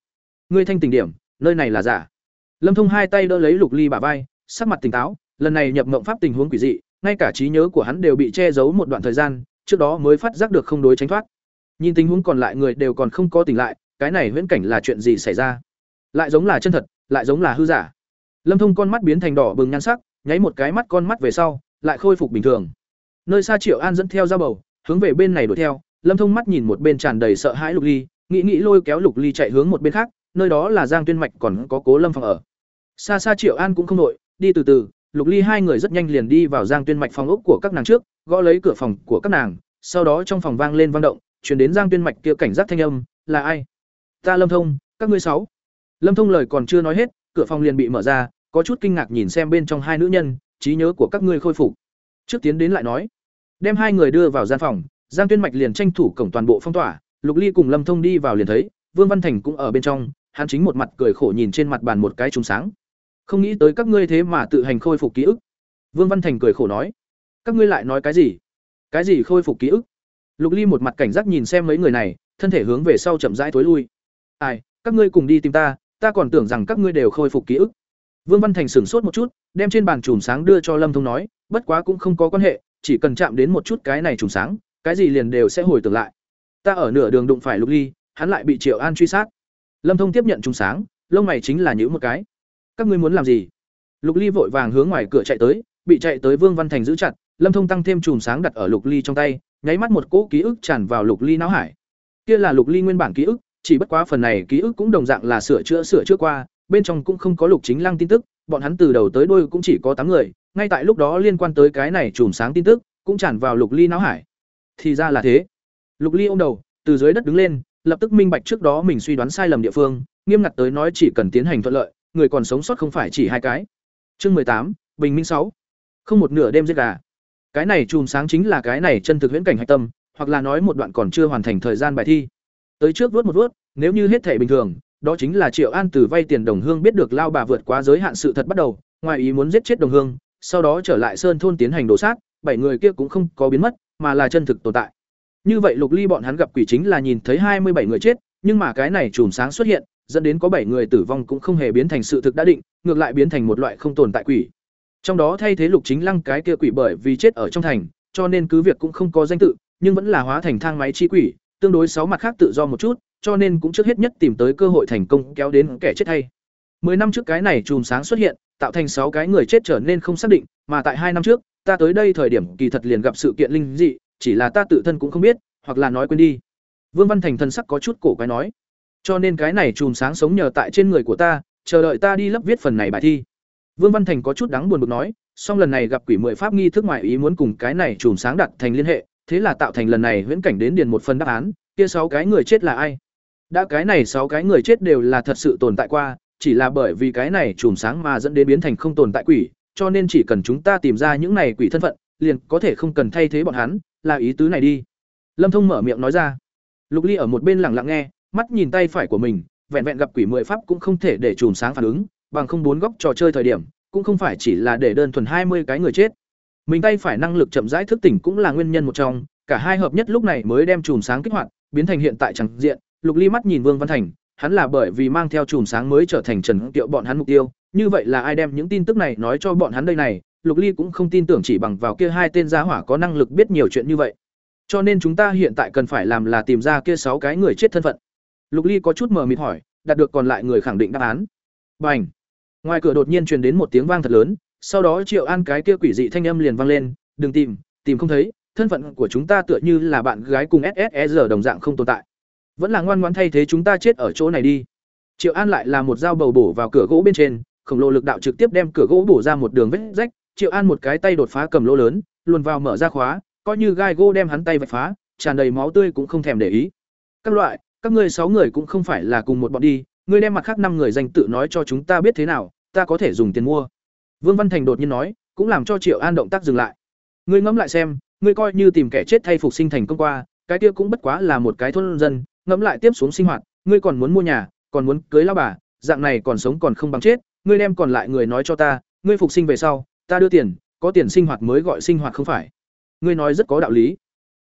ngươi thanh tình điểm nơi này là giả. Lâm thông hai tay đỡ lấy lục ly bả vai sắc mặt tỉnh táo lần này nhập mộng pháp tình huống quỷ dị ngay cả trí nhớ của hắn đều bị che giấu một đoạn thời gian trước đó mới phát giác được không đối tránh thoát nhìn tình huống còn lại người đều còn không có tỉnh lại, cái này huyễn cảnh là chuyện gì xảy ra? Lại giống là chân thật, lại giống là hư giả. Lâm thông con mắt biến thành đỏ bừng nhan sắc, nháy một cái mắt con mắt về sau, lại khôi phục bình thường. Nơi xa triệu an dẫn theo ra bầu, hướng về bên này đuổi theo. Lâm thông mắt nhìn một bên tràn đầy sợ hãi lục ly, nghĩ nghĩ lôi kéo lục ly chạy hướng một bên khác, nơi đó là giang tuyên mạch còn có cố lâm phòng ở. Xa xa triệu an cũng không nội đi từ từ, lục ly hai người rất nhanh liền đi vào giang tuyên mạch phòng ốc của các nàng trước, gõ lấy cửa phòng của các nàng, sau đó trong phòng vang lên vang động chuyển đến giang tuyên mạch kia cảnh giác thanh âm, là ai? Ta lâm thông, các ngươi sáu. Lâm thông lời còn chưa nói hết, cửa phòng liền bị mở ra, có chút kinh ngạc nhìn xem bên trong hai nữ nhân, trí nhớ của các ngươi khôi phục. Trước tiến đến lại nói, đem hai người đưa vào gian phòng, giang tuyên mạch liền tranh thủ cổng toàn bộ phong tỏa, lục ly cùng lâm thông đi vào liền thấy, vương văn thành cũng ở bên trong, hắn chính một mặt cười khổ nhìn trên mặt bàn một cái trùng sáng. Không nghĩ tới các ngươi thế mà tự hành khôi phục ký ức. Vương văn thành cười khổ nói, các ngươi lại nói cái gì? Cái gì khôi phục ký ức? Lục ly một mặt cảnh giác nhìn xem mấy người này, thân thể hướng về sau chậm rãi tối lui. Ai, các ngươi cùng đi tìm ta ta còn tưởng rằng các ngươi đều khôi phục ký ức. Vương văn thành sửng sốt một chút, đem trên bàn chùm sáng đưa cho lâm thông nói, bất quá cũng không có quan hệ, chỉ cần chạm đến một chút cái này chùm sáng, cái gì liền đều sẽ hồi tưởng lại. Ta ở nửa đường đụng phải lục ly, hắn lại bị triệu an truy sát. Lâm thông tiếp nhận chùm sáng, lông mày chính là nhữ một cái. Các ngươi muốn làm gì? Lục ly vội vàng hướng ngoài cửa chạy tới, bị chạy tới vương văn thành giữ chặt, lâm thông tăng thêm chùm sáng đặt ở lục ly trong tay nháy mắt một cỗ ký ức tràn vào lục ly não hải. Kia là lục ly nguyên bản ký ức, chỉ bất quá phần này ký ức cũng đồng dạng là sửa chữa sửa chữa qua, bên trong cũng không có lục chính lăng tin tức, bọn hắn từ đầu tới đuôi cũng chỉ có tám người, ngay tại lúc đó liên quan tới cái này chùm sáng tin tức, cũng tràn vào lục ly não hải. Thì ra là thế. Lục ly ô m đầu, từ dưới đất đứng lên, lập tức minh bạch trước đó mình suy đoán sai lầm địa phương, nghiêm ngặt tới nói chỉ cần tiến hành thuận lợi, người còn sống sót không phải chỉ hai cái. Chương mười tám, bình minh sáu. Không một nửa đêm giết gà cái này chùm sáng chính là cái này chân thực huyễn cảnh hạch tâm, hoặc là nói một đoạn còn chưa hoàn thành thời gian bài thi. Tới trước vuốt một vuốt, nếu như hết thể bình thường, đó chính là triệu an từ vay tiền đồng hương biết được lao bà vượt quá giới hạn sự thật bắt đầu, ngoài ý muốn giết chết đồng hương, sau đó trở lại sơn thôn tiến hành đổ sát, bảy người kia cũng không có biến mất, mà là chân thực tồn tại. Như vậy lục ly bọn hắn gặp quỷ chính là nhìn thấy hai mươi bảy người chết, nhưng mà cái này chùm sáng xuất hiện, dẫn đến có bảy người tử vong cũng không hề biến thành sự thực đã định, ngược lại biến thành một loại không tồn tại quỷ trong đó thay thế lục chính lăng cái kia quỷ bởi vì chết ở trong thành, cho nên cứ việc cũng không có danh tự, nhưng vẫn là hóa thành thang máy chi quỷ, tương đối sáu mặt khác tự do một chút, cho nên cũng trước hết nhất tìm tới cơ hội thành công kéo đến kẻ chết thay mười năm trước cái này chùm sáng xuất hiện, tạo thành sáu cái người chết trở nên không xác định, mà tại hai năm trước, ta tới đây thời điểm kỳ thật liền gặp sự kiện linh dị, chỉ là ta tự thân cũng không biết, hoặc là nói quên đi. Vương văn thành thân sắc có chút cổ quái nói. Cho nên cái này chùm sáng sống nhờ tại trên người của ta, chờ đợi ta đi lấp viết phần này bài thi vương văn thành có chút đáng buồn bực nói, song lần này gặp quỷ mười pháp nghi thức ngoại ý muốn cùng cái này chùm sáng đặt thành liên hệ, thế là tạo thành lần này huyễn cảnh đến điền một phần đáp án, kia sáu cái người chết là ai? Đã cái này sáu cái người chết đều là thật sự tồn tại qua, chỉ là bởi vì cái này chùm sáng mà dẫn đến biến thành không tồn tại quỷ, cho nên chỉ cần chúng ta tìm ra những này quỷ thân phận, liền có thể không cần thay thế bọn hắn, là ý tứ này đi. Lâm thông mở miệng nói ra. Lục ly ở một bên lặng lặng nghe, mắt nhìn tay phải của mình, vẹn vẹn gặp quỷ mười pháp cũng không thể để chùm sáng phản ứng bằng không bốn góc trò chơi thời điểm, cũng không phải chỉ là để đơn thuần hai mươi cái người chết. Mình tay phải năng lực chậm rãi thức tỉnh cũng là nguyên nhân một trong, cả hai hợp nhất lúc này mới đem chùm sáng kích hoạt, biến thành hiện tại chẳng diện. Lục ly mắt nhìn vương văn thành, hắn là bởi vì mang theo chùm sáng mới trở thành trần tiệu bọn hắn mục tiêu, như vậy là ai đem những tin tức này nói cho bọn hắn đây này, lục ly cũng không tin tưởng chỉ bằng vào kia hai tên gia hỏa có năng lực biết nhiều chuyện như vậy. Cho nên chúng ta hiện tại cần phải làm là tìm ra kia sáu cái người chết thân phận. Lục ly có chút mờ mịt hỏi, đạt được còn lại người khẳng định đáp án. Bành ngoài cửa đột nhiên truyền đến một tiếng vang thật lớn, sau đó triệu an cái kia quỷ dị thanh âm liền vang lên, đừng tìm tìm không thấy, thân phận của chúng ta tựa như là bạn gái cùng ssr đồng dạng không tồn tại. Vẫn là ngoan ngoan thay thế chúng ta chết ở chỗ này đi. Triệu an lại là một dao bầu bổ vào cửa gỗ bên trên, khổng lồ lực đạo trực tiếp đem cửa gỗ bổ ra một đường vết rách. Triệu an một cái tay đột phá cầm lỗ lớn, luồn vào mở ra khóa, coi như gai gỗ đem hắn tay vạch phá, tràn đầy máu tươi cũng không thèm để ý. Các loại, các ngươi sáu người cũng không phải là cùng một bọn đi ngươi đem mặt khác năm người danh tự nói cho chúng ta biết thế nào ta có thể dùng tiền mua vương văn thành đột nhiên nói cũng làm cho triệu an động tác dừng lại ngươi ngẫm lại xem ngươi coi như tìm kẻ chết thay phục sinh thành công qua cái kia cũng bất quá là một cái thôn dân ngẫm lại tiếp xuống sinh hoạt ngươi còn muốn mua nhà còn muốn cưới lao bà, dạng này còn sống còn không bằng chết, ngươi đem còn lại người nói cho ta, ngươi phục sinh về sau, ta đưa tiền, có tiền sinh hoạt mới gọi sinh hoạt không phải. Ngươi nói rất có đạo lý.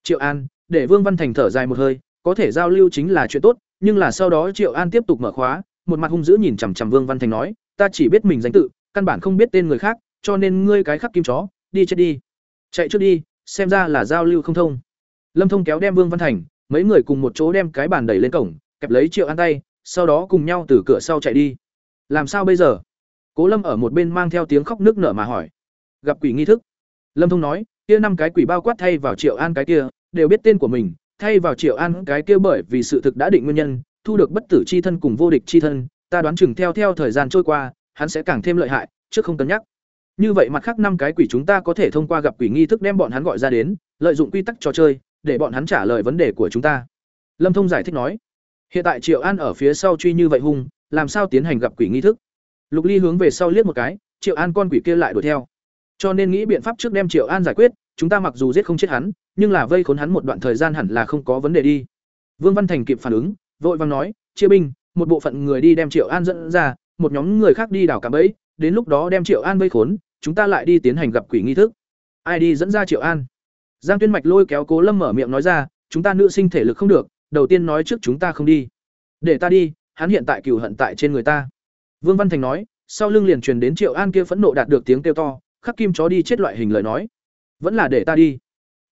Triệu An, để Vương Văn Thành thở dài một hơi, có thể giao lưu chính là chuyện tốt, nhưng là sau đó Triệu An tiếp tục mở khóa, một mặt hung dữ nhìn chằm chằm Vương Văn Thành nói, ta chỉ biết mình danh tự, căn bản không biết tên người khác, cho nên ngươi cái khắc kim chó, đi chết đi. Chạy trước đi, xem ra là giao lưu không thông. Lâm Thông kéo đem Vương Văn Thành, mấy người cùng một chỗ đem cái bàn đẩy lên cổng, kẹp lấy Triệu An tay, sau đó cùng nhau từ cửa sau chạy đi. Làm sao bây giờ? Cố Lâm ở một bên mang theo tiếng khóc nước nở mà hỏi. Gặp quỷ nghi thức. Lâm Thông nói, kia năm cái quỷ bao quát thay vào Triệu An cái kia, đều biết tên của mình, thay vào Triệu An cái kia bởi vì sự thực đã định nguyên nhân, thu được bất tử chi thân cùng vô địch chi thân, ta đoán chừng theo theo thời gian trôi qua, hắn sẽ càng thêm lợi hại, trước không cân nhắc. Như vậy mặt khác năm cái quỷ chúng ta có thể thông qua gặp quỷ nghi thức đem bọn hắn gọi ra đến, lợi dụng quy tắc trò chơi, để bọn hắn trả lời vấn đề của chúng ta. Lâm Thông giải thích nói, hiện tại Triệu An ở phía sau truy như vậy hung, làm sao tiến hành gặp quỷ nghi thức? Lục Ly hướng về sau liếc một cái, Triệu An con quỷ kia lại đuổi theo. Cho nên nghĩ biện pháp trước đem Triệu An giải quyết, chúng ta mặc dù giết không chết hắn, nhưng là vây khốn hắn một đoạn thời gian hẳn là không có vấn đề đi. Vương Văn Thành kịp phản ứng, vội vàng nói, "Chia binh, một bộ phận người đi đem Triệu An dẫn ra, một nhóm người khác đi đào cả bẫy, đến lúc đó đem Triệu An vây khốn, chúng ta lại đi tiến hành gặp quỷ nghi thức." Ai đi dẫn ra Triệu An? Giang Tuyên Mạch lôi kéo Cố Lâm mở miệng nói ra, "Chúng ta nữ sinh thể lực không được, đầu tiên nói trước chúng ta không đi." "Để ta đi, hắn hiện tại cừu hận tại trên người ta." Vương Văn Thành nói, sau lưng liền truyền đến Triệu An kia phẫn nộ đạt được tiếng kêu to, khắc kim chó đi chết loại hình lời nói. "Vẫn là để ta đi."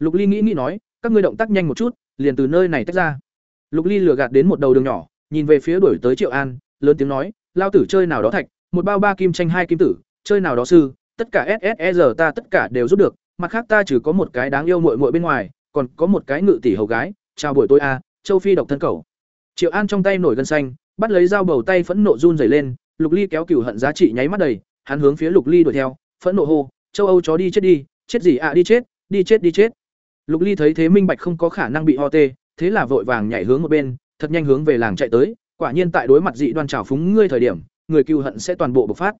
Lục Ly nghĩ nghĩ nói, "Các ngươi động tác nhanh một chút, liền từ nơi này tách ra." Lục Ly lừa gạt đến một đầu đường nhỏ, nhìn về phía đuổi tới Triệu An, lớn tiếng nói, "Lao tử chơi nào đó thạch, một bao ba kim tranh hai kim tử, chơi nào đó sư, tất cả SSR e ta tất cả đều giúp được, mặt khác ta chỉ có một cái đáng yêu muội muội bên ngoài, còn có một cái ngự tỷ hầu gái, chào buổi tối a, Châu Phi độc thân cầu." Triệu An trong tay nổi gân xanh, bắt lấy dao bầu tay phẫn nộ run rẩy lên, Lục Ly kéo cửu hận giá trị nháy mắt đầy, hắn hướng phía Lục Ly đuổi theo, phẫn nộ hô, "Châu Âu chó đi chết đi, chết gì ạ đi chết, đi chết đi chết." Lục Ly thấy thế minh bạch không có khả năng bị ho tê, thế là vội vàng nhảy hướng một bên, thật nhanh hướng về làng chạy tới, quả nhiên tại đối mặt dị đoan trào phúng ngươi thời điểm, người cừu hận sẽ toàn bộ bộc phát.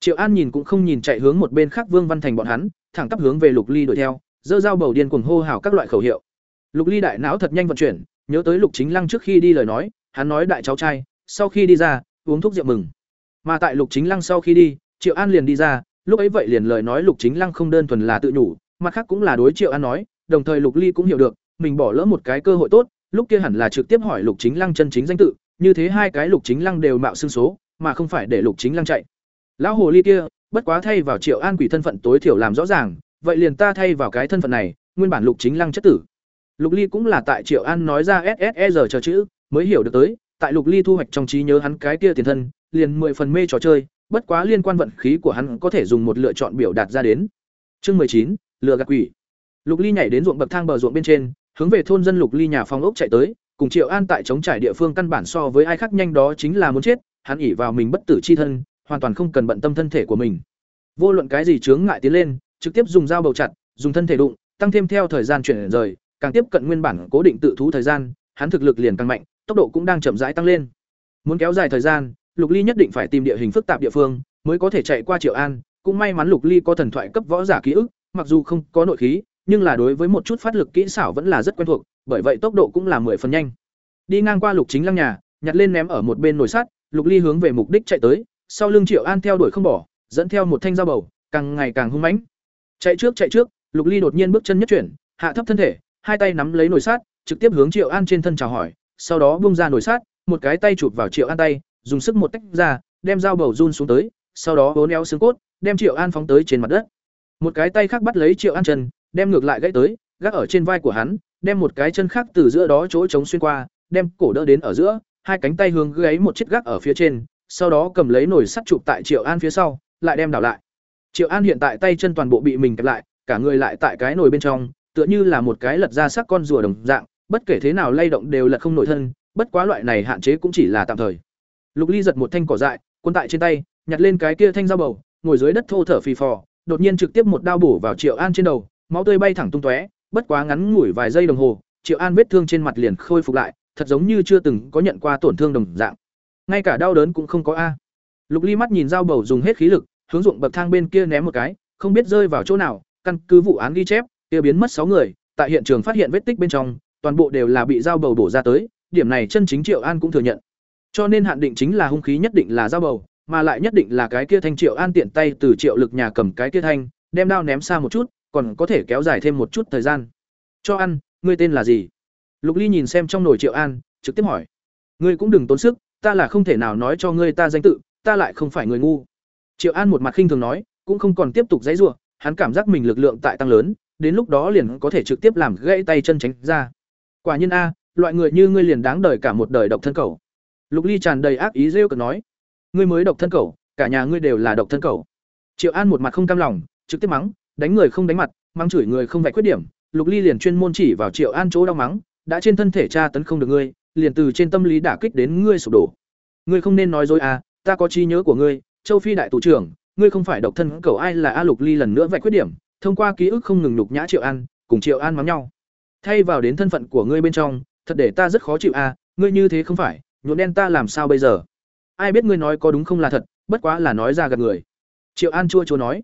Triệu An nhìn cũng không nhìn chạy hướng một bên khác Vương Văn Thành bọn hắn, thẳng tắp hướng về Lục Ly đuổi theo, dơ dao bầu điên cuồng hô hào các loại khẩu hiệu. Lục Ly đại não thật nhanh vận chuyển, nhớ tới Lục Chính Lăng trước khi đi lời nói, hắn nói đại cháu trai, sau khi đi ra, uống thuốc rượu mừng. Mà tại Lục Chính Lăng sau khi đi, Triệu An liền đi ra, lúc ấy vậy liền lời nói Lục Chính Lăng không đơn thuần là tự nhủ, mặt khác cũng là đối Triệu An nói, đồng thời Lục Ly cũng hiểu được, mình bỏ lỡ một cái cơ hội tốt, lúc kia hẳn là trực tiếp hỏi Lục Chính Lăng chân chính danh tự, như thế hai cái Lục Chính Lăng đều mạo xương số, mà không phải để Lục Chính Lăng chạy. Lão hồ ly kia, bất quá thay vào Triệu An quỷ thân phận tối thiểu làm rõ ràng, vậy liền ta thay vào cái thân phận này, nguyên bản Lục Chính Lăng chất tử. Lục Ly cũng là tại Triệu An nói ra SSR e chờ chữ, mới hiểu được tới, tại Lục Ly thu hoạch trong trí nhớ hắn cái kia tiền thân, liền mười phần mê trò chơi, bất quá liên quan vận khí của hắn có thể dùng một lựa chọn biểu đạt ra đến. Chương chín, lừa gạt quỷ. Lục Ly nhảy đến ruộng bậc thang bờ ruộng bên trên, hướng về thôn dân Lục Ly nhà phong ốc chạy tới, cùng Triệu An tại chống trải địa phương căn bản so với ai khác nhanh đó chính là muốn chết, hắn ỷ vào mình bất tử chi thân, hoàn toàn không cần bận tâm thân thể của mình. Vô luận cái gì chướng ngại tiến lên, trực tiếp dùng dao bầu chặt, dùng thân thể đụng, tăng thêm theo thời gian chuyển rời, càng tiếp cận nguyên bản cố định tự thú thời gian, hắn thực lực liền tăng mạnh, tốc độ cũng đang chậm rãi tăng lên. Muốn kéo dài thời gian, Lục Ly nhất định phải tìm địa hình phức tạp địa phương, mới có thể chạy qua Triệu An, cũng may mắn Lục Ly có thần thoại cấp võ giả ký ức, mặc dù không có nội khí, nhưng là đối với một chút phát lực kỹ xảo vẫn là rất quen thuộc, bởi vậy tốc độ cũng là mười phần nhanh. Đi ngang qua Lục Chính Lăng nhà, nhặt lên ném ở một bên nồi sắt, Lục Ly hướng về mục đích chạy tới, sau lưng Triệu An theo đuổi không bỏ, dẫn theo một thanh dao bầu, càng ngày càng hung mãnh. Chạy trước chạy trước, Lục Ly đột nhiên bước chân nhất chuyển, hạ thấp thân thể, hai tay nắm lấy nồi sắt, trực tiếp hướng Triệu An trên thân chào hỏi, sau đó buông ra nồi sắt, một cái tay chụp vào Triệu An tay, dùng sức một tách ra, đem dao bầu run xuống tới, sau đó bốn eo xương cốt, đem Triệu An phóng tới trên mặt đất. Một cái tay khác bắt lấy Triệu An chân, đem ngược lại gãy tới, gác ở trên vai của hắn, đem một cái chân khác từ giữa đó chỗ trống xuyên qua, đem cổ đỡ đến ở giữa, hai cánh tay hướng gáy một chiếc gác ở phía trên, sau đó cầm lấy nồi sắt chụp tại Triệu An phía sau, lại đem đảo lại. Triệu An hiện tại tay chân toàn bộ bị mình kẹp lại, cả người lại tại cái nồi bên trong, tựa như là một cái lật ra sắc con rùa đồng dạng, bất kể thế nào lay động đều lật không nổi thân, bất quá loại này hạn chế cũng chỉ là tạm thời. Lục Ly giật một thanh cỏ dại, cuốn tại trên tay, nhặt lên cái kia thanh dao bầu, ngồi dưới đất thô thở phì phò, đột nhiên trực tiếp một đao bổ vào Triệu An trên đầu, máu tươi bay thẳng tung tóe, bất quá ngắn ngủi vài giây đồng hồ, Triệu An vết thương trên mặt liền khôi phục lại, thật giống như chưa từng có nhận qua tổn thương đồng dạng. Ngay cả đau đớn cũng không có a. Lục Ly mắt nhìn dao bầu dùng hết khí lực, hướng dụng bậc thang bên kia ném một cái, không biết rơi vào chỗ nào, căn cứ vụ án ghi chép, kia biến mất sáu người, tại hiện trường phát hiện vết tích bên trong, toàn bộ đều là bị dao bầu bổ ra tới, điểm này chân chính Triệu An cũng thừa nhận. cho nên hạn định chính là hung khí nhất định là dao bầu mà lại nhất định là cái kia thanh triệu an tiện tay từ triệu lực nhà cầm cái kia thanh đem đao ném xa một chút còn có thể kéo dài thêm một chút thời gian. Cho ăn, ngươi tên là gì? Lục ly nhìn xem trong nồi triệu an, trực tiếp hỏi. Ngươi cũng đừng tốn sức, ta là không thể nào nói cho ngươi ta danh tự, ta lại không phải người ngu. Triệu an một mặt khinh thường nói, cũng không còn tiếp tục dãy giụa hắn cảm giác mình lực lượng tại tăng lớn, đến lúc đó liền có thể trực tiếp làm gãy tay chân tránh ra. Quả nhiên a, loại người như ngươi liền đáng đời cả một đời độc thân cầu. Lục ly tràn đầy ác ý rêu cực nói, ngươi mới độc thân cầu, cả nhà ngươi đều là độc thân cầu. Triệu an một mặt không cam lòng, trực tiếp mắng đánh người không đánh mặt, mắng chửi người không vạch khuyết điểm, lục ly liền chuyên môn chỉ vào triệu an chỗ đau mắng, đã trên thân thể tra tấn không được ngươi, liền từ trên tâm lý đả kích đến ngươi sụp đổ. Ngươi không nên nói dối à ta có trí nhớ của ngươi, châu phi đại tù trưởng, ngươi không phải độc thân cầu ai là a lục ly lần nữa vạch khuyết điểm, thông qua ký ức không ngừng nhục nhã triệu an, cùng triệu an mắng nhau. Thay vào đến thân phận của ngươi bên trong, thật để ta rất khó chịu a ngươi như thế không phải, nhuộm đen ta làm sao bây giờ? Ai biết ngươi nói có đúng không là thật, bất quá là nói ra gạt người. Triệu an chua chua nói,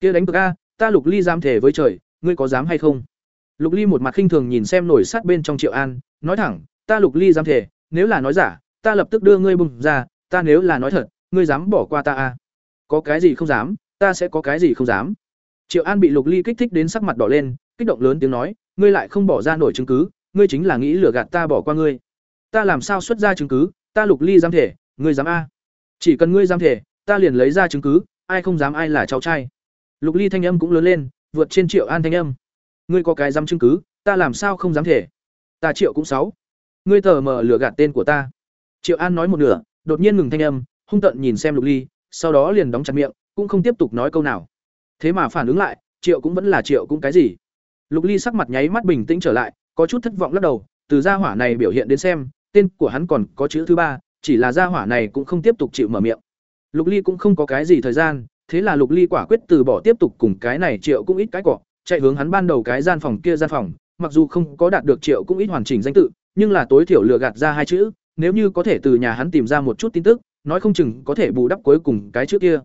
kia đánh cực a ta lục ly dám thể với trời, ngươi có dám hay không? Lục ly một mặt khinh thường nhìn xem nổi sát bên trong triệu an, nói thẳng, ta lục ly dám thể nếu là nói giả, ta lập tức đưa ngươi bùng ra, ta nếu là nói thật, ngươi dám bỏ qua ta à? có cái gì không dám, ta sẽ có cái gì không dám. Triệu an bị lục ly kích thích đến sắc mặt đỏ lên, kích động lớn tiếng nói, ngươi lại không bỏ ra nổi chứng cứ, ngươi chính là nghĩ lừa gạt ta bỏ qua ngươi. Ta làm sao xuất ra chứng cứ, ta lục ly dám thể ngươi dám a? Chỉ cần ngươi dám thể ta liền lấy ra chứng cứ, ai không dám ai là cháu trai lục ly thanh âm cũng lớn lên, vượt trên triệu an thanh âm. Ngươi có cái dám chứng cứ, ta làm sao không dám thể? Ta triệu cũng sáu. Ngươi tờ mờ lừa gạt tên của ta. Triệu an nói một nửa, đột nhiên ngừng thanh âm, hung tận nhìn xem lục ly, sau đó liền đóng chặt miệng, cũng không tiếp tục nói câu nào. Thế mà phản ứng lại, triệu cũng vẫn là triệu cũng cái gì? Lục ly sắc mặt nháy mắt bình tĩnh trở lại, có chút thất vọng lắc đầu, từ gia hỏa này biểu hiện đến xem, tên của hắn còn có chữ thứ ba, chỉ là gia hỏa này cũng không tiếp tục chịu mở miệng. Lục ly cũng không có cái gì thời gian thế là lục ly quả quyết từ bỏ tiếp tục cùng cái này triệu cũng ít cái cọ, chạy hướng hắn ban đầu cái gian phòng kia gian phòng, mặc dù không có đạt được triệu cũng ít hoàn chỉnh danh tự, nhưng là tối thiểu lừa gạt ra hai chữ, nếu như có thể từ nhà hắn tìm ra một chút tin tức, nói không chừng có thể bù đắp cuối cùng cái trước kia.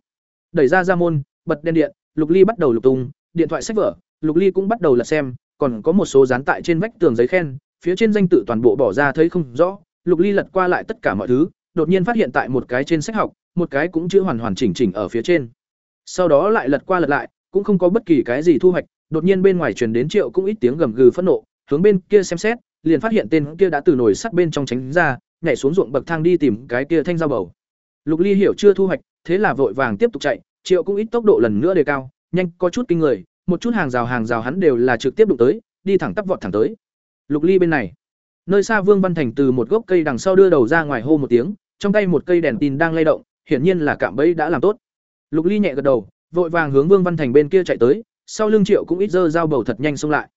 Đẩy ra ra môn, bật đèn điện, lục ly bắt đầu lục tung, điện thoại sách vở, lục ly cũng bắt đầu lật xem, còn có một số dán tại trên vách tường giấy khen, phía trên danh tự toàn bộ bỏ ra thấy không rõ, lục ly lật qua lại tất cả mọi thứ, đột nhiên phát hiện tại một cái trên sách học, một cái cũng chưa hoàn hoàn chỉnh chỉnh ở phía trên sau đó lại lật qua lật lại, cũng không có bất kỳ cái gì thu hoạch, đột nhiên bên ngoài truyền đến triệu cũng ít tiếng gầm gừ phẫn nộ, hướng bên kia xem xét, liền phát hiện tên kia đã từ nồi sắt bên trong tránh ra, nhảy xuống ruộng bậc thang đi tìm cái kia thanh dao bầu. Lục ly hiểu chưa thu hoạch, thế là vội vàng tiếp tục chạy, triệu cũng ít tốc độ lần nữa đề cao, nhanh, có chút kinh người, một chút hàng rào hàng rào hắn đều là trực tiếp đụng tới, đi thẳng tắp vọt thẳng tới. Lục ly bên này, nơi xa vương văn thành từ một gốc cây đằng sau đưa đầu ra ngoài hô một tiếng, trong tay một cây đèn tin đang lay động, hiển nhiên là cạm bẫy đã làm tốt lục ly nhẹ gật đầu, vội vàng hướng vương văn thành bên kia chạy tới, sau lưng triệu cũng ít dơ dao bầu thật nhanh xông lại.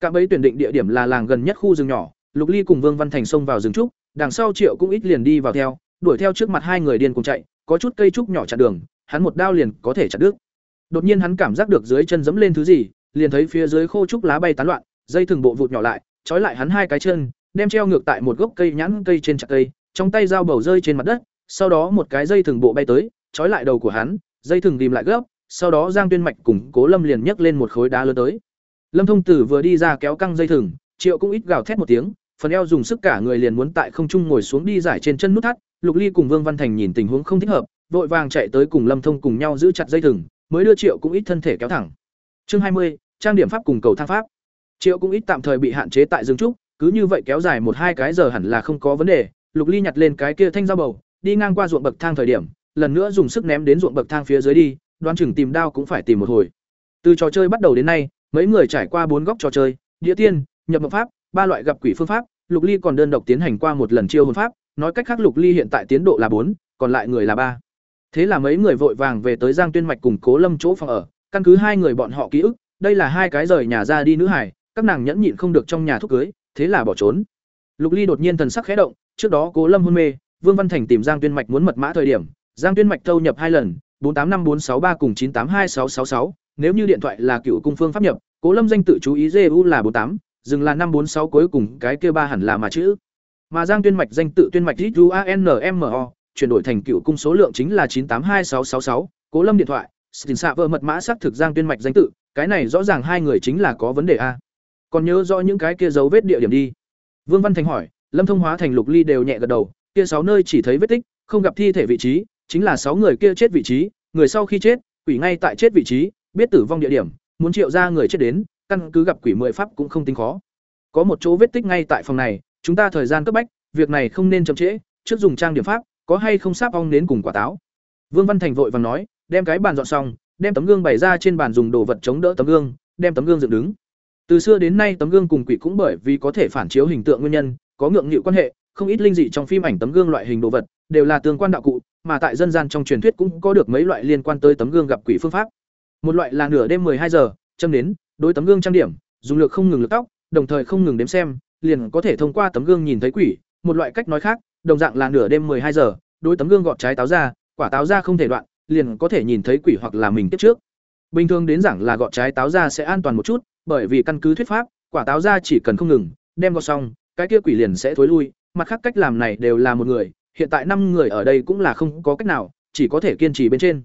Cả bấy tuyển định địa điểm là làng gần nhất khu rừng nhỏ, lục ly cùng vương văn thành xông vào rừng trúc, đằng sau triệu cũng ít liền đi vào theo, đuổi theo trước mặt hai người điên cùng chạy, có chút cây trúc nhỏ chặn đường, hắn một đao liền có thể chặt đứt. Đột nhiên hắn cảm giác được dưới chân giẫm lên thứ gì, liền thấy phía dưới khô trúc lá bay tán loạn, dây thừng bộ vụt nhỏ lại, trói lại hắn hai cái chân, đem treo ngược tại một gốc cây nhãn cây trên chặt cây, trong tay dao bầu rơi trên mặt đất, sau đó một cái dây thừng bộ bay tới, trói lại đầu của hắn dây thừng ghìm lại gấp, sau đó giang tuyên mạch cùng cố lâm liền nhấc lên một khối đá lớn tới. Lâm thông tử vừa đi ra kéo căng dây thừng, triệu cũng ít gào thét một tiếng, phần eo dùng sức cả người liền muốn tại không trung ngồi xuống đi giải trên chân nút thắt, lục ly cùng vương văn thành nhìn tình huống không thích hợp, vội vàng chạy tới cùng lâm thông cùng nhau giữ chặt dây thừng, mới đưa triệu cũng ít thân thể kéo thẳng. Chương hai mươi, trang điểm pháp cùng cầu thang pháp. Triệu cũng ít tạm thời bị hạn chế tại dương trúc, cứ như vậy kéo dài một hai cái giờ hẳn là không có vấn đề, lục ly nhặt lên cái kia thanh dao bầu, đi ngang qua ruộng bậc thang thời điểm lần nữa dùng sức ném đến ruộng bậc thang phía dưới đi, đoán chừng tìm đao cũng phải tìm một hồi. Từ trò chơi bắt đầu đến nay, mấy người trải qua bốn góc trò chơi đĩa tiên, nhập mộng pháp, ba loại gặp quỷ phương pháp, lục ly còn đơn độc tiến hành qua một lần chiêu hồn pháp, nói cách khác lục ly hiện tại tiến độ là bốn, còn lại người là ba. Thế là mấy người vội vàng về tới giang tuyên mạch cùng cố lâm chỗ phòng ở, căn cứ hai người bọn họ ký ức, đây là hai cái rời nhà ra đi nữ hải các nàng nhẫn nhịn không được trong nhà thúc cưới, thế là bỏ trốn. Lục ly đột nhiên thần sắc khẽ động, trước đó cố lâm hôn mê, vương văn thành tìm giang tuyên mạch muốn mật mã thời điểm giang tuyên mạch thâu nhập hai lần bốn tám năm bốn sáu ba cùng chín tám hai sáu sáu sáu. Nếu như điện thoại là cựu cung phương pháp nhập cố lâm danh tự chú ý gu là bốn tám dừng là năm bốn sáu cuối cùng cái kia ba hẳn là mà chữ. Mà giang tuyên mạch danh tự tuyên mạch juanmo chuyển đổi thành cựu cung số lượng chính là chín tám hai sáu sáu sáu. Cố lâm điện thoại xin xạ vợ mật mã xác thực giang tuyên mạch danh tự cái này rõ ràng hai người chính là có vấn đề a. Còn nhớ rõ những cái kia dấu vết địa điểm đi. Vương văn thành hỏi lâm thông hóa thành lục ly đều nhẹ gật đầu kia sáu nơi chỉ thấy vết tích, không gặp thi thể vị trí, chính là sáu người kia chết vị trí, người sau khi chết, quỷ ngay tại chết vị trí, biết tử vong địa điểm, muốn triệu ra người chết đến, căn cứ gặp quỷ mười pháp cũng không tính khó. Có một chỗ vết tích ngay tại phòng này, chúng ta thời gian cấp bách, việc này không nên chậm trễ, trước dùng trang điểm pháp, có hay không sáp ong đến cùng quả táo. Vương Văn Thành vội vàng nói, đem cái bàn dọn xong, đem tấm gương bày ra trên bàn dùng đồ vật chống đỡ tấm gương, đem tấm gương dựng đứng. Từ xưa đến nay tấm gương cùng quỷ cũng bởi vì có thể phản chiếu hình tượng nguyên nhân, có ngượng nghịu quan hệ, không ít linh dị trong phim ảnh tấm gương loại hình đồ vật đều là tương quan đạo cụ, mà tại dân gian trong truyền thuyết cũng có được mấy loại liên quan tới tấm gương gặp quỷ phương pháp. Một loại là nửa đêm hai giờ, châm đến, đối tấm gương trang điểm, dùng lực không ngừng lực tóc, đồng thời không ngừng đếm xem, liền có thể thông qua tấm gương nhìn thấy quỷ, một loại cách nói khác, đồng dạng là nửa đêm hai giờ, đối tấm gương gọt trái táo ra, quả táo ra không thể đoạn, liền có thể nhìn thấy quỷ hoặc là mình tiếp trước. Bình thường đến giảng là gọt trái táo ra sẽ an toàn một chút, bởi vì căn cứ thuyết pháp, quả táo ra chỉ cần không ngừng, đem gọt xong, cái kia quỷ liền sẽ thối lui, mặt khác cách làm này đều là một người, hiện tại năm người ở đây cũng là không có cách nào, chỉ có thể kiên trì bên trên.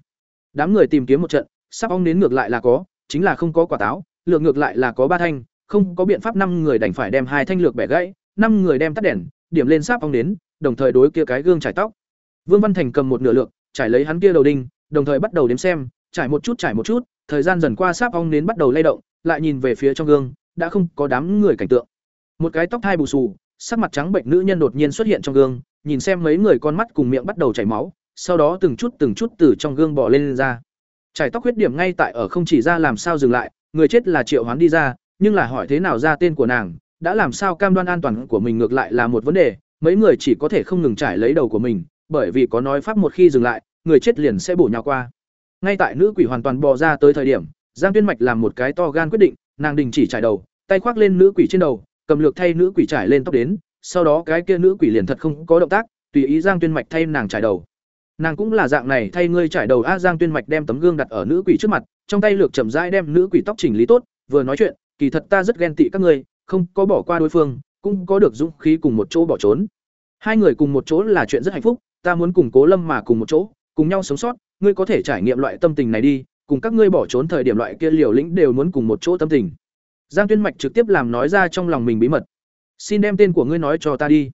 Đám người tìm kiếm một trận, sắp ong đến ngược lại là có, chính là không có quả táo, lượng ngược lại là có ba thanh, không có biện pháp năm người đành phải đem hai thanh lược bẻ gãy, năm người đem tắt đèn, điểm lên sáp ong đến, đồng thời đối kia cái gương trải tóc. Vương Văn Thành cầm một nửa lược, trải lấy hắn kia đầu đinh, đồng thời bắt đầu đếm xem, trải một chút trải một chút, thời gian dần qua sáp ong đến bắt đầu lay động, lại nhìn về phía trong gương, đã không có đám người cảnh tượng. Một cái tóc hai bù xù, sắc mặt trắng bệnh nữ nhân đột nhiên xuất hiện trong gương, nhìn xem mấy người con mắt cùng miệng bắt đầu chảy máu, sau đó từng chút từng chút từ trong gương bò lên, lên ra. Chảy tóc huyết điểm ngay tại ở không chỉ ra làm sao dừng lại, người chết là Triệu Hoán đi ra, nhưng là hỏi thế nào ra tên của nàng, đã làm sao cam đoan an toàn của mình ngược lại là một vấn đề, mấy người chỉ có thể không ngừng trải lấy đầu của mình, bởi vì có nói pháp một khi dừng lại, người chết liền sẽ bổ nhào qua. Ngay tại nữ quỷ hoàn toàn bò ra tới thời điểm, Giang Tuyên Mạch làm một cái to gan quyết định, nàng đình chỉ trải đầu, tay khoác lên nữ quỷ trên đầu, cầm lược thay nữ quỷ trải lên tóc đến, sau đó cái kia nữ quỷ liền thật không có động tác, tùy ý Giang Tuyên Mạch thay nàng trải đầu. Nàng cũng là dạng này thay ngươi trải đầu a Giang Tuyên Mạch đem tấm gương đặt ở nữ quỷ trước mặt, trong tay lược chậm rãi đem nữ quỷ tóc chỉnh lý tốt, vừa nói chuyện, kỳ thật ta rất ghen tị các ngươi, không có bỏ qua đối phương, cũng có được dũng khí cùng một chỗ bỏ trốn. Hai người cùng một chỗ là chuyện rất hạnh phúc, ta muốn cùng Cố Lâm mà cùng một chỗ, cùng nhau sống sót, ngươi có thể trải nghiệm loại tâm tình này đi, cùng các ngươi bỏ trốn thời điểm loại kia liều lĩnh đều muốn cùng một chỗ tâm tình. Giang Tuyên Mạch trực tiếp làm nói ra trong lòng mình bí mật. Xin đem tên của ngươi nói cho ta đi.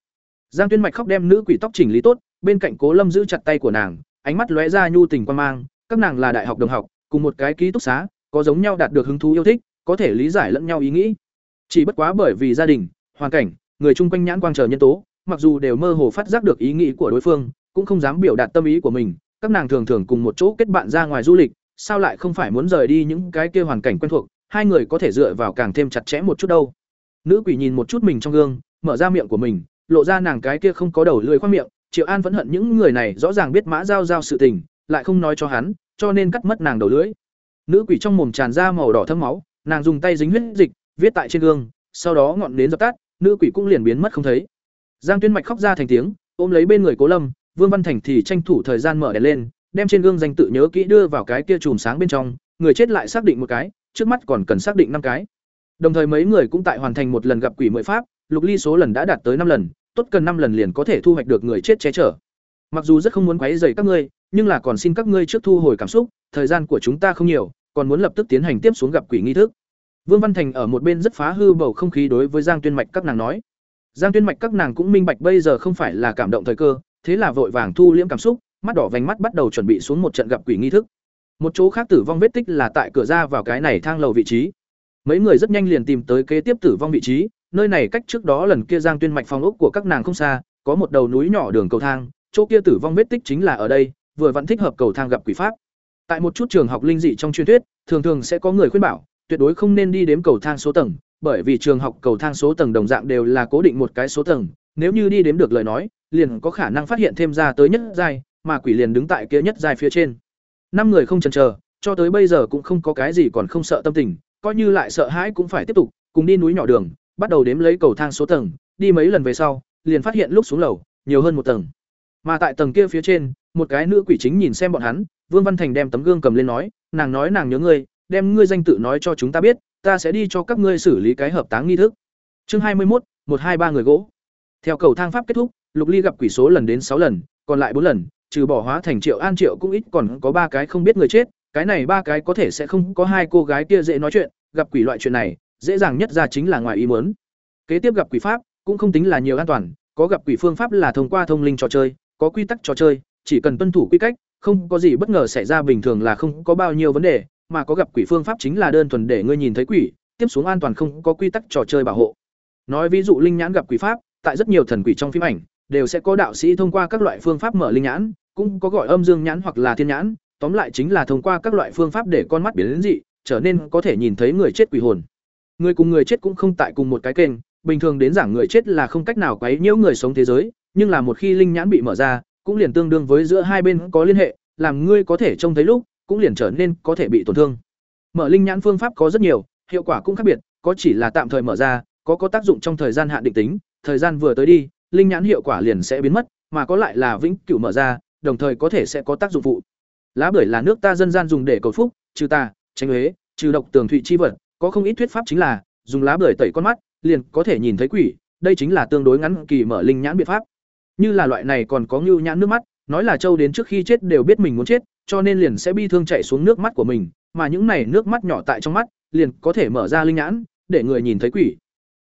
Giang Tuyên Mạch khóc đem nữ quỷ tóc chỉnh lý tốt, bên cạnh Cố Lâm giữ chặt tay của nàng, ánh mắt lóe ra nhu tình quan mang, các nàng là đại học đồng học, cùng một cái ký túc xá, có giống nhau đạt được hứng thú yêu thích, có thể lý giải lẫn nhau ý nghĩ. Chỉ bất quá bởi vì gia đình, hoàn cảnh, người chung quanh nhãn quang chờ nhân tố, mặc dù đều mơ hồ phát giác được ý nghĩ của đối phương, cũng không dám biểu đạt tâm ý của mình, các nàng thường thường cùng một chỗ kết bạn ra ngoài du lịch, sao lại không phải muốn rời đi những cái kia hoàn cảnh quen thuộc, hai người có thể dựa vào càng thêm chặt chẽ một chút đâu. Nữ quỷ nhìn một chút mình trong gương, mở ra miệng của mình, lộ ra nàng cái kia không có đầu lưỡi khoang miệng, Triệu An vẫn hận những người này rõ ràng biết mã giao giao sự tình, lại không nói cho hắn, cho nên cắt mất nàng đầu lưỡi. Nữ quỷ trong mồm tràn ra màu đỏ thấm máu, nàng dùng tay dính huyết dịch, viết tại trên gương, sau đó ngọn nến dập tắt, nữ quỷ cũng liền biến mất không thấy. Giang Tuyên Mạch khóc ra thành tiếng, ôm lấy bên người Cố Lâm, Vương Văn Thành thì tranh thủ thời gian mở đèn lên, đem trên gương danh tự nhớ kỹ đưa vào cái kia chùm sáng bên trong, người chết lại xác định một cái, trước mắt còn cần xác định năm cái. Đồng thời mấy người cũng tại hoàn thành một lần gặp quỷ mười pháp, lục ly số lần đã đạt tới năm lần, tốt cần năm lần liền có thể thu hoạch được người chết che chở. Mặc dù rất không muốn quấy rầy các ngươi, nhưng là còn xin các ngươi trước thu hồi cảm xúc, thời gian của chúng ta không nhiều, còn muốn lập tức tiến hành tiếp xuống gặp quỷ nghi thức. Vương Văn Thành ở một bên rất phá hư bầu không khí đối với Giang Tuyên Mạch các nàng nói. Giang Tuyên Mạch các nàng cũng minh bạch bây giờ không phải là cảm động thời cơ, thế là vội vàng thu liễm cảm xúc, mắt đỏ vành mắt bắt đầu chuẩn bị xuống một trận gặp quỷ nghi thức. Một chỗ khác tử vong vết tích là tại cửa ra vào cái này thang lầu vị trí. Mấy người rất nhanh liền tìm tới kế tiếp tử vong vị trí, nơi này cách trước đó lần kia Giang Tuyên mạch phòng ốc của các nàng không xa, có một đầu núi nhỏ đường cầu thang, chỗ kia tử vong vết tích chính là ở đây, vừa vẫn thích hợp cầu thang gặp quỷ pháp. Tại một chút trường học linh dị trong truyền thuyết, thường thường sẽ có người khuyên bảo, tuyệt đối không nên đi đếm cầu thang số tầng, bởi vì trường học cầu thang số tầng đồng dạng đều là cố định một cái số tầng, nếu như đi đếm được lời nói, liền có khả năng phát hiện thêm ra tới nhất giai, mà quỷ liền đứng tại kia nhất giai phía trên. Năm người không chần chờ, cho tới bây giờ cũng không có cái gì còn không sợ tâm tình, coi như lại sợ hãi cũng phải tiếp tục, cùng đi núi nhỏ đường, bắt đầu đếm lấy cầu thang số tầng, đi mấy lần về sau, liền phát hiện lúc xuống lầu, nhiều hơn một tầng. Mà tại tầng kia phía trên, một cái nữ quỷ chính nhìn xem bọn hắn, Vương Văn Thành đem tấm gương cầm lên nói, nàng nói nàng nhớ ngươi, đem ngươi danh tự nói cho chúng ta biết, ta sẽ đi cho các ngươi xử lý cái hợp táng nghi thức. Chương hai mươi một, một hai ba người gỗ. Theo cầu thang pháp kết thúc, Lục Ly gặp quỷ số lần đến sáu lần, còn lại bốn lần, trừ bỏ hóa thành Triệu An Triệu cũng ít còn có ba cái không biết người chết, cái này ba cái có thể sẽ không có hai cô gái kia dễ nói chuyện, gặp quỷ loại chuyện này, dễ dàng nhất ra chính là ngoài ý muốn. Kế tiếp gặp quỷ pháp, cũng không tính là nhiều an toàn, có gặp quỷ phương pháp là thông qua thông linh trò chơi, có quy tắc trò chơi, chỉ cần tuân thủ quy cách, không có gì bất ngờ xảy ra bình thường là không có bao nhiêu vấn đề, mà có gặp quỷ phương pháp chính là đơn thuần để ngươi nhìn thấy quỷ, tiếp xuống an toàn không có quy tắc trò chơi bảo hộ. Nói ví dụ linh nhãn gặp quỷ pháp, tại rất nhiều thần quỷ trong phim ảnh, đều sẽ có đạo sĩ thông qua các loại phương pháp mở linh nhãn, cũng có gọi âm dương nhãn hoặc là thiên nhãn, tóm lại chính là thông qua các loại phương pháp để con mắt biến đến dị, trở nên có thể nhìn thấy người chết quỷ hồn. Người cùng người chết cũng không tại cùng một cái kênh, bình thường đến giảng người chết là không cách nào quấy nhiễu người sống thế giới, nhưng là một khi linh nhãn bị mở ra, cũng liền tương đương với giữa hai bên có liên hệ, làm ngươi có thể trông thấy lúc, cũng liền trở nên có thể bị tổn thương. Mở linh nhãn phương pháp có rất nhiều, hiệu quả cũng khác biệt, có chỉ là tạm thời mở ra, có có tác dụng trong thời gian hạn định tính, thời gian vừa tới đi, linh nhãn hiệu quả liền sẽ biến mất, mà có lại là vĩnh cửu mở ra, đồng thời có thể sẽ có tác dụng phụ. Lá bưởi là nước ta dân gian dùng để cầu phúc, trừ tà, tránh huế, trừ độc tường thụy chi vật, có không ít thuyết pháp chính là dùng lá bưởi tẩy con mắt, liền có thể nhìn thấy quỷ, đây chính là tương đối ngắn kỳ mở linh nhãn biện pháp. Như là loại này còn có ngưu nhãn nước mắt, nói là châu đến trước khi chết đều biết mình muốn chết, cho nên liền sẽ bi thương chạy xuống nước mắt của mình, mà những này nước mắt nhỏ tại trong mắt, liền có thể mở ra linh nhãn, để người nhìn thấy quỷ.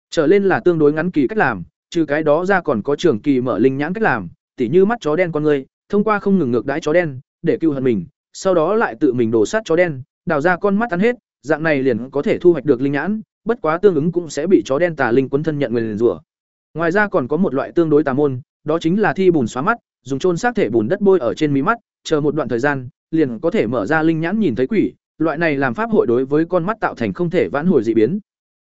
Trở lên là tương đối ngắn kỳ cách làm, trừ cái đó ra còn có trường kỳ mở linh nhãn cách làm, tỉ như mắt chó đen con người, thông qua không ngừng ngược đãi chó đen, để cứu hận mình, sau đó lại tự mình đổ sát chó đen, đào ra con mắt ăn hết, dạng này liền có thể thu hoạch được linh nhãn, bất quá tương ứng cũng sẽ bị chó đen tà linh quấn thân nhận nguyền rủa. Ngoài ra còn có một loại tương đối tà môn, đó chính là thi bùn xóa mắt, dùng trôn xác thể bùn đất bôi ở trên mí mắt, chờ một đoạn thời gian, liền có thể mở ra linh nhãn nhìn thấy quỷ, loại này làm pháp hội đối với con mắt tạo thành không thể vãn hồi dị biến.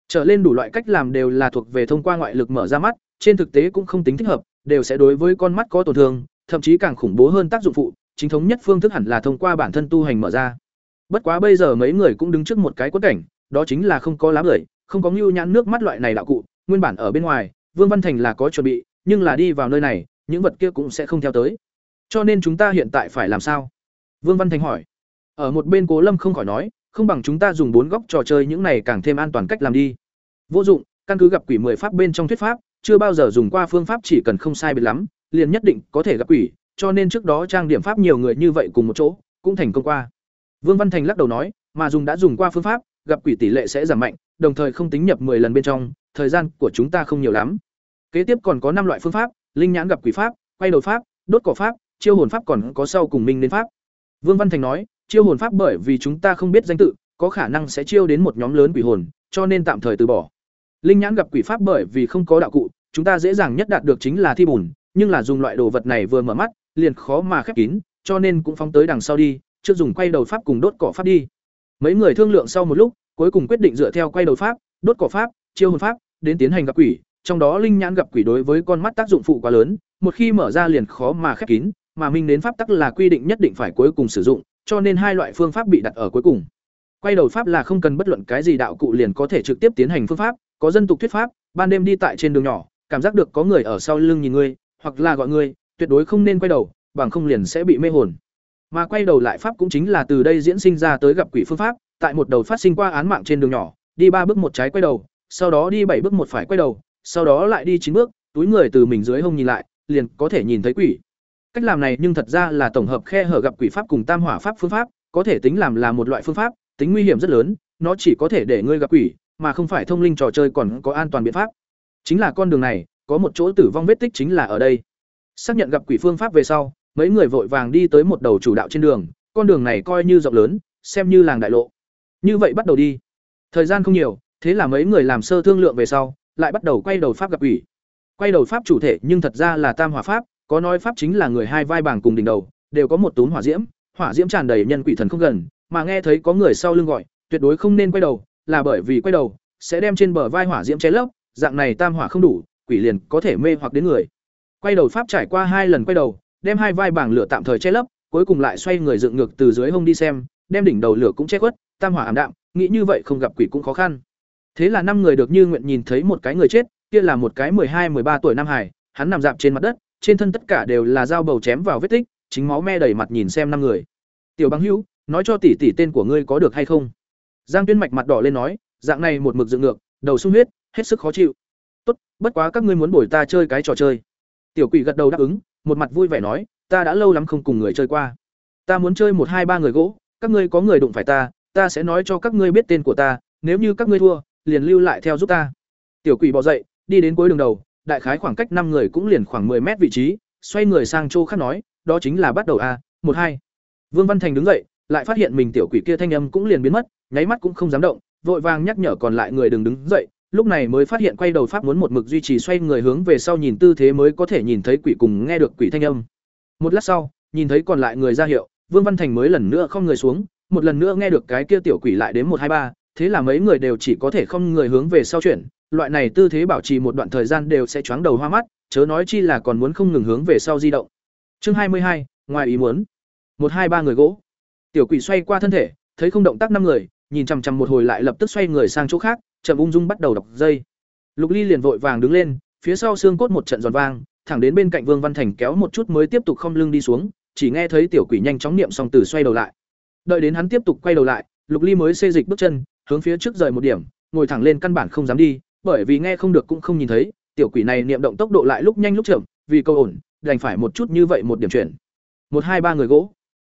Trở lên đủ loại cách làm đều là thuộc về thông qua ngoại lực mở ra mắt, trên thực tế cũng không tính thích hợp, đều sẽ đối với con mắt có tổn thương, thậm chí càng khủng bố hơn tác dụng phụ, chính thống nhất phương thức hẳn là thông qua bản thân tu hành mở ra. Bất quá bây giờ mấy người cũng đứng trước một cái quẫn cảnh, đó chính là không có lá bưởi, không có nhu nhãn nước mắt loại này đạo cụ, nguyên bản ở bên ngoài, Vương Văn Thành là có chuẩn bị, nhưng là đi vào nơi này, những vật kia cũng sẽ không theo tới. Cho nên chúng ta hiện tại phải làm sao? Vương Văn Thành hỏi. Ở một bên Cố Lâm không khỏi nói, không bằng chúng ta dùng bốn góc trò chơi những này càng thêm an toàn cách làm đi. Vô dụng, căn cứ gặp quỷ mười pháp bên trong thuyết pháp, chưa bao giờ dùng qua phương pháp chỉ cần không sai biệt lắm, liền nhất định có thể gặp quỷ, cho nên trước đó trang điểm pháp nhiều người như vậy cùng một chỗ, cũng thành công qua. Vương Văn Thành lắc đầu nói, mà dùng đã dùng qua phương pháp, gặp quỷ tỷ lệ sẽ giảm mạnh, đồng thời không tính nhập 10 lần bên trong, thời gian của chúng ta không nhiều lắm. Kế tiếp còn có năm loại phương pháp, linh nhãn gặp quỷ pháp, quay đầu pháp, đốt cỏ pháp, chiêu hồn pháp còn có sau cùng minh đến pháp. Vương Văn Thành nói, chiêu hồn pháp bởi vì chúng ta không biết danh tự, có khả năng sẽ chiêu đến một nhóm lớn quỷ hồn, cho nên tạm thời từ bỏ. Linh nhãn gặp quỷ pháp bởi vì không có đạo cụ, chúng ta dễ dàng nhất đạt được chính là thi bùn, nhưng là dùng loại đồ vật này vừa mở mắt, liền khó mà khép kín, cho nên cũng phóng tới đằng sau đi, trước dùng quay đầu pháp cùng đốt cỏ pháp đi. Mấy người thương lượng sau một lúc, cuối cùng quyết định dựa theo quay đầu pháp, đốt cỏ pháp, chiêu hồn pháp, đến tiến hành gặp quỷ, trong đó linh nhãn gặp quỷ đối với con mắt tác dụng phụ quá lớn, một khi mở ra liền khó mà khép kín, mà minh đến pháp tắc là quy định nhất định phải cuối cùng sử dụng, cho nên hai loại phương pháp bị đặt ở cuối cùng. Quay đầu pháp là không cần bất luận cái gì đạo cụ liền có thể trực tiếp tiến hành phương pháp, có dân tục thuyết pháp, ban đêm đi tại trên đường nhỏ, cảm giác được có người ở sau lưng nhìn ngươi, hoặc là gọi ngươi, tuyệt đối không nên quay đầu, bằng không liền sẽ bị mê hồn. Mà quay đầu lại pháp cũng chính là từ đây diễn sinh ra tới gặp quỷ phương pháp, tại một đầu phát sinh qua án mạng trên đường nhỏ, đi ba bước một trái quay đầu, sau đó đi bảy bước một phải quay đầu, sau đó lại đi chín bước, túi người từ mình dưới hông nhìn lại, liền có thể nhìn thấy quỷ. Cách làm này nhưng thật ra là tổng hợp khe hở gặp quỷ pháp cùng tam hỏa pháp phương pháp, có thể tính làm là một loại phương pháp, tính nguy hiểm rất lớn, nó chỉ có thể để ngươi gặp quỷ, mà không phải thông linh trò chơi còn có an toàn biện pháp. Chính là con đường này, có một chỗ tử vong vết tích chính là ở đây. Xác nhận gặp quỷ phương pháp về sau, mấy người vội vàng đi tới một đầu chủ đạo trên đường, con đường này coi như rộng lớn, xem như làng đại lộ. Như vậy bắt đầu đi. Thời gian không nhiều, thế là mấy người làm sơ thương lượng về sau, lại bắt đầu quay đầu pháp gặp quỷ. Quay đầu pháp chủ thể nhưng thật ra là tam hỏa pháp, có nói pháp chính là người hai vai bảng cùng đỉnh đầu, đều có một túm hỏa diễm, hỏa diễm tràn đầy nhân quỷ thần không gần, mà nghe thấy có người sau lưng gọi, tuyệt đối không nên quay đầu, là bởi vì quay đầu sẽ đem trên bờ vai hỏa diễm che lấp, dạng này tam hỏa không đủ, quỷ liền có thể mê hoặc đến người. Quay đầu pháp trải qua hai lần quay đầu, đem hai vai bảng lửa tạm thời che lấp, cuối cùng lại xoay người dựng ngược từ dưới hông đi xem, đem đỉnh đầu lửa cũng che khuất, tam hỏa ảm đạm, nghĩ như vậy không gặp quỷ cũng khó khăn. Thế là năm người được như nguyện nhìn thấy một cái người chết, kia là một cái hai 13 tuổi nam hải, hắn nằm dạp trên mặt đất, trên thân tất cả đều là dao bầu chém vào vết tích, chính máu me đầy mặt nhìn xem năm người. "Tiểu Băng Hữu, nói cho tỷ tỷ tên của ngươi có được hay không?" Giang Tuyên mạch mặt đỏ lên nói, dạng này một mực dựng ngược, đầu sung huyết, hết sức khó chịu. "Tốt, bất quá các ngươi muốn bồi ta chơi cái trò chơi." Tiểu Quỷ gật đầu đáp ứng, một mặt vui vẻ nói, "Ta đã lâu lắm không cùng người chơi qua. Ta muốn chơi một hai ba người gỗ, các ngươi có người đụng phải ta, ta sẽ nói cho các ngươi biết tên của ta, nếu như các ngươi thua, liền lưu lại theo giúp ta." Tiểu Quỷ bỏ dậy, đi đến cuối đường đầu, đại khái khoảng cách năm người cũng liền khoảng 10 mét vị trí, xoay người sang chỗ khác nói, đó chính là bắt đầu a, một hai. Vương Văn Thành đứng dậy, lại phát hiện mình tiểu quỷ kia thanh âm cũng liền biến mất, nháy mắt cũng không dám động, vội vàng nhắc nhở còn lại người đừng đứng dậy, lúc này mới phát hiện quay đầu pháp muốn một mực duy trì xoay người hướng về sau nhìn tư thế mới có thể nhìn thấy quỷ cùng nghe được quỷ thanh âm. Một lát sau, nhìn thấy còn lại người ra hiệu, Vương Văn Thành mới lần nữa không người xuống, một lần nữa nghe được cái kia tiểu quỷ lại đến một hai ba, thế là mấy người đều chỉ có thể không người hướng về sau chuyển, loại này tư thế bảo trì một đoạn thời gian đều sẽ choáng đầu hoa mắt, chớ nói chi là còn muốn không ngừng hướng về sau di động. Chương hai mươi hai, ngoài ý muốn. Một hai ba người gỗ. Tiểu quỷ xoay qua thân thể, thấy không động tác năm người, nhìn chằm chằm một hồi lại lập tức xoay người sang chỗ khác, chậm ung dung bắt đầu đọc dây. Lục Ly liền vội vàng đứng lên, phía sau xương cốt một trận giòn vang, thẳng đến bên cạnh Vương Văn Thành kéo một chút mới tiếp tục không lưng đi xuống, chỉ nghe thấy tiểu quỷ nhanh chóng niệm xong từ xoay đầu lại. Đợi đến hắn tiếp tục quay đầu lại, Lục Ly mới xê dịch bước chân, hướng phía trước rời một điểm, ngồi thẳng lên căn bản không dám đi, bởi vì nghe không được cũng không nhìn thấy, tiểu quỷ này niệm động tốc độ lại lúc nhanh lúc chậm, vì câu ổn, đành phải một chút như vậy một điểm chuyển. Một hai ba người gỗ.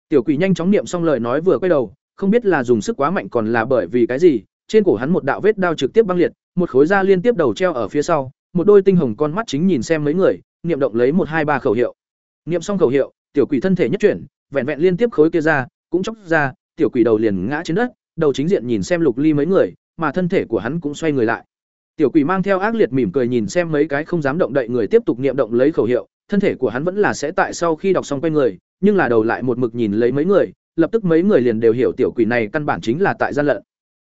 Tiểu quỷ nhanh chóng niệm xong lời nói vừa quay đầu, không biết là dùng sức quá mạnh còn là bởi vì cái gì, trên cổ hắn một đạo vết đao trực tiếp băng liệt, một khối da liên tiếp đầu treo ở phía sau, một đôi tinh hồng con mắt chính nhìn xem mấy người, niệm động lấy một hai ba khẩu hiệu. Niệm xong khẩu hiệu, tiểu quỷ thân thể nhất chuyển, vẹn vẹn liên tiếp khối kia ra, cũng chốc ra, tiểu quỷ đầu liền ngã trên đất, đầu chính diện nhìn xem Lục Ly mấy người, mà thân thể của hắn cũng xoay người lại. Tiểu quỷ mang theo ác liệt mỉm cười nhìn xem mấy cái không dám động đậy người tiếp tục niệm động lấy khẩu hiệu, thân thể của hắn vẫn là sẽ tại sau khi đọc xong quay người, nhưng là đầu lại một mực nhìn lấy mấy người, lập tức mấy người liền đều hiểu tiểu quỷ này căn bản chính là tại gian lận.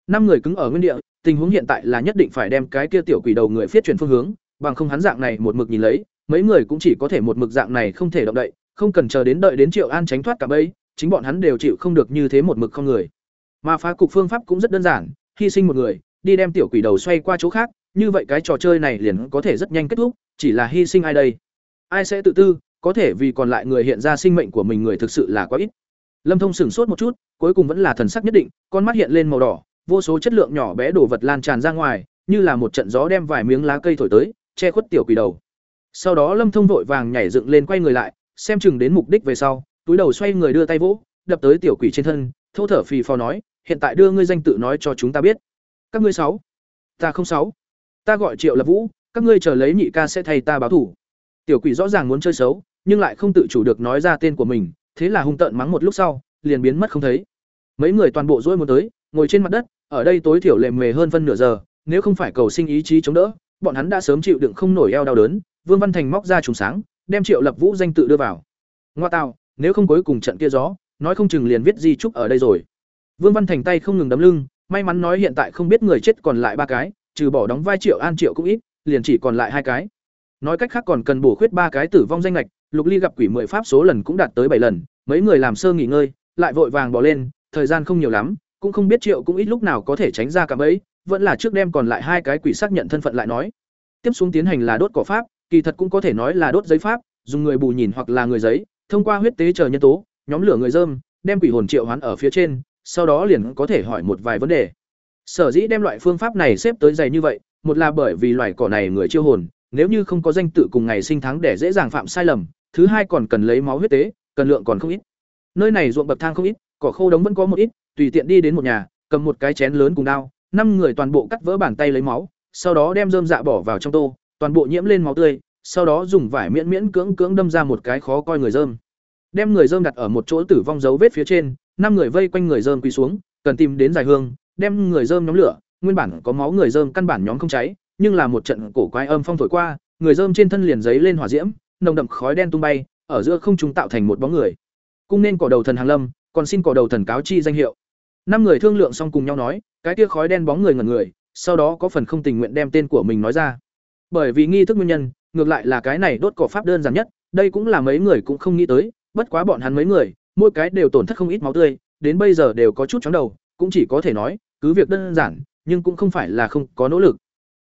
Năm người cứng ở nguyên địa, tình huống hiện tại là nhất định phải đem cái kia tiểu quỷ đầu người phiết chuyển phương hướng, bằng không hắn dạng này một mực nhìn lấy, mấy người cũng chỉ có thể một mực dạng này không thể động đậy, không cần chờ đến đợi đến Triệu An tránh thoát cả bây, chính bọn hắn đều chịu không được như thế một mực không người. Mà phá cục phương pháp cũng rất đơn giản, hy sinh một người, đi đem tiểu quỷ đầu xoay qua chỗ khác, như vậy cái trò chơi này liền có thể rất nhanh kết thúc, chỉ là hy sinh ai đây? Ai sẽ tự tư, có thể vì còn lại người hiện ra sinh mệnh của mình người thực sự là quá ít. Lâm Thông sửng sốt một chút, cuối cùng vẫn là thần sắc nhất định, con mắt hiện lên màu đỏ, vô số chất lượng nhỏ bé đồ vật lan tràn ra ngoài, như là một trận gió đem vài miếng lá cây thổi tới, che khuất tiểu quỷ đầu. Sau đó Lâm Thông vội vàng nhảy dựng lên quay người lại, xem chừng đến mục đích về sau, túi đầu xoay người đưa tay vỗ, đập tới tiểu quỷ trên thân, thô thở phì phò nói, "Hiện tại đưa ngươi danh tự nói cho chúng ta biết." "Các ngươi sáu." "Ta không sáu." "Ta gọi Triệu Lập Vũ, các ngươi chờ lấy nhị ca sẽ thay ta báo thủ." Tiểu quỷ rõ ràng muốn chơi xấu, nhưng lại không tự chủ được nói ra tên của mình, thế là hung tợn mắng một lúc sau, liền biến mất không thấy. Mấy người toàn bộ rũi một tới, ngồi trên mặt đất, ở đây tối thiểu lệ mề hơn phân nửa giờ, nếu không phải cầu sinh ý chí chống đỡ, bọn hắn đã sớm chịu đựng không nổi eo đau đớn. Vương Văn Thành móc ra trùng sáng, đem Triệu Lập Vũ danh tự đưa vào. Ngoa tào, nếu không cuối cùng trận kia gió, nói không chừng liền viết di trúc ở đây rồi. Vương Văn Thành tay không ngừng đấm lưng, may mắn nói hiện tại không biết người chết còn lại ba cái, trừ bỏ đóng vai Triệu An Triệu cũng ít, liền chỉ còn lại hai cái. Nói cách khác còn cần bổ khuyết ba cái tử vong danh lệch, Lục Ly gặp quỷ mười pháp số lần cũng đạt tới bảy lần, mấy người làm sơ nghỉ ngơi, lại vội vàng bỏ lên, thời gian không nhiều lắm, cũng không biết Triệu cũng ít lúc nào có thể tránh ra cả ấy vẫn là trước đem còn lại hai cái quỷ xác nhận thân phận lại nói. Tiếp xuống tiến hành là đốt cỏ pháp, kỳ thật cũng có thể nói là đốt giấy pháp, dùng người bù nhìn hoặc là người giấy, thông qua huyết tế chờ nhân tố, nhóm lửa người dơm, đem quỷ hồn triệu hoán ở phía trên, sau đó liền có thể hỏi một vài vấn đề. Sở dĩ đem loại phương pháp này xếp tới dày như vậy, một là bởi vì loài cỏ này người chiêu hồn, nếu như không có danh tự cùng ngày sinh tháng để dễ dàng phạm sai lầm, thứ hai còn cần lấy máu huyết tế, cần lượng còn không ít. Nơi này ruộng bậc thang không ít, cỏ khô đống vẫn có một ít, tùy tiện đi đến một nhà, cầm một cái chén lớn cùng đao, năm người toàn bộ cắt vỡ bàn tay lấy máu, sau đó đem rơm dạ bỏ vào trong tô, toàn bộ nhiễm lên máu tươi, sau đó dùng vải miễn miễn cưỡng cưỡng đâm ra một cái khó coi người rơm. Đem người rơm đặt ở một chỗ tử vong dấu vết phía trên, năm người vây quanh người rơm quỳ xuống, cần tìm đến giải hương, đem người rơm nhóm lửa, nguyên bản có máu người rơm căn bản nhóm không cháy, nhưng là một trận cổ quái âm phong thổi qua, người rơm trên thân liền giấy lên hỏa diễm, nồng đậm khói đen tung bay, ở giữa không trung tạo thành một bóng người. Cung nên cỏ đầu thần hàng lâm, còn xin cỏ đầu thần cáo chi danh hiệu. Năm người thương lượng xong cùng nhau nói, cái kia khói đen bóng người ngẩn người, sau đó có phần không tình nguyện đem tên của mình nói ra. Bởi vì nghi thức nguyên nhân, ngược lại là cái này đốt cỏ pháp đơn giản nhất, đây cũng là mấy người cũng không nghĩ tới, bất quá bọn hắn mấy người, mỗi cái đều tổn thất không ít máu tươi, đến bây giờ đều có chút chóng đầu, cũng chỉ có thể nói, cứ việc đơn giản, nhưng cũng không phải là không có nỗ lực.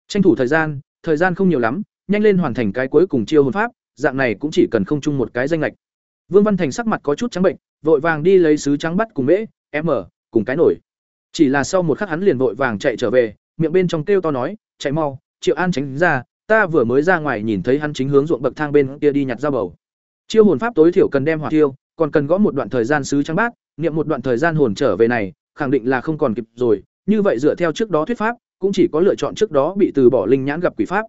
Tranh thủ thời gian, thời gian không nhiều lắm, nhanh lên hoàn thành cái cuối cùng chiêu hồn pháp, dạng này cũng chỉ cần không chung một cái danh lệch. Vương Văn Thành sắc mặt có chút trắng bệnh, vội vàng đi lấy sứ trắng bắt cùng mễ, m, cùng cái nổi. Chỉ là sau một khắc hắn liền vội vàng chạy trở về, miệng bên trong kêu to nói, "Chạy mau, Triệu An tránh ra, ta vừa mới ra ngoài nhìn thấy hắn chính hướng ruộng bậc thang bên kia đi nhặt dao bầu." Chiêu hồn pháp tối thiểu cần đem hỏa tiêu, còn cần gõ một đoạn thời gian sứ trắng bát, niệm một đoạn thời gian hồn trở về này, khẳng định là không còn kịp rồi, như vậy dựa theo trước đó thuyết pháp, cũng chỉ có lựa chọn trước đó bị từ bỏ linh nhãn gặp quỷ pháp.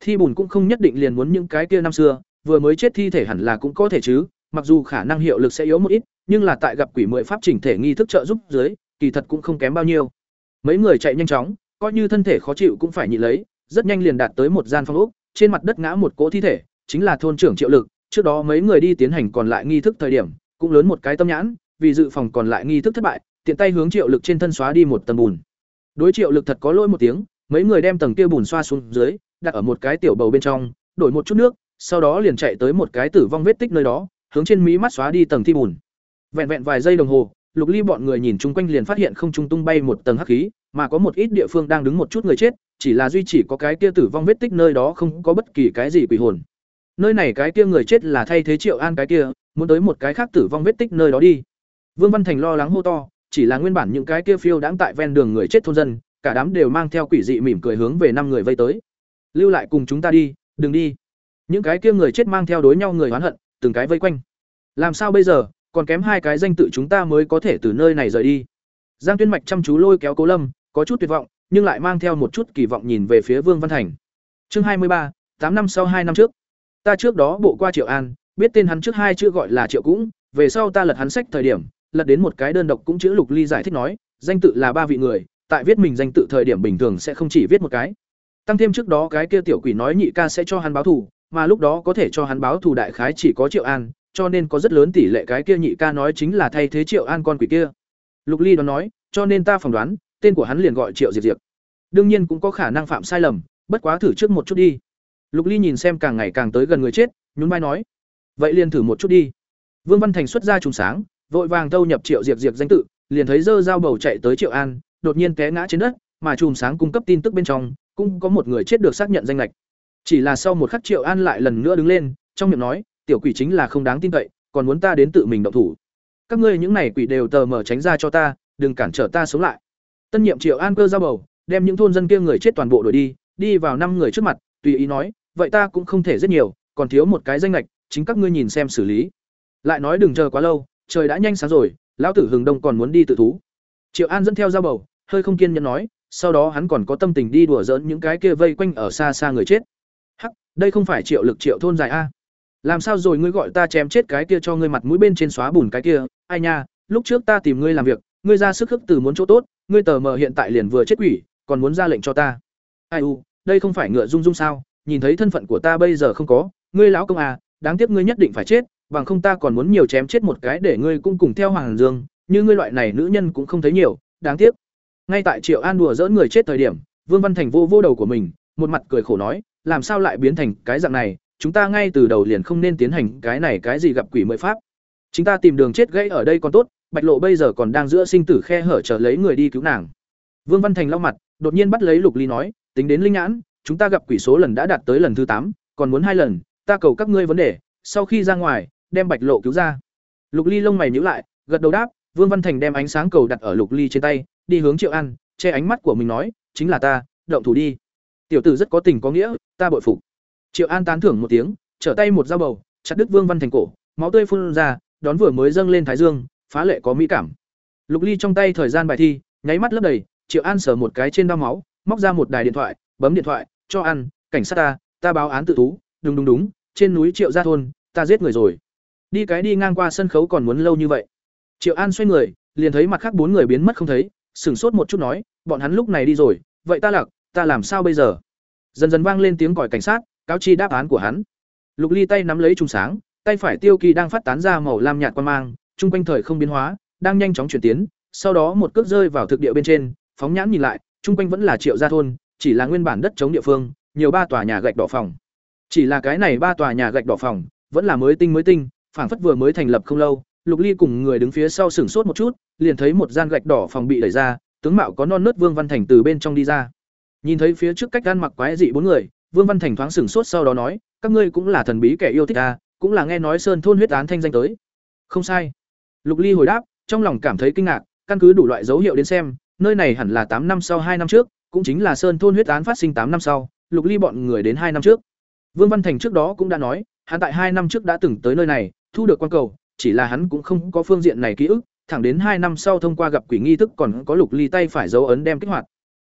thi bùn cũng không nhất định liền muốn những cái kia năm xưa, vừa mới chết thi thể hẳn là cũng có thể chứ, mặc dù khả năng hiệu lực sẽ yếu một ít, nhưng là tại gặp quỷ mười pháp chỉnh thể nghi thức trợ giúp dưới, kỳ thật cũng không kém bao nhiêu. Mấy người chạy nhanh chóng, coi như thân thể khó chịu cũng phải nhịn lấy, rất nhanh liền đạt tới một gian phòng ốc, trên mặt đất ngã một cỗ thi thể, chính là thôn trưởng Triệu Lực, trước đó mấy người đi tiến hành còn lại nghi thức thời điểm, cũng lớn một cái tâm nhãn, vì dự phòng còn lại nghi thức thất bại, tiện tay hướng Triệu Lực trên thân xóa đi một tầng bùn. Đối Triệu Lực thật có lỗi một tiếng, mấy người đem tầng kia bùn xoa xuống dưới, đặt ở một cái tiểu bầu bên trong, đổi một chút nước, sau đó liền chạy tới một cái tử vong vết tích nơi đó, hướng trên mí mắt xóa đi tầng thi bùn. Vẹn vẹn vài giây đồng hồ, Lục Ly bọn người nhìn chung quanh liền phát hiện không trung tung bay một tầng hắc khí, mà có một ít địa phương đang đứng một chút người chết, chỉ là duy chỉ có cái kia tử vong vết tích nơi đó không có bất kỳ cái gì quỷ hồn. Nơi này cái kia người chết là thay thế Triệu An cái kia, muốn tới một cái khác tử vong vết tích nơi đó đi. Vương Văn Thành lo lắng hô to, chỉ là nguyên bản những cái kia phiêu đãng tại ven đường người chết thôn dân, cả đám đều mang theo quỷ dị mỉm cười hướng về năm người vây tới. Lưu lại cùng chúng ta đi, đừng đi. Những cái kia người chết mang theo đối nhau người oán hận, từng cái vây quanh. Làm sao bây giờ, còn kém hai cái danh tự chúng ta mới có thể từ nơi này rời đi. Giang Tuyên Mạch chăm chú lôi kéo Cố Lâm, có chút tuyệt vọng, nhưng lại mang theo một chút kỳ vọng nhìn về phía Vương Văn Thành. Chương hai mươi ba, tám năm sau hai năm trước. Ta trước đó bộ qua Triệu An, biết tên hắn trước hai chữ gọi là Triệu cũng, về sau ta lật hắn sách thời điểm, lật đến một cái đơn độc cũng chữ Lục Ly giải thích nói, danh tự là ba vị người, tại viết mình danh tự thời điểm bình thường sẽ không chỉ viết một cái. Tăng thêm trước đó cái kia tiểu quỷ nói nhị ca sẽ cho hắn báo thù, mà lúc đó có thể cho hắn báo thù đại khái chỉ có Triệu An, cho nên có rất lớn tỷ lệ cái kia nhị ca nói chính là thay thế Triệu An con quỷ kia. Lục Ly đó nói, cho nên ta phỏng đoán, tên của hắn liền gọi Triệu Diệp Diệp. Đương nhiên cũng có khả năng phạm sai lầm, bất quá thử trước một chút đi. Lục Ly nhìn xem càng ngày càng tới gần người chết, nhún vai nói, vậy liền thử một chút đi. Vương Văn Thành xuất ra trùng sáng, vội vàng thâu nhập Triệu Diệp Diệp danh tự, liền thấy dơ dao bầu chạy tới Triệu An, đột nhiên té ngã trên đất, mà chùm sáng cung cấp tin tức bên trong, cũng có một người chết được xác nhận danh lệch. Chỉ là sau một khắc Triệu An lại lần nữa đứng lên, trong miệng nói, tiểu quỷ chính là không đáng tin cậy, còn muốn ta đến tự mình động thủ. Các ngươi những này quỷ đều tờ mở tránh ra cho ta, đừng cản trở ta sống lại. Tân nhiệm Triệu An cơ ra bầu, đem những thôn dân kia người chết toàn bộ đuổi đi, đi vào năm người trước mặt, tùy ý nói, vậy ta cũng không thể rất nhiều, còn thiếu một cái danh ngạch, chính các ngươi nhìn xem xử lý. Lại nói đừng chờ quá lâu, trời đã nhanh sáng rồi, lão tử Hừng Đông còn muốn đi tự thú. Triệu An dẫn theo ra bầu, hơi không kiên nhẫn nói, sau đó hắn còn có tâm tình đi đùa giỡn những cái kia vây quanh ở xa xa người chết. Hắc, đây không phải Triệu Lực Triệu thôn dài a. Làm sao rồi ngươi gọi ta chém chết cái kia cho ngươi mặt mũi bên trên xóa bùn cái kia, ai nha, lúc trước ta tìm ngươi làm việc, ngươi ra sức khức từ muốn chỗ tốt, ngươi tờ mờ hiện tại liền vừa chết quỷ, còn muốn ra lệnh cho ta. Ai u, đây không phải ngựa dung dung sao, nhìn thấy thân phận của ta bây giờ không có, ngươi lão công à, đáng tiếc ngươi nhất định phải chết, bằng không ta còn muốn nhiều chém chết một cái để ngươi cũng cùng theo Hoàng Dương, như ngươi loại này nữ nhân cũng không thấy nhiều, đáng tiếc. Ngay tại Triệu An đùa dỡn người chết thời điểm, Vương Văn Thành vô vô đầu của mình, một mặt cười khổ nói, làm sao lại biến thành cái dạng này, chúng ta ngay từ đầu liền không nên tiến hành cái này cái gì gặp quỷ mười pháp. Chúng ta tìm đường chết gãy ở đây còn tốt, Bạch Lộ bây giờ còn đang giữa sinh tử khe hở chờ lấy người đi cứu nàng. Vương Văn Thành lau mặt, đột nhiên bắt lấy Lục Ly nói, tính đến linh nhãn, chúng ta gặp quỷ số lần đã đạt tới lần thứ tám, còn muốn hai lần, ta cầu các ngươi vấn đề, sau khi ra ngoài, đem Bạch Lộ cứu ra. Lục Ly lông mày nhíu lại, gật đầu đáp, Vương Văn Thành đem ánh sáng cầu đặt ở Lục Ly trên tay, đi hướng Triệu An, che ánh mắt của mình nói, chính là ta, động thủ đi. Tiểu tử rất có tình có nghĩa, ta bội phục. Triệu An tán thưởng một tiếng, trở tay một dao bầu, chặt đứt Vương Văn Thành cổ, máu tươi phun ra, đón vừa mới dâng lên thái dương, phá lệ có mỹ cảm. Lục Ly trong tay thời gian bài thi, nháy mắt lấp đầy, Triệu An sờ một cái trên đao máu, móc ra một đài điện thoại, bấm điện thoại, cho ăn, cảnh sát ta, ta báo án tự thú, đúng đúng đúng, trên núi Triệu gia thôn, ta giết người rồi. Đi cái đi ngang qua sân khấu còn muốn lâu như vậy. Triệu An xoay người, liền thấy mặt khác bốn người biến mất không thấy, sửng sốt một chút nói, bọn hắn lúc này đi rồi, vậy ta lạc, ta làm sao bây giờ? Dần dần vang lên tiếng còi cảnh sát, cáo chi đáp án của hắn. Lục Ly tay nắm lấy trùng sáng, tay phải tiêu kỳ đang phát tán ra màu lam nhạt quan mang, trung quanh thời không biến hóa, đang nhanh chóng chuyển tiến, sau đó một cước rơi vào thực địa bên trên, phóng nhãn nhìn lại, trung quanh vẫn là Triệu gia thôn, chỉ là nguyên bản đất chống địa phương, nhiều ba tòa nhà gạch đỏ phòng. Chỉ là cái này ba tòa nhà gạch đỏ phòng, vẫn là mới tinh mới tinh, phảng phất vừa mới thành lập không lâu. Lục Ly cùng người đứng phía sau sửng sốt một chút, liền thấy một gian gạch đỏ phòng bị đẩy ra, tướng mạo có non nớt Vương Văn Thành từ bên trong đi ra. Nhìn thấy phía trước cách gan mặc quái dị bốn người, Vương Văn Thành thoáng sửng sốt sau đó nói, các ngươi cũng là thần bí kẻ yêu thích ta, cũng là nghe nói Sơn thôn huyết án thanh danh tới. Không sai. Lục Ly hồi đáp, trong lòng cảm thấy kinh ngạc, căn cứ đủ loại dấu hiệu đến xem, nơi này hẳn là tám năm sau hai năm trước, cũng chính là Sơn thôn huyết án phát sinh tám năm sau, Lục Ly bọn người đến hai năm trước. Vương Văn Thành trước đó cũng đã nói, hắn tại hai năm trước đã từng tới nơi này, thu được quan cầu, chỉ là hắn cũng không có phương diện này ký ức, thẳng đến hai năm sau thông qua gặp quỷ nghi thức còn có Lục Ly tay phải dấu ấn đem kích hoạt.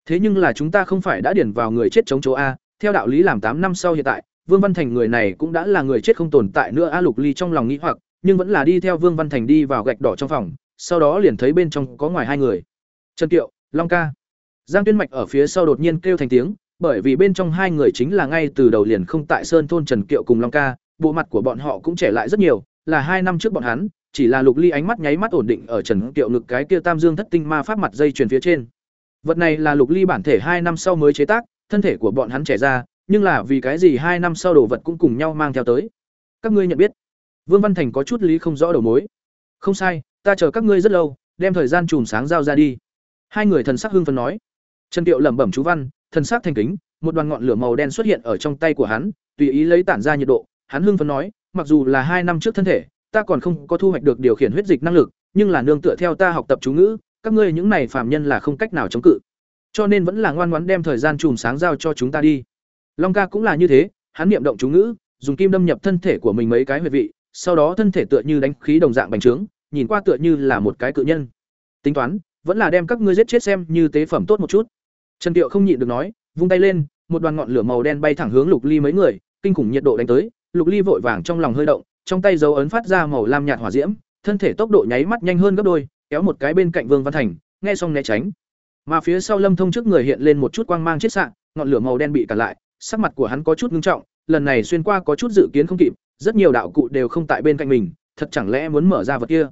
Thế nhưng là chúng ta không phải đã điển vào người chết chống chỗ a, theo đạo lý làm tám năm sau hiện tại, Vương Văn Thành người này cũng đã là người chết không tồn tại nữa A Lục Ly trong lòng nghĩ hoặc, nhưng vẫn là đi theo Vương Văn Thành đi vào gạch đỏ trong phòng, sau đó liền thấy bên trong có ngoài hai người. Trần Kiệu, Long Ca. Giang Tuyên Mạch ở phía sau đột nhiên kêu thành tiếng, bởi vì bên trong hai người chính là ngay từ đầu liền không tại Sơn thôn Trần Kiệu cùng Long Ca, bộ mặt của bọn họ cũng trẻ lại rất nhiều, là hai năm trước bọn hắn, chỉ là Lục Ly ánh mắt nháy mắt ổn định ở Trần Kiệu ngực cái kia Tam Dương Thất Tinh Ma pháp mặt dây truyền phía trên. Vật này là Lục Ly bản thể hai năm sau mới chế tác, thân thể của bọn hắn trẻ ra, nhưng là vì cái gì hai năm sau đồ vật cũng cùng nhau mang theo tới. Các ngươi nhận biết? Vương Văn Thành có chút lý không rõ đầu mối. Không sai, ta chờ các ngươi rất lâu, đem thời gian chùm sáng giao ra đi. Hai người thần sắc hưng phấn nói. Trần Tiệu lẩm bẩm chú văn, thần sắc thành kính, một đoàn ngọn lửa màu đen xuất hiện ở trong tay của hắn, tùy ý lấy tản ra nhiệt độ, hắn hưng phấn nói, mặc dù là hai năm trước thân thể, ta còn không có thu hoạch được điều khiển huyết dịch năng lực, nhưng là nương tựa theo ta học tập chú ngữ, các ngươi những này phàm nhân là không cách nào chống cự. Cho nên vẫn là ngoan ngoãn đem thời gian chùm sáng giao cho chúng ta đi. Long ca cũng là như thế, hắn niệm động chú ngữ, dùng kim đâm nhập thân thể của mình mấy cái huyệt vị, sau đó thân thể tựa như đánh khí đồng dạng bành trướng, nhìn qua tựa như là một cái cự nhân. Tính toán, vẫn là đem các ngươi giết chết xem như tế phẩm tốt một chút. Trần Tiệu không nhịn được nói, vung tay lên, một đoàn ngọn lửa màu đen bay thẳng hướng Lục Ly mấy người, kinh khủng nhiệt độ đánh tới, Lục Ly vội vàng trong lòng hơi động, trong tay dấu ấn phát ra màu lam nhạt hỏa diễm, thân thể tốc độ nháy mắt nhanh hơn gấp đôi, kéo một cái bên cạnh Vương Văn Thành, nghe xong né tránh. Mà phía sau Lâm Thông trước người hiện lên một chút quang mang chết sạng, ngọn lửa màu đen bị cản lại, sắc mặt của hắn có chút ngưng trọng, lần này xuyên qua có chút dự kiến không kịp, rất nhiều đạo cụ đều không tại bên cạnh mình, thật chẳng lẽ muốn mở ra vật kia.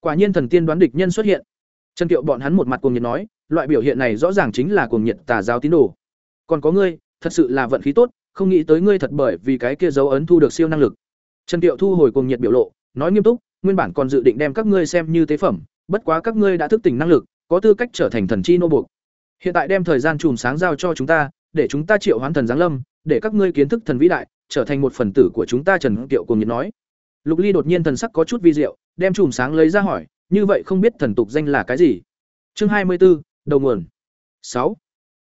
Quả nhiên thần tiên đoán địch nhân xuất hiện. Trần Kiệu bọn hắn một mặt cuồng nhiệt nói, loại biểu hiện này rõ ràng chính là cuồng nhiệt tà giáo tín đồ. Còn có ngươi, thật sự là vận khí tốt, không nghĩ tới ngươi thật bởi vì cái kia dấu ấn thu được siêu năng lực. Trần Kiệu thu hồi cuồng nhiệt biểu lộ, nói nghiêm túc, nguyên bản còn dự định đem các ngươi xem như tế phẩm, bất quá các ngươi đã thức tỉnh năng lực, có tư cách trở thành thần chi nô buộc. Hiện tại đem thời gian chùm sáng giao cho chúng ta, để chúng ta triệu hoán thần giáng lâm, để các ngươi kiến thức thần vĩ đại, trở thành một phần tử của chúng ta Trần kiệu cùng nhiệt nói. Lục Ly đột nhiên thần sắc có chút vi diệu, đem chùm sáng lấy ra hỏi, như vậy không biết thần tục danh là cái gì? Chương hai mươi 24, đầu nguồn. sáu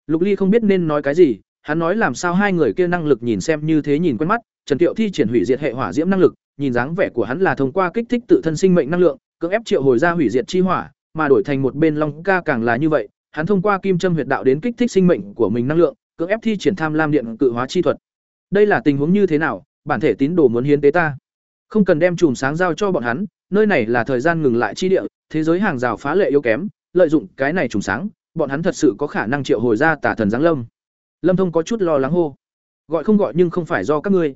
Lục Ly không biết nên nói cái gì, hắn nói làm sao hai người kia năng lực nhìn xem như thế nhìn quen mắt, Trần kiệu thi triển hủy diệt hệ hỏa diễm năng lực, nhìn dáng vẻ của hắn là thông qua kích thích tự thân sinh mệnh năng lượng, cưỡng ép triệu hồi ra hủy diệt chi hỏa, mà đổi thành một bên Long ca càng là như vậy, hắn thông qua kim châm huyệt đạo đến kích thích sinh mệnh của mình năng lượng, cưỡng ép thi triển tham lam điện cự hóa chi thuật. Đây là tình huống như thế nào? Bản thể tín đồ muốn hiến tế ta, không cần đem chùm sáng giao cho bọn hắn, nơi này là thời gian ngừng lại chi địa, thế giới hàng rào phá lệ yếu kém, lợi dụng cái này chùm sáng, bọn hắn thật sự có khả năng triệu hồi ra tả thần giáng lâm. Lâm Thông có chút lo lắng hô, gọi không gọi nhưng không phải do các ngươi.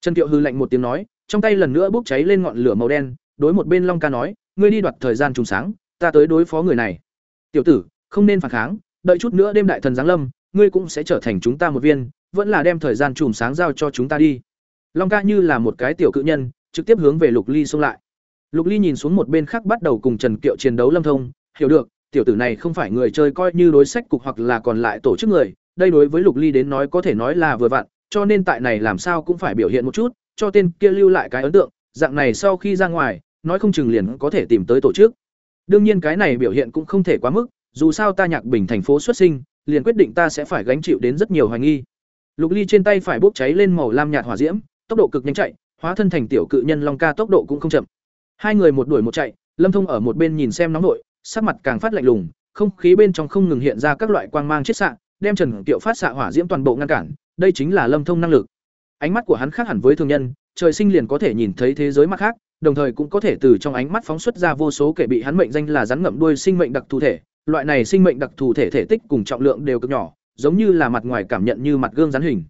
Trần Tiệu hư lạnh một tiếng nói, trong tay lần nữa bốc cháy lên ngọn lửa màu đen, đối một bên Long Ca nói, ngươi đi đoạt thời gian trùng sáng, ta tới đối phó người này. Tiểu tử, không nên phản kháng, đợi chút nữa đêm đại thần giáng lâm, ngươi cũng sẽ trở thành chúng ta một viên, vẫn là đem thời gian trùng sáng giao cho chúng ta đi. Long Ca như là một cái tiểu cự nhân, trực tiếp hướng về Lục Ly xông lại. Lục Ly nhìn xuống một bên khác bắt đầu cùng Trần Kiệu chiến đấu Lâm Thông, hiểu được, tiểu tử này không phải người chơi coi như đối sách cục hoặc là còn lại tổ chức người, đây đối với Lục Ly đến nói có thể nói là vừa vặn, cho nên tại này làm sao cũng phải biểu hiện một chút, cho tên kia lưu lại cái ấn tượng, dạng này sau khi ra ngoài, nói không chừng liền có thể tìm tới tổ chức. Đương nhiên cái này biểu hiện cũng không thể quá mức, dù sao ta Nhạc Bình thành phố xuất sinh, liền quyết định ta sẽ phải gánh chịu đến rất nhiều hoài nghi. Lục Ly trên tay phải bốc cháy lên màu lam nhạt hỏa diễm, tốc độ cực nhanh chạy, hóa thân thành tiểu cự nhân long ca tốc độ cũng không chậm. Hai người một đuổi một chạy, Lâm Thông ở một bên nhìn xem nóng nội, sắc mặt càng phát lạnh lùng, không khí bên trong không ngừng hiện ra các loại quang mang chiết xạ, đem Trần Tiệu phát xạ hỏa diễm toàn bộ ngăn cản, đây chính là Lâm Thông năng lực. Ánh mắt của hắn khác hẳn với thường nhân, trời sinh liền có thể nhìn thấy thế giới mặt khác, đồng thời cũng có thể từ trong ánh mắt phóng xuất ra vô số kẻ bị hắn mệnh danh là rắn ngậm đuôi sinh mệnh đặc thù thể. Loại này sinh mệnh đặc thù thể thể tích cùng trọng lượng đều cực nhỏ, giống như là mặt ngoài cảm nhận như mặt gương rắn hình.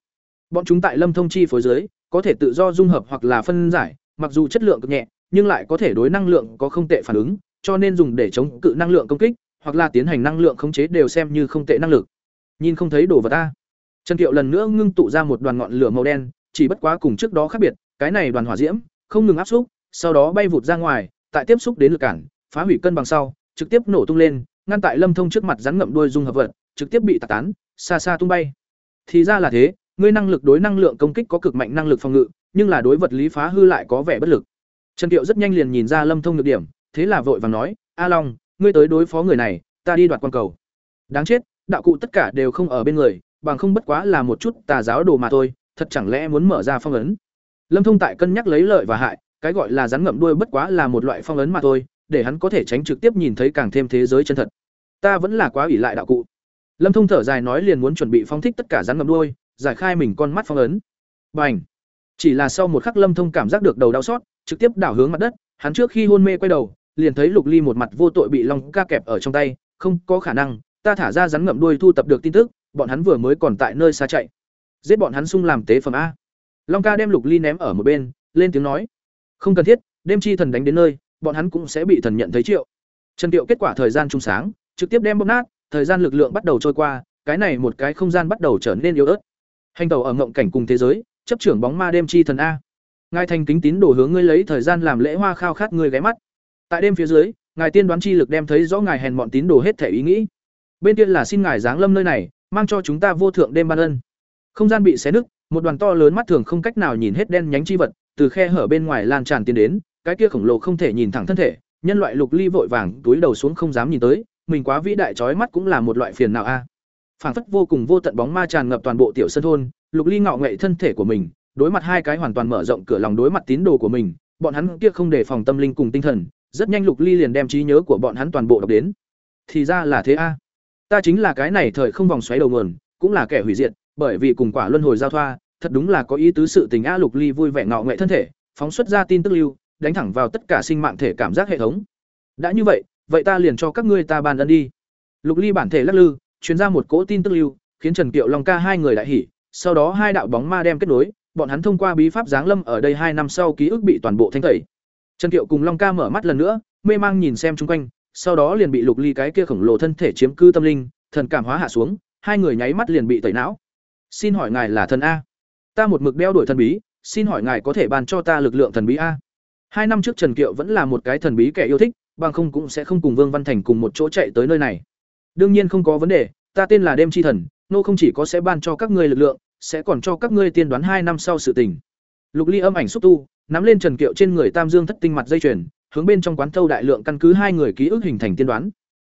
Bọn chúng tại Lâm Thông chi phối dưới, có thể tự do dung hợp hoặc là phân giải, mặc dù chất lượng cực nhẹ, nhưng lại có thể đối năng lượng có không tệ phản ứng, cho nên dùng để chống cự năng lượng công kích, hoặc là tiến hành năng lượng khống chế đều xem như không tệ năng lực. Nhìn không thấy đồ vật ta. Trần Kiệu lần nữa ngưng tụ ra một đoàn ngọn lửa màu đen, chỉ bất quá cùng trước đó khác biệt, cái này đoàn hỏa diễm không ngừng áp xúc, sau đó bay vụt ra ngoài, tại tiếp xúc đến lực cản, phá hủy cân bằng sau, trực tiếp nổ tung lên, ngăn tại Lâm Thông trước mặt rắn ngậm đuôi dung hợp vật, trực tiếp bị tạc tán, xa xa tung bay. Thì ra là thế, ngươi năng lực đối năng lượng công kích có cực mạnh năng lực phòng ngự, nhưng là đối vật lý phá hư lại có vẻ bất lực. Trần Tiệu rất nhanh liền nhìn ra Lâm Thông nhược điểm, thế là vội vàng nói, "A Long, ngươi tới đối phó người này, ta đi đoạt quan cầu." Đáng chết, đạo cụ tất cả đều không ở bên người, bằng không bất quá là một chút tà giáo đồ mà thôi, thật chẳng lẽ muốn mở ra phong ấn. Lâm Thông tại cân nhắc lấy lợi và hại, cái gọi là rắn ngậm đuôi bất quá là một loại phong ấn mà thôi, để hắn có thể tránh trực tiếp nhìn thấy càng thêm thế giới chân thật. Ta vẫn là quá ủy lại đạo cụ. Lâm Thông thở dài nói liền muốn chuẩn bị phong thích tất cả rắn ngậm đuôi, giải khai mình con mắt phong ấn. Bành! Chỉ là sau một khắc Lâm Thông cảm giác được đầu đau xót, trực tiếp đảo hướng mặt đất, hắn trước khi hôn mê quay đầu, liền thấy Lục Ly một mặt vô tội bị Long ca kẹp ở trong tay, không có khả năng, ta thả ra rắn ngậm đuôi thu tập được tin tức, bọn hắn vừa mới còn tại nơi xa chạy. Giết bọn hắn xung làm tế phẩm a. Long ca đem Lục Ly ném ở một bên, lên tiếng nói: "Không cần thiết, đêm chi thần đánh đến nơi, bọn hắn cũng sẽ bị thần nhận thấy triệu." Trần Tiệu kết quả thời gian trung sáng, trực tiếp đem bóp nát, thời gian lực lượng bắt đầu trôi qua, cái này một cái không gian bắt đầu trở nên yếu ớt. Hành tàu ở ngộng cảnh cùng thế giới, chấp trưởng bóng ma đêm chi thần a. Ngài thành kính tín đồ hướng ngươi lấy thời gian làm lễ hoa khao khát ngươi ghé mắt. Tại đêm phía dưới, ngài tiên đoán chi lực đem thấy rõ ngài hèn mọn tín đồ hết thể ý nghĩ. Bên tiên là xin ngài giáng lâm nơi này, mang cho chúng ta vô thượng đêm ban ân. Không gian bị xé nứt, một đoàn to lớn mắt thường không cách nào nhìn hết đen nhánh chi vật, từ khe hở bên ngoài lan tràn tiến đến, cái kia khổng lồ không thể nhìn thẳng thân thể, nhân loại lục ly vội vàng túi đầu xuống không dám nhìn tới, mình quá vĩ đại chói mắt cũng là một loại phiền não a. À. Phảng phất vô cùng vô tận bóng ma tràn ngập toàn bộ tiểu sân thôn, lục ly ngạo nghệ thân thể của mình, đối mặt hai cái hoàn toàn mở rộng cửa lòng đối mặt tín đồ của mình, bọn hắn kia không đề phòng tâm linh cùng tinh thần, rất nhanh lục ly liền đem trí nhớ của bọn hắn toàn bộ đọc đến. Thì ra là thế a. Ta chính là cái này thời không vòng xoáy đầu nguồn, cũng là kẻ hủy diệt, bởi vì cùng quả luân hồi giao thoa, thật đúng là có ý tứ sự tình a lục ly vui vẻ ngạo nghệ thân thể, phóng xuất ra tin tức lưu, đánh thẳng vào tất cả sinh mạng thể cảm giác hệ thống. Đã như vậy, vậy ta liền cho các ngươi ta bàn ân đi. Lục ly bản thể lắc lư, truyền ra một cỗ tin tức lưu, khiến Trần Kiệu Long ca hai người đại hỉ, sau đó hai đạo bóng ma đem kết nối, bọn hắn thông qua bí pháp giáng lâm ở đây hai năm sau ký ức bị toàn bộ thanh tẩy. Trần Kiệu cùng Long ca mở mắt lần nữa, mê mang nhìn xem chung quanh, sau đó liền bị Lục Ly cái kia khổng lồ thân thể chiếm cư tâm linh, thần cảm hóa hạ xuống, hai người nháy mắt liền bị tẩy não. Xin hỏi ngài là thần a? Ta một mực đeo đuổi thần bí, xin hỏi ngài có thể ban cho ta lực lượng thần bí a? Hai năm trước Trần Kiệu vẫn là một cái thần bí kẻ yêu thích, bằng không cũng sẽ không cùng Vương Văn Thành cùng một chỗ chạy tới nơi này. Đương nhiên không có vấn đề, ta tên là Đêm Chi Thần, nô không chỉ có sẽ ban cho các ngươi lực lượng, sẽ còn cho các ngươi tiên đoán hai năm sau sự tình. Lục Ly âm ảnh xúc tu, nắm lên Trần Kiệu trên người Tam Dương Thất Tinh mặt dây chuyền, hướng bên trong quán thâu đại lượng căn cứ hai người ký ức hình thành tiên đoán.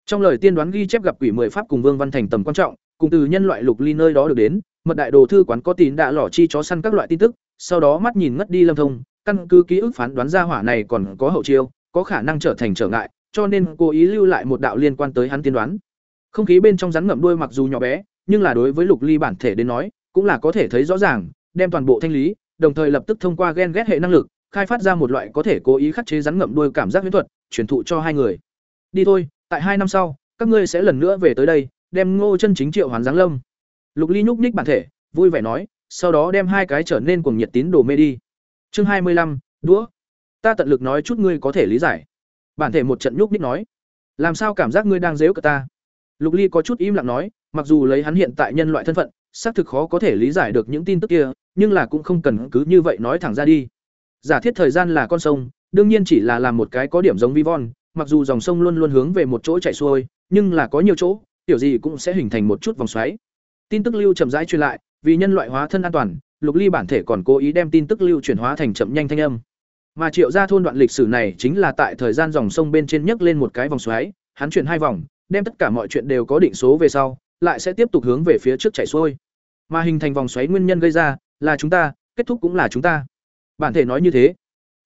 Trong lời tiên đoán ghi chép gặp quỷ mười pháp cùng Vương Văn Thành tầm quan trọng, cùng từ nhân loại Lục Ly nơi đó được đến, mật đại đồ thư quán có tín đã lỏ chi chó săn các loại tin tức, sau đó mắt nhìn ngất đi Lâm Thông, căn cứ ký ức phán đoán ra hỏa này còn có hậu chiêu, có khả năng trở thành trở ngại, cho nên cố ý lưu lại một đạo liên quan tới hắn tiên đoán. Không khí bên trong rắn ngậm đuôi mặc dù nhỏ bé, nhưng là đối với Lục Ly bản thể đến nói, cũng là có thể thấy rõ ràng, đem toàn bộ thanh lý, đồng thời lập tức thông qua gen ghét hệ năng lực, khai phát ra một loại có thể cố ý khắc chế rắn ngậm đuôi cảm giác huyễn thuật, truyền thụ cho hai người. Đi thôi, tại hai năm sau, các ngươi sẽ lần nữa về tới đây, đem Ngô chân chính triệu hoàn giáng lâm. Lục Ly nhúc nhích bản thể, vui vẻ nói, sau đó đem hai cái trở nên cuồng nhiệt tín đồ mê đi. Chương hai mươi lăm, đũa. Ta tận lực nói chút ngươi có thể lý giải. Bản thể một trận nhúc nhích nói, làm sao cảm giác ngươi đang giễu cả ta? Lục Ly có chút im lặng nói, mặc dù lấy hắn hiện tại nhân loại thân phận, xác thực khó có thể lý giải được những tin tức kia, nhưng là cũng không cần cứ như vậy nói thẳng ra đi. Giả thiết thời gian là con sông, đương nhiên chỉ là làm một cái có điểm giống vi von, mặc dù dòng sông luôn luôn hướng về một chỗ chảy xuôi, nhưng là có nhiều chỗ, tiểu gì cũng sẽ hình thành một chút vòng xoáy. Tin tức lưu chậm rãi truyền lại, vì nhân loại hóa thân an toàn, Lục Ly bản thể còn cố ý đem tin tức lưu chuyển hóa thành chậm nhanh thanh âm. Mà Triệu gia thôn đoạn lịch sử này chính là tại thời gian dòng sông bên trên nhấc lên một cái vòng xoáy, hắn chuyển hai vòng, đem tất cả mọi chuyện đều có định số về sau, lại sẽ tiếp tục hướng về phía trước chảy xuôi. Mà hình thành vòng xoáy nguyên nhân gây ra là chúng ta, kết thúc cũng là chúng ta. Bản thể nói như thế.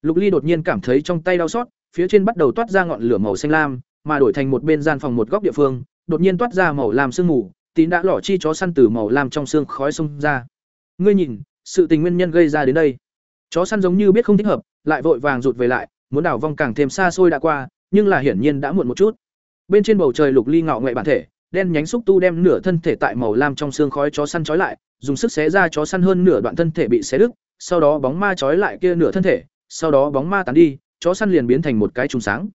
Lục Ly đột nhiên cảm thấy trong tay đau xót, phía trên bắt đầu toát ra ngọn lửa màu xanh lam, mà đổi thành một bên gian phòng một góc địa phương, đột nhiên toát ra màu lam sương mù, tín đã lỏ chi chó săn từ màu lam trong xương khói xông ra. Ngươi nhìn, sự tình nguyên nhân gây ra đến đây. Chó săn giống như biết không thích hợp, lại vội vàng rụt về lại, muốn đảo vong càng thêm xa xôi đã qua, nhưng là hiển nhiên đã muộn một chút. Bên trên bầu trời lục ly ngạo nghệ bản thể, đen nhánh xúc tu đem nửa thân thể tại màu lam trong xương khói chó săn trói lại, dùng sức xé ra chó săn hơn nửa đoạn thân thể bị xé đứt, sau đó bóng ma trói lại kia nửa thân thể, sau đó bóng ma tán đi, chó săn liền biến thành một cái trùng sáng.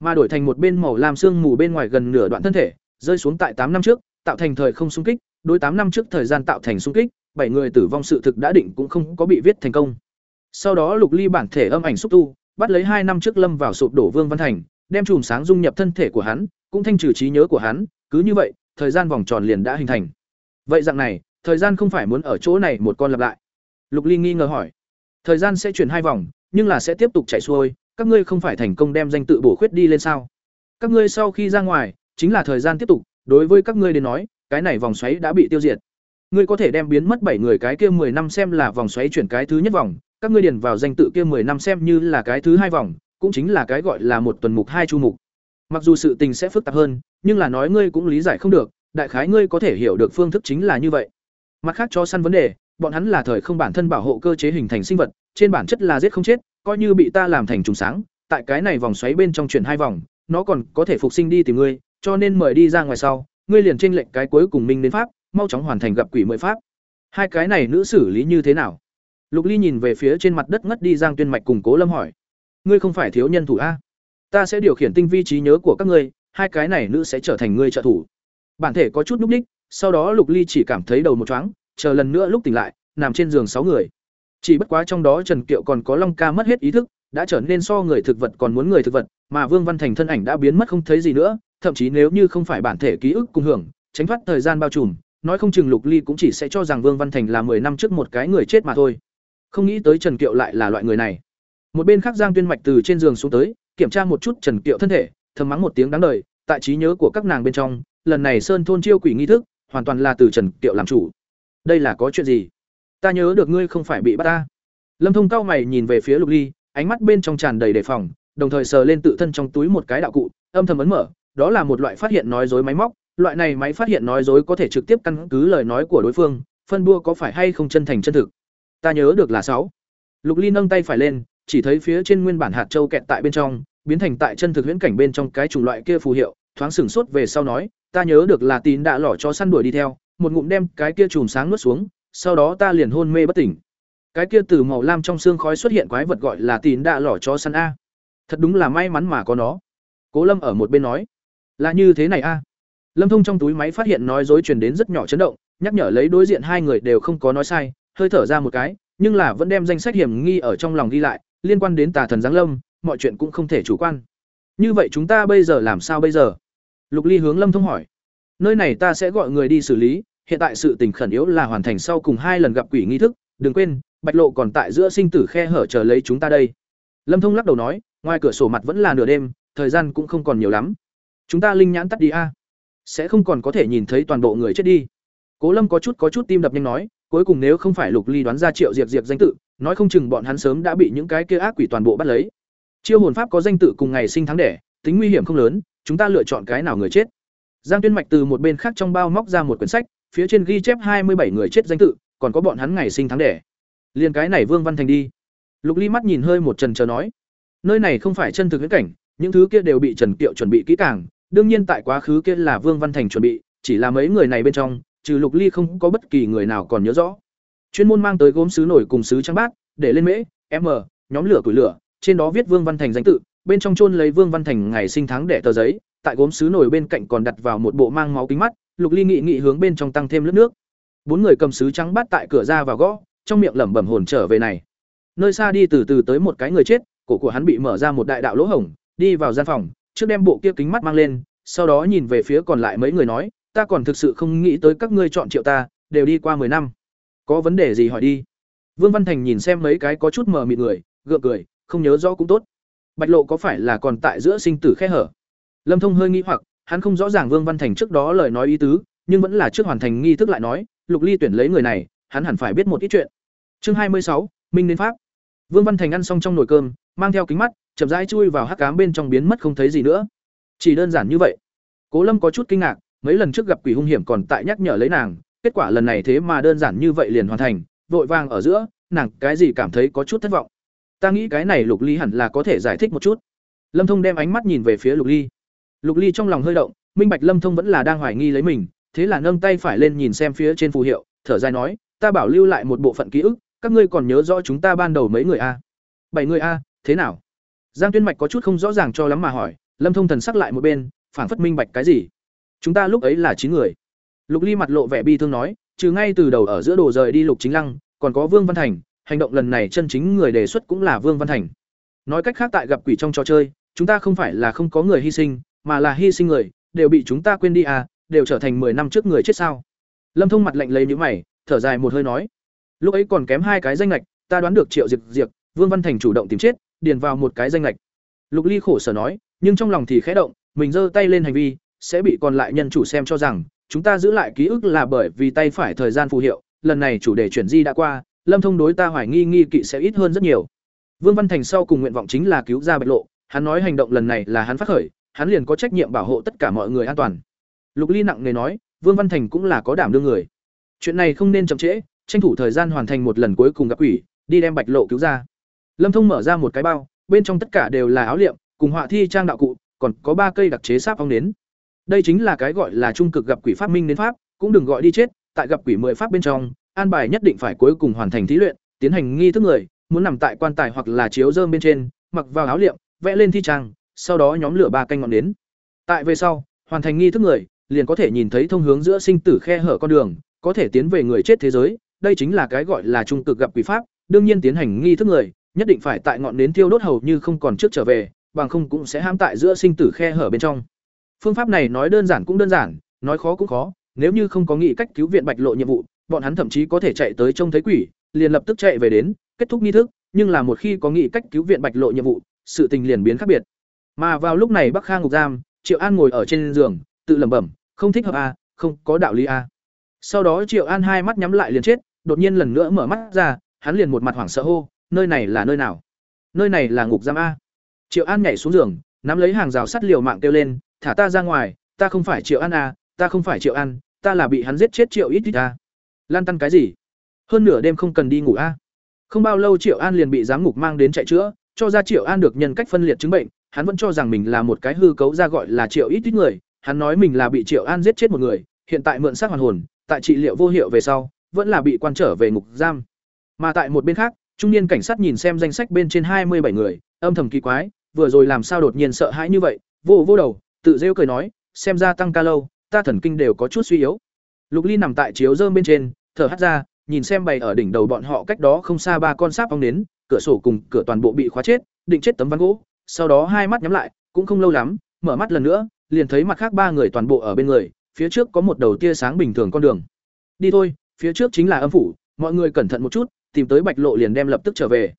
Ma đổi thành một bên màu lam xương mù bên ngoài gần nửa đoạn thân thể, rơi xuống tại tám năm trước, tạo thành thời không xung kích, đối tám năm trước thời gian tạo thành xung kích, bảy người tử vong sự thực đã định cũng không có bị viết thành công. Sau đó Lục Ly bản thể âm ảnh xúc tu, bắt lấy hai năm trước lâm vào sụp đổ Vương Văn Thành, đem chùm sáng dung nhập thân thể của hắn, cũng thanh trừ trí nhớ của hắn, cứ như vậy, thời gian vòng tròn liền đã hình thành. Vậy dạng này, thời gian không phải muốn ở chỗ này một con lặp lại. Lục Ly nghi ngờ hỏi. Thời gian sẽ chuyển hai vòng, nhưng là sẽ tiếp tục chạy xuôi, các ngươi không phải thành công đem danh tự bổ khuyết đi lên sao? Các ngươi sau khi ra ngoài, chính là thời gian tiếp tục, đối với các ngươi đến nói, cái này vòng xoáy đã bị tiêu diệt. Ngươi có thể đem biến mất bảy người cái kia 10 năm xem là vòng xoáy chuyển cái thứ nhất vòng, các ngươi điền vào danh tự kia 10 năm xem như là cái thứ hai vòng, cũng chính là cái gọi là một tuần mục hai chu mục. Mặc dù sự tình sẽ phức tạp hơn, nhưng là nói ngươi cũng lý giải không được, đại khái ngươi có thể hiểu được phương thức chính là như vậy. mặt khác cho săn vấn đề bọn hắn là thời không bản thân bảo hộ cơ chế hình thành sinh vật trên bản chất là giết không chết coi như bị ta làm thành trùng sáng tại cái này vòng xoáy bên trong chuyển hai vòng nó còn có thể phục sinh đi tìm ngươi cho nên mời đi ra ngoài sau, ngươi liền tranh lệnh cái cuối cùng minh đến pháp, mau chóng hoàn thành gặp quỷ mười pháp. Hai cái này nữ xử lý như thế nào? Lục ly nhìn về phía trên mặt đất ngất đi giang tuyên mạch cùng cố lâm hỏi. Ngươi không phải thiếu nhân thủ a? Ta sẽ điều khiển tinh vi trí nhớ của các ngươi, hai cái này nữ sẽ trở thành ngươi trợ thủ. Bản thể có chút núp ních sau đó lục ly chỉ cảm thấy đầu một chóng chờ lần nữa lúc tỉnh lại, nằm trên giường sáu người. Chỉ bất quá trong đó trần kiệu còn có long ca mất hết ý thức, đã trở nên so người thực vật còn muốn người thực vật, mà vương văn thành thân ảnh đã biến mất không thấy gì nữa thậm chí nếu như không phải bản thể ký ức cùng hưởng, tránh thoát thời gian bao trùm, nói không chừng lục ly cũng chỉ sẽ cho rằng vương văn thành là mười năm trước một cái người chết mà thôi. Không nghĩ tới trần kiệu lại là loại người này. Một bên khác giang tuyên mạch từ trên giường xuống tới, kiểm tra một chút trần kiệu thân thể, thầm mắng một tiếng đáng đời, tại trí nhớ của các nàng bên trong, lần này sơn thôn chiêu quỷ nghi thức, hoàn toàn là từ trần kiệu làm chủ. Đây là có chuyện gì? Ta nhớ được ngươi không phải bị bắt ta. Lâm thông cao mày nhìn về phía lục ly, ánh mắt bên trong tràn đầy đề phòng, đồng thời sờ lên tự thân trong túi một cái đạo cụ, âm thầm ấn mở đó là một loại phát hiện nói dối máy móc, loại này máy phát hiện nói dối có thể trực tiếp căn cứ lời nói của đối phương, phân bua có phải hay không chân thành chân thực. Ta nhớ được là sáu. Lục ly nâng tay phải lên, chỉ thấy phía trên nguyên bản hạt châu kẹt tại bên trong, biến thành tại chân thực huyễn cảnh bên trong cái chủng loại kia phù hiệu, thoáng sửng sốt về sau nói, ta nhớ được là tín đã lỏ cho săn đuổi đi theo, một ngụm đem cái kia chùm sáng nuốt xuống, sau đó ta liền hôn mê bất tỉnh. Cái kia từ màu lam trong xương khói xuất hiện quái vật gọi là tín đã lỏ cho săn a. Thật đúng là may mắn mà có nó. Cố lâm ở một bên nói là như thế này a. Lâm thông trong túi máy phát hiện nói dối truyền đến rất nhỏ chấn động, nhắc nhở lấy đối diện hai người đều không có nói sai, hơi thở ra một cái, nhưng là vẫn đem danh sách hiểm nghi ở trong lòng ghi lại, liên quan đến tà thần giáng lâm, mọi chuyện cũng không thể chủ quan. Như vậy chúng ta bây giờ làm sao bây giờ? Lục ly hướng lâm thông hỏi. Nơi này ta sẽ gọi người đi xử lý, hiện tại sự tình khẩn yếu là hoàn thành sau cùng hai lần gặp quỷ nghi thức, đừng quên, bạch lộ còn tại giữa sinh tử khe hở chờ lấy chúng ta đây. Lâm thông lắc đầu nói, ngoài cửa sổ mặt vẫn là nửa đêm, thời gian cũng không còn nhiều lắm chúng ta linh nhãn tắt đi a. Sẽ không còn có thể nhìn thấy toàn bộ người chết đi. Cố lâm có chút có chút tim đập nhanh nói, cuối cùng nếu không phải lục ly đoán ra triệu diệt diệt danh tự, nói không chừng bọn hắn sớm đã bị những cái kia ác quỷ toàn bộ bắt lấy. Chiêu hồn pháp có danh tự cùng ngày sinh tháng đẻ, tính nguy hiểm không lớn, chúng ta lựa chọn cái nào người chết. Giang tuyên mạch từ một bên khác trong bao móc ra một quyển sách, phía trên ghi chép hai mươi bảy người chết danh tự, còn có bọn hắn ngày sinh tháng đẻ. Liền cái này vương văn thành đi. Lục ly mắt nhìn hơi một trần chờ nói, nơi này không phải chân thực viễn cảnh, những thứ kia đều bị trần kiệu chuẩn bị kỹ càng đương nhiên tại quá khứ kia là vương văn thành chuẩn bị, chỉ là mấy người này bên trong, trừ lục ly không có bất kỳ người nào còn nhớ rõ. Chuyên môn mang tới gốm sứ nổi cùng sứ trắng bát, để lên mễ m nhóm lửa củi lửa, trên đó viết vương văn thành danh tự, bên trong chôn lấy vương văn thành ngày sinh tháng đẻ tờ giấy, tại gốm sứ nổi bên cạnh còn đặt vào một bộ mang máu kính mắt, lục ly nghị nghị hướng bên trong tăng thêm lớp nước. Bốn người cầm sứ trắng bát tại cửa ra vào gõ, trong miệng lẩm bẩm hồn trở về này. Nơi xa đi từ từ tới một cái người chết, cổ của hắn bị mở ra một đại đạo lỗ hổng, đi vào gian phòng trước đem bộ kia kính mắt mang lên, sau đó nhìn về phía còn lại mấy người nói, ta còn thực sự không nghĩ tới các ngươi chọn triệu ta, đều đi qua mười năm. Có vấn đề gì hỏi đi. Vương văn thành nhìn xem mấy cái có chút mờ mịt người, gượng cười, không nhớ rõ cũng tốt. Bạch lộ có phải là còn tại giữa sinh tử khe hở? Lâm thông hơi nghĩ hoặc, hắn không rõ ràng vương văn thành trước đó lời nói ý tứ, nhưng vẫn là trước hoàn thành nghi thức lại nói, lục ly tuyển lấy người này, hắn hẳn phải biết một ít chuyện. Chương hai mươi sáu, minh đến pháp. Vương văn thành ăn xong trong nồi cơm mang theo kính mắt, chậm rãi chui vào hắc cám bên trong biến mất không thấy gì nữa. Chỉ đơn giản như vậy. Cố lâm có chút kinh ngạc, mấy lần trước gặp quỷ hung hiểm còn tại nhắc nhở lấy nàng, kết quả lần này thế mà đơn giản như vậy liền hoàn thành, vội vàng ở giữa, nàng cái gì cảm thấy có chút thất vọng. Ta nghĩ cái này lục ly hẳn là có thể giải thích một chút. Lâm thông đem ánh mắt nhìn về phía lục ly. Lục ly trong lòng hơi động, minh bạch lâm thông vẫn là đang hoài nghi lấy mình, thế là nâng tay phải lên nhìn xem phía trên phù hiệu, thở dài nói, ta bảo lưu lại một bộ phận ký ức, các ngươi còn nhớ rõ chúng ta ban đầu mấy người a? Bảy người a thế nào? Giang tuyên mạch có chút không rõ ràng cho lắm mà hỏi, lâm thông thần sắc lại một bên, phảng phất minh bạch cái gì? Chúng ta lúc ấy là chín người. Lục ly mặt lộ vẻ bi thương nói, trừ ngay từ đầu ở giữa đồ rời đi lục chính lăng, còn có vương văn thành, hành động lần này chân chính người đề xuất cũng là vương văn thành. Nói cách khác tại gặp quỷ trong trò chơi, chúng ta không phải là không có người hy sinh, mà là hy sinh người, đều bị chúng ta quên đi à đều trở thành mười năm trước người chết sao? Lâm thông mặt lạnh lấy nhữ mày, thở dài một hơi nói, lúc ấy còn kém hai cái danh lệch ta đoán được triệu diệt diệt vương văn thành chủ động tìm chết điền vào một cái danh lệch lục ly khổ sở nói, nhưng trong lòng thì khẽ động, mình giơ tay lên hành vi, sẽ bị còn lại nhân chủ xem cho rằng, chúng ta giữ lại ký ức là bởi vì tay phải thời gian phù hiệu, lần này chủ đề chuyển di đã qua, lâm thông đối ta hoài nghi nghi kỵ sẽ ít hơn rất nhiều. Vương văn thành sau cùng nguyện vọng chính là cứu ra bạch lộ, hắn nói hành động lần này là hắn phát khởi, hắn liền có trách nhiệm bảo hộ tất cả mọi người an toàn. Lục ly nặng nề nói, vương văn thành cũng là có đảm đương người. Chuyện này không nên chậm trễ, tranh thủ thời gian hoàn thành một lần cuối cùng gặp quỷ, đi đem bạch lộ cứu ra lâm thông mở ra một cái bao bên trong tất cả đều là áo liệm cùng họa thi trang đạo cụ còn có ba cây đặc chế sáp ong nến. đây chính là cái gọi là trung cực gặp quỷ pháp minh đến pháp cũng đừng gọi đi chết tại gặp quỷ mười pháp bên trong an bài nhất định phải cuối cùng hoàn thành thí luyện tiến hành nghi thức người muốn nằm tại quan tài hoặc là chiếu dơm bên trên mặc vào áo liệm vẽ lên thi trang sau đó nhóm lửa ba canh ngọn nến, tại về sau hoàn thành nghi thức người liền có thể nhìn thấy thông hướng giữa sinh tử khe hở con đường có thể tiến về người chết thế giới đây chính là cái gọi là trung cực gặp quỷ pháp đương nhiên tiến hành nghi thức người nhất định phải tại ngọn nến thiêu đốt hầu như không còn trước trở về, bằng không cũng sẽ hãm tại giữa sinh tử khe hở bên trong. Phương pháp này nói đơn giản cũng đơn giản, nói khó cũng khó, nếu như không có nghị cách cứu viện bạch lộ nhiệm vụ, bọn hắn thậm chí có thể chạy tới trông thấy quỷ, liền lập tức chạy về đến, kết thúc nghi thức, nhưng là một khi có nghị cách cứu viện bạch lộ nhiệm vụ, sự tình liền biến khác biệt. Mà vào lúc này bắc khang ngục giam, triệu an ngồi ở trên giường, tự lẩm bẩm, không thích hợp a không có đạo lý a sau đó triệu an hai mắt nhắm lại liền chết, đột nhiên lần nữa mở mắt ra, hắn liền một mặt hoảng sợ hô nơi này là nơi nào? Nơi này là ngục giam a. Triệu an nhảy xuống giường, nắm lấy hàng rào sắt liều mạng kêu lên, thả ta ra ngoài, ta không phải triệu an a, ta không phải triệu an, ta là bị hắn giết chết triệu ít ít a. Lan tăn cái gì? Hơn nửa đêm không cần đi ngủ a. Không bao lâu triệu an liền bị giám ngục mang đến chạy chữa, cho ra triệu an được nhân cách phân liệt chứng bệnh, hắn vẫn cho rằng mình là một cái hư cấu ra gọi là triệu ít ít người, hắn nói mình là bị triệu an giết chết một người, hiện tại mượn xác hoàn hồn, tại trị liệu vô hiệu về sau, vẫn là bị quan trở về ngục giam. Mà tại một bên khác trung niên cảnh sát nhìn xem danh sách bên trên hai mươi bảy người, âm thầm kỳ quái, vừa rồi làm sao đột nhiên sợ hãi như vậy, vô vô đầu, tự rêu cười nói, xem ra tăng ca lâu, ta thần kinh đều có chút suy yếu. Lục ly nằm tại chiếu dơm bên trên, thở hắt ra, nhìn xem bày ở đỉnh đầu bọn họ cách đó không xa ba con sáp ong đến cửa sổ cùng cửa toàn bộ bị khóa chết, định chết tấm ván gỗ, sau đó hai mắt nhắm lại, cũng không lâu lắm, mở mắt lần nữa, liền thấy mặt khác ba người toàn bộ ở bên người, phía trước có một đầu tia sáng bình thường con đường. Đi thôi, phía trước chính là âm phủ, mọi người cẩn thận một chút tìm tới bạch lộ liền đem lập tức trở về.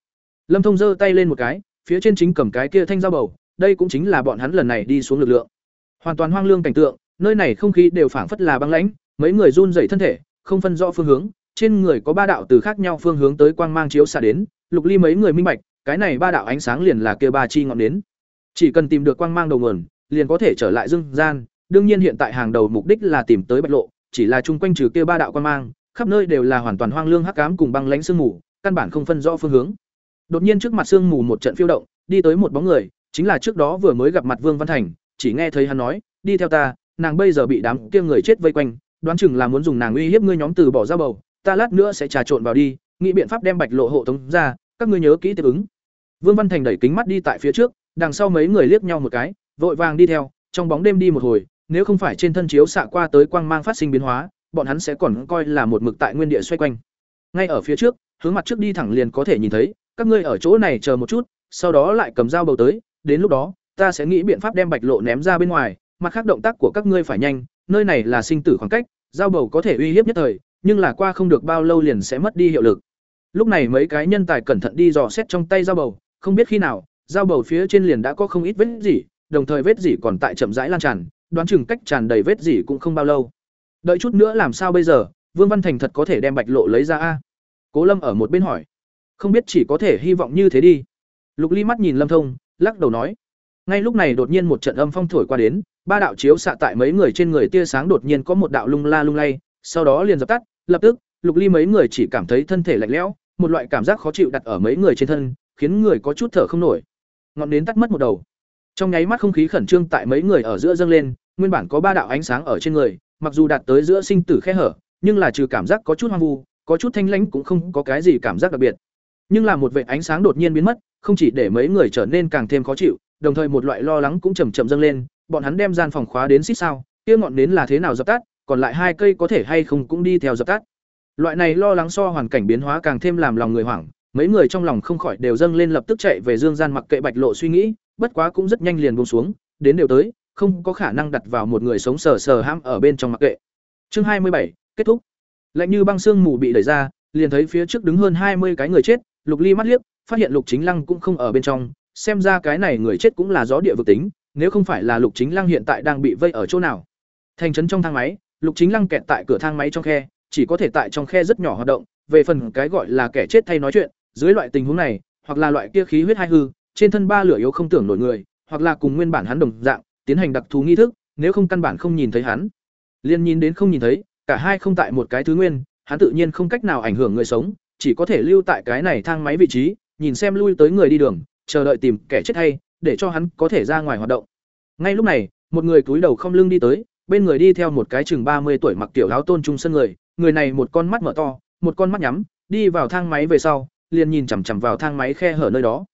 Lâm thông giơ tay lên một cái, phía trên chính cầm cái kia thanh dao bầu, đây cũng chính là bọn hắn lần này đi xuống lực lượng. Hoàn toàn hoang lương cảnh tượng, nơi này không khí đều phảng phất là băng lãnh, mấy người run dày thân thể, không phân rõ phương hướng, trên người có ba đạo từ khác nhau phương hướng tới quang mang chiếu xạ đến, lục ly mấy người minh bạch, cái này ba đạo ánh sáng liền là kia ba chi ngọn đến chỉ cần tìm được quang mang đầu nguồn, liền có thể trở lại dương gian, đương nhiên hiện tại hàng đầu mục đích là tìm tới bạch lộ, chỉ là chung quanh trừ kia ba đạo quang mang khắp nơi đều là hoàn toàn hoang lương hắc ám cùng băng lãnh sương mù, căn bản không phân rõ phương hướng. Đột nhiên trước mặt sương mù một trận phiêu động, đi tới một bóng người, chính là trước đó vừa mới gặp mặt vương văn thành, chỉ nghe thấy hắn nói, đi theo ta, nàng bây giờ bị đám kia người chết vây quanh, đoán chừng là muốn dùng nàng uy hiếp ngươi nhóm từ bỏ ra bầu, ta lát nữa sẽ trà trộn vào đi, nghĩ biện pháp đem bạch lộ hộ tống ra, các ngươi nhớ kỹ tiếp ứng. Vương văn thành đẩy kính mắt đi tại phía trước, đằng sau mấy người liếc nhau một cái, vội vàng đi theo, trong bóng đêm đi một hồi, nếu không phải trên thân chiếu xạ qua tới quang mang phát sinh biến hóa bọn hắn sẽ còn coi là một mực tại nguyên địa xoay quanh. Ngay ở phía trước, hướng mặt trước đi thẳng liền có thể nhìn thấy, các ngươi ở chỗ này chờ một chút, sau đó lại cầm dao bầu tới, đến lúc đó, ta sẽ nghĩ biện pháp đem bạch lộ ném ra bên ngoài, mặt khác động tác của các ngươi phải nhanh, nơi này là sinh tử khoảng cách, dao bầu có thể uy hiếp nhất thời, nhưng là qua không được bao lâu liền sẽ mất đi hiệu lực. Lúc này mấy cái nhân tài cẩn thận đi dò xét trong tay dao bầu, không biết khi nào, dao bầu phía trên liền đã có không ít vết dỉ, đồng thời vết dỉ còn tại chậm rãi lan tràn, đoán chừng cách tràn đầy vết dỉ cũng không bao lâu đợi chút nữa làm sao bây giờ? Vương văn thành thật có thể đem bạch lộ lấy ra a? Cố lâm ở một bên hỏi. Không biết chỉ có thể hy vọng như thế đi. Lục ly mắt nhìn lâm thông, lắc đầu nói. Ngay lúc này đột nhiên một trận âm phong thổi qua đến, ba đạo chiếu xạ tại mấy người trên người tia sáng đột nhiên có một đạo lung la lung lay, sau đó liền dập tắt, lập tức, lục ly mấy người chỉ cảm thấy thân thể lạnh lẽo, một loại cảm giác khó chịu đặt ở mấy người trên thân, khiến người có chút thở không nổi. Ngọn nến tắt mất một đầu. Trong nháy mắt không khí khẩn trương tại mấy người ở giữa dâng lên, nguyên bản có ba đạo ánh sáng ở trên người mặc dù đạt tới giữa sinh tử khe hở, nhưng là trừ cảm giác có chút hoang vu, có chút thanh lãnh cũng không có cái gì cảm giác đặc biệt. Nhưng là một vệ ánh sáng đột nhiên biến mất, không chỉ để mấy người trở nên càng thêm khó chịu, đồng thời một loại lo lắng cũng chầm chậm dâng lên, bọn hắn đem gian phòng khóa đến xích sao, kia ngọn nến là thế nào dập tắt, còn lại hai cây có thể hay không cũng đi theo dập tắt. Loại này lo lắng so hoàn cảnh biến hóa càng thêm làm lòng người hoảng, mấy người trong lòng không khỏi đều dâng lên lập tức chạy về dương gian mặc kệ bạch lộ suy nghĩ, bất quá cũng rất nhanh liền buông xuống, đến đều tới không có khả năng đặt vào một người sống sờ sờ ham ở bên trong mặc kệ. Chương hai mươi bảy, kết thúc. Lạnh như băng xương mù bị đẩy ra, liền thấy phía trước đứng hơn hai mươi cái người chết, lục ly mắt liếc, phát hiện lục chính lăng cũng không ở bên trong, xem ra cái này người chết cũng là gió địa vực tính, nếu không phải là lục chính lăng hiện tại đang bị vây ở chỗ nào. Thành trấn trong thang máy, lục chính lăng kẹt tại cửa thang máy trong khe, chỉ có thể tại trong khe rất nhỏ hoạt động, về phần cái gọi là kẻ chết thay nói chuyện, dưới loại tình huống này, hoặc là loại kia khí huyết hai hư, trên thân ba lửa yếu không tưởng nổi người, hoặc là cùng nguyên bản hắn đồng dạng tiến hành đặc thù nghi thức nếu không căn bản không nhìn thấy hắn liên nhìn đến không nhìn thấy cả hai không tại một cái thứ nguyên hắn tự nhiên không cách nào ảnh hưởng người sống, chỉ có thể lưu tại cái này thang máy vị trí, nhìn xem lui tới người đi đường, chờ đợi tìm kẻ chết hay, để cho hắn có thể ra ngoài hoạt động. Ngay lúc này, một người túi đầu không lưng đi tới, bên người đi theo một cái chừng mươi tuổi mặc tiểu áo tôn trung sân người, người này một con mắt mở to, một con mắt nhắm, đi vào thang máy về sau, liền nhìn chằm chằm vào thang máy khe hở nơi đó.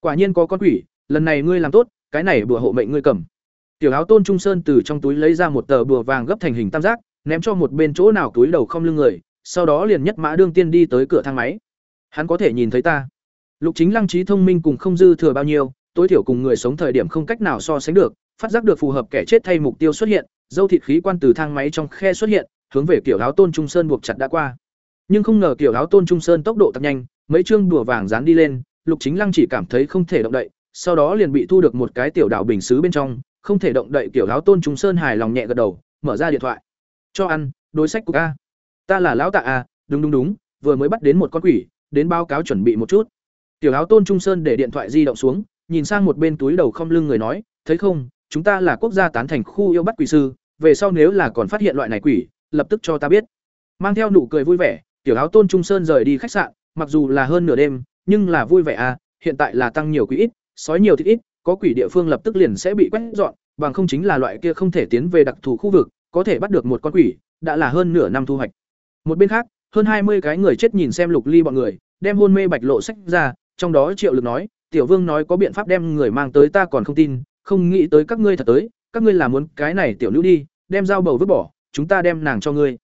Quả nhiên có con quỷ, lần này ngươi làm tốt, cái này bùa hộ mệnh ngươi cầm. Tiểu áo tôn trung sơn từ trong túi lấy ra một tờ bùa vàng gấp thành hình tam giác, ném cho một bên chỗ nào túi đầu không lưng người, sau đó liền nhất mã đương tiên đi tới cửa thang máy. Hắn có thể nhìn thấy ta. Lục Chính Lăng trí thông minh cùng không dư thừa bao nhiêu, tối thiểu cùng người sống thời điểm không cách nào so sánh được, phát giác được phù hợp kẻ chết thay mục tiêu xuất hiện, dâu thịt khí quan từ thang máy trong khe xuất hiện, hướng về kiểu áo tôn trung sơn buộc chặt đã qua. Nhưng không ngờ kiểu áo tôn trung sơn tốc độ tăng nhanh, mấy chương đùa vàng dán đi lên, Lục Chính Lăng chỉ cảm thấy không thể động đậy, sau đó liền bị thu được một cái tiểu đảo bình xứ bên trong, không thể động đậy kiểu lão tôn trung sơn hài lòng nhẹ gật đầu, mở ra điện thoại. Cho ăn, đối sách của ca Ta là lão tạ a, đúng đúng đúng, vừa mới bắt đến một con quỷ, đến báo cáo chuẩn bị một chút. Tiểu lão tôn trung sơn để điện thoại di động xuống, nhìn sang một bên túi đầu không lưng người nói, thấy không, chúng ta là quốc gia tán thành khu yêu bắt quỷ sư, về sau nếu là còn phát hiện loại này quỷ, lập tức cho ta biết. Mang theo nụ cười vui vẻ, tiểu lão tôn trung sơn rời đi khách sạn, mặc dù là hơn nửa đêm, nhưng là vui vẻ à, hiện tại là tăng nhiều quỷ ít, sói nhiều thịt ít, có quỷ địa phương lập tức liền sẽ bị quét dọn, bằng không chính là loại kia không thể tiến về đặc thù khu vực, có thể bắt được một con quỷ, đã là hơn nửa năm thu hoạch. Một bên khác, hơn hai mươi cái người chết nhìn xem Lục Ly bọn người, đem hôn mê Bạch Lộ sách ra, trong đó Triệu Lực nói, Tiểu Vương nói có biện pháp đem người mang tới ta còn không tin, không nghĩ tới các ngươi thật tới, các ngươi là muốn cái này tiểu nữ đi, đem dao bầu vứt bỏ, chúng ta đem nàng cho ngươi.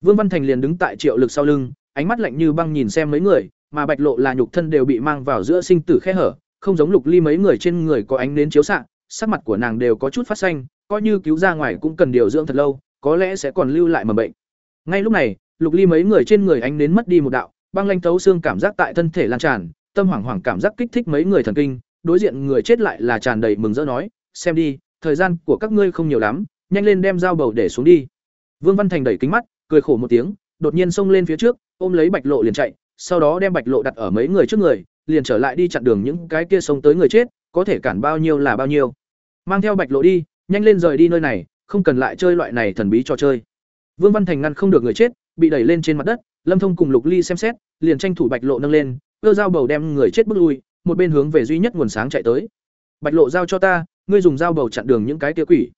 Vương Văn Thành liền đứng tại Triệu Lực sau lưng, ánh mắt lạnh như băng nhìn xem mấy người, mà Bạch Lộ là nhục thân đều bị mang vào giữa sinh tử khe hở, không giống Lục Ly mấy người trên người có ánh nến chiếu xạ, sắc mặt của nàng đều có chút phát xanh, coi như cứu ra ngoài cũng cần điều dưỡng thật lâu, có lẽ sẽ còn lưu lại mầm bệnh. Ngay lúc này, Lục Ly mấy người trên người ánh nến mất đi một đạo, băng lanh thấu xương cảm giác tại thân thể lan tràn, tâm hoảng hoảng cảm giác kích thích mấy người thần kinh, đối diện người chết lại là tràn đầy mừng rỡ nói, xem đi, thời gian của các ngươi không nhiều lắm, nhanh lên đem dao bầu để xuống đi. Vương Văn Thành đẩy kính mắt, cười khổ một tiếng, đột nhiên xông lên phía trước, ôm lấy Bạch Lộ liền chạy, sau đó đem Bạch Lộ đặt ở mấy người trước người, liền trở lại đi chặn đường những cái kia sống tới người chết, có thể cản bao nhiêu là bao nhiêu. Mang theo Bạch Lộ đi, nhanh lên rời đi nơi này, không cần lại chơi loại này thần bí trò chơi. Vương Văn Thành ngăn không được người chết, bị đẩy lên trên mặt đất, Lâm Thông cùng Lục Ly xem xét, liền tranh thủ Bạch Lộ nâng lên, cơ dao bầu đem người chết bước lui, một bên hướng về duy nhất nguồn sáng chạy tới. Bạch Lộ giao cho ta, ngươi dùng dao bầu chặn đường những cái kia quỷ.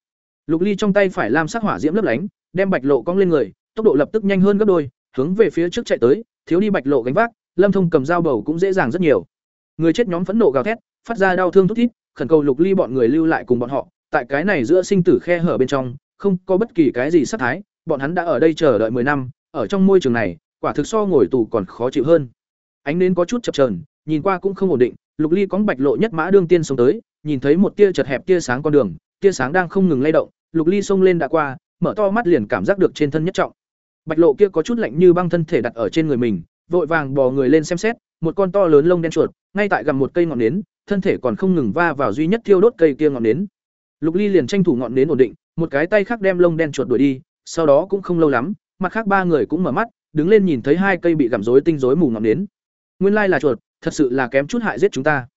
Lục Ly trong tay phải lam sắc hỏa diễm lấp lánh, đem Bạch Lộ cong lên người, tốc độ lập tức nhanh hơn gấp đôi, hướng về phía trước chạy tới, thiếu đi Bạch Lộ gánh vác, Lâm Thông cầm dao bầu cũng dễ dàng rất nhiều. Người chết nhóm phẫn nộ gào thét, phát ra đau thương thút thít, khẩn cầu Lục Ly bọn người lưu lại cùng bọn họ, tại cái này giữa sinh tử khe hở bên trong, không có bất kỳ cái gì sát thái, bọn hắn đã ở đây chờ đợi 10 năm, ở trong môi trường này, quả thực so ngồi tù còn khó chịu hơn. Ánh nến có chút chập chờn, nhìn qua cũng không ổn định, Lục Ly cóng bạch lộ nhất mã đương tiên sống tới, nhìn thấy một tia chật hẹp tia sáng con đường, tia sáng đang không ngừng lay động, Lục Ly xông lên đã qua, mở to mắt liền cảm giác được trên thân nhất trọng. Bạch lộ kia có chút lạnh như băng thân thể đặt ở trên người mình, vội vàng bò người lên xem xét, một con to lớn lông đen chuột, ngay tại gầm một cây ngọn nến, thân thể còn không ngừng va vào duy nhất thiêu đốt cây kia ngọn nến. Lục Ly liền tranh thủ ngọn nến ổn định, một cái tay khác đem lông đen chuột đuổi đi, sau đó cũng không lâu lắm, mặt khác ba người cũng mở mắt, đứng lên nhìn thấy hai cây bị gặm rối tinh rối mù ngọn nến. Nguyên lai là chuột, thật sự là kém chút hại giết chúng ta.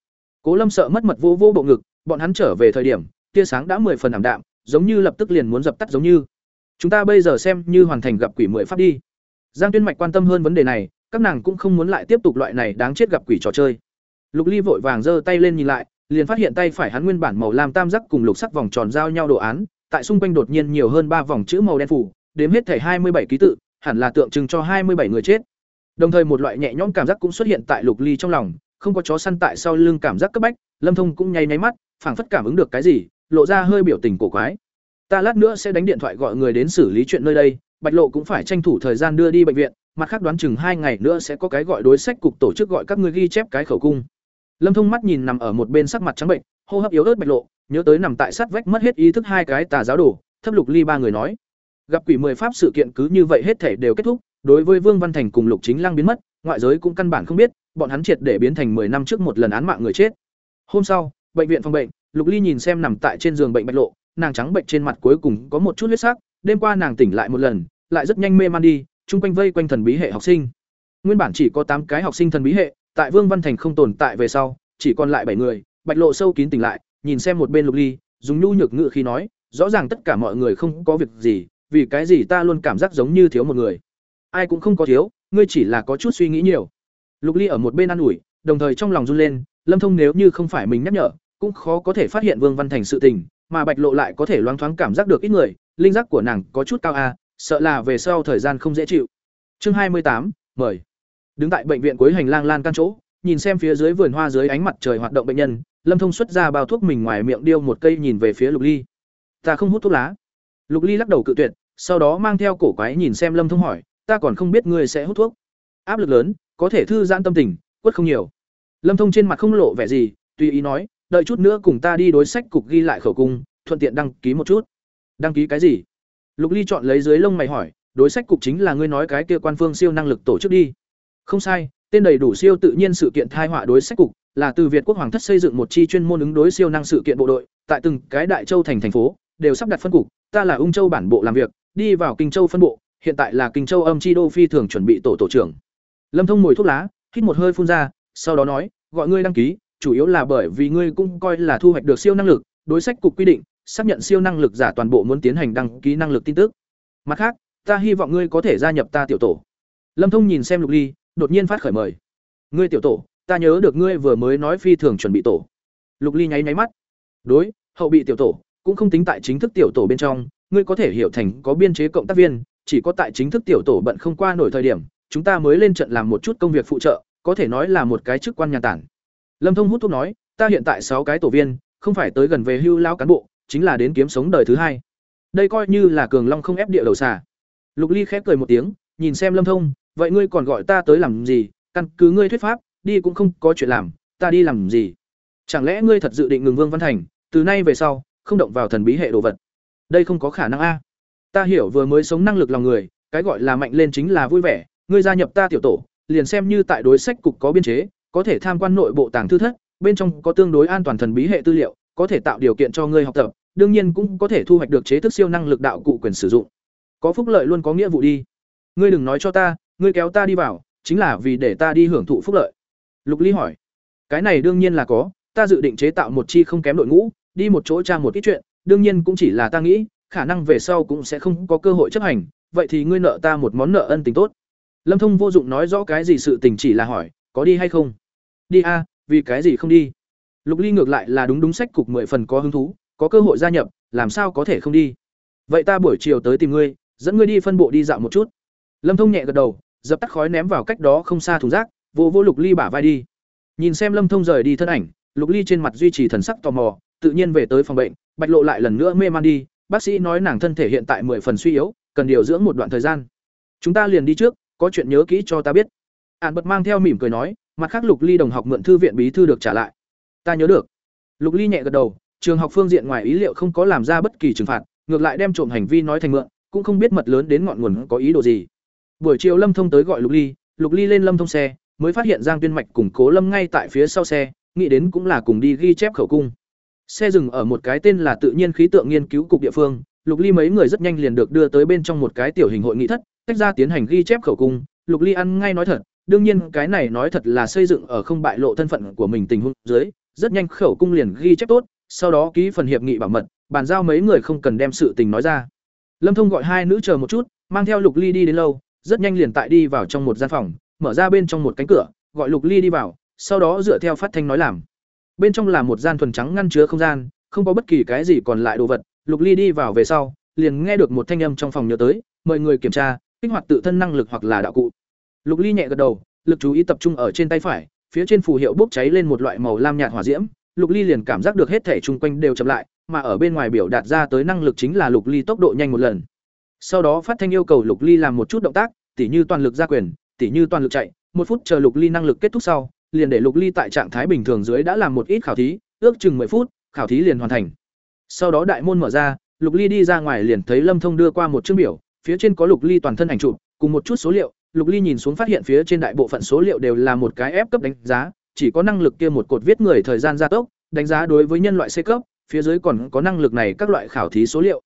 Cố Lâm sợ mất mật vô vô bộ ngực, bọn hắn trở về thời điểm, tia sáng đã mười phần ảm đạm, giống như lập tức liền muốn dập tắt giống như. Chúng ta bây giờ xem như hoàn thành gặp quỷ mười pháp đi. Giang Tuyên Mạch quan tâm hơn vấn đề này, các nàng cũng không muốn lại tiếp tục loại này đáng chết gặp quỷ trò chơi. Lục Ly vội vàng giơ tay lên nhìn lại, liền phát hiện tay phải hắn nguyên bản màu lam tam giác cùng lục sắc vòng tròn giao nhau đồ án, tại xung quanh đột nhiên nhiều hơn ba vòng chữ màu đen phủ, đếm hết thảy hai mươi bảy ký tự, hẳn là tượng trưng cho hai mươi bảy người chết. Đồng thời một loại nhẹ nhõm cảm giác cũng xuất hiện tại Lục Ly trong lòng, không có chó săn tại sau lưng cảm giác cấp bách, Lâm Thông cũng nháy nháy mắt, phảng phất cảm ứng được cái gì, lộ ra hơi biểu tình cổ quái. Ta lát nữa sẽ đánh điện thoại gọi người đến xử lý chuyện nơi đây, Bạch Lộ cũng phải tranh thủ thời gian đưa đi bệnh viện, mặt khác đoán chừng hai ngày nữa sẽ có cái gọi đối sách cục tổ chức gọi các ngươi ghi chép cái khẩu cung. Lâm Thông mắt nhìn nằm ở một bên sắc mặt trắng bệnh, hô hấp yếu ớt Bạch Lộ, nhớ tới nằm tại sát vách mất hết ý thức hai cái tà giáo đồ, thấp lục ly ba người nói. Gặp quỷ mười pháp sự kiện cứ như vậy hết thể đều kết thúc, đối với Vương Văn Thành cùng Lục Chính Lăng biến mất, ngoại giới cũng căn bản không biết, bọn hắn triệt để biến thành 10 năm trước một lần án mạng người chết. Hôm sau, bệnh viện phòng bệnh, Lục Ly nhìn xem nằm tại trên giường bệnh Bạch Lộ, nàng trắng bệnh trên mặt cuối cùng có một chút huyết sắc, đêm qua nàng tỉnh lại một lần, lại rất nhanh mê man đi, chung quanh vây quanh thần bí hệ học sinh. Nguyên bản chỉ có tám cái học sinh thần bí hệ, tại Vương Văn Thành không tồn tại về sau, chỉ còn lại bảy người, Bạch Lộ sâu kín tỉnh lại, nhìn xem một bên Lục Ly, dùng nhu nhược ngữ khi nói, rõ ràng tất cả mọi người không có việc gì, vì cái gì ta luôn cảm giác giống như thiếu một người. ai cũng không có thiếu ngươi chỉ là có chút suy nghĩ nhiều lục ly ở một bên an ủi đồng thời trong lòng run lên lâm thông nếu như không phải mình nhắc nhở cũng khó có thể phát hiện vương văn thành sự tình mà bạch lộ lại có thể loáng thoáng cảm giác được ít người linh giác của nàng có chút cao a sợ là về sau thời gian không dễ chịu. Chương hai mươi tám, mời. Đứng tại bệnh viện cuối hành lang lan can chỗ, nhìn xem phía dưới vườn hoa dưới ánh mặt trời hoạt động bệnh nhân, lâm thông xuất ra bao thuốc mình ngoài miệng điêu một cây nhìn về phía lục ly. Ta không hút thuốc lá. Lục ly lắc đầu cự tuyệt, sau đó mang theo cổ quái nhìn xem lâm thông hỏi, ta còn không biết ngươi sẽ hút thuốc. Áp lực lớn, có thể thư giãn tâm tình, quất không nhiều. Lâm thông trên mặt không lộ vẻ gì, tùy ý nói, đợi chút nữa cùng ta đi đối sách cục ghi lại khẩu cung, thuận tiện đăng ký một chút. Đăng ký cái gì? Lục ly chọn lấy dưới lông mày hỏi, đối sách cục chính là ngươi nói cái kia quan phương siêu năng lực tổ chức đi. Không sai, tên đầy đủ siêu tự nhiên sự kiện thai họa đối sách cục, là từ việt quốc hoàng thất xây dựng một chi chuyên môn ứng đối siêu năng sự kiện bộ đội, tại từng cái đại châu thành thành phố, đều sắp đặt phân cục, ta là ung châu bản bộ làm việc, đi vào kinh châu phân bộ, hiện tại là kinh châu âm chi đô phi thường chuẩn bị tổ tổ trưởng. Lâm thông mùi thuốc lá, hít một hơi phun ra, sau đó nói, gọi ngươi đăng ký, chủ yếu là bởi vì ngươi cũng coi là thu hoạch được siêu năng lực, đối sách cục quy định xác nhận siêu năng lực giả toàn bộ muốn tiến hành đăng ký năng lực tin tức. Mặt khác, ta hy vọng ngươi có thể gia nhập ta tiểu tổ. Lâm thông nhìn xem lục ly, đột nhiên phát khởi mời. Ngươi tiểu tổ, ta nhớ được ngươi vừa mới nói phi thường chuẩn bị tổ. Lục ly nháy nháy mắt. Đối, hậu bị tiểu tổ, cũng không tính tại chính thức tiểu tổ bên trong, ngươi có thể hiểu thành có biên chế cộng tác viên, chỉ có tại chính thức tiểu tổ bận không qua nổi thời điểm, chúng ta mới lên trận làm một chút công việc phụ trợ, có thể nói là một cái chức quan nhà tản. Lâm thông hút thuốc nói, ta hiện tại sáu cái tổ viên, không phải tới gần về hưu lao cán bộ chính là đến kiếm sống đời thứ hai. Đây coi như là cường long không ép địa đầu xà. Lục ly khép cười một tiếng, nhìn xem lâm thông, vậy ngươi còn gọi ta tới làm gì? Căn cứ ngươi thuyết pháp, đi cũng không có chuyện làm, ta đi làm gì? Chẳng lẽ ngươi thật dự định ngừng vương văn thành, từ nay về sau, không động vào thần bí hệ đồ vật? Đây không có khả năng a. Ta hiểu vừa mới sống năng lực lòng người, cái gọi là mạnh lên chính là vui vẻ, ngươi gia nhập ta tiểu tổ, liền xem như tại đối sách cục có biên chế, có thể tham quan nội bộ tàng thư thất, bên trong có tương đối an toàn thần bí hệ tư liệu, có thể tạo điều kiện cho ngươi học tập đương nhiên cũng có thể thu hoạch được chế thức siêu năng lực đạo cụ quyền sử dụng. Có phúc lợi luôn có nghĩa vụ đi. Ngươi đừng nói cho ta, ngươi kéo ta đi vào, chính là vì để ta đi hưởng thụ phúc lợi. Lục ly hỏi. Cái này đương nhiên là có, ta dự định chế tạo một chi không kém đội ngũ, đi một chỗ tra một ít chuyện, đương nhiên cũng chỉ là ta nghĩ, khả năng về sau cũng sẽ không có cơ hội chấp hành, vậy thì ngươi nợ ta một món nợ ân tình tốt. Lâm thông vô dụng nói rõ cái gì sự tình chỉ là hỏi, có đi hay không? Đi a, vì cái gì không đi? Lục ly ngược lại là đúng đúng sách cục mười phần có hứng thú có cơ hội gia nhập, làm sao có thể không đi? Vậy ta buổi chiều tới tìm ngươi, dẫn ngươi đi phân bộ đi dạo một chút. Lâm thông nhẹ gật đầu, dập tắt khói ném vào cách đó không xa thùng rác, vô vô lục ly bả vai đi. Nhìn xem lâm thông rời đi thân ảnh, lục ly trên mặt duy trì thần sắc tò mò, tự nhiên về tới phòng bệnh, bạch lộ lại lần nữa mê man đi. Bác sĩ nói nàng thân thể hiện tại mười phần suy yếu, cần điều dưỡng một đoạn thời gian. Chúng ta liền đi trước, có chuyện nhớ kỹ cho ta biết. Ạn bật mang theo mỉm cười nói, mặt khác lục ly đồng học mượn thư viện bí thư được trả lại. Ta nhớ được. Lục ly nhẹ gật đầu trường học phương diện ngoài ý liệu không có làm ra bất kỳ trừng phạt, ngược lại đem trộm hành vi nói thành mượn, cũng không biết mật lớn đến ngọn nguồn có ý đồ gì. Buổi chiều lâm thông tới gọi lục ly lục ly lên lâm thông xe, mới phát hiện giang tuyên mạch cùng cố lâm ngay tại phía sau xe, nghĩ đến cũng là cùng đi ghi chép khẩu cung. Xe dừng ở một cái tên là tự nhiên khí tượng nghiên cứu cục địa phương, lục ly mấy người rất nhanh liền được đưa tới bên trong một cái tiểu hình hội nghị thất, tách ra tiến hành ghi chép khẩu cung. Lục ly ăn ngay nói thật, đương nhiên cái này nói thật là xây dựng ở không bại lộ thân phận của mình tình huống dưới, rất nhanh khẩu cung liền ghi chép tốt sau đó ký phần hiệp nghị bảo mật, bàn giao mấy người không cần đem sự tình nói ra. Lâm thông gọi hai nữ chờ một chút, mang theo lục ly đi đến lâu, rất nhanh liền tại đi vào trong một gian phòng, mở ra bên trong một cánh cửa, gọi lục ly đi vào, sau đó dựa theo phát thanh nói làm. Bên trong là một gian thuần trắng ngăn chứa không gian, không có bất kỳ cái gì còn lại đồ vật. Lục ly đi vào về sau, liền nghe được một thanh âm trong phòng nhớ tới, mời người kiểm tra, kích hoạt tự thân năng lực hoặc là đạo cụ. Lục ly nhẹ gật đầu, lực chú ý tập trung ở trên tay phải, phía trên phù hiệu bốc cháy lên một loại màu lam nhạt hỏa diễm lục ly liền cảm giác được hết thể chung quanh đều chậm lại, mà ở bên ngoài biểu đạt ra tới năng lực chính là lục ly tốc độ nhanh một lần. Sau đó phát thanh yêu cầu lục ly làm một chút động tác, tỉ như toàn lực ra quyền, tỉ như toàn lực chạy, một phút chờ lục ly năng lực kết thúc sau, liền để lục ly tại trạng thái bình thường dưới đã làm một ít khảo thí, ước chừng 10 phút, khảo thí liền hoàn thành. Sau đó đại môn mở ra, lục ly đi ra ngoài liền thấy lâm thông đưa qua một chương biểu, phía trên có lục ly toàn thân ảnh chụp, cùng một chút số liệu. Lục ly nhìn xuống phát hiện phía trên đại bộ phận số liệu đều là một cái ép cấp đánh giá chỉ có năng lực kia một cột viết người thời gian gia tốc, đánh giá đối với nhân loại C cấp, phía dưới còn có năng lực này các loại khảo thí số liệu.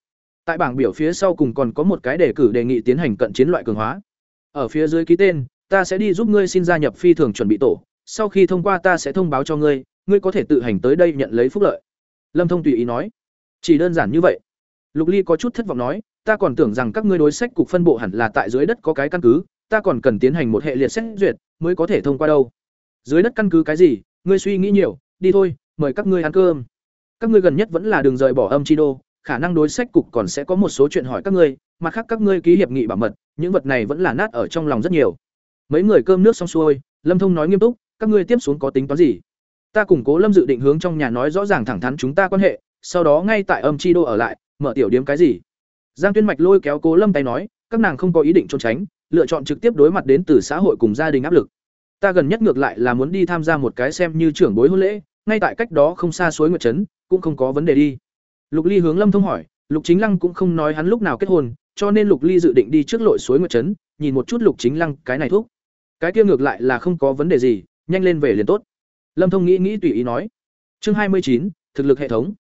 Tại bảng biểu phía sau cùng còn có một cái đề cử đề nghị tiến hành cận chiến loại cường hóa. Ở phía dưới ký tên, ta sẽ đi giúp ngươi xin gia nhập phi thường chuẩn bị tổ, sau khi thông qua ta sẽ thông báo cho ngươi ngươi có thể tự hành tới đây nhận lấy phúc lợi. Lâm thông tùy ý nói. Chỉ đơn giản như vậy. Lục ly có chút thất vọng nói, ta còn tưởng rằng các ngươi đối sách cục phân bộ hẳn là tại dưới đất có cái căn cứ, ta còn cần tiến hành một hệ liệt xét duyệt mới có thể thông qua đâu dưới đất căn cứ cái gì? Ngươi suy nghĩ nhiều, đi thôi, mời các ngươi ăn cơm. Các ngươi gần nhất vẫn là đường rời bỏ âm chi đô, khả năng đối sách cục còn sẽ có một số chuyện hỏi các ngươi, mặt khác các ngươi ký hiệp nghị bảo mật, những vật này vẫn là nát ở trong lòng rất nhiều. Mấy người cơm nước xong xuôi, lâm thông nói nghiêm túc, các ngươi tiếp xuống có tính toán gì? Ta củng cố lâm dự định hướng trong nhà nói rõ ràng thẳng thắn chúng ta quan hệ, sau đó ngay tại âm chi đô ở lại, mở tiểu điếm cái gì? Giang tuyên mạch lôi kéo cố lâm tay nói, các nàng không có ý định trốn tránh, lựa chọn trực tiếp đối mặt đến từ xã hội cùng gia đình áp lực ta gần nhất ngược lại là muốn đi tham gia một cái xem như trưởng bối hôn lễ, ngay tại cách đó không xa suối nguyệt trấn, cũng không có vấn đề đi. Lục ly hướng lâm thông hỏi, lục chính lăng cũng không nói hắn lúc nào kết hôn, cho nên lục ly dự định đi trước lội suối nguyệt trấn, nhìn một chút lục chính lăng cái này thuốc. Cái kia ngược lại là không có vấn đề gì, nhanh lên về liền tốt. Lâm thông nghĩ nghĩ tùy ý nói. Chương hai mươi chín, thực lực hệ thống.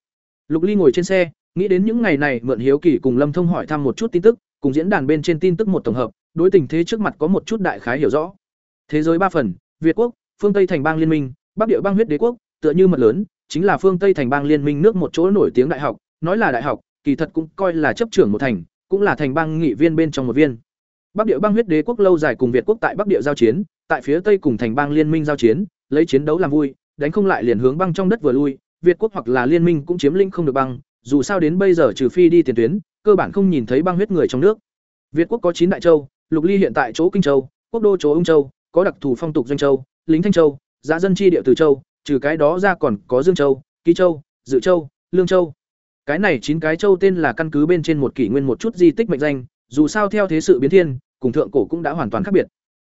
Lục ly ngồi trên xe, nghĩ đến những ngày này mượn hiếu kỳ cùng lâm thông hỏi thăm một chút tin tức, cùng diễn đàn bên trên tin tức một tổng hợp, đối tình thế trước mặt có một chút đại khái hiểu rõ thế giới ba phần, việt quốc, phương tây thành bang liên minh, bắc địa bang huyết đế quốc, tựa như mật lớn, chính là phương tây thành bang liên minh nước một chỗ nổi tiếng đại học, nói là đại học, kỳ thật cũng coi là chấp trưởng một thành, cũng là thành bang nghị viên bên trong một viên. Bắc địa bang huyết đế quốc lâu dài cùng việt quốc tại bắc địa giao chiến, tại phía tây cùng thành bang liên minh giao chiến, lấy chiến đấu làm vui, đánh không lại liền hướng băng trong đất vừa lui, việt quốc hoặc là liên minh cũng chiếm lĩnh không được băng, dù sao đến bây giờ trừ phi đi tiền tuyến, cơ bản không nhìn thấy băng huyết người trong nước. Việt quốc có chín đại châu, lục ly hiện tại chỗ kinh châu, quốc đô chỗ ung châu có đặc thù phong tục doanh châu, lính thanh châu giá dân chi địa từ châu, trừ cái đó ra còn có dương châu, ký châu, dự châu, lương châu. Cái này chín cái châu tên là căn cứ bên trên một kỷ nguyên một chút di tích mệnh danh, dù sao theo thế sự biến thiên, cùng thượng cổ cũng đã hoàn toàn khác biệt.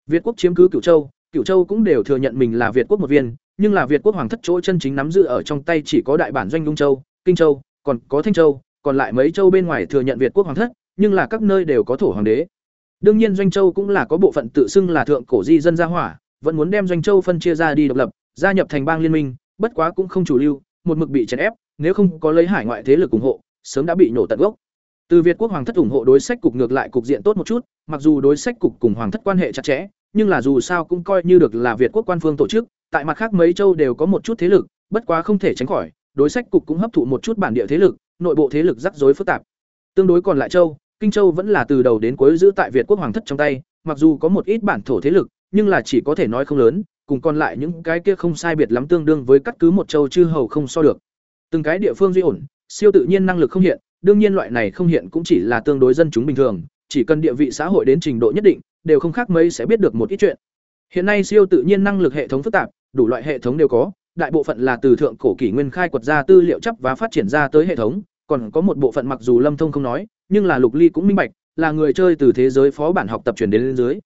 Việt quốc chiếm cứ cửu châu cửu châu cũng đều thừa nhận mình là việt quốc một viên, nhưng là việt quốc hoàng thất chỗ chân chính nắm giữ ở trong tay chỉ có đại bản doanh lung châu, kinh châu, còn có thanh châu, còn lại mấy châu bên ngoài thừa nhận việt quốc hoàng thất, nhưng là các nơi đều có thổ hoàng đế đương nhiên doanh châu cũng là có bộ phận tự xưng là thượng cổ di dân gia hỏa, vẫn muốn đem doanh châu phân chia ra đi độc lập, gia nhập thành bang liên minh, bất quá cũng không chủ lưu, một mực bị chèn ép, nếu không có lấy hải ngoại thế lực ủng hộ, sớm đã bị nổ tận gốc. Từ việt quốc hoàng thất ủng hộ đối sách cục ngược lại cục diện tốt một chút, mặc dù đối sách cục cùng hoàng thất quan hệ chặt chẽ, nhưng là dù sao cũng coi như được là việt quốc quan phương tổ chức, tại mặt khác mấy châu đều có một chút thế lực, bất quá không thể tránh khỏi, đối sách cục cũng hấp thụ một chút bản địa thế lực, nội bộ thế lực rắc rối phức tạp. Tương đối còn lại châu kinh châu vẫn là từ đầu đến cuối giữ tại việt quốc hoàng thất trong tay, mặc dù có một ít bản thổ thế lực, nhưng là chỉ có thể nói không lớn, cùng còn lại những cái kia không sai biệt lắm tương đương với cắt cứ một châu chư hầu không so được. Từng cái địa phương duy ổn, siêu tự nhiên năng lực không hiện, đương nhiên loại này không hiện cũng chỉ là tương đối dân chúng bình thường, chỉ cần địa vị xã hội đến trình độ nhất định, đều không khác mấy sẽ biết được một ít chuyện. Hiện nay siêu tự nhiên năng lực hệ thống phức tạp, đủ loại hệ thống đều có, đại bộ phận là từ thượng cổ kỷ nguyên khai quật ra tư liệu chấp và phát triển ra tới hệ thống, còn có một bộ phận mặc dù lâm thông không nói nhưng là lục ly cũng minh bạch, là người chơi từ thế giới phó bản học tập truyền đến lên dưới.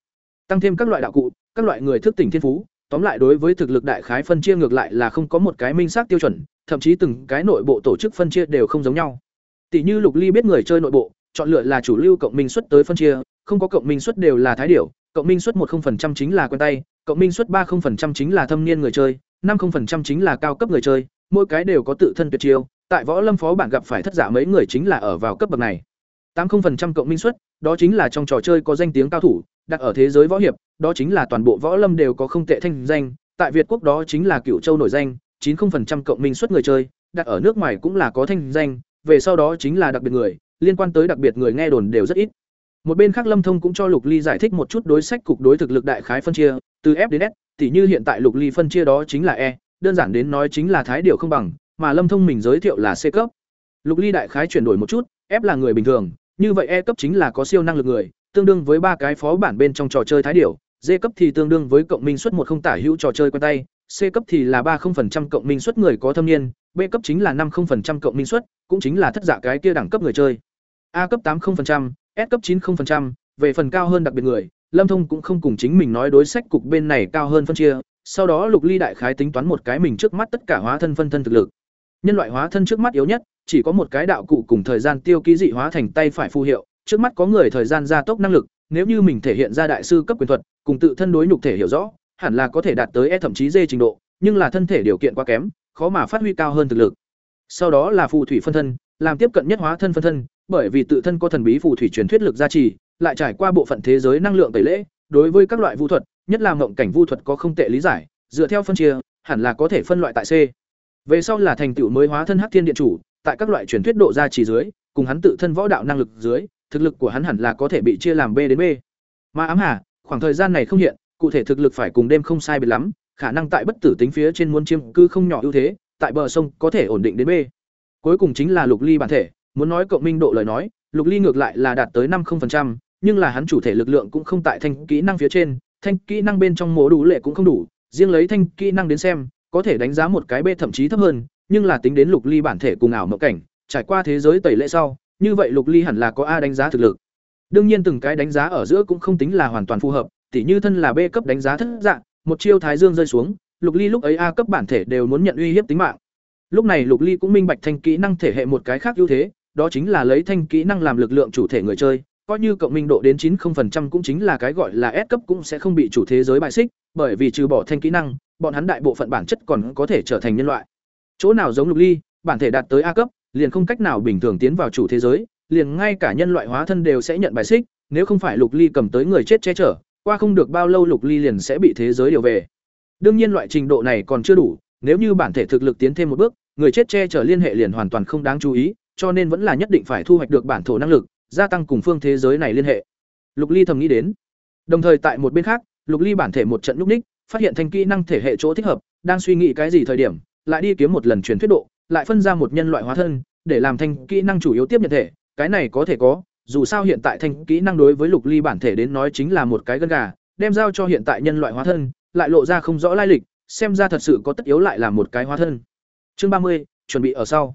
Tăng thêm các loại đạo cụ, các loại người thức tỉnh thiên phú, tóm lại đối với thực lực đại khái phân chia ngược lại là không có một cái minh xác tiêu chuẩn, thậm chí từng cái nội bộ tổ chức phân chia đều không giống nhau. Tỷ như lục ly biết người chơi nội bộ, chọn lựa là chủ lưu cộng minh suất tới phân chia, không có cộng minh suất đều là thái điểu, cộng minh suất một chính là quen tay, cộng minh suất ba chính là thâm niên người chơi, năm chính là cao cấp người chơi, mỗi cái đều có tự thân tuyệt chiêu, tại võ lâm phó bản gặp phải thất giả mấy người chính là ở vào cấp bậc này tám cộng minh suất, đó chính là trong trò chơi có danh tiếng cao thủ, đặt ở thế giới võ hiệp, đó chính là toàn bộ võ lâm đều có không tệ thanh danh, tại việt quốc đó chính là cựu châu nổi danh, chín cộng minh suất người chơi, đặt ở nước ngoài cũng là có thanh danh, về sau đó chính là đặc biệt người, liên quan tới đặc biệt người nghe đồn đều rất ít. Một bên khác lâm thông cũng cho lục ly giải thích một chút đối sách cục đối thực lực đại khái phân chia, từ f đến s, tỉ như hiện tại lục ly phân chia đó chính là e đơn giản đến nói chính là thái điều không bằng, mà lâm thông mình giới thiệu là c cấp. Lục ly đại khái chuyển đổi một chút, f là người bình thường như vậy e cấp chính là có siêu năng lực người, tương đương với ba cái phó bản bên trong trò chơi thái điểu d cấp thì tương đương với cộng minh suất một không tả hữu trò chơi quen tay, c cấp thì là ba không cộng minh suất người có thâm niên, b cấp chính là năm không cộng minh suất, cũng chính là thất giả cái kia đẳng cấp người chơi. A cấp tám không s cấp chín không về phần cao hơn đặc biệt người, lâm thông cũng không cùng chính mình nói đối sách cục bên này cao hơn phân chia, sau đó lục ly đại khái tính toán một cái mình trước mắt tất cả hóa thân phân thân thực lực. Nhân loại hóa thân trước mắt yếu nhất chỉ có một cái đạo cụ cùng thời gian tiêu ký dị hóa thành tay phải phù hiệu, trước mắt có người thời gian gia tốc năng lực, nếu như mình thể hiện ra đại sư cấp quyền thuật, cùng tự thân đối nhục thể hiểu rõ, hẳn là có thể đạt tới e thậm chí d trình độ, nhưng là thân thể điều kiện quá kém, khó mà phát huy cao hơn thực lực. Sau đó là phù thủy phân thân, làm tiếp cận nhất hóa thân phân thân, bởi vì tự thân có thần bí phù thủy truyền thuyết lực gia trì, lại trải qua bộ phận thế giới năng lượng tẩy lễ, đối với các loại vu thuật, nhất là mộng cảnh vu thuật có không tệ lý giải, dựa theo phân chia, hẳn là có thể phân loại tại c. Về sau là thành tựu mới hóa thân hắc thiên điện chủ tại các loại truyền thuyết độ ra chỉ dưới, cùng hắn tự thân võ đạo năng lực dưới, thực lực của hắn hẳn là có thể bị chia làm b đến b. Mà ám hà, khoảng thời gian này không hiện, cụ thể thực lực phải cùng đêm không sai biệt lắm, khả năng tại bất tử tính phía trên muốn chiếm cư không nhỏ ưu thế, tại bờ sông có thể ổn định đến b. Cuối cùng chính là lục ly bản thể, muốn nói cộng minh độ lời nói, lục ly ngược lại là đạt tới năm nhưng là hắn chủ thể lực lượng cũng không tại thanh kỹ năng phía trên, thanh kỹ năng bên trong mô đủ lệ cũng không đủ, riêng lấy thanh kỹ năng đến xem, có thể đánh giá một cái b thậm chí thấp hơn nhưng là tính đến lục ly bản thể cùng ảo mộng cảnh trải qua thế giới tẩy lệ sau như vậy lục ly hẳn là có a đánh giá thực lực đương nhiên từng cái đánh giá ở giữa cũng không tính là hoàn toàn phù hợp tỉ như thân là b cấp đánh giá thất dạng một chiêu thái dương rơi xuống lục ly lúc ấy a cấp bản thể đều muốn nhận uy hiếp tính mạng lúc này lục ly cũng minh bạch thanh kỹ năng thể hệ một cái khác ưu thế đó chính là lấy thanh kỹ năng làm lực lượng chủ thể người chơi coi như cộng minh độ đến 90% cũng chính là cái gọi là S cấp cũng sẽ không bị chủ thế giới bại xích, bởi vì trừ bỏ thanh kỹ năng, bọn hắn đại bộ phận bản chất còn có thể trở thành nhân loại. Chỗ nào giống Lục Ly, bản thể đạt tới A cấp, liền không cách nào bình thường tiến vào chủ thế giới, liền ngay cả nhân loại hóa thân đều sẽ nhận bài xích, nếu không phải Lục Ly cầm tới người chết che chở, qua không được bao lâu Lục Ly liền sẽ bị thế giới điều về. Đương nhiên loại trình độ này còn chưa đủ, nếu như bản thể thực lực tiến thêm một bước, người chết che chở liên hệ liền hoàn toàn không đáng chú ý, cho nên vẫn là nhất định phải thu hoạch được bản thổ năng lực, gia tăng cùng phương thế giới này liên hệ. Lục Ly thầm nghĩ đến. Đồng thời tại một bên khác, Lục Ly bản thể một trận lúc ních, phát hiện thành kỹ năng thể hệ chỗ thích hợp, đang suy nghĩ cái gì thời điểm, lại đi kiếm một lần truyền thuyết độ, lại phân ra một nhân loại hóa thân, để làm thành kỹ năng chủ yếu tiếp nhận thể, cái này có thể có, dù sao hiện tại thành kỹ năng đối với Lục Ly bản thể đến nói chính là một cái gân gà, đem giao cho hiện tại nhân loại hóa thân, lại lộ ra không rõ lai lịch, xem ra thật sự có tất yếu lại là một cái hóa thân. Chương ba mươi chuẩn bị ở sau.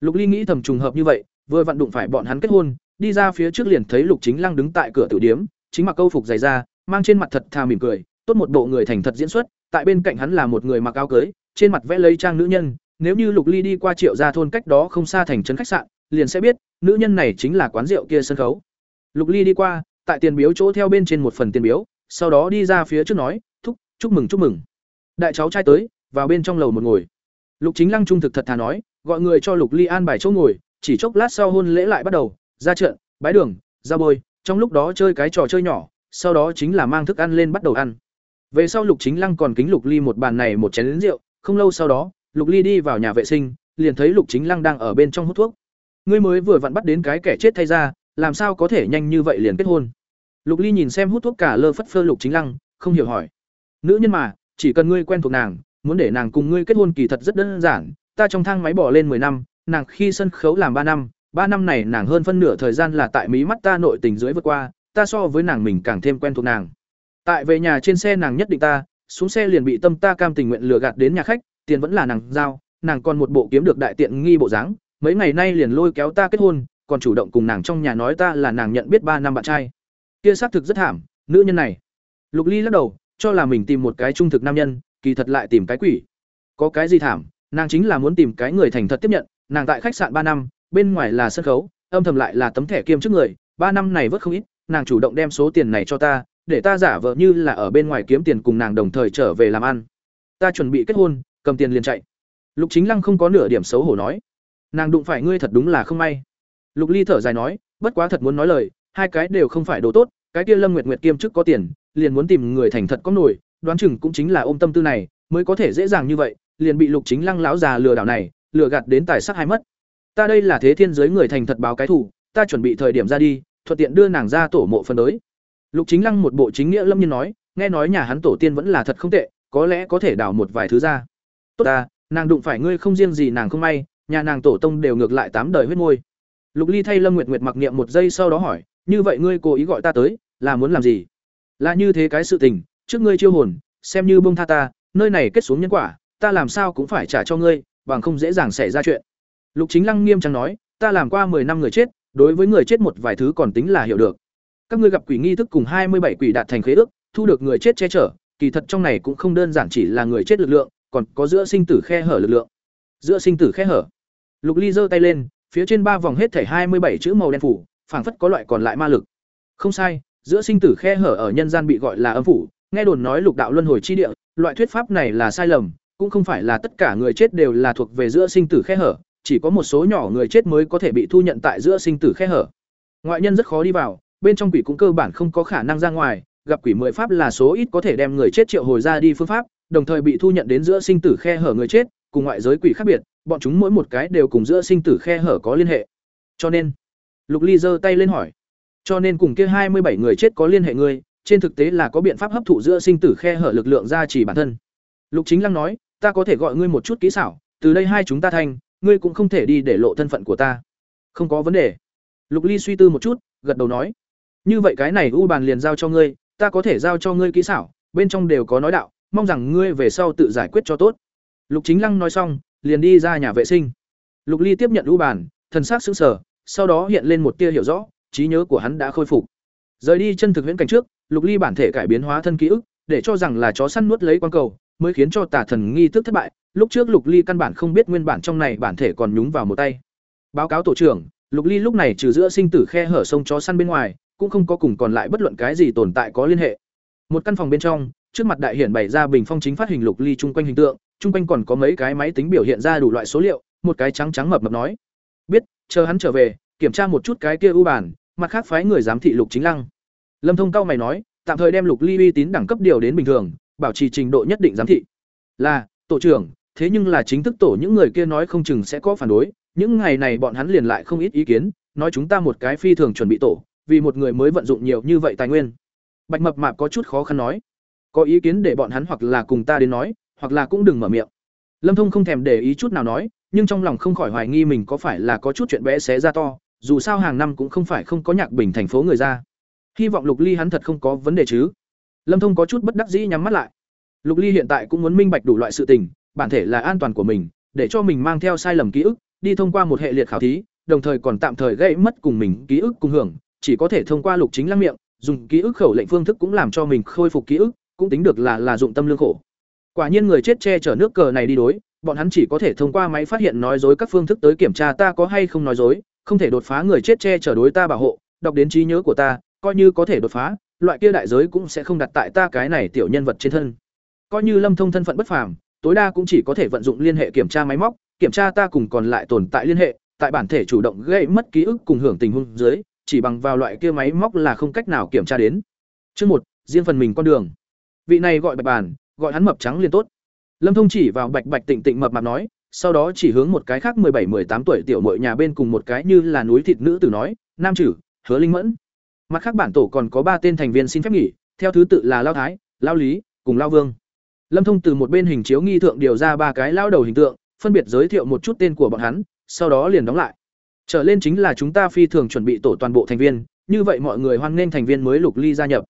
Lục Ly nghĩ thầm trùng hợp như vậy, vừa vặn đụng phải bọn hắn kết hôn, đi ra phía trước liền thấy Lục Chính Lăng đứng tại cửa tiểu điếm, chính mặc câu phục dày da, mang trên mặt thật thà mỉm cười, tốt một bộ người thành thật diễn xuất, tại bên cạnh hắn là một người mặc áo cưới, trên mặt vẽ lấy trang nữ nhân, nếu như Lục Ly đi qua Triệu gia thôn cách đó không xa thành trấn khách sạn, liền sẽ biết, nữ nhân này chính là quán rượu kia sân khấu. Lục Ly đi qua, tại tiền biếu chỗ theo bên trên một phần tiền biếu, sau đó đi ra phía trước nói, "Thúc, chúc mừng chúc mừng." Đại cháu trai tới, vào bên trong lầu một ngồi. Lục Chính Lăng trung thực thật thà nói, gọi người cho Lục Ly an bài chỗ ngồi, chỉ chốc lát sau hôn lễ lại bắt đầu, ra trận, bái đường, ra bôi, trong lúc đó chơi cái trò chơi nhỏ, sau đó chính là mang thức ăn lên bắt đầu ăn. Về sau Lục Chính Lăng còn kính Lục Ly một bàn này một chén lớn rượu, không lâu sau đó, Lục Ly đi vào nhà vệ sinh, liền thấy Lục Chính Lăng đang ở bên trong hút thuốc. Ngươi mới vừa vặn bắt đến cái kẻ chết thay ra, làm sao có thể nhanh như vậy liền kết hôn? Lục Ly nhìn xem hút thuốc cả lơ phất phơ Lục Chính Lăng, không hiểu hỏi. Nữ nhân mà, chỉ cần ngươi quen thuộc nàng, muốn để nàng cùng ngươi kết hôn kỳ thật rất đơn giản, ta trong thang máy bỏ lên 10 năm, nàng khi sân khấu làm ba năm, ba năm này nàng hơn phân nửa thời gian là tại mí mắt ta nội tình dưới vượt qua, ta so với nàng mình càng thêm quen thuộc nàng. Tại về nhà trên xe nàng nhất định ta, xuống xe liền bị tâm ta cam tình nguyện lừa gạt đến nhà khách, tiền vẫn là nàng giao, nàng còn một bộ kiếm được đại tiện nghi bộ dáng, mấy ngày nay liền lôi kéo ta kết hôn, còn chủ động cùng nàng trong nhà nói ta là nàng nhận biết ba năm bạn trai. Kia xác thực rất thảm, nữ nhân này. Lục Ly lắc đầu, cho là mình tìm một cái trung thực nam nhân, kỳ thật lại tìm cái quỷ. Có cái gì thảm, nàng chính là muốn tìm cái người thành thật tiếp nhận, nàng tại khách sạn ba năm, bên ngoài là sân khấu, âm thầm lại là tấm thẻ kiêm trước người, ba năm này vớt không ít, nàng chủ động đem số tiền này cho ta, để ta giả vờ như là ở bên ngoài kiếm tiền cùng nàng đồng thời trở về làm ăn. Ta chuẩn bị kết hôn, cầm tiền liền chạy. Lục Chính Lăng không có nửa điểm xấu hổ nói, nàng đụng phải ngươi thật đúng là không may. Lục Ly thở dài nói, bất quá thật muốn nói lời, hai cái đều không phải đồ tốt, cái kia Lâm Nguyệt Nguyệt kiêm chức có tiền, liền muốn tìm người thành thật có nổi, đoán chừng cũng chính là ôm tâm tư này, mới có thể dễ dàng như vậy, liền bị Lục Chính Lăng lão già lừa đảo này, lừa gạt đến tài sắc hai mất. Ta đây là thế thiên giới người thành thật báo cái thủ, ta chuẩn bị thời điểm ra đi, thuận tiện đưa nàng ra tổ mộ phân đối. Lục Chính Lăng một bộ chính nghĩa lâm nhiên nói, nghe nói nhà hắn tổ tiên vẫn là thật không tệ, có lẽ có thể đào một vài thứ ra. Tốt ta, nàng đụng phải ngươi không riêng gì nàng không may, nhà nàng tổ tông đều ngược lại tám đời huyết môi. Lục Ly thay Lâm Nguyệt Nguyệt mặc niệm một giây sau đó hỏi, như vậy ngươi cố ý gọi ta tới, là muốn làm gì? Là như thế cái sự tình, trước ngươi chiêu hồn, xem như bông tha ta, nơi này kết xuống nhân quả, ta làm sao cũng phải trả cho ngươi, bằng không dễ dàng xảy ra chuyện. Lục Chính Lăng nghiêm trang nói, ta làm qua 10 năm người chết, đối với người chết một vài thứ còn tính là hiểu được. Các ngươi gặp quỷ nghi thức cùng 27 quỷ đạt thành khế ước, thu được người chết che chở, kỳ thật trong này cũng không đơn giản chỉ là người chết lực lượng, còn có giữa sinh tử khe hở lực lượng. Giữa sinh tử khe hở. Lục Ly giơ tay lên, phía trên ba vòng hết thảy 27 chữ màu đen phủ, phảng phất có loại còn lại ma lực. Không sai, giữa sinh tử khe hở ở nhân gian bị gọi là âm phủ, nghe đồn nói lục đạo luân hồi chi địa, loại thuyết pháp này là sai lầm, cũng không phải là tất cả người chết đều là thuộc về giữa sinh tử khe hở, chỉ có một số nhỏ người chết mới có thể bị thu nhận tại giữa sinh tử khe hở. Ngoại nhân rất khó đi vào, bên trong quỷ cũng cơ bản không có khả năng ra ngoài, gặp quỷ mười pháp là số ít có thể đem người chết triệu hồi ra đi phương pháp, đồng thời bị thu nhận đến giữa sinh tử khe hở người chết, cùng ngoại giới quỷ khác biệt, bọn chúng mỗi một cái đều cùng giữa sinh tử khe hở có liên hệ. Cho nên, Lục Ly giơ tay lên hỏi, cho nên cùng kia hai mươi bảy người chết có liên hệ người, trên thực tế là có biện pháp hấp thụ giữa sinh tử khe hở lực lượng ra chỉ bản thân. Lục Chính Lăng nói, ta có thể gọi ngươi một chút kỹ xảo, từ đây hai chúng ta thành, ngươi cũng không thể đi để lộ thân phận của ta. Không có vấn đề. Lục Ly suy tư một chút, gật đầu nói, như vậy cái này u bàn liền giao cho ngươi, ta có thể giao cho ngươi kỹ xảo, bên trong đều có nói đạo, mong rằng ngươi về sau tự giải quyết cho tốt. Lục Chính Lăng nói xong, liền đi ra nhà vệ sinh. Lục Ly tiếp nhận u bàn, thần sắc sững sờ, sau đó hiện lên một tia hiểu rõ, trí nhớ của hắn đã khôi phục. Rời đi chân thực huyễn cảnh trước, Lục Ly bản thể cải biến hóa thân ký ức, để cho rằng là chó săn nuốt lấy quan cầu, mới khiến cho tà thần nghi thức thất bại. Lúc trước Lục Ly căn bản không biết nguyên bản trong này bản thể còn nhúng vào một tay. Báo cáo tổ trưởng, Lục Ly lúc này trừ giữa sinh tử khe hở sông chó săn bên ngoài, cũng không có cùng còn lại bất luận cái gì tồn tại có liên hệ. Một căn phòng bên trong, trước mặt đại hiển bày ra bình phong chính phát hình Lục Ly chung quanh hình tượng, chung quanh còn có mấy cái máy tính biểu hiện ra đủ loại số liệu, một cái trắng trắng mập mập nói: "Biết, chờ hắn trở về, kiểm tra một chút cái kia ưu bản, mặt khác phái người giám thị Lục Chính Lăng." Lâm Thông cao mày nói, tạm thời đem Lục Ly uy tín đẳng cấp điều đến bình thường, bảo trì trình độ nhất định giám thị. Là, tổ trưởng, thế nhưng là chính thức tổ những người kia nói không chừng sẽ có phản đối, những ngày này bọn hắn liền lại không ít ý kiến, nói chúng ta một cái phi thường chuẩn bị tổ, vì một người mới vận dụng nhiều như vậy tài nguyên. Bạch Mập Mạp có chút khó khăn nói, có ý kiến để bọn hắn hoặc là cùng ta đến nói, hoặc là cũng đừng mở miệng. Lâm Thông không thèm để ý chút nào nói, nhưng trong lòng không khỏi hoài nghi mình có phải là có chút chuyện bé xé ra to, dù sao hàng năm cũng không phải không có nhạc bình thành phố người ra. Hy vọng Lục Ly hắn thật không có vấn đề chứ. Lâm Thông có chút bất đắc dĩ nhắm mắt lại. Lục Ly hiện tại cũng muốn minh bạch đủ loại sự tình, bản thể là an toàn của mình, để cho mình mang theo sai lầm ký ức, đi thông qua một hệ liệt khảo thí, đồng thời còn tạm thời gây mất cùng mình ký ức cùng hưởng, chỉ có thể thông qua Lục Chính lăng miệng, dùng ký ức khẩu lệnh phương thức cũng làm cho mình khôi phục ký ức, cũng tính được là là dụng tâm lương khổ. Quả nhiên người chết che chở nước cờ này đi đối, bọn hắn chỉ có thể thông qua máy phát hiện nói dối các phương thức tới kiểm tra ta có hay không nói dối, không thể đột phá người chết che chở đối ta bảo hộ, đọc đến trí nhớ của ta, coi như có thể đột phá, loại kia đại giới cũng sẽ không đặt tại ta cái này tiểu nhân vật trên thân. Coi như Lâm Thông thân phận bất phàm, tối đa cũng chỉ có thể vận dụng liên hệ kiểm tra máy móc, kiểm tra ta cùng còn lại tồn tại liên hệ, tại bản thể chủ động gây mất ký ức cùng hưởng tình huống dưới, chỉ bằng vào loại kia máy móc là không cách nào kiểm tra đến. Chương một, riêng phần mình con đường. Vị này gọi Bạch Bàn, gọi hắn mập trắng liên tốt. Lâm Thông chỉ vào Bạch Bạch Tịnh Tịnh mập mạp nói, sau đó chỉ hướng một cái khác bảy 17 tám tuổi tiểu muội nhà bên cùng một cái như là núi thịt nữ tử nói, nam chử, Hứa Linh Mẫn. Mặt khác bản tổ còn có ba tên thành viên xin phép nghỉ, theo thứ tự là Lao Thái, Lao Lý, cùng Lao Vương. Lâm Thông từ một bên hình chiếu nghi thượng điều ra ba cái lao đầu hình tượng, phân biệt giới thiệu một chút tên của bọn hắn, sau đó liền đóng lại. Trở lên chính là chúng ta phi thường chuẩn bị tổ toàn bộ thành viên, như vậy mọi người hoan nghênh thành viên mới Lục Ly gia nhập.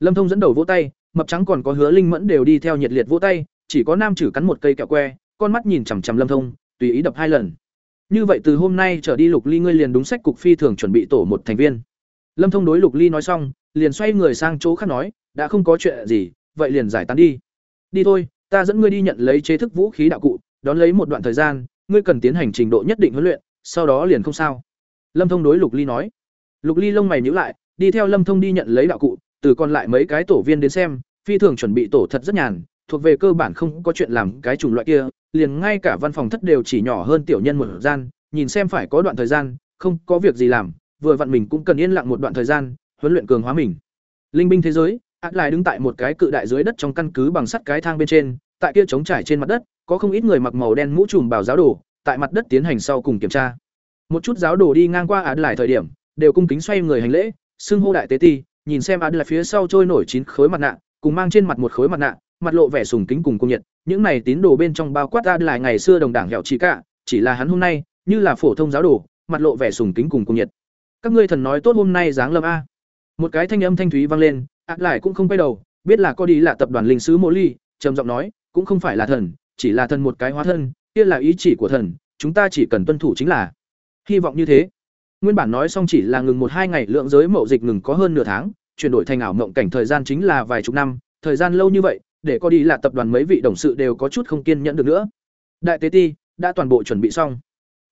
Lâm Thông dẫn đầu vỗ tay, mập trắng còn có Hứa Linh Mẫn đều đi theo nhiệt liệt vỗ tay, chỉ có nam chử cắn một cây kẹo que, con mắt nhìn chằm chằm Lâm Thông, tùy ý đập hai lần. Như vậy từ hôm nay trở đi Lục Ly ngươi liền đúng sách cục phi thường chuẩn bị tổ một thành viên. Lâm Thông đối Lục Ly nói xong, liền xoay người sang chỗ khác nói, đã không có chuyện gì, vậy liền giải tán đi. Đi thôi, ta dẫn ngươi đi nhận lấy chế thức vũ khí đạo cụ, đón lấy một đoạn thời gian, ngươi cần tiến hành trình độ nhất định huấn luyện, sau đó liền không sao. Lâm Thông đối Lục Ly nói. Lục Ly lông mày nhíu lại, đi theo Lâm Thông đi nhận lấy đạo cụ, từ còn lại mấy cái tổ viên đến xem, phi thường chuẩn bị tổ thật rất nhàn, thuộc về cơ bản không có chuyện làm cái chủng loại kia, liền ngay cả văn phòng thất đều chỉ nhỏ hơn tiểu nhân một gian, nhìn xem phải có đoạn thời gian, không có việc gì làm, vừa vặn mình cũng cần yên lặng một đoạn thời gian, huấn luyện cường hóa mình. Linh binh thế giới, ác lại đứng tại một cái cự đại dưới đất trong căn cứ bằng sắt cái thang bên trên, tại kia trống trải trên mặt đất, có không ít người mặc màu đen mũ trùm bảo giáo đồ, tại mặt đất tiến hành sau cùng kiểm tra. Một chút giáo đồ đi ngang qua ác lại thời điểm, đều cung kính xoay người hành lễ, xưng hô đại tế ti, nhìn xem ác lại phía sau trôi nổi chín khối mặt nạ, cùng mang trên mặt một khối mặt nạ, mặt lộ vẻ sùng kính cùng cung nhiệt, những này tín đồ bên trong bao quát ác lại ngày xưa đồng đảng hẻo chỉ cả, chỉ là hắn hôm nay, như là phổ thông giáo đồ, mặt lộ vẻ sùng kính cùng cung nhiệt. Các ngươi thần nói tốt hôm nay dáng lâm a. Một cái thanh âm thanh thúy vang lên, ác lại cũng không quay đầu, biết là có đi là tập đoàn linh sứ Mộ Ly, trầm giọng nói, cũng không phải là thần, chỉ là thần một cái hóa thân, kia là ý chỉ của thần, chúng ta chỉ cần tuân thủ chính là. Hy vọng như thế. Nguyên bản nói xong chỉ là ngừng một hai ngày lượng giới mậu dịch ngừng có hơn nửa tháng, chuyển đổi thành ảo mộng cảnh thời gian chính là vài chục năm, thời gian lâu như vậy, để có đi là tập đoàn mấy vị đồng sự đều có chút không kiên nhẫn được nữa. Đại tế ti đã toàn bộ chuẩn bị xong.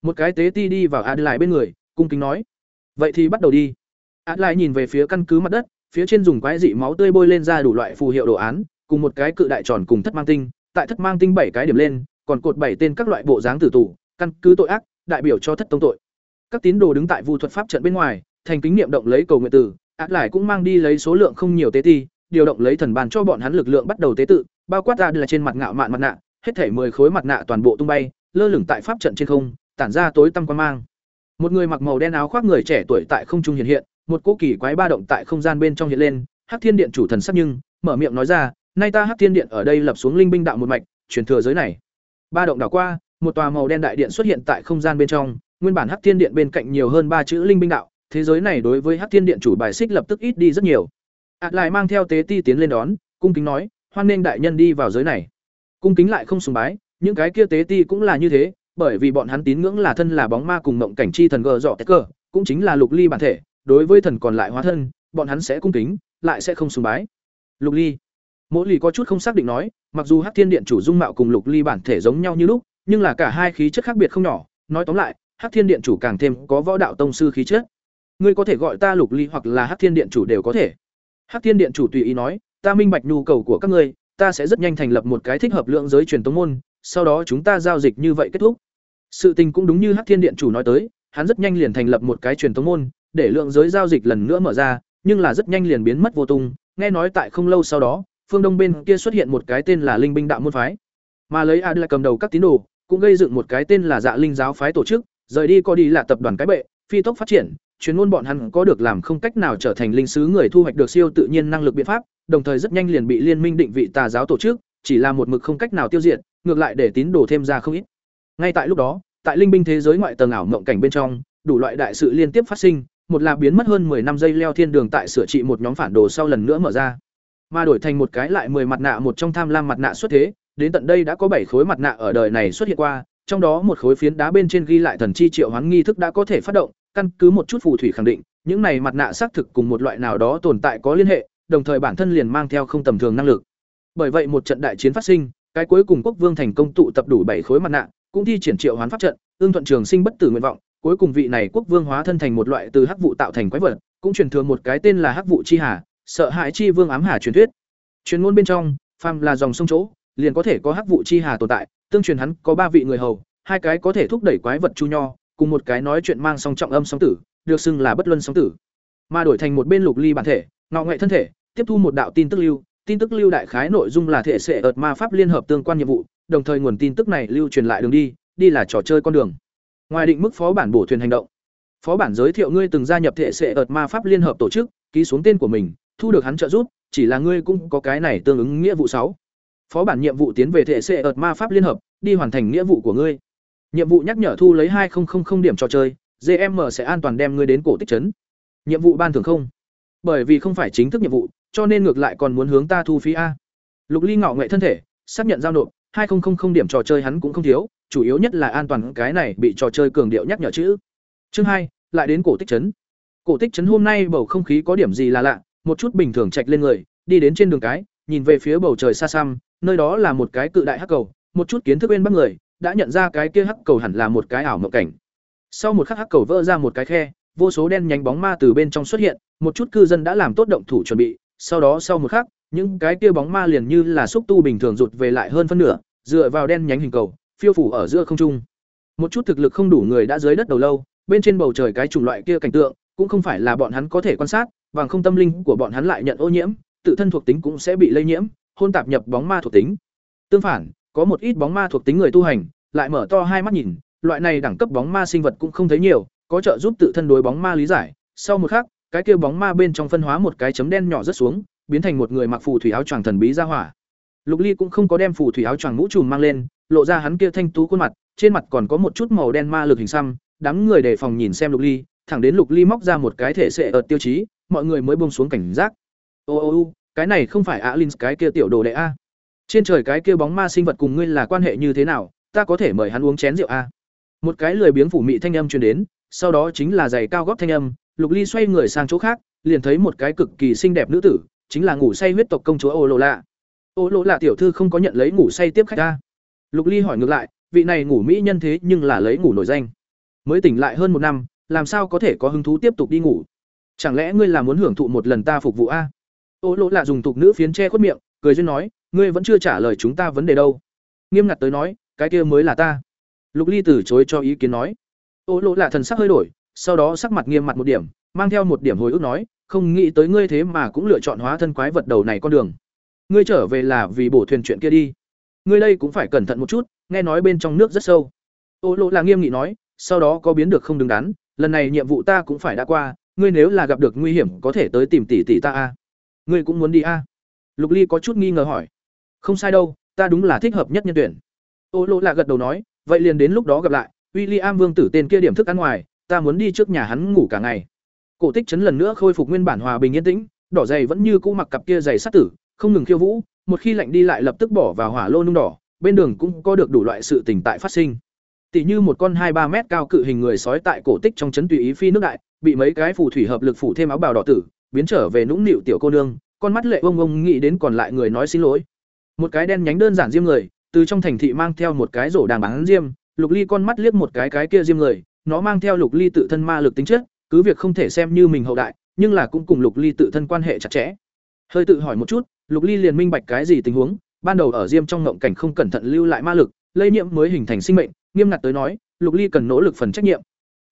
Một cái tế ti đi vào lại bên người, cung kính nói: "Vậy thì bắt đầu đi." lại nhìn về phía căn cứ mặt đất, phía trên dùng quái dị máu tươi bôi lên ra đủ loại phù hiệu đồ án, cùng một cái cự đại tròn cùng thất mang tinh, tại thất mang tinh bảy cái điểm lên, còn cột bảy tên các loại bộ dáng tử tù, căn cứ tội ác, đại biểu cho thất tông tội. Các tín đồ đứng tại vu thuật pháp trận bên ngoài, thành kính niệm động lấy cầu nguyện tử, ác lại cũng mang đi lấy số lượng không nhiều tế ti, điều động lấy thần bàn cho bọn hắn lực lượng bắt đầu tế tự, bao quát ra là trên mặt ngạo mạn mặt nạ, hết thể 10 khối mặt nạ toàn bộ tung bay, lơ lửng tại pháp trận trên không, tản ra tối tăm quan mang. Một người mặc màu đen áo khoác người trẻ tuổi tại không trung hiện hiện, một cỗ kỳ quái ba động tại không gian bên trong hiện lên, hắc thiên điện chủ thần sắc nhưng mở miệng nói ra nay ta hắc thiên điện ở đây lập xuống linh binh đạo một mạch truyền thừa giới này ba động đảo qua, một tòa màu đen đại điện xuất hiện tại không gian bên trong, nguyên bản hắc thiên điện bên cạnh nhiều hơn ba chữ linh binh đạo, thế giới này đối với hắc thiên điện chủ bài xích lập tức ít đi rất nhiều. Ạt lại mang theo tế ti tiến lên đón, cung kính nói, hoan nghênh đại nhân đi vào giới này. Cung kính lại không sùng bái, những cái kia tế ti cũng là như thế, bởi vì bọn hắn tín ngưỡng là thân là bóng ma cùng mộng cảnh chi thần gờ dọ tét cờ, cũng chính là lục ly bản thể, đối với thần còn lại hóa thân, bọn hắn sẽ cung kính, lại sẽ không sùng bái. Lục ly mỗi lì có chút không xác định nói, mặc dù hắc thiên điện chủ dung mạo cùng lục ly bản thể giống nhau như lúc, nhưng là cả hai khí chất khác biệt không nhỏ. Nói tóm lại, hắc thiên điện chủ càng thêm có võ đạo tông sư khí chất. Ngươi có thể gọi ta lục ly hoặc là hắc thiên điện chủ đều có thể. Hắc thiên điện chủ tùy ý nói, ta minh bạch nhu cầu của các ngươi, ta sẽ rất nhanh thành lập một cái thích hợp lượng giới truyền tống môn, sau đó chúng ta giao dịch như vậy kết thúc. Sự tình cũng đúng như hắc thiên điện chủ nói tới, hắn rất nhanh liền thành lập một cái truyền tống môn, để lượng giới giao dịch lần nữa mở ra, nhưng là rất nhanh liền biến mất vô tung. Nghe nói tại không lâu sau đó phương đông bên kia xuất hiện một cái tên là linh binh đạo môn phái. Mà lấy a cầm đầu các tín đồ, cũng gây dựng một cái tên là dạ linh giáo phái tổ chức, rời đi có đi là tập đoàn cái bệ, phi tốc phát triển, chuyên môn bọn hắn có được làm không cách nào trở thành linh sứ người thu hoạch được siêu tự nhiên năng lực biện pháp, đồng thời rất nhanh liền bị liên minh định vị tà giáo tổ chức, chỉ là một mực không cách nào tiêu diệt, ngược lại để tín đồ thêm ra không ít. Ngay tại lúc đó, tại linh binh thế giới ngoại tầng ảo mộng cảnh bên trong, đủ loại đại sự liên tiếp phát sinh, một là biến mất hơn 10 năm giây leo thiên đường tại sửa trị một nhóm phản đồ sau lần nữa mở ra mà đổi thành một cái lại 10 mặt nạ một trong tham lam mặt nạ xuất thế, đến tận đây đã có bảy khối mặt nạ ở đời này xuất hiện qua, trong đó một khối phiến đá bên trên ghi lại thần chi triệu hoán nghi thức đã có thể phát động, căn cứ một chút phù thủy khẳng định, những này mặt nạ xác thực cùng một loại nào đó tồn tại có liên hệ, đồng thời bản thân liền mang theo không tầm thường năng lực. Bởi vậy một trận đại chiến phát sinh, cái cuối cùng quốc vương thành công tụ tập đủ bảy khối mặt nạ, cũng thi triển triệu hoán pháp trận, ương thuận trường sinh bất tử nguyện vọng, cuối cùng vị này quốc vương hóa thân thành một loại từ hắc vụ tạo thành quái vật, cũng truyền thừa một cái tên là hắc vụ chi hà sợ hãi chi vương ám hà truyền thuyết. Truyền ngôn bên trong, phàm là dòng sông chỗ, liền có thể có hắc vụ chi hà tồn tại, tương truyền hắn có ba vị người hầu, hai cái có thể thúc đẩy quái vật chu nho, cùng một cái nói chuyện mang song trọng âm song tử, được xưng là bất luân song tử. Mà đổi thành một bên lục ly bản thể, ngọ nghệ thân thể, tiếp thu một đạo tin tức lưu, tin tức lưu đại khái nội dung là thể sẽ ợt ma pháp liên hợp tương quan nhiệm vụ, đồng thời nguồn tin tức này lưu truyền lại đường đi đi là trò chơi con đường. Ngoài định mức phó bản bổ thuyền hành động, phó bản giới thiệu ngươi từng gia nhập thể sẽ ợt ma pháp liên hợp tổ chức, ký xuống tên của mình thu được hắn trợ giúp, chỉ là ngươi cũng có cái này tương ứng nghĩa vụ sáu. Phó bản nhiệm vụ tiến về thể sẽ ợt ma pháp liên hợp, đi hoàn thành nghĩa vụ của ngươi. Nhiệm vụ nhắc nhở thu lấy hai điểm trò chơi gm sẽ an toàn đem ngươi đến cổ tích trấn nhiệm vụ ban thường không. Bởi vì không phải chính thức nhiệm vụ, cho nên ngược lại còn muốn hướng ta thu phí a. Lục ly ngạo nghệ thân thể, xác nhận giao nộp, hai điểm trò chơi hắn cũng không thiếu, chủ yếu nhất là an toàn cái này bị trò chơi cường điệu nhắc nhở chữ. Chương hai, lại đến cổ tích trấn cổ tích trấn hôm nay bầu không khí có điểm gì là lạ một chút bình thường chạch lên người, đi đến trên đường cái, nhìn về phía bầu trời xa xăm, nơi đó là một cái cự đại hắc cầu, một chút kiến thức bên bắc người đã nhận ra cái kia hắc cầu hẳn là một cái ảo mộng cảnh. Sau một khắc hắc cầu vỡ ra một cái khe, vô số đen nhánh bóng ma từ bên trong xuất hiện, một chút cư dân đã làm tốt động thủ chuẩn bị, sau đó sau một khắc, những cái kia bóng ma liền như là xúc tu bình thường rụt về lại hơn phân nửa, dựa vào đen nhánh hình cầu, phiêu phủ ở giữa không trung. Một chút thực lực không đủ người đã dưới đất đầu lâu, bên trên bầu trời cái chủng loại kia cảnh tượng, cũng không phải là bọn hắn có thể quan sát bằng không tâm linh của bọn hắn lại nhận ô nhiễm, tự thân thuộc tính cũng sẽ bị lây nhiễm, hôn tạp nhập bóng ma thuộc tính. Tương phản, có một ít bóng ma thuộc tính người tu hành, lại mở to hai mắt nhìn, loại này đẳng cấp bóng ma sinh vật cũng không thấy nhiều, có trợ giúp tự thân đối bóng ma lý giải. Sau một khắc, cái kia bóng ma bên trong phân hóa một cái chấm đen nhỏ rất xuống, biến thành một người mặc phù thủy áo choàng thần bí ra hỏa. Lục ly cũng không có đem phù thủy áo choàng mũ trùm mang lên, lộ ra hắn kia thanh tú khuôn mặt, trên mặt còn có một chút màu đen ma lực hình xăm. Đám người đề phòng nhìn xem lục ly, thẳng đến lục ly móc ra một cái thể sẽ ở tiêu chí mọi người mới buông xuống cảnh giác. Ô ô ô, cái này không phải Alins cái kia tiểu đồ đệ a. Trên trời cái kia bóng ma sinh vật cùng ngươi là quan hệ như thế nào, ta có thể mời hắn uống chén rượu a. Một cái lười biếng phủ mị thanh âm truyền đến, sau đó chính là giày cao gót thanh âm, lục ly xoay người sang chỗ khác, liền thấy một cái cực kỳ xinh đẹp nữ tử, chính là ngủ say huyết tộc công chúa ô lộ lạ. Ô lạ tiểu thư không có nhận lấy ngủ say tiếp khách a. lục ly hỏi ngược lại, vị này ngủ mỹ nhân thế nhưng là lấy ngủ nổi danh. Mới tỉnh lại hơn một năm, làm sao có thể có hứng thú tiếp tục đi ngủ? Chẳng lẽ ngươi là muốn hưởng thụ một lần ta phục vụ a? Ô lỗ lạ dùng tục nữ phiến che khuất miệng, cười duyên nói, ngươi vẫn chưa trả lời chúng ta vấn đề đâu. Nghiêm ngặt tới nói, cái kia mới là ta. Lục ly từ chối cho ý kiến nói. Ô lỗ lạ thần sắc hơi đổi, sau đó sắc mặt nghiêm mặt một điểm, mang theo một điểm hồi ức nói, không nghĩ tới ngươi thế mà cũng lựa chọn hóa thân quái vật đầu này con đường. Ngươi trở về là vì bổ thuyền chuyện kia đi. Ngươi đây cũng phải cẩn thận một chút, nghe nói bên trong nước rất sâu. Ô lỗ là nghiêm nghị nói, sau đó có biến được không đứng đắn, lần này nhiệm vụ ta cũng phải đã qua ngươi nếu là gặp được nguy hiểm, có thể tới tìm tỷ tỷ ta a ngươi cũng muốn đi a lục ly có chút nghi ngờ hỏi. Không sai đâu, ta đúng là thích hợp nhất nhân tuyển. Ô lô lạ gật đầu nói, vậy liền đến lúc đó gặp lại. W i l l i am vương tử tên kia điểm thức ăn ngoài, ta muốn đi trước nhà hắn ngủ cả ngày. Cổ tích chấn lần nữa khôi phục nguyên bản hòa bình yên tĩnh, đỏ dày vẫn như cũ mặc cặp kia dày sát tử, không ngừng khiêu vũ, một khi lạnh đi lại lập tức bỏ vào hỏa lô nung đỏ, bên đường cũng có được đủ loại sự tình tại phát sinh tỷ như một con hai ba mét cao cự hình người sói tại cổ tích trong trấn tùy ý phi nước đại, bị mấy cái phù thủy hợp lực phủ thêm áo bào đỏ tử, biến trở về nũng nịu tiểu cô nương, con mắt lệ ông ông nghĩ đến còn lại người nói xin lỗi. Một cái đen nhánh đơn giản diêm người, từ trong thành thị mang theo một cái rổ đàng bán diêm, lục ly con mắt liếc một cái cái kia diêm người, nó mang theo lục ly tự thân ma lực tính chất, cứ việc không thể xem như mình hậu đại, nhưng là cũng cùng lục ly tự thân quan hệ chặt chẽ. Hơi tự hỏi một chút, lục ly liền minh bạch cái gì tình huống, ban đầu ở diêm trong ngộng cảnh không cẩn thận lưu lại ma lực, lây nhiễm mới hình thành sinh mệnh nghiêm ngặt tới nói, lục ly cần nỗ lực phần trách nhiệm.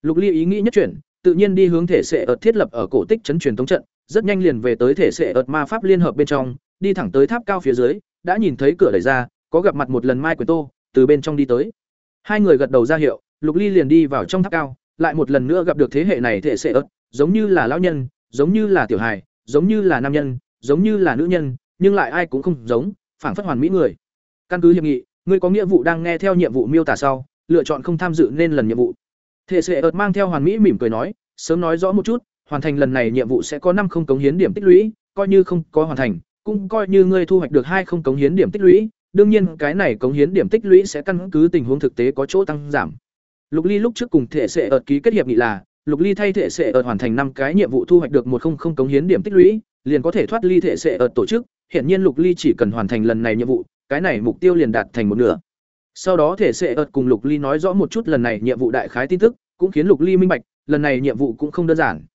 Lục ly ý nghĩ nhất chuyển, tự nhiên đi hướng thể sệ ợt thiết lập ở cổ tích chấn truyền tống trận, rất nhanh liền về tới thể sệ ợt ma pháp liên hợp bên trong, đi thẳng tới tháp cao phía dưới, đã nhìn thấy cửa đẩy ra, có gặp mặt một lần mai quyền tô, từ bên trong đi tới. Hai người gật đầu ra hiệu, lục ly liền đi vào trong tháp cao, lại một lần nữa gặp được thế hệ này thể sệ ớt giống như là lão nhân, giống như là tiểu hài, giống như là nam nhân, giống như là nữ nhân, nhưng lại ai cũng không giống, phảng phất hoàn mỹ người. Căn cứ hiệp nghị ngươi có nghĩa vụ đang nghe theo nhiệm vụ miêu tả sau, lựa chọn không tham dự nên lần nhiệm vụ. Thể sệ ợt mang theo hoàn mỹ mỉm cười nói, sớm nói rõ một chút, hoàn thành lần này nhiệm vụ sẽ có năm không cống hiến điểm tích lũy, coi như không có hoàn thành, cũng coi như ngươi thu hoạch được hai không cống hiến điểm tích lũy, đương nhiên cái này cống hiến điểm tích lũy sẽ căn cứ tình huống thực tế có chỗ tăng giảm. Lục ly lúc trước cùng thể sệ ợt ký kết hiệp nghị là, lục ly thay thể sệ ợt hoàn thành năm cái nhiệm vụ thu hoạch được một không không cống hiến điểm tích lũy, liền có thể thoát ly thể sệ ợt tổ chức. Hiện nhiên lục ly chỉ cần hoàn thành lần này nhiệm vụ cái này mục tiêu liền đạt thành một nửa. Sau đó thể sệ ợt cùng lục ly nói rõ một chút lần này nhiệm vụ đại khái tin tức, cũng khiến lục ly minh bạch, lần này nhiệm vụ cũng không đơn giản.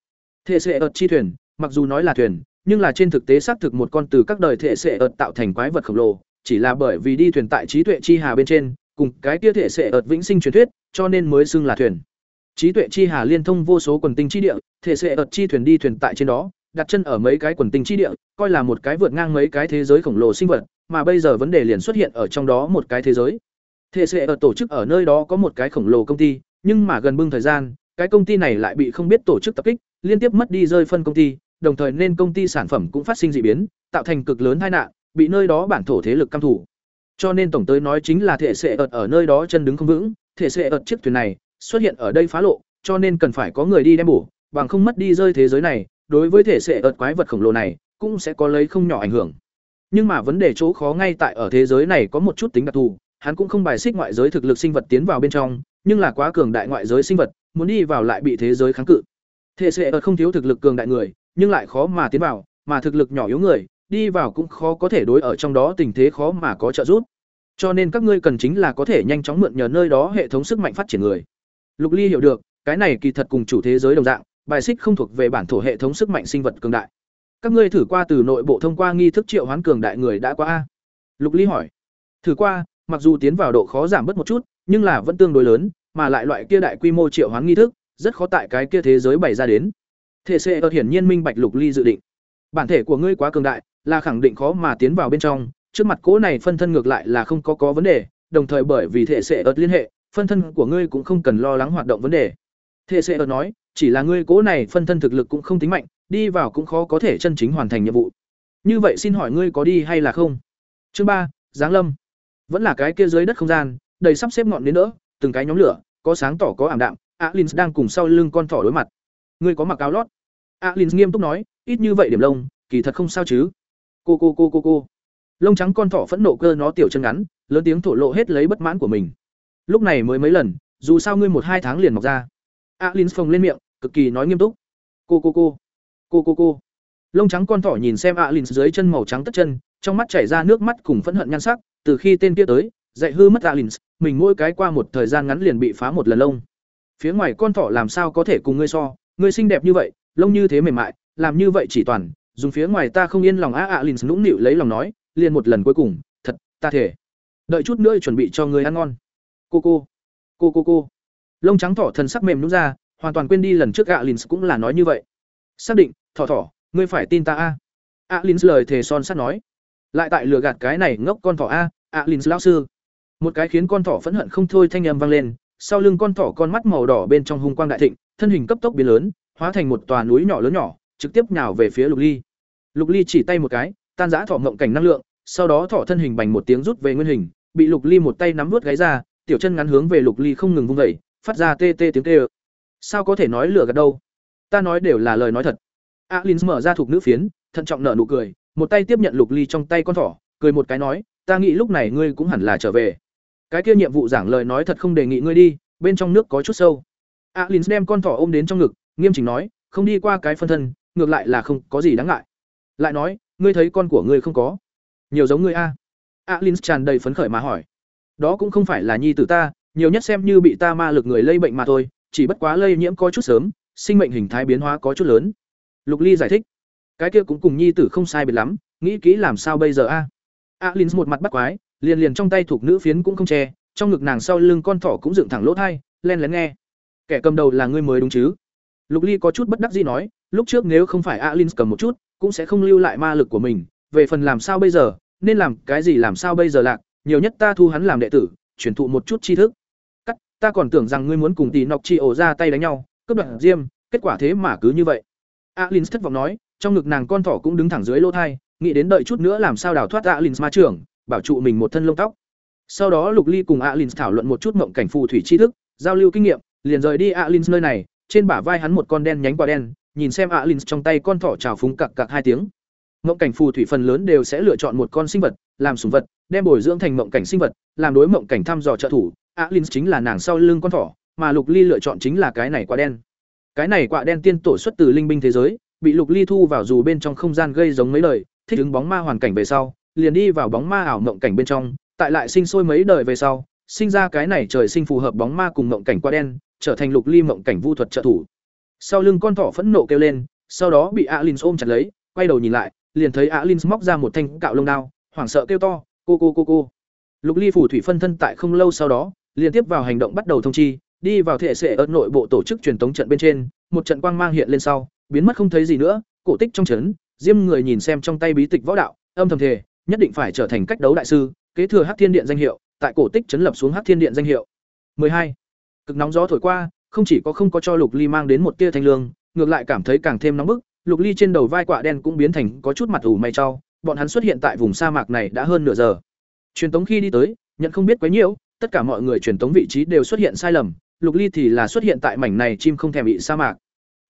Thể sệ ợt chi thuyền, mặc dù nói là thuyền, nhưng là trên thực tế xác thực một con từ các đời thể sệ ợt tạo thành quái vật khổng lồ, chỉ là bởi vì đi thuyền tại trí tuệ chi hà bên trên, cùng cái kia thể sệ ợt vĩnh sinh truyền thuyết, cho nên mới xưng là thuyền. Trí tuệ chi hà liên thông vô số quần tinh chi địa, thể sệ ợt chi thuyền đi thuyền tại trên đó, đặt chân ở mấy cái quần tinh chi địa, coi là một cái vượt ngang mấy cái thế giới khổng lồ sinh vật mà bây giờ vấn đề liền xuất hiện ở trong đó một cái thế giới. Thế sẽ ở tổ chức ở nơi đó có một cái khổng lồ công ty, nhưng mà gần bưng thời gian, cái công ty này lại bị không biết tổ chức tập kích, liên tiếp mất đi rơi phân công ty, đồng thời nên công ty sản phẩm cũng phát sinh dị biến, tạo thành cực lớn tai nạn, bị nơi đó bản thổ thế lực căm thủ cho nên tổng tới nói chính là thể sẽ ợt ở nơi đó chân đứng không vững thể sẽ ợt chiếc thuyền này xuất hiện ở đây phá lộ, cho nên cần phải có người đi đem bổ, bằng không mất đi rơi thế giới này, đối với thể sẽ ợt quái vật khổng lồ này cũng sẽ có lấy không nhỏ ảnh hưởng nhưng mà vấn đề chỗ khó ngay tại ở thế giới này có một chút tính đặc thù hắn cũng không bài xích ngoại giới thực lực sinh vật tiến vào bên trong nhưng là quá cường đại ngoại giới sinh vật muốn đi vào lại bị thế giới kháng cự Thế sẽ ở không thiếu thực lực cường đại người nhưng lại khó mà tiến vào mà thực lực nhỏ yếu người đi vào cũng khó có thể đối ở trong đó tình thế khó mà có trợ giúp. Cho nên các ngươi cần chính là có thể nhanh chóng mượn nhờ nơi đó hệ thống sức mạnh phát triển người. Lục Ly hiểu được, cái này kỳ thật cùng chủ thế giới đồng dạng, bài xích không thuộc về bản thổ hệ thống sức mạnh sinh vật cường đại. Các ngươi thử qua từ nội bộ thông qua nghi thức triệu hoán cường đại người đã qua a? Lục Ly hỏi. Thử qua, mặc dù tiến vào độ khó giảm bớt một chút, nhưng là vẫn tương đối lớn, mà lại loại kia đại quy mô triệu hoán nghi thức, rất khó tại cái kia thế giới bày ra đến. Thể sẽ hiển nhiên minh bạch Lục Ly dự định. Bản thể của ngươi quá cường đại, là khẳng định khó mà tiến vào bên trong trước mặt cỗ này phân thân ngược lại là không có có vấn đề đồng thời bởi vì thể sẽ ợt liên hệ phân thân của ngươi cũng không cần lo lắng hoạt động vấn đề thể sẽ ợt nói chỉ là ngươi cố này phân thân thực lực cũng không tính mạnh, đi vào cũng khó có thể chân chính hoàn thành nhiệm vụ. Như vậy xin hỏi ngươi có đi hay là không? Chương ba, giáng lâm. Vẫn là cái kia dưới đất không gian, đầy sắp xếp ngọn đến nữa từng cái nhóm lửa, có sáng tỏ có ảm đạm alin đang cùng sau lưng con thỏ đối mặt. Ngươi có mặc áo lót? Alin nghiêm túc nói, ít như vậy điểm lông, kỳ thật không sao chứ. Cô cô cô cô cô. Lông trắng con thỏ phẫn nộ cơ nó tiểu chân ngắn, lớn tiếng thổ lộ hết lấy bất mãn của mình. Lúc này mới mấy lần, dù sao ngươi một hai tháng liền mọc ra. Alin phồng lên miệng cực kỳ nói nghiêm túc. Cô cô cô. Cô cô cô. Lông trắng con thỏ nhìn xem alin dưới chân màu trắng tất chân, trong mắt chảy ra nước mắt cùng phẫn hận nhan sắc, từ khi tên kia tới, dạy hư mất alin, mình mỗi cái qua một thời gian ngắn liền bị phá một lần lông. Phía ngoài con thỏ làm sao có thể cùng ngươi so, ngươi xinh đẹp như vậy, lông như thế mềm mại, làm như vậy chỉ toàn, dùng phía ngoài ta không yên lòng a ạ lìn nũng nịu lấy lòng nói, liền một lần cuối cùng, thật, ta thể đợi chút nữa chuẩn bị cho người ăn ngon. Cô cô. Cô cô cô. Lông trắng thỏ thần sắc mềm nút ra hoàn toàn quên đi lần trước ạ lìn cũng là nói như vậy. Xác định thỏ thỏ ngươi phải tin ta a. Ạ lìn lời thề son sắt nói. Lại tại lừa gạt cái này ngốc con thỏ a ạ lìn lão sư. Một cái khiến con thỏ phẫn hận không thôi thanh âm vang lên sau lưng con thỏ con mắt màu đỏ bên trong hung quang đại thịnh thân hình cấp tốc biến lớn hóa thành một tòa núi nhỏ lớn nhỏ trực tiếp nhào về phía lục ly. Lục Ly chỉ tay một cái, tan rã thỏ ngộng cảnh năng lượng, sau đó thỏ thân hình bành một tiếng rút về nguyên hình, bị Lục Ly một tay nắm nuốt gáy ra, tiểu chân ngắn hướng về Lục Ly không ngừng vung vẩy, phát ra tê tê tiếng kêu. Sao có thể nói lừa gạt đâu? Ta nói đều là lời nói thật. Alin mở ra thuộc nữ phiến, thận trọng nở nụ cười, một tay tiếp nhận Lục Ly trong tay con thỏ, cười một cái nói, ta nghĩ lúc này ngươi cũng hẳn là trở về. Cái kia nhiệm vụ giảng lời nói thật không đề nghị ngươi đi, bên trong nước có chút sâu. Alin đem con thỏ ôm đến trong ngực, nghiêm chỉnh nói, không đi qua cái phân thân, ngược lại là không có gì đáng ngại. Lại nói, ngươi thấy con của ngươi không có? Nhiều giống ngươi a. Alin tràn đầy phấn khởi mà hỏi. Đó cũng không phải là nhi tử ta, nhiều nhất xem như bị ta ma lực người lây bệnh mà thôi, chỉ bất quá lây nhiễm có chút sớm, sinh mệnh hình thái biến hóa có chút lớn. Lục Ly giải thích. Cái kia cũng cùng nhi tử không sai biệt lắm, nghĩ kỹ làm sao bây giờ a? Alins một mặt bắt quái, liền liền trong tay thuộc nữ phiến cũng không che, trong ngực nàng sau lưng con thỏ cũng dựng thẳng lỗ tai, len lén nghe. Kẻ cầm đầu là ngươi mới đúng chứ? Lục Ly có chút bất đắc dĩ nói, lúc trước nếu không phải Alins cầm một chút, cũng sẽ không lưu lại ma lực của mình, về phần làm sao bây giờ, nên làm cái gì làm sao bây giờ lạc, nhiều nhất ta thu hắn làm đệ tử, truyền thụ một chút tri thức. Ta còn tưởng rằng ngươi muốn cùng Tỷ Nọc Chi ổ ra tay đánh nhau, cướp đoạt Diêm, kết quả thế mà cứ như vậy. Alin thất vọng nói, trong ngực nàng con thỏ cũng đứng thẳng dưới lỗ thai, nghĩ đến đợi chút nữa làm sao đào thoát Alin ma trưởng, bảo trụ mình một thân lông tóc. Sau đó Lục Ly cùng Alin thảo luận một chút mộng cảnh phù thủy tri thức, giao lưu kinh nghiệm, liền rời đi Alin nơi này, trên bả vai hắn một con đen nhánh quả đen, nhìn xem Alin trong tay con thỏ trào phúng cặc cặc hai tiếng. Mộng cảnh phù thủy phần lớn đều sẽ lựa chọn một con sinh vật làm sùng vật, đem bồi dưỡng thành mộng cảnh sinh vật, làm đối mộng cảnh thăm dò trợ thủ. Alins chính là nàng sau lưng con thỏ, mà Lục Ly lựa chọn chính là cái này quả đen. Cái này quả đen tiên tổ xuất từ linh binh thế giới, bị Lục Ly thu vào dù bên trong không gian gây giống mấy đời, thích ứng bóng ma hoàn cảnh về sau, liền đi vào bóng ma ảo mộng cảnh bên trong, tại lại sinh sôi mấy đời về sau, sinh ra cái này trời sinh phù hợp bóng ma cùng mộng cảnh quả đen, trở thành Lục Ly mộng cảnh vu thuật trợ thủ. Sau lưng con thỏ phẫn nộ kêu lên, sau đó bị Alins ôm chặt lấy, quay đầu nhìn lại, liền thấy Alins móc ra một thanh cạo lông đao, hoảng sợ kêu to, "Cô cô cô cô." Lục Ly phủ thủy phân thân tại không lâu sau đó, liên tiếp vào hành động bắt đầu thông chi, đi vào thể sẽ ở nội bộ tổ chức truyền tống trận bên trên, một trận quang mang hiện lên sau, biến mất không thấy gì nữa, cổ tích trong trấn, Diêm người nhìn xem trong tay bí tịch võ đạo, âm thầm thề, nhất định phải trở thành cách đấu đại sư, kế thừa Hắc Thiên Điện danh hiệu, tại cổ tích trấn lập xuống Hắc Thiên Điện danh hiệu. 12. Cực nóng gió thổi qua, không chỉ có không có cho Lục Ly mang đến một tia thanh lương, ngược lại cảm thấy càng thêm nóng bức, Lục Ly trên đầu vai quạ đen cũng biến thành có chút mặt ủ mày chau, bọn hắn xuất hiện tại vùng sa mạc này đã hơn nửa giờ. Truyền tống khi đi tới, nhận không biết quá nhiều, tất cả mọi người truyền tống vị trí đều xuất hiện sai lầm, Lục Ly thì là xuất hiện tại mảnh này chim không thèm bị sa mạc.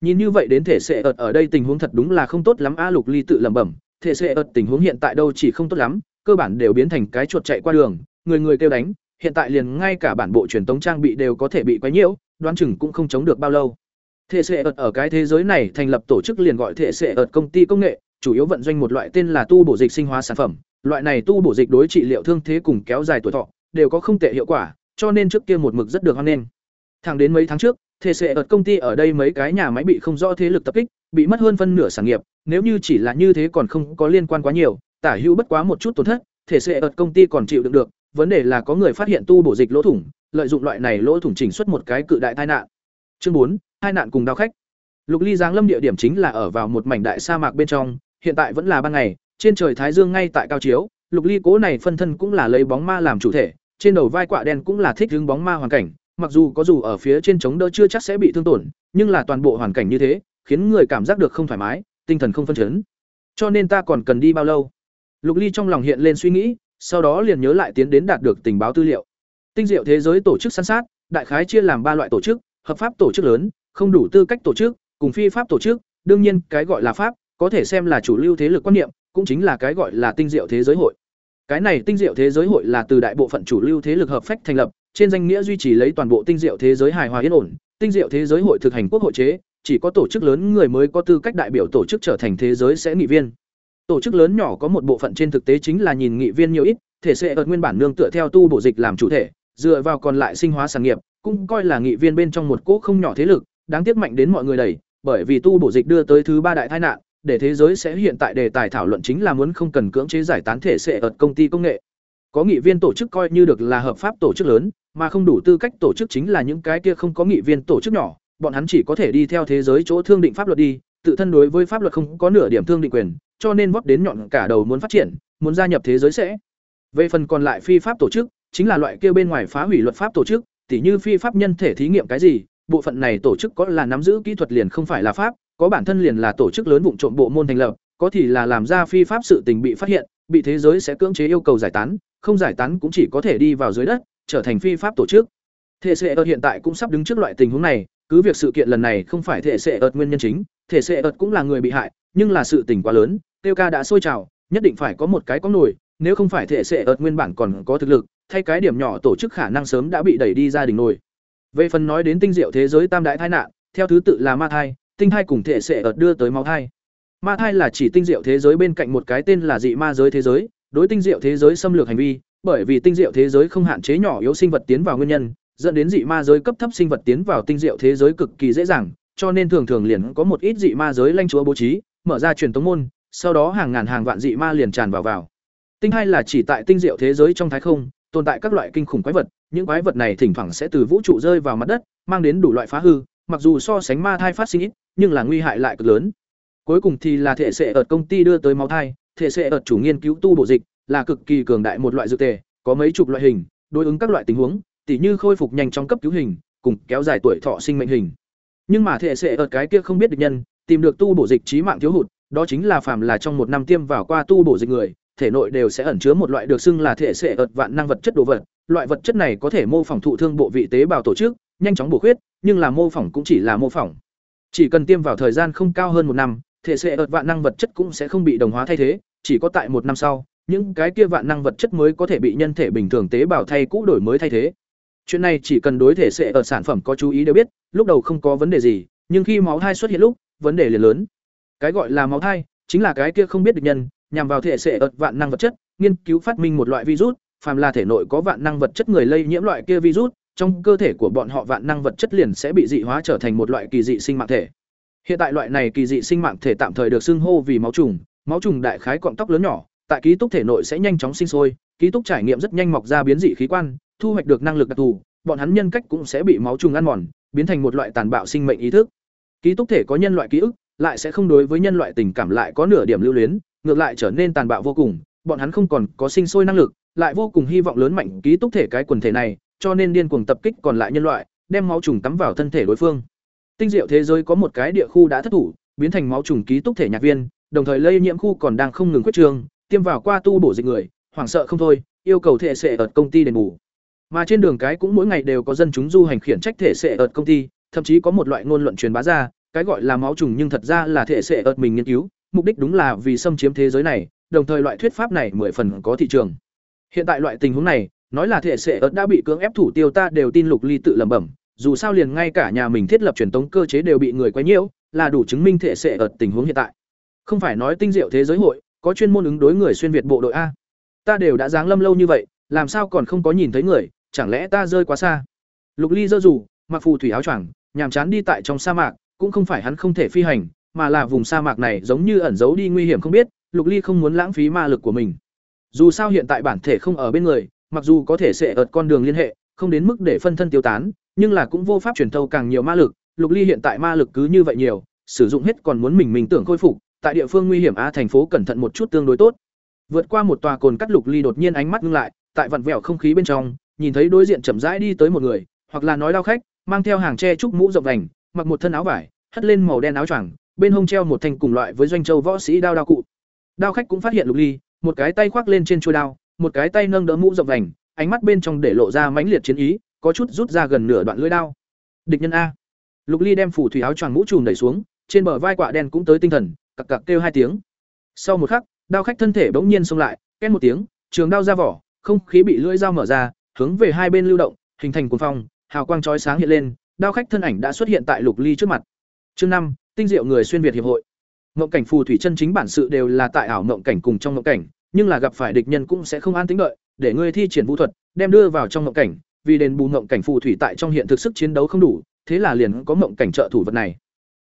Nhìn như vậy đến thể sẽ ợt ở đây tình huống thật đúng là không tốt lắm a Lục Ly tự lẩm bẩm, thể sẽ ợt tình huống hiện tại đâu chỉ không tốt lắm, cơ bản đều biến thành cái chuột chạy qua đường, người người kêu đánh, hiện tại liền ngay cả bản bộ truyền tống trang bị đều có thể bị quấy nhiễu, đoán chừng cũng không chống được bao lâu. Thể sẽ ợt ở cái thế giới này thành lập tổ chức liền gọi thể sẽ ợt công ty công nghệ, chủ yếu vận doanh một loại tên là tu bổ dịch sinh hóa sản phẩm. Loại này tu bổ dịch đối trị liệu thương thế cùng kéo dài tuổi thọ, đều có không tệ hiệu quả, cho nên trước kia một mực rất được hoan nghênh. Thẳng đến mấy tháng trước, thể sẽ ở công ty ở đây mấy cái nhà máy bị không rõ thế lực tập kích, bị mất hơn phân nửa sản nghiệp, nếu như chỉ là như thế còn không có liên quan quá nhiều, tả hữu bất quá một chút tổn thất, thể sẽ ở công ty còn chịu đựng được, vấn đề là có người phát hiện tu bổ dịch lỗ thủng, lợi dụng loại này lỗ thủng chỉnh xuất một cái cự đại tai nạn. Chương bốn hai nạn cùng đao khách. Lục Ly giáng lâm địa điểm chính là ở vào một mảnh đại sa mạc bên trong, hiện tại vẫn là ban ngày, trên trời thái dương ngay tại cao chiếu, Lục Ly cố này phân thân cũng là lấy bóng ma làm chủ thể, trên đầu vai quạ đen cũng là thích hướng bóng ma hoàn cảnh, mặc dù có dù ở phía trên chống đỡ chưa chắc sẽ bị thương tổn, nhưng là toàn bộ hoàn cảnh như thế, khiến người cảm giác được không thoải mái, tinh thần không phân chấn. Cho nên ta còn cần đi bao lâu? Lục Ly trong lòng hiện lên suy nghĩ, sau đó liền nhớ lại tiến đến đạt được tình báo tư liệu. Tinh diệu thế giới tổ chức săn sát, đại khái chia làm ba loại tổ chức, hợp pháp tổ chức lớn, không đủ tư cách tổ chức, cùng phi pháp tổ chức, đương nhiên cái gọi là pháp, có thể xem là chủ lưu thế lực quan niệm, cũng chính là cái gọi là tinh diệu thế giới hội. Cái này tinh diệu thế giới hội là từ đại bộ phận chủ lưu thế lực hợp phách thành lập, trên danh nghĩa duy trì lấy toàn bộ tinh diệu thế giới hài hòa yên ổn. Tinh diệu thế giới hội thực hành quốc hội chế, chỉ có tổ chức lớn người mới có tư cách đại biểu tổ chức trở thành thế giới sẽ nghị viên. Tổ chức lớn nhỏ có một bộ phận trên thực tế chính là nhìn nghị viên nhiều ít, thể sẽ ở nguyên bản nương tựa theo tu bổ dịch làm chủ thể, dựa vào còn lại sinh hóa sản nghiệp, cũng coi là nghị viên bên trong một cỗ không nhỏ thế lực, đáng tiếc mạnh đến mọi người đẩy, bởi vì tu bổ dịch đưa tới thứ ba đại tai nạn, để thế giới sẽ hiện tại đề tài thảo luận chính là muốn không cần cưỡng chế giải tán thể sẽ ở công ty công nghệ. Có nghị viên tổ chức coi như được là hợp pháp tổ chức lớn, mà không đủ tư cách tổ chức chính là những cái kia không có nghị viên tổ chức nhỏ, bọn hắn chỉ có thể đi theo thế giới chỗ thương định pháp luật đi, tự thân đối với pháp luật không có nửa điểm thương định quyền, cho nên vấp đến nhọn cả đầu muốn phát triển, muốn gia nhập thế giới sẽ. Về phần còn lại phi pháp tổ chức, chính là loại kia bên ngoài phá hủy luật pháp tổ chức, tỉ như phi pháp nhân thể thí nghiệm cái gì, bộ phận này tổ chức có là nắm giữ kỹ thuật liền không phải là pháp, có bản thân liền là tổ chức lớn vụng trộm bộ môn thành lập, có thì là làm ra phi pháp sự tình bị phát hiện, bị thế giới sẽ cưỡng chế yêu cầu giải tán, không giải tán cũng chỉ có thể đi vào dưới đất, trở thành phi pháp tổ chức. Thể Sệ ợt hiện tại cũng sắp đứng trước loại tình huống này, cứ việc sự kiện lần này không phải thể Sệ ợt nguyên nhân chính, thể Sệ ợt cũng là người bị hại, nhưng là sự tình quá lớn, Tiêu ca đã sôi trào, nhất định phải có một cái có nổi, nếu không phải thể Sệ ợt nguyên bản còn có thực lực, thay cái điểm nhỏ tổ chức khả năng sớm đã bị đẩy đi ra đỉnh nổi. Về phần nói đến tinh diệu thế giới tam đại tai nạn, theo thứ tự là ma thai, tinh thai cùng thể sẽ ợt đưa tới máu thai. Ma thai là chỉ tinh diệu thế giới bên cạnh một cái tên là dị ma giới thế giới, đối tinh diệu thế giới xâm lược hành vi, bởi vì tinh diệu thế giới không hạn chế nhỏ yếu sinh vật tiến vào nguyên nhân, dẫn đến dị ma giới cấp thấp sinh vật tiến vào tinh diệu thế giới cực kỳ dễ dàng, cho nên thường thường liền có một ít dị ma giới lanh chúa bố trí, mở ra truyền tống môn, sau đó hàng ngàn hàng vạn dị ma liền tràn vào vào. Tinh hai là chỉ tại tinh diệu thế giới trong thái không, tồn tại các loại kinh khủng quái vật, những quái vật này thỉnh thoảng sẽ từ vũ trụ rơi vào mặt đất, mang đến đủ loại phá hư, mặc dù so sánh ma thai phát sinh ít, nhưng là nguy hại lại cực lớn. Cuối cùng thì là thể sẽ ở công ty đưa tới máu thai, thể sẽ ở chủ nghiên cứu tu bộ dịch, là cực kỳ cường đại một loại dược tề, có mấy chục loại hình, đối ứng các loại tình huống, tỉ như khôi phục nhanh trong cấp cứu hình, cùng kéo dài tuổi thọ sinh mệnh hình. Nhưng mà thể sẽ ở cái kia không biết được nhân, tìm được tu bổ dịch trí mạng thiếu hụt, đó chính là phàm là trong một năm tiêm vào qua tu bổ dịch người, thể nội đều sẽ ẩn chứa một loại được xưng là thể sẽ ợt vạn năng vật chất đồ vật. Loại vật chất này có thể mô phỏng thụ thương bộ vị tế bào tổ chức, nhanh chóng bổ khuyết, nhưng là mô phỏng cũng chỉ là mô phỏng. Chỉ cần tiêm vào thời gian không cao hơn một năm, thể sẽ ợt vạn năng vật chất cũng sẽ không bị đồng hóa thay thế, chỉ có tại một năm sau, những cái kia vạn năng vật chất mới có thể bị nhân thể bình thường tế bào thay cũ đổi mới thay thế. Chuyện này chỉ cần đối thể sẽ ở sản phẩm có chú ý đều biết, lúc đầu không có vấn đề gì, nhưng khi máu thai xuất hiện lúc, vấn đề liền lớn. Cái gọi là máu thai, chính là cái kia không biết được nhân, nhằm vào thể sẽ ợt vạn năng vật chất, nghiên cứu phát minh một loại virus, phàm là thể nội có vạn năng vật chất người lây nhiễm loại kia virus, trong cơ thể của bọn họ vạn năng vật chất liền sẽ bị dị hóa trở thành một loại kỳ dị sinh mạng thể. Hiện tại loại này kỳ dị sinh mạng thể tạm thời được xưng hô vì máu trùng, máu trùng đại khái quặng tóc lớn nhỏ, tại ký túc thể nội sẽ nhanh chóng sinh sôi, ký túc trải nghiệm rất nhanh mọc ra biến dị khí quan, thu hoạch được năng lực đặc thù, bọn hắn nhân cách cũng sẽ bị máu trùng ăn mòn, biến thành một loại tàn bạo sinh mệnh ý thức. Ký túc thể có nhân loại ký ức, lại sẽ không đối với nhân loại tình cảm lại có nửa điểm lưu luyến, ngược lại trở nên tàn bạo vô cùng, bọn hắn không còn có sinh sôi năng lực, lại vô cùng hy vọng lớn mạnh ký túc thể cái quần thể này, cho nên điên cuồng tập kích còn lại nhân loại, đem máu trùng tắm vào thân thể đối phương. Tinh diệu thế giới có một cái địa khu đã thất thủ, biến thành máu trùng ký túc thể nhạc viên, đồng thời lây nhiễm khu còn đang không ngừng quyết trường, tiêm vào qua tu bổ dịch người, hoảng sợ không thôi, yêu cầu thể sẽ ở công ty đền bù. Mà trên đường cái cũng mỗi ngày đều có dân chúng du hành khiển trách thể sẽ ở công ty, thậm chí có một loại ngôn luận truyền bá ra, cái gọi là máu trùng nhưng thật ra là thể sẽ ở mình nghiên cứu, mục đích đúng là vì xâm chiếm thế giới này, đồng thời loại thuyết pháp này mười phần có thị trường. Hiện tại loại tình huống này, nói là thể sẽ ớt đã bị cưỡng ép thủ tiêu ta đều tin Lục Ly tự lẩm bẩm, dù sao liền ngay cả nhà mình thiết lập truyền tống cơ chế đều bị người quấy nhiễu, là đủ chứng minh thể sẽ ớt tình huống hiện tại. Không phải nói tinh diệu thế giới hội có chuyên môn ứng đối người xuyên việt bộ đội a. Ta đều đã giáng lâm lâu như vậy, làm sao còn không có nhìn thấy người, chẳng lẽ ta rơi quá xa. Lục Ly giơ dù mặc phù thủy áo choàng, nhàm chán đi tại trong sa mạc, cũng không phải hắn không thể phi hành, mà là vùng sa mạc này giống như ẩn giấu đi nguy hiểm không biết, Lục Ly không muốn lãng phí ma lực của mình. Dù sao hiện tại bản thể không ở bên người, mặc dù có thể sẽ ợt con đường liên hệ, không đến mức để phân thân tiêu tán, nhưng là cũng vô pháp truyền thâu càng nhiều ma lực, Lục Ly hiện tại ma lực cứ như vậy nhiều, sử dụng hết còn muốn mình mình tưởng khôi phục, tại địa phương nguy hiểm a thành phố cẩn thận một chút tương đối tốt. Vượt qua một tòa cồn cắt Lục Ly đột nhiên ánh mắt ngưng lại, tại vặn vẹo không khí bên trong, nhìn thấy đối diện chậm rãi đi tới một người, hoặc là nói lao khách, mang theo hàng tre trúc mũ rộng vành, mặc một thân áo vải, hất lên màu đen áo choàng, bên hông treo một thanh cùng loại với doanh châu võ sĩ đao đao cụ. Đao khách cũng phát hiện Lục Ly, một cái tay khoác lên trên chuôi đao, một cái tay nâng đỡ mũ rộng vành, ánh mắt bên trong để lộ ra mãnh liệt chiến ý, có chút rút ra gần nửa đoạn lưỡi đao. Địch nhân a. Lục Ly đem phủ thủy áo choàng mũ trùm đẩy xuống, trên bờ vai quạ đen cũng tới tinh thần, cặc cặc kêu hai tiếng. Sau một khắc, đao khách thân thể bỗng nhiên xông lại, két một tiếng, trường đao ra vỏ, không khí bị lưỡi dao mở ra, hướng về hai bên lưu động, hình thành cuồng phong, hào quang chói sáng hiện lên, đao khách thân ảnh đã xuất hiện tại Lục Ly trước mặt. Chương năm, tinh diệu người xuyên việt hiệp hội. Ngộng cảnh phù thủy chân chính bản sự đều là tại ảo ngộng cảnh cùng trong ngộng cảnh, nhưng là gặp phải địch nhân cũng sẽ không an tĩnh đợi, để ngươi thi triển vũ thuật, đem đưa vào trong ngộng cảnh, vì đền bù ngộng cảnh phù thủy tại trong hiện thực sức chiến đấu không đủ, thế là liền có ngộng cảnh trợ thủ vật này.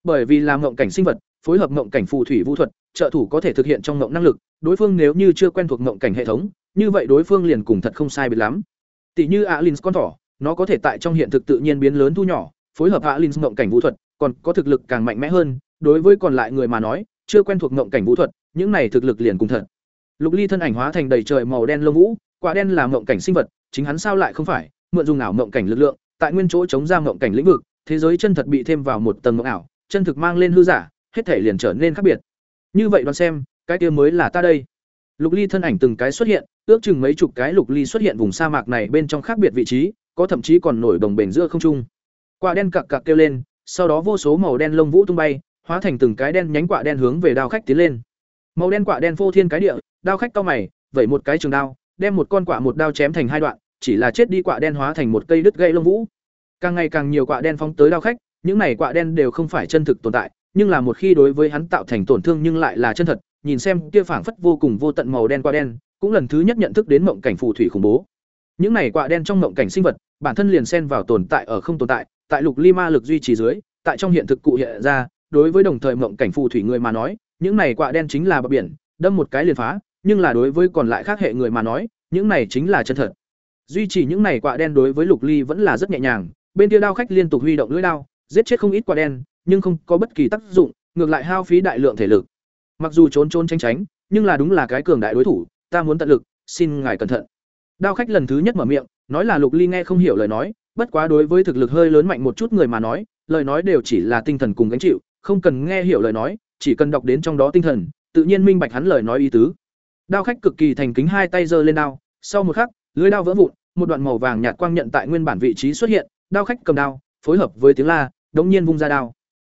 Bởi vì làm ngộng cảnh sinh vật, phối hợp ngộng cảnh phù thủy vũ thuật, trợ thủ có thể thực hiện trong ngộng năng lực, đối phương nếu như chưa quen thuộc ngộng cảnh hệ thống, như vậy đối phương liền cùng thật không sai biệt lắm. Tỷ như Alins con thỏ, nó có thể tại trong hiện thực tự nhiên biến lớn thu nhỏ, phối hợp Alins ngộng cảnh vũ thuật, còn có thực lực càng mạnh mẽ hơn, đối với còn lại người mà nói, chưa quen thuộc ngộng cảnh vũ thuật, những này thực lực liền cùng thật. Lục Ly thân ảnh hóa thành đầy trời màu đen lông vũ, quả đen là mộng cảnh sinh vật, chính hắn sao lại không phải, mượn dùng ảo mộng cảnh lực lượng, tại nguyên chỗ chống ra mộng cảnh lĩnh vực, thế giới chân thật bị thêm vào một tầng mộng ảo, chân thực mang lên hư giả, hết thể liền trở nên khác biệt. như vậy đoán xem cái kia mới là ta đây. Lục ly thân ảnh từng cái xuất hiện ước chừng mấy chục cái lục ly xuất hiện vùng sa mạc này bên trong khác biệt vị trí có thậm chí còn nổi đồng bền giữa không trung. Quả đen cặc cặc kêu lên sau đó vô số màu đen lông vũ tung bay hóa thành từng cái đen nhánh quả đen hướng về đao khách tiến lên. Màu đen quả đen phô thiên cái địa đao khách cao mày, vẩy một cái trường đao, đem một con quạ một đao chém thành hai đoạn, chỉ là chết đi quạ đen hóa thành một cây đứt gây lông vũ. Càng ngày càng nhiều quạ đen phóng tới đao khách, những này quạ đen đều không phải chân thực tồn tại, nhưng là một khi đối với hắn tạo thành tổn thương nhưng lại là chân thật, nhìn xem kia phảng phất vô cùng vô tận màu đen quạ đen, cũng lần thứ nhất nhận thức đến mộng cảnh phù thủy khủng bố. Những này quạ đen trong mộng cảnh sinh vật, bản thân liền xen vào tồn tại ở không tồn tại tại lục ly ma lực duy trì dưới, tại trong hiện thực cụ hiện ra, đối với đồng thời mộng cảnh phù thủy người mà nói, những này quạ đen chính là bờ biển, đâm một cái liền phá nhưng là đối với còn lại khác hệ người mà nói, những này chính là chân thật. Duy trì những này quả đen đối với lục ly vẫn là rất nhẹ nhàng, bên kia đao khách liên tục huy động lưỡi đao, giết chết không ít quả đen, nhưng không có bất kỳ tác dụng, ngược lại hao phí đại lượng thể lực. Mặc dù trốn trốn tránh tránh, nhưng là đúng là cái cường đại đối thủ, ta muốn tận lực, xin ngài cẩn thận. Đao khách lần thứ nhất mở miệng, nói là lục ly nghe không hiểu lời nói, bất quá đối với thực lực hơi lớn mạnh một chút người mà nói, lời nói đều chỉ là tinh thần cùng gánh chịu, không cần nghe hiểu lời nói, chỉ cần đọc đến trong đó tinh thần, tự nhiên minh bạch hắn lời nói ý tứ đao khách cực kỳ thành kính hai tay giơ lên đao sau một khắc lưới đao vỡ vụn một đoạn màu vàng nhạt quang nhận tại nguyên bản vị trí xuất hiện đao khách cầm đao phối hợp với tiếng la đống nhiên vung ra đao.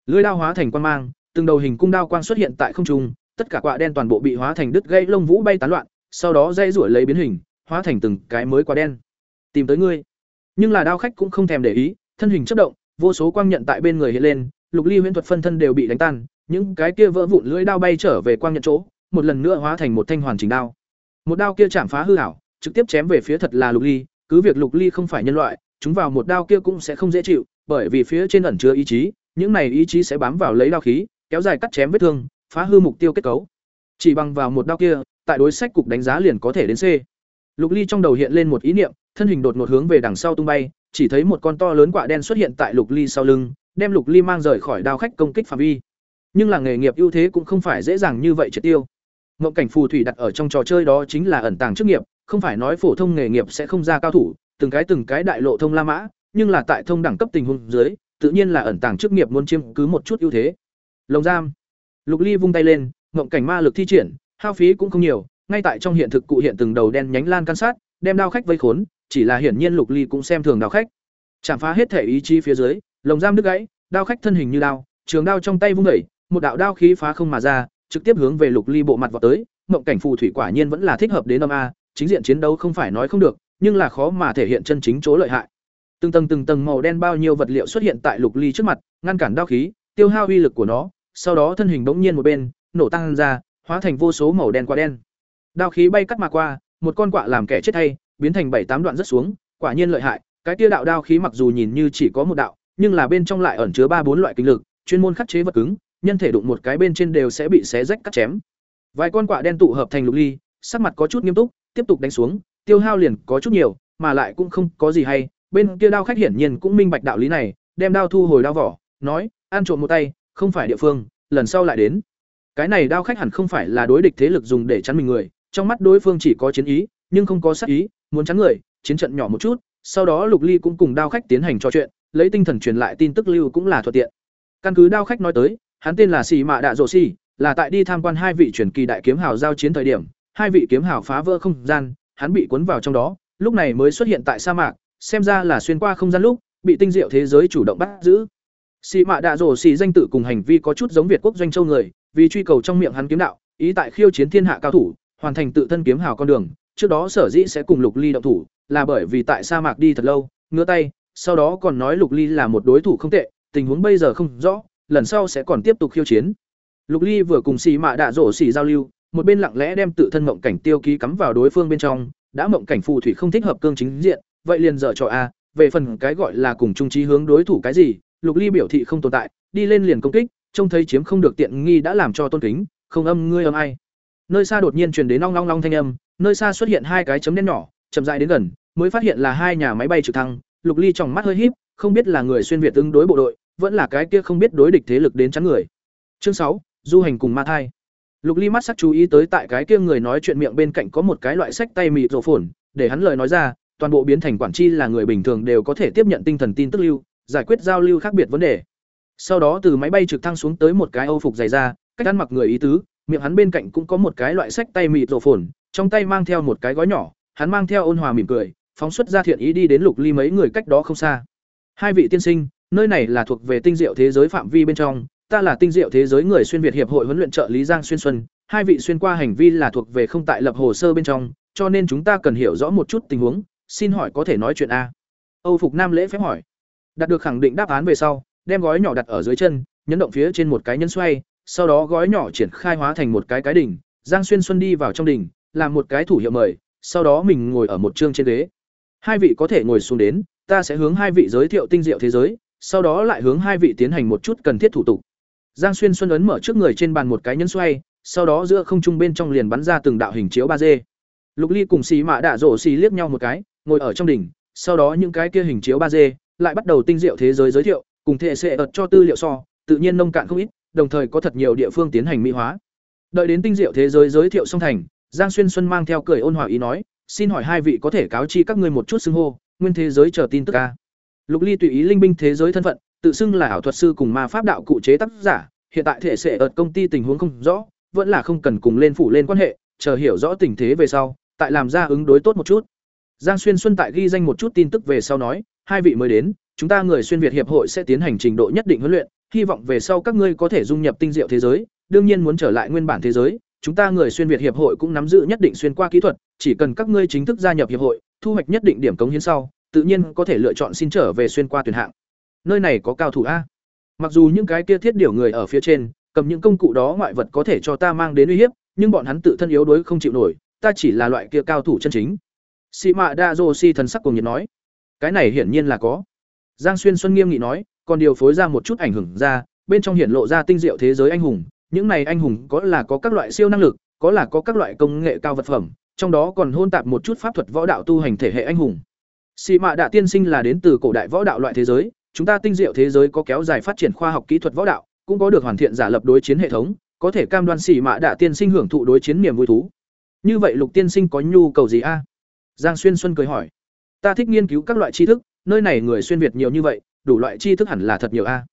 Lưới đao hóa thành quang mang từng đầu hình cung đao quang xuất hiện tại không trung tất cả quạ đen toàn bộ bị hóa thành đứt gãy, lông vũ bay tán loạn sau đó dây rủa lấy biến hình hóa thành từng cái mới quả đen. Tìm tới ngươi. Nhưng là đao khách cũng không thèm để ý thân hình chớp động vô số quang nhận tại bên người hiện lên lục ly huyễn thuật phân thân đều bị đánh tan những cái kia vỡ vụn lưỡi đao bay trở về quang nhận chỗ một lần nữa hóa thành một thanh hoàn chỉnh đao. Một đao kia chạm phá hư ảo, trực tiếp chém về phía thật là lục ly cứ việc lục ly không phải nhân loại chúng vào một đao kia cũng sẽ không dễ chịu bởi vì phía trên ẩn chứa ý chí những này ý chí sẽ bám vào lấy đao khí kéo dài cắt chém vết thương phá hư mục tiêu kết cấu. Chỉ bằng vào một đao kia tại đối sách cục đánh giá liền có thể đến c. Lục ly trong đầu hiện lên một ý niệm thân hình đột ngột hướng về đằng sau tung bay chỉ thấy một con to lớn quạ đen xuất hiện tại lục ly sau lưng đem lục ly mang rời khỏi đao khách công kích phạm vi. Nhưng là nghề nghiệp ưu thế cũng không phải dễ dàng như vậy triệt tiêu ngộng cảnh phù thủy đặt ở trong trò chơi đó chính là ẩn tàng chức nghiệp, không phải nói phổ thông nghề nghiệp sẽ không ra cao thủ, từng cái từng cái đại lộ thông la mã, nhưng là tại thông đẳng cấp tình huống dưới, tự nhiên là ẩn tàng chức nghiệp muốn chiếm cứ một chút ưu thế. Lồng giam. Lục ly vung tay lên, ngộng cảnh ma lực thi triển, hao phí cũng không nhiều, ngay tại trong hiện thực cụ hiện từng đầu đen nhánh lan can sát, đem đao khách vây khốn, chỉ là hiển nhiên lục ly cũng xem thường đao khách. Chạm phá hết thể ý chí phía dưới, lồng giam đứt gãy, đao khách thân hình như đao, trường đao trong tay vung đẩy một đạo đao khí phá không mà ra trực tiếp hướng về lục ly bộ mặt vào tới, mộng cảnh phù thủy quả nhiên vẫn là thích hợp đến âm a, chính diện chiến đấu không phải nói không được, nhưng là khó mà thể hiện chân chính chỗ lợi hại. Từng tầng từng tầng màu đen bao nhiêu vật liệu xuất hiện tại lục ly trước mặt, ngăn cản đao khí, tiêu hao uy lực của nó, sau đó thân hình bỗng nhiên một bên, nổ tăng ra, hóa thành vô số màu đen quả đen. Đao khí bay cắt mà qua, một con quạ làm kẻ chết hay, biến thành bảy tám đoạn rất xuống, quả nhiên lợi hại, cái tia đạo đao khí mặc dù nhìn như chỉ có một đạo, nhưng là bên trong lại ẩn chứa ba bốn loại kinh lực, chuyên môn khắc chế vật cứng nhân thể đụng một cái bên trên đều sẽ bị xé rách cắt chém. Vài con quạ đen tụ hợp thành lục ly, sắc mặt có chút nghiêm túc, tiếp tục đánh xuống, tiêu hao liền có chút nhiều, mà lại cũng không có gì hay. Bên kia đao khách hiển nhiên cũng minh bạch đạo lý này, đem đao thu hồi đao vỏ, nói, ăn trộm một tay, không phải địa phương, lần sau lại đến. Cái này đao khách hẳn không phải là đối địch thế lực dùng để chắn mình người, trong mắt đối phương chỉ có chiến ý, nhưng không có sát ý, muốn chắn người, chiến trận nhỏ một chút, sau đó lục ly cũng cùng đao khách tiến hành trò chuyện, lấy tinh thần truyền lại tin tức lưu cũng là thuận tiện. Căn cứ đao khách nói tới hắn tên là sĩ mạ đạ Dỗ xì là tại đi tham quan hai vị truyền kỳ đại kiếm hào giao chiến thời điểm, hai vị kiếm hào phá vỡ không gian, hắn bị cuốn vào trong đó, lúc này mới xuất hiện tại sa mạc, xem ra là xuyên qua không gian lúc, bị tinh diệu thế giới chủ động bắt giữ. Sĩ mạ đạ Dỗ xì danh tự cùng hành vi có chút giống việt quốc doanh châu người, vì truy cầu trong miệng hắn kiếm đạo, ý tại khiêu chiến thiên hạ cao thủ, hoàn thành tự thân kiếm hào con đường, trước đó sở dĩ sẽ cùng lục ly động thủ, là bởi vì tại sa mạc đi thật lâu, ngứa tay, sau đó còn nói lục ly là một đối thủ không tệ, tình huống bây giờ không rõ lần sau sẽ còn tiếp tục khiêu chiến. Lục ly vừa cùng xì mạ đạ rổ xì giao lưu, một bên lặng lẽ đem tự thân mộng cảnh tiêu ký cắm vào đối phương bên trong, đã mộng cảnh phù thủy không thích hợp cương chính diện, vậy liền dở trò a, về phần cái gọi là cùng trung trí hướng đối thủ cái gì, lục ly biểu thị không tồn tại, đi lên liền công kích, trông thấy chiếm không được tiện nghi đã làm cho tôn kính, không âm ngươi âm ai. Nơi xa đột nhiên truyền đến long long long thanh âm, nơi xa xuất hiện hai cái chấm đen nhỏ, chậm rãi đến gần, mới phát hiện là hai nhà máy bay trực thăng. Lục ly trong mắt hơi híp, không biết là người xuyên việt ứng đối bộ đội vẫn là cái kia không biết đối địch thế lực đến chắn người. Chương sáu du hành cùng ma thai. Lục ly mắt sắc chú ý tới tại cái kia người nói chuyện miệng bên cạnh có một cái loại sách tay mịt rổ phồn để hắn lời nói ra toàn bộ biến thành quản chi là người bình thường đều có thể tiếp nhận tinh thần tin tức lưu giải quyết giao lưu khác biệt vấn đề. Sau đó từ máy bay trực thăng xuống tới một cái âu phục dày ra cách ăn mặc người ý tứ miệng hắn bên cạnh cũng có một cái loại sách tay mịt rổ phồn, trong tay mang theo một cái gói nhỏ, hắn mang theo ôn hòa mỉm cười, phóng xuất ra thiện ý đi đến Lục Ly mấy người cách đó không xa. Hai vị tiên sinh, nơi này là thuộc về tinh diệu thế giới phạm vi bên trong, ta là tinh diệu thế giới người xuyên việt hiệp hội huấn luyện trợ lý Giang Xuyên Xuân, hai vị xuyên qua hành vi là thuộc về không tại lập hồ sơ bên trong, cho nên chúng ta cần hiểu rõ một chút tình huống, xin hỏi có thể nói chuyện a? Âu Phục Nam lễ phép hỏi. Đạt được khẳng định đáp án về sau, đem gói nhỏ đặt ở dưới chân, nhấn động phía trên một cái nhấn xoay, sau đó gói nhỏ triển khai hóa thành một cái cái đỉnh, Giang Xuyên Xuân đi vào trong đỉnh, làm một cái thủ hiệu mời, sau đó mình ngồi ở một chương trên ghế. Hai vị có thể ngồi xuống đến, ta sẽ hướng hai vị giới thiệu tinh diệu thế giới, sau đó lại hướng hai vị tiến hành một chút cần thiết thủ tục. Giang Xuyên Xuân ấn mở trước người trên bàn một cái nhấn xoay, sau đó giữa không trung bên trong liền bắn ra từng đạo hình chiếu 3D. Lục Ly cùng Xí Mã Đạ Dỗ Xí liếc nhau một cái, ngồi ở trong đỉnh, sau đó những cái kia hình chiếu 3D lại bắt đầu tinh diệu thế giới giới thiệu, cùng thể sẽ ợt cho tư liệu so, tự nhiên nông cạn không ít, đồng thời có thật nhiều địa phương tiến hành mỹ hóa. Đợi đến tinh diệu thế giới giới thiệu xong thành, Giang Xuyên Xuân mang theo cười ôn hòa ý nói, "Xin hỏi hai vị có thể cáo chi các ngươi một chút xưng hô, nguyên thế giới chờ tin tức a." Lục Ly tùy ý linh binh thế giới thân phận, tự xưng là ảo thuật sư cùng ma pháp đạo cụ chế tác giả, hiện tại thể sẽ ở công ty tình huống không rõ, vẫn là không cần cùng lên phủ lên quan hệ, chờ hiểu rõ tình thế về sau, tại làm ra ứng đối tốt một chút. Giang Xuyên Xuân tại ghi danh một chút tin tức về sau nói, hai vị mới đến, chúng ta người xuyên Việt hiệp hội sẽ tiến hành trình độ nhất định huấn luyện, hy vọng về sau các ngươi có thể dung nhập tinh diệu thế giới, đương nhiên muốn trở lại nguyên bản thế giới, chúng ta người xuyên Việt hiệp hội cũng nắm giữ nhất định xuyên qua kỹ thuật, chỉ cần các ngươi chính thức gia nhập hiệp hội, thu hoạch nhất định điểm cống hiến sau, tự nhiên có thể lựa chọn xin trở về xuyên qua tuyển hạng. Nơi này có cao thủ a. Mặc dù những cái kia thiết điều người ở phía trên, cầm những công cụ đó ngoại vật có thể cho ta mang đến uy hiếp, nhưng bọn hắn tự thân yếu đuối không chịu nổi, ta chỉ là loại kia cao thủ chân chính. Sĩ Mạ Đa Dô Si thần sắc cùng nhiệt nói, cái này hiển nhiên là có. Giang Xuyên Xuân nghiêm nghị nói, còn điều phối ra một chút ảnh hưởng ra, bên trong hiển lộ ra tinh diệu thế giới anh hùng, những này anh hùng có là có các loại siêu năng lực, có là có các loại công nghệ cao vật phẩm, trong đó còn hôn tạp một chút pháp thuật võ đạo tu hành thể hệ anh hùng. Sĩ Mạ Đa tiên sinh là đến từ cổ đại võ đạo loại thế giới, chúng ta tinh diệu thế giới có kéo dài phát triển khoa học kỹ thuật võ đạo, cũng có được hoàn thiện giả lập đối chiến hệ thống, có thể cam đoan Sĩ Mạ Đa tiên sinh hưởng thụ đối chiến niềm vui thú. Như vậy Lục tiên sinh có nhu cầu gì a? Giang Xuyên Xuân cười hỏi. Ta thích nghiên cứu các loại tri thức, nơi này người xuyên việt nhiều như vậy, đủ loại tri thức hẳn là thật nhiều a.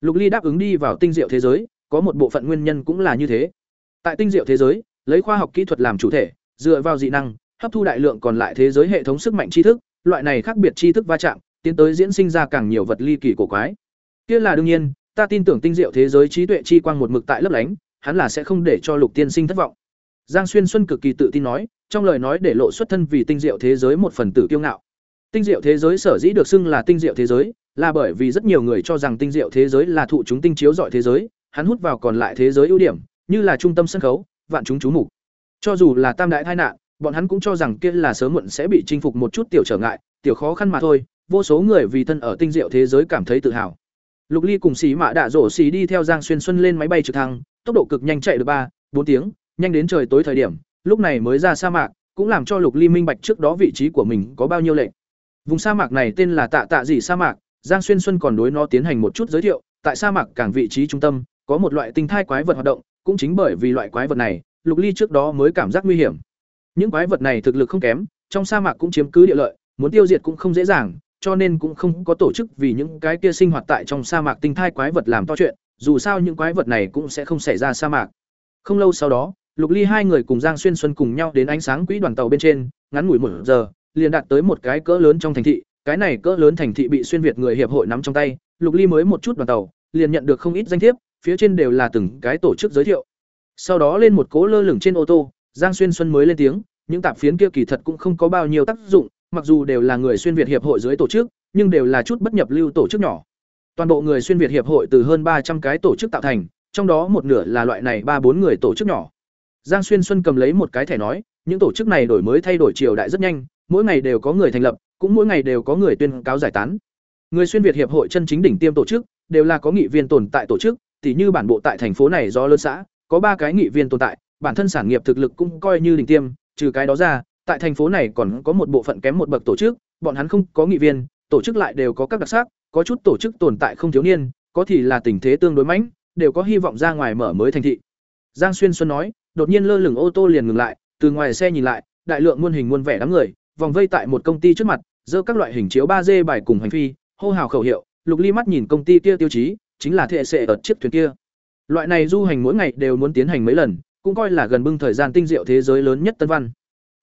Lục Ly đáp ứng đi vào tinh diệu thế giới, có một bộ phận nguyên nhân cũng là như thế. Tại tinh diệu thế giới, lấy khoa học kỹ thuật làm chủ thể, dựa vào dị năng, hấp thu đại lượng còn lại thế giới hệ thống sức mạnh tri thức, loại này khác biệt tri thức va chạm, tiến tới diễn sinh ra càng nhiều vật ly kỳ cổ quái. Kia là đương nhiên, ta tin tưởng tinh diệu thế giới trí tuệ chi quang một mực tại lấp lánh, hắn là sẽ không để cho Lục Tiên Sinh thất vọng. Giang Xuyên Xuân cực kỳ tự tin nói, trong lời nói để lộ xuất thân vì tinh diệu thế giới một phần tử kiêu ngạo. Tinh diệu thế giới sở dĩ được xưng là tinh diệu thế giới, là bởi vì rất nhiều người cho rằng tinh diệu thế giới là thụ chúng tinh chiếu giỏi thế giới, hắn hút vào còn lại thế giới ưu điểm, như là trung tâm sân khấu, vạn chúng chú mục. Cho dù là tam đại tai nạn, bọn hắn cũng cho rằng kia là sớm muộn sẽ bị chinh phục một chút tiểu trở ngại, tiểu khó khăn mà thôi, vô số người vì thân ở tinh diệu thế giới cảm thấy tự hào. Lục Ly cùng Sĩ Mã Đạ Dỗ Sĩ đi theo Giang Xuyên Xuân lên máy bay trực thăng, tốc độ cực nhanh chạy được ba, bốn tiếng, nhanh đến trời tối thời điểm, lúc này mới ra sa mạc, cũng làm cho Lục Ly minh bạch trước đó vị trí của mình có bao nhiêu lệnh. Vùng sa mạc này tên là Tạ Tạ Dị sa mạc, Giang Xuyên Xuân còn đối nó tiến hành một chút giới thiệu, tại sa mạc càng vị trí trung tâm, có một loại tinh thai quái vật hoạt động, cũng chính bởi vì loại quái vật này, Lục Ly trước đó mới cảm giác nguy hiểm. Những quái vật này thực lực không kém, trong sa mạc cũng chiếm cứ địa lợi, muốn tiêu diệt cũng không dễ dàng, cho nên cũng không có tổ chức vì những cái kia sinh hoạt tại trong sa mạc tinh thai quái vật làm to chuyện, dù sao những quái vật này cũng sẽ không xảy ra sa mạc. Không lâu sau đó, Lục Ly hai người cùng Giang Xuyên Xuân cùng nhau đến ánh sáng quỹ đoàn tàu bên trên, ngắn ngủi một giờ, liền đạt tới một cái cỡ lớn trong thành thị, cái này cỡ lớn thành thị bị xuyên việt người hiệp hội nắm trong tay, Lục Ly mới một chút đoàn tàu, liền nhận được không ít danh thiếp, phía trên đều là từng cái tổ chức giới thiệu. Sau đó lên một cố lơ lửng trên ô tô, Giang Xuyên Xuân mới lên tiếng, những tạp phiến kia kỳ thật cũng không có bao nhiêu tác dụng, mặc dù đều là người xuyên việt hiệp hội dưới tổ chức, nhưng đều là chút bất nhập lưu tổ chức nhỏ. Toàn bộ người xuyên việt hiệp hội từ hơn ba trăm cái tổ chức tạo thành, trong đó một nửa là loại này ba bốn người tổ chức nhỏ. Giang Xuyên Xuân cầm lấy một cái thẻ nói, những tổ chức này đổi mới thay đổi triều đại rất nhanh, mỗi ngày đều có người thành lập, cũng mỗi ngày đều có người tuyên cáo giải tán. Người xuyên Việt hiệp hội chân chính đỉnh tiêm tổ chức, đều là có nghị viên tồn tại tổ chức, tỉ như bản bộ tại thành phố này do lớn xã, có ba cái nghị viên tồn tại, bản thân sản nghiệp thực lực cũng coi như đỉnh tiêm, trừ cái đó ra, tại thành phố này còn có một bộ phận kém một bậc tổ chức, bọn hắn không có nghị viên, tổ chức lại đều có các đặc sắc, có chút tổ chức tồn tại không thiếu niên, có thì là tình thế tương đối mãnh đều có hy vọng ra ngoài mở mới thành thị. Giang Xuyên Xuân nói, đột nhiên lơ lửng ô tô liền ngừng lại, từ ngoài xe nhìn lại, đại lượng muôn hình muôn vẻ đám người, vòng vây tại một công ty trước mặt, giơ các loại hình chiếu ba d bài cùng hành phi, hô hào khẩu hiệu, Lục Ly mắt nhìn công ty kia tiêu chí, chính là thệ sệ ở chiếc thuyền kia. Loại này du hành mỗi ngày đều muốn tiến hành mấy lần, cũng coi là gần bưng thời gian tinh diệu thế giới lớn nhất tân văn.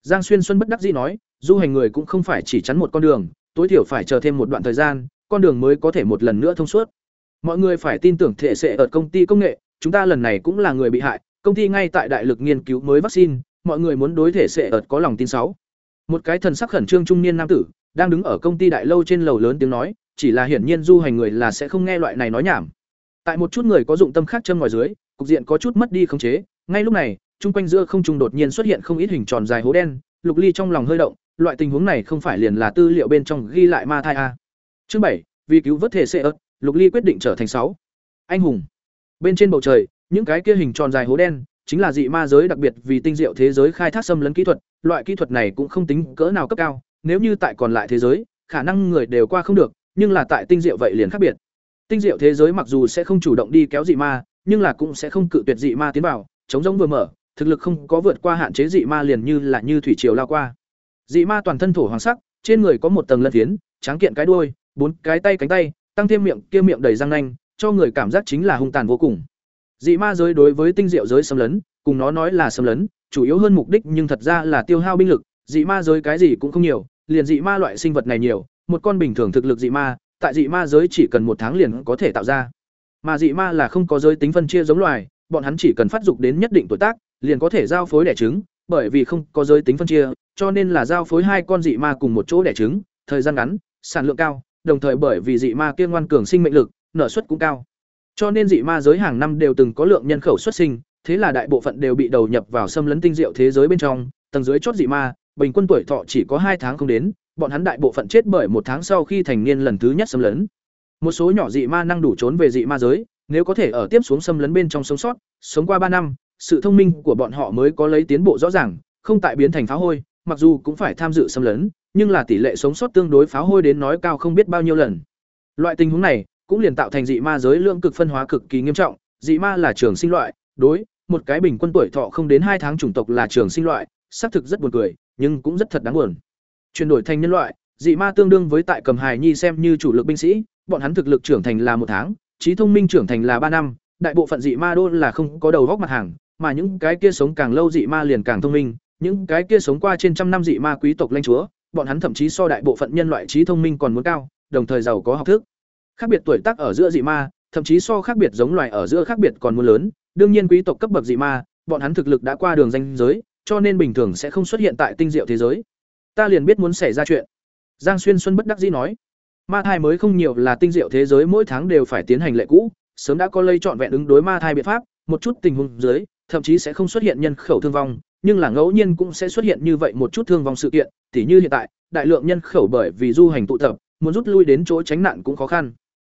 Giang Xuyên Xuân bất đắc dĩ nói, du hành người cũng không phải chỉ chắn một con đường, tối thiểu phải chờ thêm một đoạn thời gian, con đường mới có thể một lần nữa thông suốt. Mọi người phải tin tưởng thể sẽ ở công ty công nghệ, chúng ta lần này cũng là người bị hại, công ty ngay tại đại lực nghiên cứu mới vaccine, mọi người muốn đối thể sẽ ở có lòng tin sáu. Một cái thần sắc khẩn trương trung niên nam tử, đang đứng ở công ty đại lâu trên lầu lớn tiếng nói, chỉ là hiển nhiên du hành người là sẽ không nghe loại này nói nhảm. Tại một chút người có dụng tâm khác châm ngoài dưới, cục diện có chút mất đi khống chế, ngay lúc này, trung quanh giữa không trung đột nhiên xuất hiện không ít hình tròn dài hố đen, Lục Ly trong lòng hơi động, loại tình huống này không phải liền là tư liệu bên trong ghi lại ma thai a. Chương bảy, vì cứu vớt thể sẽ ớt, Lục Ly quyết định trở thành sáu anh hùng. Bên trên bầu trời, những cái kia hình tròn dài hố đen, chính là dị ma giới đặc biệt vì tinh diệu thế giới khai thác xâm lấn kỹ thuật, loại kỹ thuật này cũng không tính cỡ nào cấp cao, nếu như tại còn lại thế giới, khả năng người đều qua không được, nhưng là tại tinh diệu vậy liền khác biệt. Tinh diệu thế giới mặc dù sẽ không chủ động đi kéo dị ma, nhưng là cũng sẽ không cự tuyệt dị ma tiến vào, chống giống vừa mở, thực lực không có vượt qua hạn chế dị ma liền như là như thủy triều lao qua. Dị ma toàn thân thổ hoàng sắc, trên người có một tầng lân thiến, tráng kiện cái đuôi, bốn cái tay cánh tay, tăng thêm miệng kia miệng đầy răng nanh, cho người cảm giác chính là hung tàn vô cùng. Dị ma giới đối với tinh diệu giới xâm lấn, cùng nó nói là xâm lấn, chủ yếu hơn mục đích nhưng thật ra là tiêu hao binh lực, dị ma giới cái gì cũng không nhiều, liền dị ma loại sinh vật này nhiều, một con bình thường thực lực dị ma, tại dị ma giới chỉ cần một tháng liền có thể tạo ra. Mà dị ma là không có giới tính phân chia giống loài, bọn hắn chỉ cần phát dục đến nhất định tuổi tác, liền có thể giao phối đẻ trứng, bởi vì không có giới tính phân chia, cho nên là giao phối hai con dị ma cùng một chỗ đẻ trứng, thời gian ngắn, sản lượng cao, đồng thời bởi vì dị ma kia ngoan cường sinh mệnh lực, nở suất cũng cao. Cho nên dị ma giới hàng năm đều từng có lượng nhân khẩu xuất sinh, thế là đại bộ phận đều bị đầu nhập vào xâm lấn tinh diệu thế giới bên trong, tầng dưới chót dị ma, bình quân tuổi thọ chỉ có hai tháng không đến, bọn hắn đại bộ phận chết bởi một tháng sau khi thành niên lần thứ nhất xâm lấn. Một số nhỏ dị ma năng đủ trốn về dị ma giới, nếu có thể ở tiếp xuống xâm lấn bên trong sống sót, sống qua ba năm, sự thông minh của bọn họ mới có lấy tiến bộ rõ ràng, không tại biến thành pháo hôi, mặc dù cũng phải tham dự xâm lấn, nhưng là tỷ lệ sống sót tương đối pháo hôi đến nói cao không biết bao nhiêu lần. Loại tình huống này cũng liền tạo thành dị ma giới lượng cực phân hóa cực kỳ nghiêm trọng, dị ma là trường sinh loại, đối, một cái bình quân tuổi thọ không đến hai tháng chủng tộc là trường sinh loại, xác thực rất buồn cười, nhưng cũng rất thật đáng buồn. Chuyển đổi thành nhân loại, dị ma tương đương với tại cầm hài nhi xem như chủ lực binh sĩ, bọn hắn thực lực trưởng thành là một tháng, trí thông minh trưởng thành là ba năm, đại bộ phận dị ma đôn là không có đầu góc mặt hàng, mà những cái kia sống càng lâu dị ma liền càng thông minh, những cái kia sống qua trên trăm năm dị ma quý tộc lãnh chúa, bọn hắn thậm chí so đại bộ phận nhân loại trí thông minh còn muốn cao, đồng thời giàu có học thức. Khác biệt tuổi tác ở giữa dị ma, thậm chí so khác biệt giống loài ở giữa khác biệt còn muốn lớn, đương nhiên quý tộc cấp bậc dị ma, bọn hắn thực lực đã qua đường danh giới, cho nên bình thường sẽ không xuất hiện tại tinh diệu thế giới. Ta liền biết muốn xảy ra chuyện. Giang Xuyên Xuân bất đắc dĩ nói. Ma thai mới không nhiều là tinh diệu thế giới mỗi tháng đều phải tiến hành lệ cũ, sớm đã có lây chọn vẹn ứng đối ma thai biện pháp, một chút tình huống dưới, thậm chí sẽ không xuất hiện nhân khẩu thương vong, nhưng là ngẫu nhiên cũng sẽ xuất hiện như vậy một chút thương vong sự kiện, tỉ như hiện tại, đại lượng nhân khẩu bởi vì du hành tụ tập, muốn rút lui đến chỗ tránh nạn cũng khó khăn.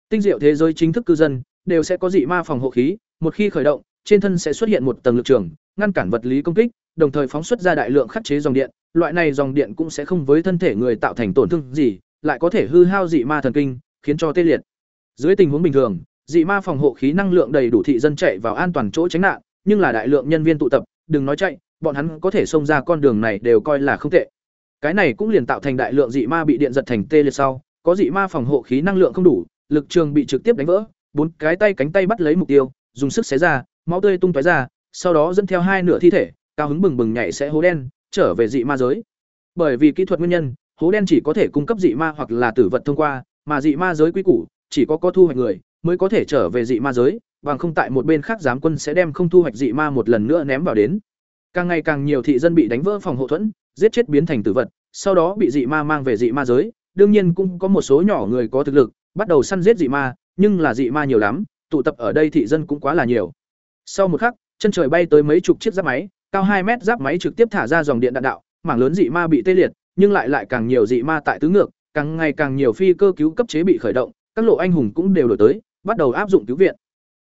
Tinh diệu thế giới chính thức cư dân đều sẽ có dị ma phòng hộ khí, một khi khởi động, trên thân sẽ xuất hiện một tầng lực trường, ngăn cản vật lý công kích, đồng thời phóng xuất ra đại lượng khắc chế dòng điện, loại này dòng điện cũng sẽ không với thân thể người tạo thành tổn thương gì, lại có thể hư hao dị ma thần kinh, khiến cho tê liệt. Dưới tình huống bình thường, dị ma phòng hộ khí năng lượng đầy đủ thị dân chạy vào an toàn chỗ tránh nạn, nhưng là đại lượng nhân viên tụ tập, đừng nói chạy, bọn hắn có thể xông ra con đường này đều coi là không tệ. Cái này cũng liền tạo thành đại lượng dị ma bị điện giật thành tê liệt sau, có dị ma phòng hộ khí năng lượng không đủ, lực trường bị trực tiếp đánh vỡ, bốn cái tay cánh tay bắt lấy mục tiêu, dùng sức xé ra, máu tươi tung tóe ra, sau đó dẫn theo hai nửa thi thể, cao hứng bừng bừng nhảy sẽ hố đen, trở về dị ma giới. Bởi vì kỹ thuật nguyên nhân, hố đen chỉ có thể cung cấp dị ma hoặc là tử vật thông qua, mà dị ma giới quy củ chỉ có có thu hoạch người mới có thể trở về dị ma giới, bằng không tại một bên khác giám quân sẽ đem không thu hoạch dị ma một lần nữa ném vào đến. Càng ngày càng nhiều thị dân bị đánh vỡ phòng hộ thuẫn, giết chết biến thành tử vật, sau đó bị dị ma mang về dị ma giới, đương nhiên cũng có một số nhỏ người có thực lực, bắt đầu săn giết dị ma, nhưng là dị ma nhiều lắm, tụ tập ở đây thị dân cũng quá là nhiều. Sau một khắc, chân trời bay tới mấy chục chiếc giáp máy, cao hai mét giáp máy trực tiếp thả ra dòng điện đạn đạo, mảng lớn dị ma bị tê liệt, nhưng lại lại càng nhiều dị ma tại tứ ngược, càng ngày càng nhiều phi cơ cứu cấp chế bị khởi động, các lộ anh hùng cũng đều đổi tới, bắt đầu áp dụng cứu viện.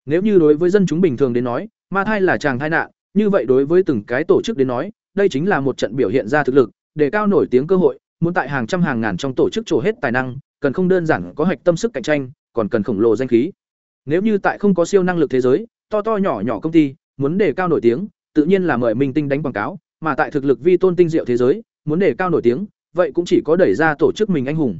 Nếu như đối với dân chúng bình thường đến nói, ma thai là chàng thai nạn, như vậy đối với từng cái tổ chức đến nói, đây chính là một trận biểu hiện ra thực lực, để cao nổi tiếng cơ hội, muốn tại hàng trăm hàng ngàn trong tổ chức trổ hết tài năng, cần không đơn giản có hạch tâm sức cạnh tranh, còn cần khổng lồ danh khí. Nếu như tại không có siêu năng lực thế giới, to to nhỏ nhỏ công ty, muốn đề cao nổi tiếng, tự nhiên là mời minh tinh đánh quảng cáo, mà tại thực lực vi tôn tinh diệu thế giới, muốn đề cao nổi tiếng, vậy cũng chỉ có đẩy ra tổ chức mình anh hùng.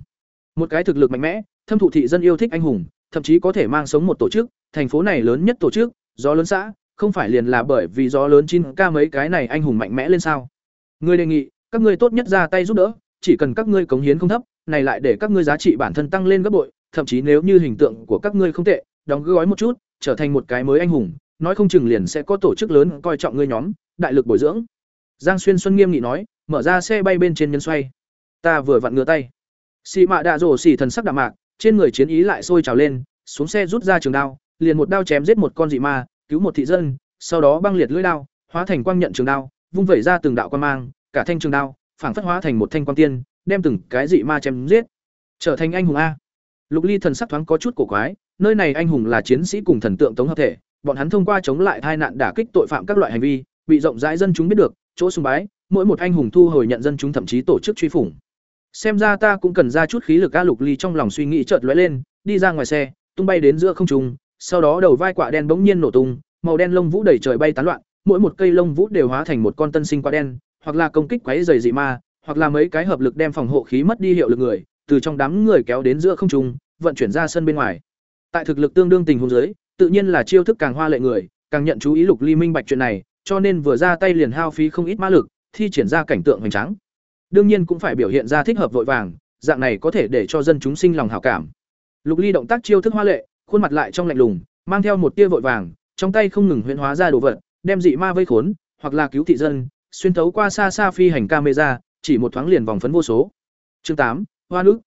Một cái thực lực mạnh mẽ, thâm thụ thị dân yêu thích anh hùng, thậm chí có thể mang sống một tổ chức, thành phố này lớn nhất tổ chức, do lớn xã, không phải liền là bởi vì gió lớn chín ca mấy cái này anh hùng mạnh mẽ lên sao người đề nghị các ngươi tốt nhất ra tay giúp đỡ chỉ cần các ngươi cống hiến không thấp này lại để các ngươi giá trị bản thân tăng lên gấp bội thậm chí nếu như hình tượng của các ngươi không tệ đóng gói một chút trở thành một cái mới anh hùng nói không chừng liền sẽ có tổ chức lớn coi trọng ngươi nhóm đại lực bồi dưỡng giang xuyên xuân nghiêm nghị nói mở ra xe bay bên trên nhân xoay. Ta vừa vặn ngửa tay. Xì mạ đạ rổ xì thần sắc đạm mạc, trên người chiến ý lại sôi trào lên, xuống xe rút ra trường đao, liền một đao chém giết một con dị ma, cứu một thị dân, sau đó băng liệt lưỡi đao, hóa thành quang nhận trường đao, vung vẩy ra từng đạo quan mang, cả thanh trường đao, phảng phất hóa thành một thanh quan tiên, đem từng cái dị ma chém giết. Trở thành anh hùng a. Lục ly thần sắc thoáng có chút cổ quái, nơi này anh hùng là chiến sĩ cùng thần tượng tống hợp thể, bọn hắn thông qua chống lại tai nạn đả kích tội phạm các loại hành vi, bị rộng rãi dân chúng biết được, chỗ sùng bái mỗi một anh hùng thu hồi nhận dân chúng thậm chí tổ chức truy phủng. Xem ra ta cũng cần ra chút khí lực a lục ly trong lòng suy nghĩ chợt lóe lên, đi ra ngoài xe, tung bay đến giữa không trung, sau đó đầu vai quả đen bỗng nhiên nổ tung, màu đen lông vũ đầy trời bay tán loạn, mỗi một cây lông vũ đều hóa thành một con tân sinh quả đen, hoặc là công kích quấy dày dị ma, hoặc là mấy cái hợp lực đem phòng hộ khí mất đi hiệu lực người, từ trong đám người kéo đến giữa không trung, vận chuyển ra sân bên ngoài. Tại thực lực tương đương tình huống dưới, tự nhiên là chiêu thức càng hoa lệ người, càng nhận chú ý lục ly minh bạch chuyện này, cho nên vừa ra tay liền hao phí không ít ma lực thi triển ra cảnh tượng hoành tráng. Đương nhiên cũng phải biểu hiện ra thích hợp vội vàng, dạng này có thể để cho dân chúng sinh lòng hảo cảm. Lục ly động tác chiêu thức hoa lệ, khuôn mặt lại trong lạnh lùng, mang theo một tia vội vàng, trong tay không ngừng huyễn hóa ra đồ vật, đem dị ma vây khốn, hoặc là cứu thị dân, xuyên thấu qua xa xa phi hành camera, chỉ một thoáng liền vòng phấn vô số. Chương tám, hoa nước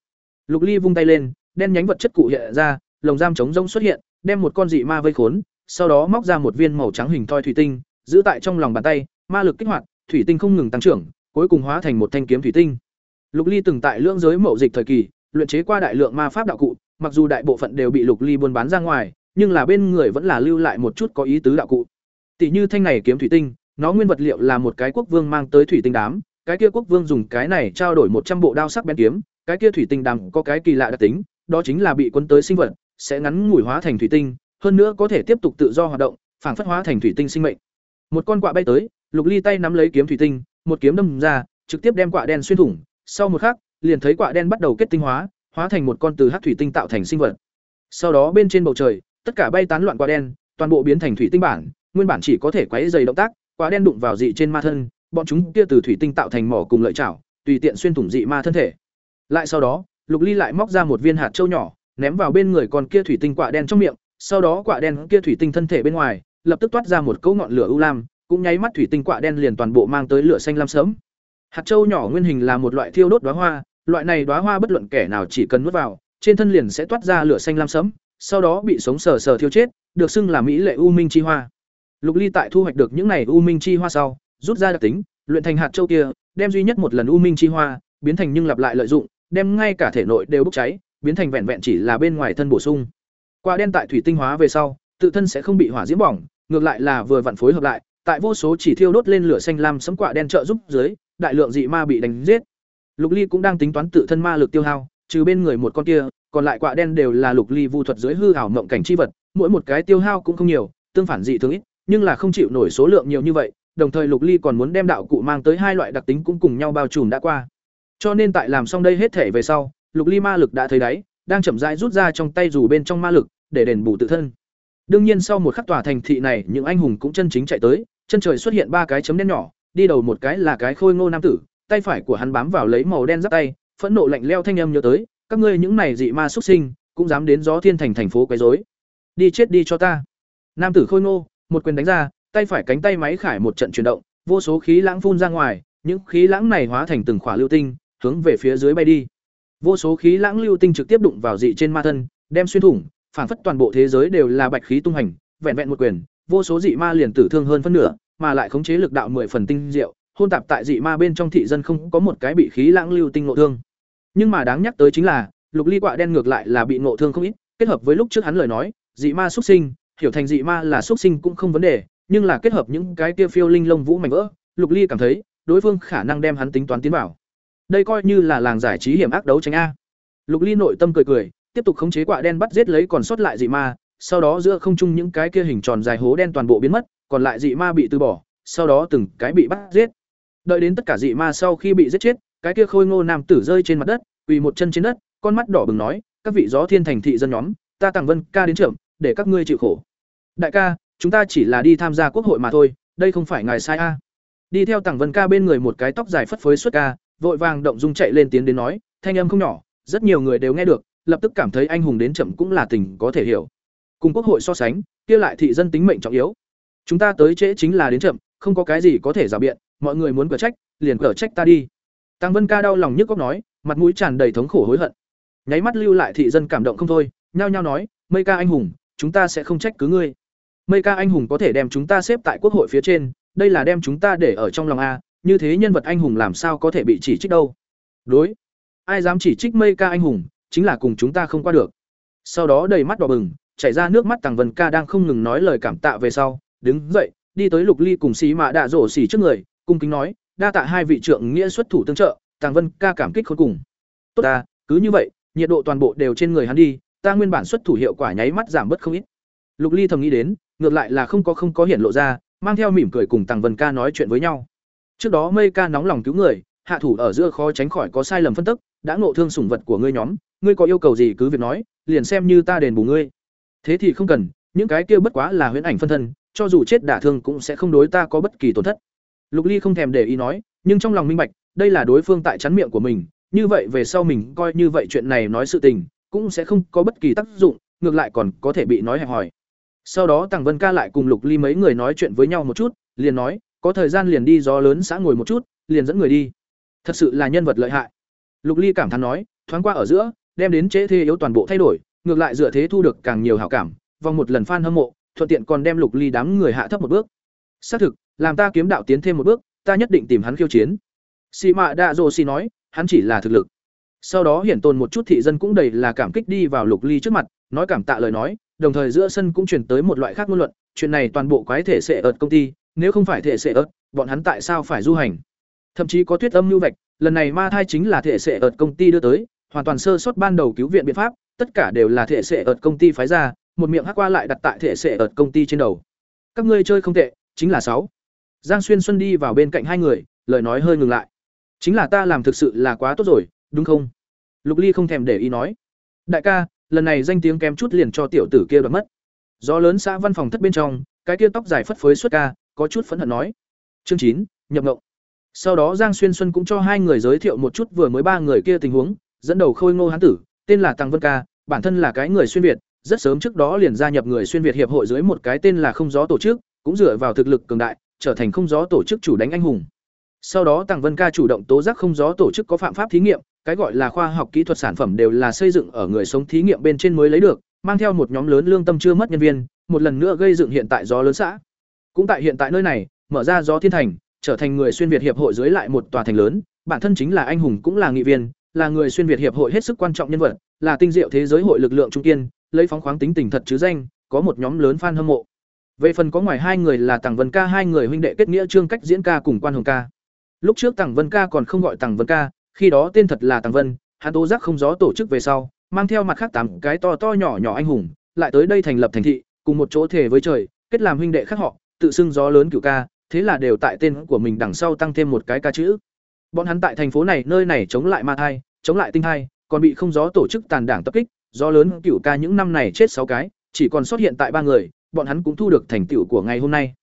lục ly vung tay lên, đen nhánh vật chất cụ hiện ra, lồng giam chống rông xuất hiện, đem một con dị ma vây khốn, sau đó móc ra một viên màu trắng hình thoi thủy tinh, giữ tại trong lòng bàn tay, ma lực kích hoạt thủy tinh không ngừng tăng trưởng, cuối cùng hóa thành một thanh kiếm thủy tinh. Lục ly từng tại lưỡng giới mậu dịch thời kỳ, luyện chế qua đại lượng ma pháp đạo cụ, mặc dù đại bộ phận đều bị lục ly buôn bán ra ngoài, nhưng là bên người vẫn là lưu lại một chút có ý tứ đạo cụ. Tỷ như thanh này kiếm thủy tinh, nó nguyên vật liệu là một cái quốc vương mang tới thủy tinh đám, cái kia quốc vương dùng cái này trao đổi một trăm bộ đao sắc bén kiếm, cái kia thủy tinh đằng có cái kỳ lạ đặc tính, đó chính là bị quân tới sinh vật, sẽ ngắn ngủi hóa thành thủy tinh, hơn nữa có thể tiếp tục tự do hoạt động phản phất hóa thành thủy tinh sinh mệnh. Một con quạ bay tới lục ly tay nắm lấy kiếm thủy tinh, một kiếm đâm ra, trực tiếp đem quạ đen xuyên thủng. Sau một khắc, liền thấy quạ đen bắt đầu kết tinh hóa hóa thành một con từ hắc thủy tinh tạo thành sinh vật. Sau đó bên trên bầu trời, tất cả bay tán loạn quạ đen, toàn bộ biến thành thủy tinh bản, nguyên bản chỉ có thể quấy dày động tác quạ đen đụng vào dị trên ma thân, bọn chúng kia từ thủy tinh tạo thành mỏ cùng lợi chảo, tùy tiện xuyên thủng dị ma thân thể. Lại sau đó, lục ly lại móc ra một viên hạt châu nhỏ, ném vào bên người con kia thủy tinh quạ đen trong miệng, sau đó quạ đen kia thủy tinh thân thể bên ngoài, lập tức toát ra một cỗ ngọn lửa u lam cũng nháy mắt thủy tinh quạ đen liền toàn bộ mang tới lửa xanh lam sớm hạt châu nhỏ nguyên hình là một loại thiêu đốt đóa hoa, loại này đóa hoa bất luận kẻ nào chỉ cần nuốt vào, trên thân liền sẽ toát ra lửa xanh lam sớm sau đó bị sống sờ sờ thiêu chết, được xưng là mỹ lệ u minh chi hoa. Lục ly tại thu hoạch được những này u minh chi hoa sau, rút ra đặc tính, luyện thành hạt châu kia, đem duy nhất một lần u minh chi hoa, biến thành nhưng lặp lại lợi dụng, đem ngay cả thể nội đều bốc cháy, biến thành vẹn vẹn chỉ là bên ngoài thân bổ sung. Quả đen tại thủy tinh hóa về sau, tự thân sẽ không bị hỏa diễm bỏng, ngược lại là vừa vặn phối hợp lại tại vô số chỉ thiêu đốt lên lửa xanh lam sấm quạ đen trợ giúp dưới, đại lượng dị ma bị đánh giết. Lục ly cũng đang tính toán tự thân ma lực tiêu hao, trừ bên người một con kia, còn lại quạ đen đều là lục ly vu thuật dưới hư ảo mộng cảnh chi vật, mỗi một cái tiêu hao cũng không nhiều, tương phản dị thường ít, nhưng là không chịu nổi số lượng nhiều như vậy, đồng thời lục ly còn muốn đem đạo cụ mang tới hai loại đặc tính cũng cùng nhau bao trùm đã qua. Cho nên tại làm xong đây hết thể về sau, lục ly ma lực đã thấy đáy, đang chậm rãi rút ra trong tay dù bên trong ma lực, để đền bù tự thân. Đương nhiên sau một khắc tòa thành thị này, những anh hùng cũng chân chính chạy tới chân trời xuất hiện ba cái chấm đen nhỏ, đi đầu một cái là cái khôi ngô nam tử, tay phải của hắn bám vào lấy màu đen giáp tay, phẫn nộ lạnh leo thanh âm nhớ tới, các ngươi những này dị ma xuất sinh, cũng dám đến gió thiên thành thành phố quấy rối. Đi chết đi cho ta. Nam tử khôi ngô, một quyền đánh ra, tay phải cánh tay máy khải một trận chuyển động, vô số khí lãng phun ra ngoài, những khí lãng này hóa thành từng khỏa lưu tinh, hướng về phía dưới bay đi. Vô số khí lãng lưu tinh trực tiếp đụng vào dị trên ma thân, đem xuyên thủng phản phất toàn bộ thế giới đều là bạch khí tung hành, vẹn vẹn một quyền vô số dị ma liền tử thương hơn phân nửa, mà lại khống chế lực đạo mười phần tinh diệu, hôn tạp tại dị ma bên trong thị dân không có một cái bị khí lãng lưu tinh ngộ thương. Nhưng mà đáng nhắc tới chính là, lục ly quạ đen ngược lại là bị ngộ thương không ít, kết hợp với lúc trước hắn lời nói, dị ma xuất sinh, hiểu thành dị ma là xuất sinh cũng không vấn đề, nhưng là kết hợp những cái kia phiêu linh lông vũ mảnh vỡ, lục ly cảm thấy, đối phương khả năng đem hắn tính toán tiến vào. Đây coi như là làng giải trí hiểm ác đấu tranh a. Lục ly nội tâm cười cười, tiếp tục khống chế quạ đen bắt giết lấy còn sót lại dị ma sau đó giữa không trung những cái kia hình tròn dài hố đen toàn bộ biến mất, còn lại dị ma bị từ bỏ, sau đó từng cái bị bắt giết. Đợi đến tất cả dị ma sau khi bị giết chết, cái kia khôi ngô nam tử rơi trên mặt đất, quỳ một chân trên đất, con mắt đỏ bừng nói, các vị gió thiên thành thị dân nhóm, ta Tằng vân ca đến trưởng, để các ngươi chịu khổ. Đại ca, chúng ta chỉ là đi tham gia quốc hội mà thôi, đây không phải ngài sai a. Đi theo tàng vân ca bên người một cái tóc dài phất phới xuất ca, vội vàng động dung chạy lên tiến đến nói, thanh âm không nhỏ, rất nhiều người đều nghe được, lập tức cảm thấy anh hùng đến chậm cũng là tình có thể hiểu cùng quốc hội so sánh, kia lại thị dân tính mệnh trọng yếu. Chúng ta tới trễ chính là đến chậm, không có cái gì có thể rào biện, mọi người muốn cở trách, liền cở trách ta đi. Tăng vân ca đau lòng nhức góc nói, mặt mũi tràn đầy thống khổ hối hận. Nháy mắt lưu lại thị dân cảm động không thôi, nhao nhao nói, mây ca anh hùng, chúng ta sẽ không trách cứ ngươi. Mây ca anh hùng có thể đem chúng ta xếp tại quốc hội phía trên, đây là đem chúng ta để ở trong lòng a, như thế nhân vật anh hùng làm sao có thể bị chỉ trích đâu? Đối. Ai dám chỉ trích mây ca anh hùng, chính là cùng chúng ta không qua được. Sau đó đầy mắt đỏ bừng chảy ra nước mắt tàng vân ca đang không ngừng nói lời cảm tạ về sau, đứng dậy, đi tới lục ly cùng xí mạ đạ rổ xì trước người, cung kính nói, đa tạ hai vị trưởng nghĩa xuất thủ tương trợ tàng vân ca cảm kích khôn cùng. Tốt ta, cứ như vậy, nhiệt độ toàn bộ đều trên người hắn đi, ta nguyên bản xuất thủ hiệu quả nháy mắt giảm bớt không ít. Lục ly thầm nghĩ đến, ngược lại là không có không có hiện lộ ra, mang theo mỉm cười cùng tàng vân ca nói chuyện với nhau. Trước đó mây ca nóng lòng cứu người, hạ thủ ở giữa khó tránh khỏi có sai lầm phân tức, đã ngộ thương sủng vật của ngươi nhóm, ngươi có yêu cầu gì cứ việc nói, liền xem như ta đền bù ngươi thế thì không cần, những cái kia bất quá là huyễn ảnh phân thân, cho dù chết đả thương cũng sẽ không đối ta có bất kỳ tổn thất. Lục ly không thèm để ý nói, nhưng trong lòng minh bạch, đây là đối phương tại chắn miệng của mình, như vậy về sau mình coi như vậy chuyện này nói sự tình, cũng sẽ không có bất kỳ tác dụng, ngược lại còn có thể bị nói hẹp hòi. Sau đó tàng vân ca lại cùng lục ly mấy người nói chuyện với nhau một chút, liền nói, có thời gian liền đi gió lớn xã ngồi một chút, liền dẫn người đi. Thật sự là nhân vật lợi hại. Lục ly cảm thán nói, thoáng qua ở giữa, đem đến chế thế yếu toàn bộ thay đổi ngược lại dựa thế thu được càng nhiều hảo cảm, vòng một lần fan hâm mộ, thuận tiện còn đem lục ly đám người hạ thấp một bước. Xác thực, làm ta kiếm đạo tiến thêm một bước, ta nhất định tìm hắn khiêu chiến. Xì mạ đạ dô xì nói, hắn chỉ là thực lực. Sau đó hiển tồn một chút thị dân cũng đầy là cảm kích đi vào lục ly trước mặt, nói cảm tạ lời nói, đồng thời giữa sân cũng chuyển tới một loại khác ngôn luận, chuyện này toàn bộ quái thể sệ ợt công ty, nếu không phải thể sệ ợt, bọn hắn tại sao phải du hành? Thậm chí có thuyết âm lưu vạch, lần này ma thai chính là thể sệ ợt công ty đưa tới, hoàn toàn sơ suất ban đầu cứu viện biện pháp tất cả đều là thể sệ ợt công ty phái ra, một miệng hắc qua lại đặt tại thể sệ ợt công ty trên đầu. Các ngươi chơi không tệ, chính là sáu. Giang xuyên xuân đi vào bên cạnh hai người, lời nói hơi ngừng lại. Chính là ta làm thực sự là quá tốt rồi, đúng không? Lục ly không thèm để ý nói. Đại ca, lần này danh tiếng kém chút liền cho tiểu tử kia đoạt mất. Do lớn xã văn phòng thất bên trong, cái kia tóc dài phất phới xuất ca, có chút phẫn hận nói. Chương chín, nhập ngộng. Sau đó giang xuyên xuân cũng cho hai người giới thiệu một chút vừa mới ba người kia tình huống, dẫn đầu khôi ngô hán tử tên là tăng vân ca, bản thân là cái người xuyên việt, rất sớm trước đó liền gia nhập người xuyên việt hiệp hội dưới một cái tên là không gió tổ chức, cũng dựa vào thực lực cường đại, trở thành không gió tổ chức chủ đánh anh hùng. Sau đó tăng vân ca chủ động tố giác không gió tổ chức có phạm pháp thí nghiệm, cái gọi là khoa học kỹ thuật sản phẩm đều là xây dựng ở người sống thí nghiệm bên trên mới lấy được, mang theo một nhóm lớn lương tâm chưa mất nhân viên, một lần nữa gây dựng hiện tại gió lớn xã. Cũng tại hiện tại nơi này, mở ra gió thiên thành, trở thành người xuyên việt hiệp hội dưới lại một tòa thành lớn, bản thân chính là anh hùng cũng là nghị viên là người xuyên việt hiệp hội hết sức quan trọng nhân vật, là tinh diệu thế giới hội lực lượng trung kiên, lấy phóng khoáng tính tình thật chứ danh, có một nhóm lớn fan hâm mộ. Về phần có ngoài hai người là Tằng vân ca, hai người huynh đệ kết nghĩa trương cách diễn ca cùng quan hồng ca. Lúc trước Tằng vân ca còn không gọi Tằng vân ca, khi đó tên thật là Tằng vân, hắn tố giác không gió tổ chức về sau, mang theo mặt khác tám cái to to nhỏ nhỏ anh hùng, lại tới đây thành lập thành thị, cùng một chỗ thể với trời, kết làm huynh đệ khác họ, tự xưng gió lớn cửu ca, thế là đều tại tên của mình đằng sau tăng thêm một cái ca chữ. Bọn hắn tại thành phố này, nơi này chống lại ma thai chống lại tinh thai, còn bị không gió tổ chức tàn đảng tập kích do lớn cửu ca những năm này chết sáu cái, chỉ còn xuất hiện tại ba người, bọn hắn cũng thu được thành tựu của ngày hôm nay.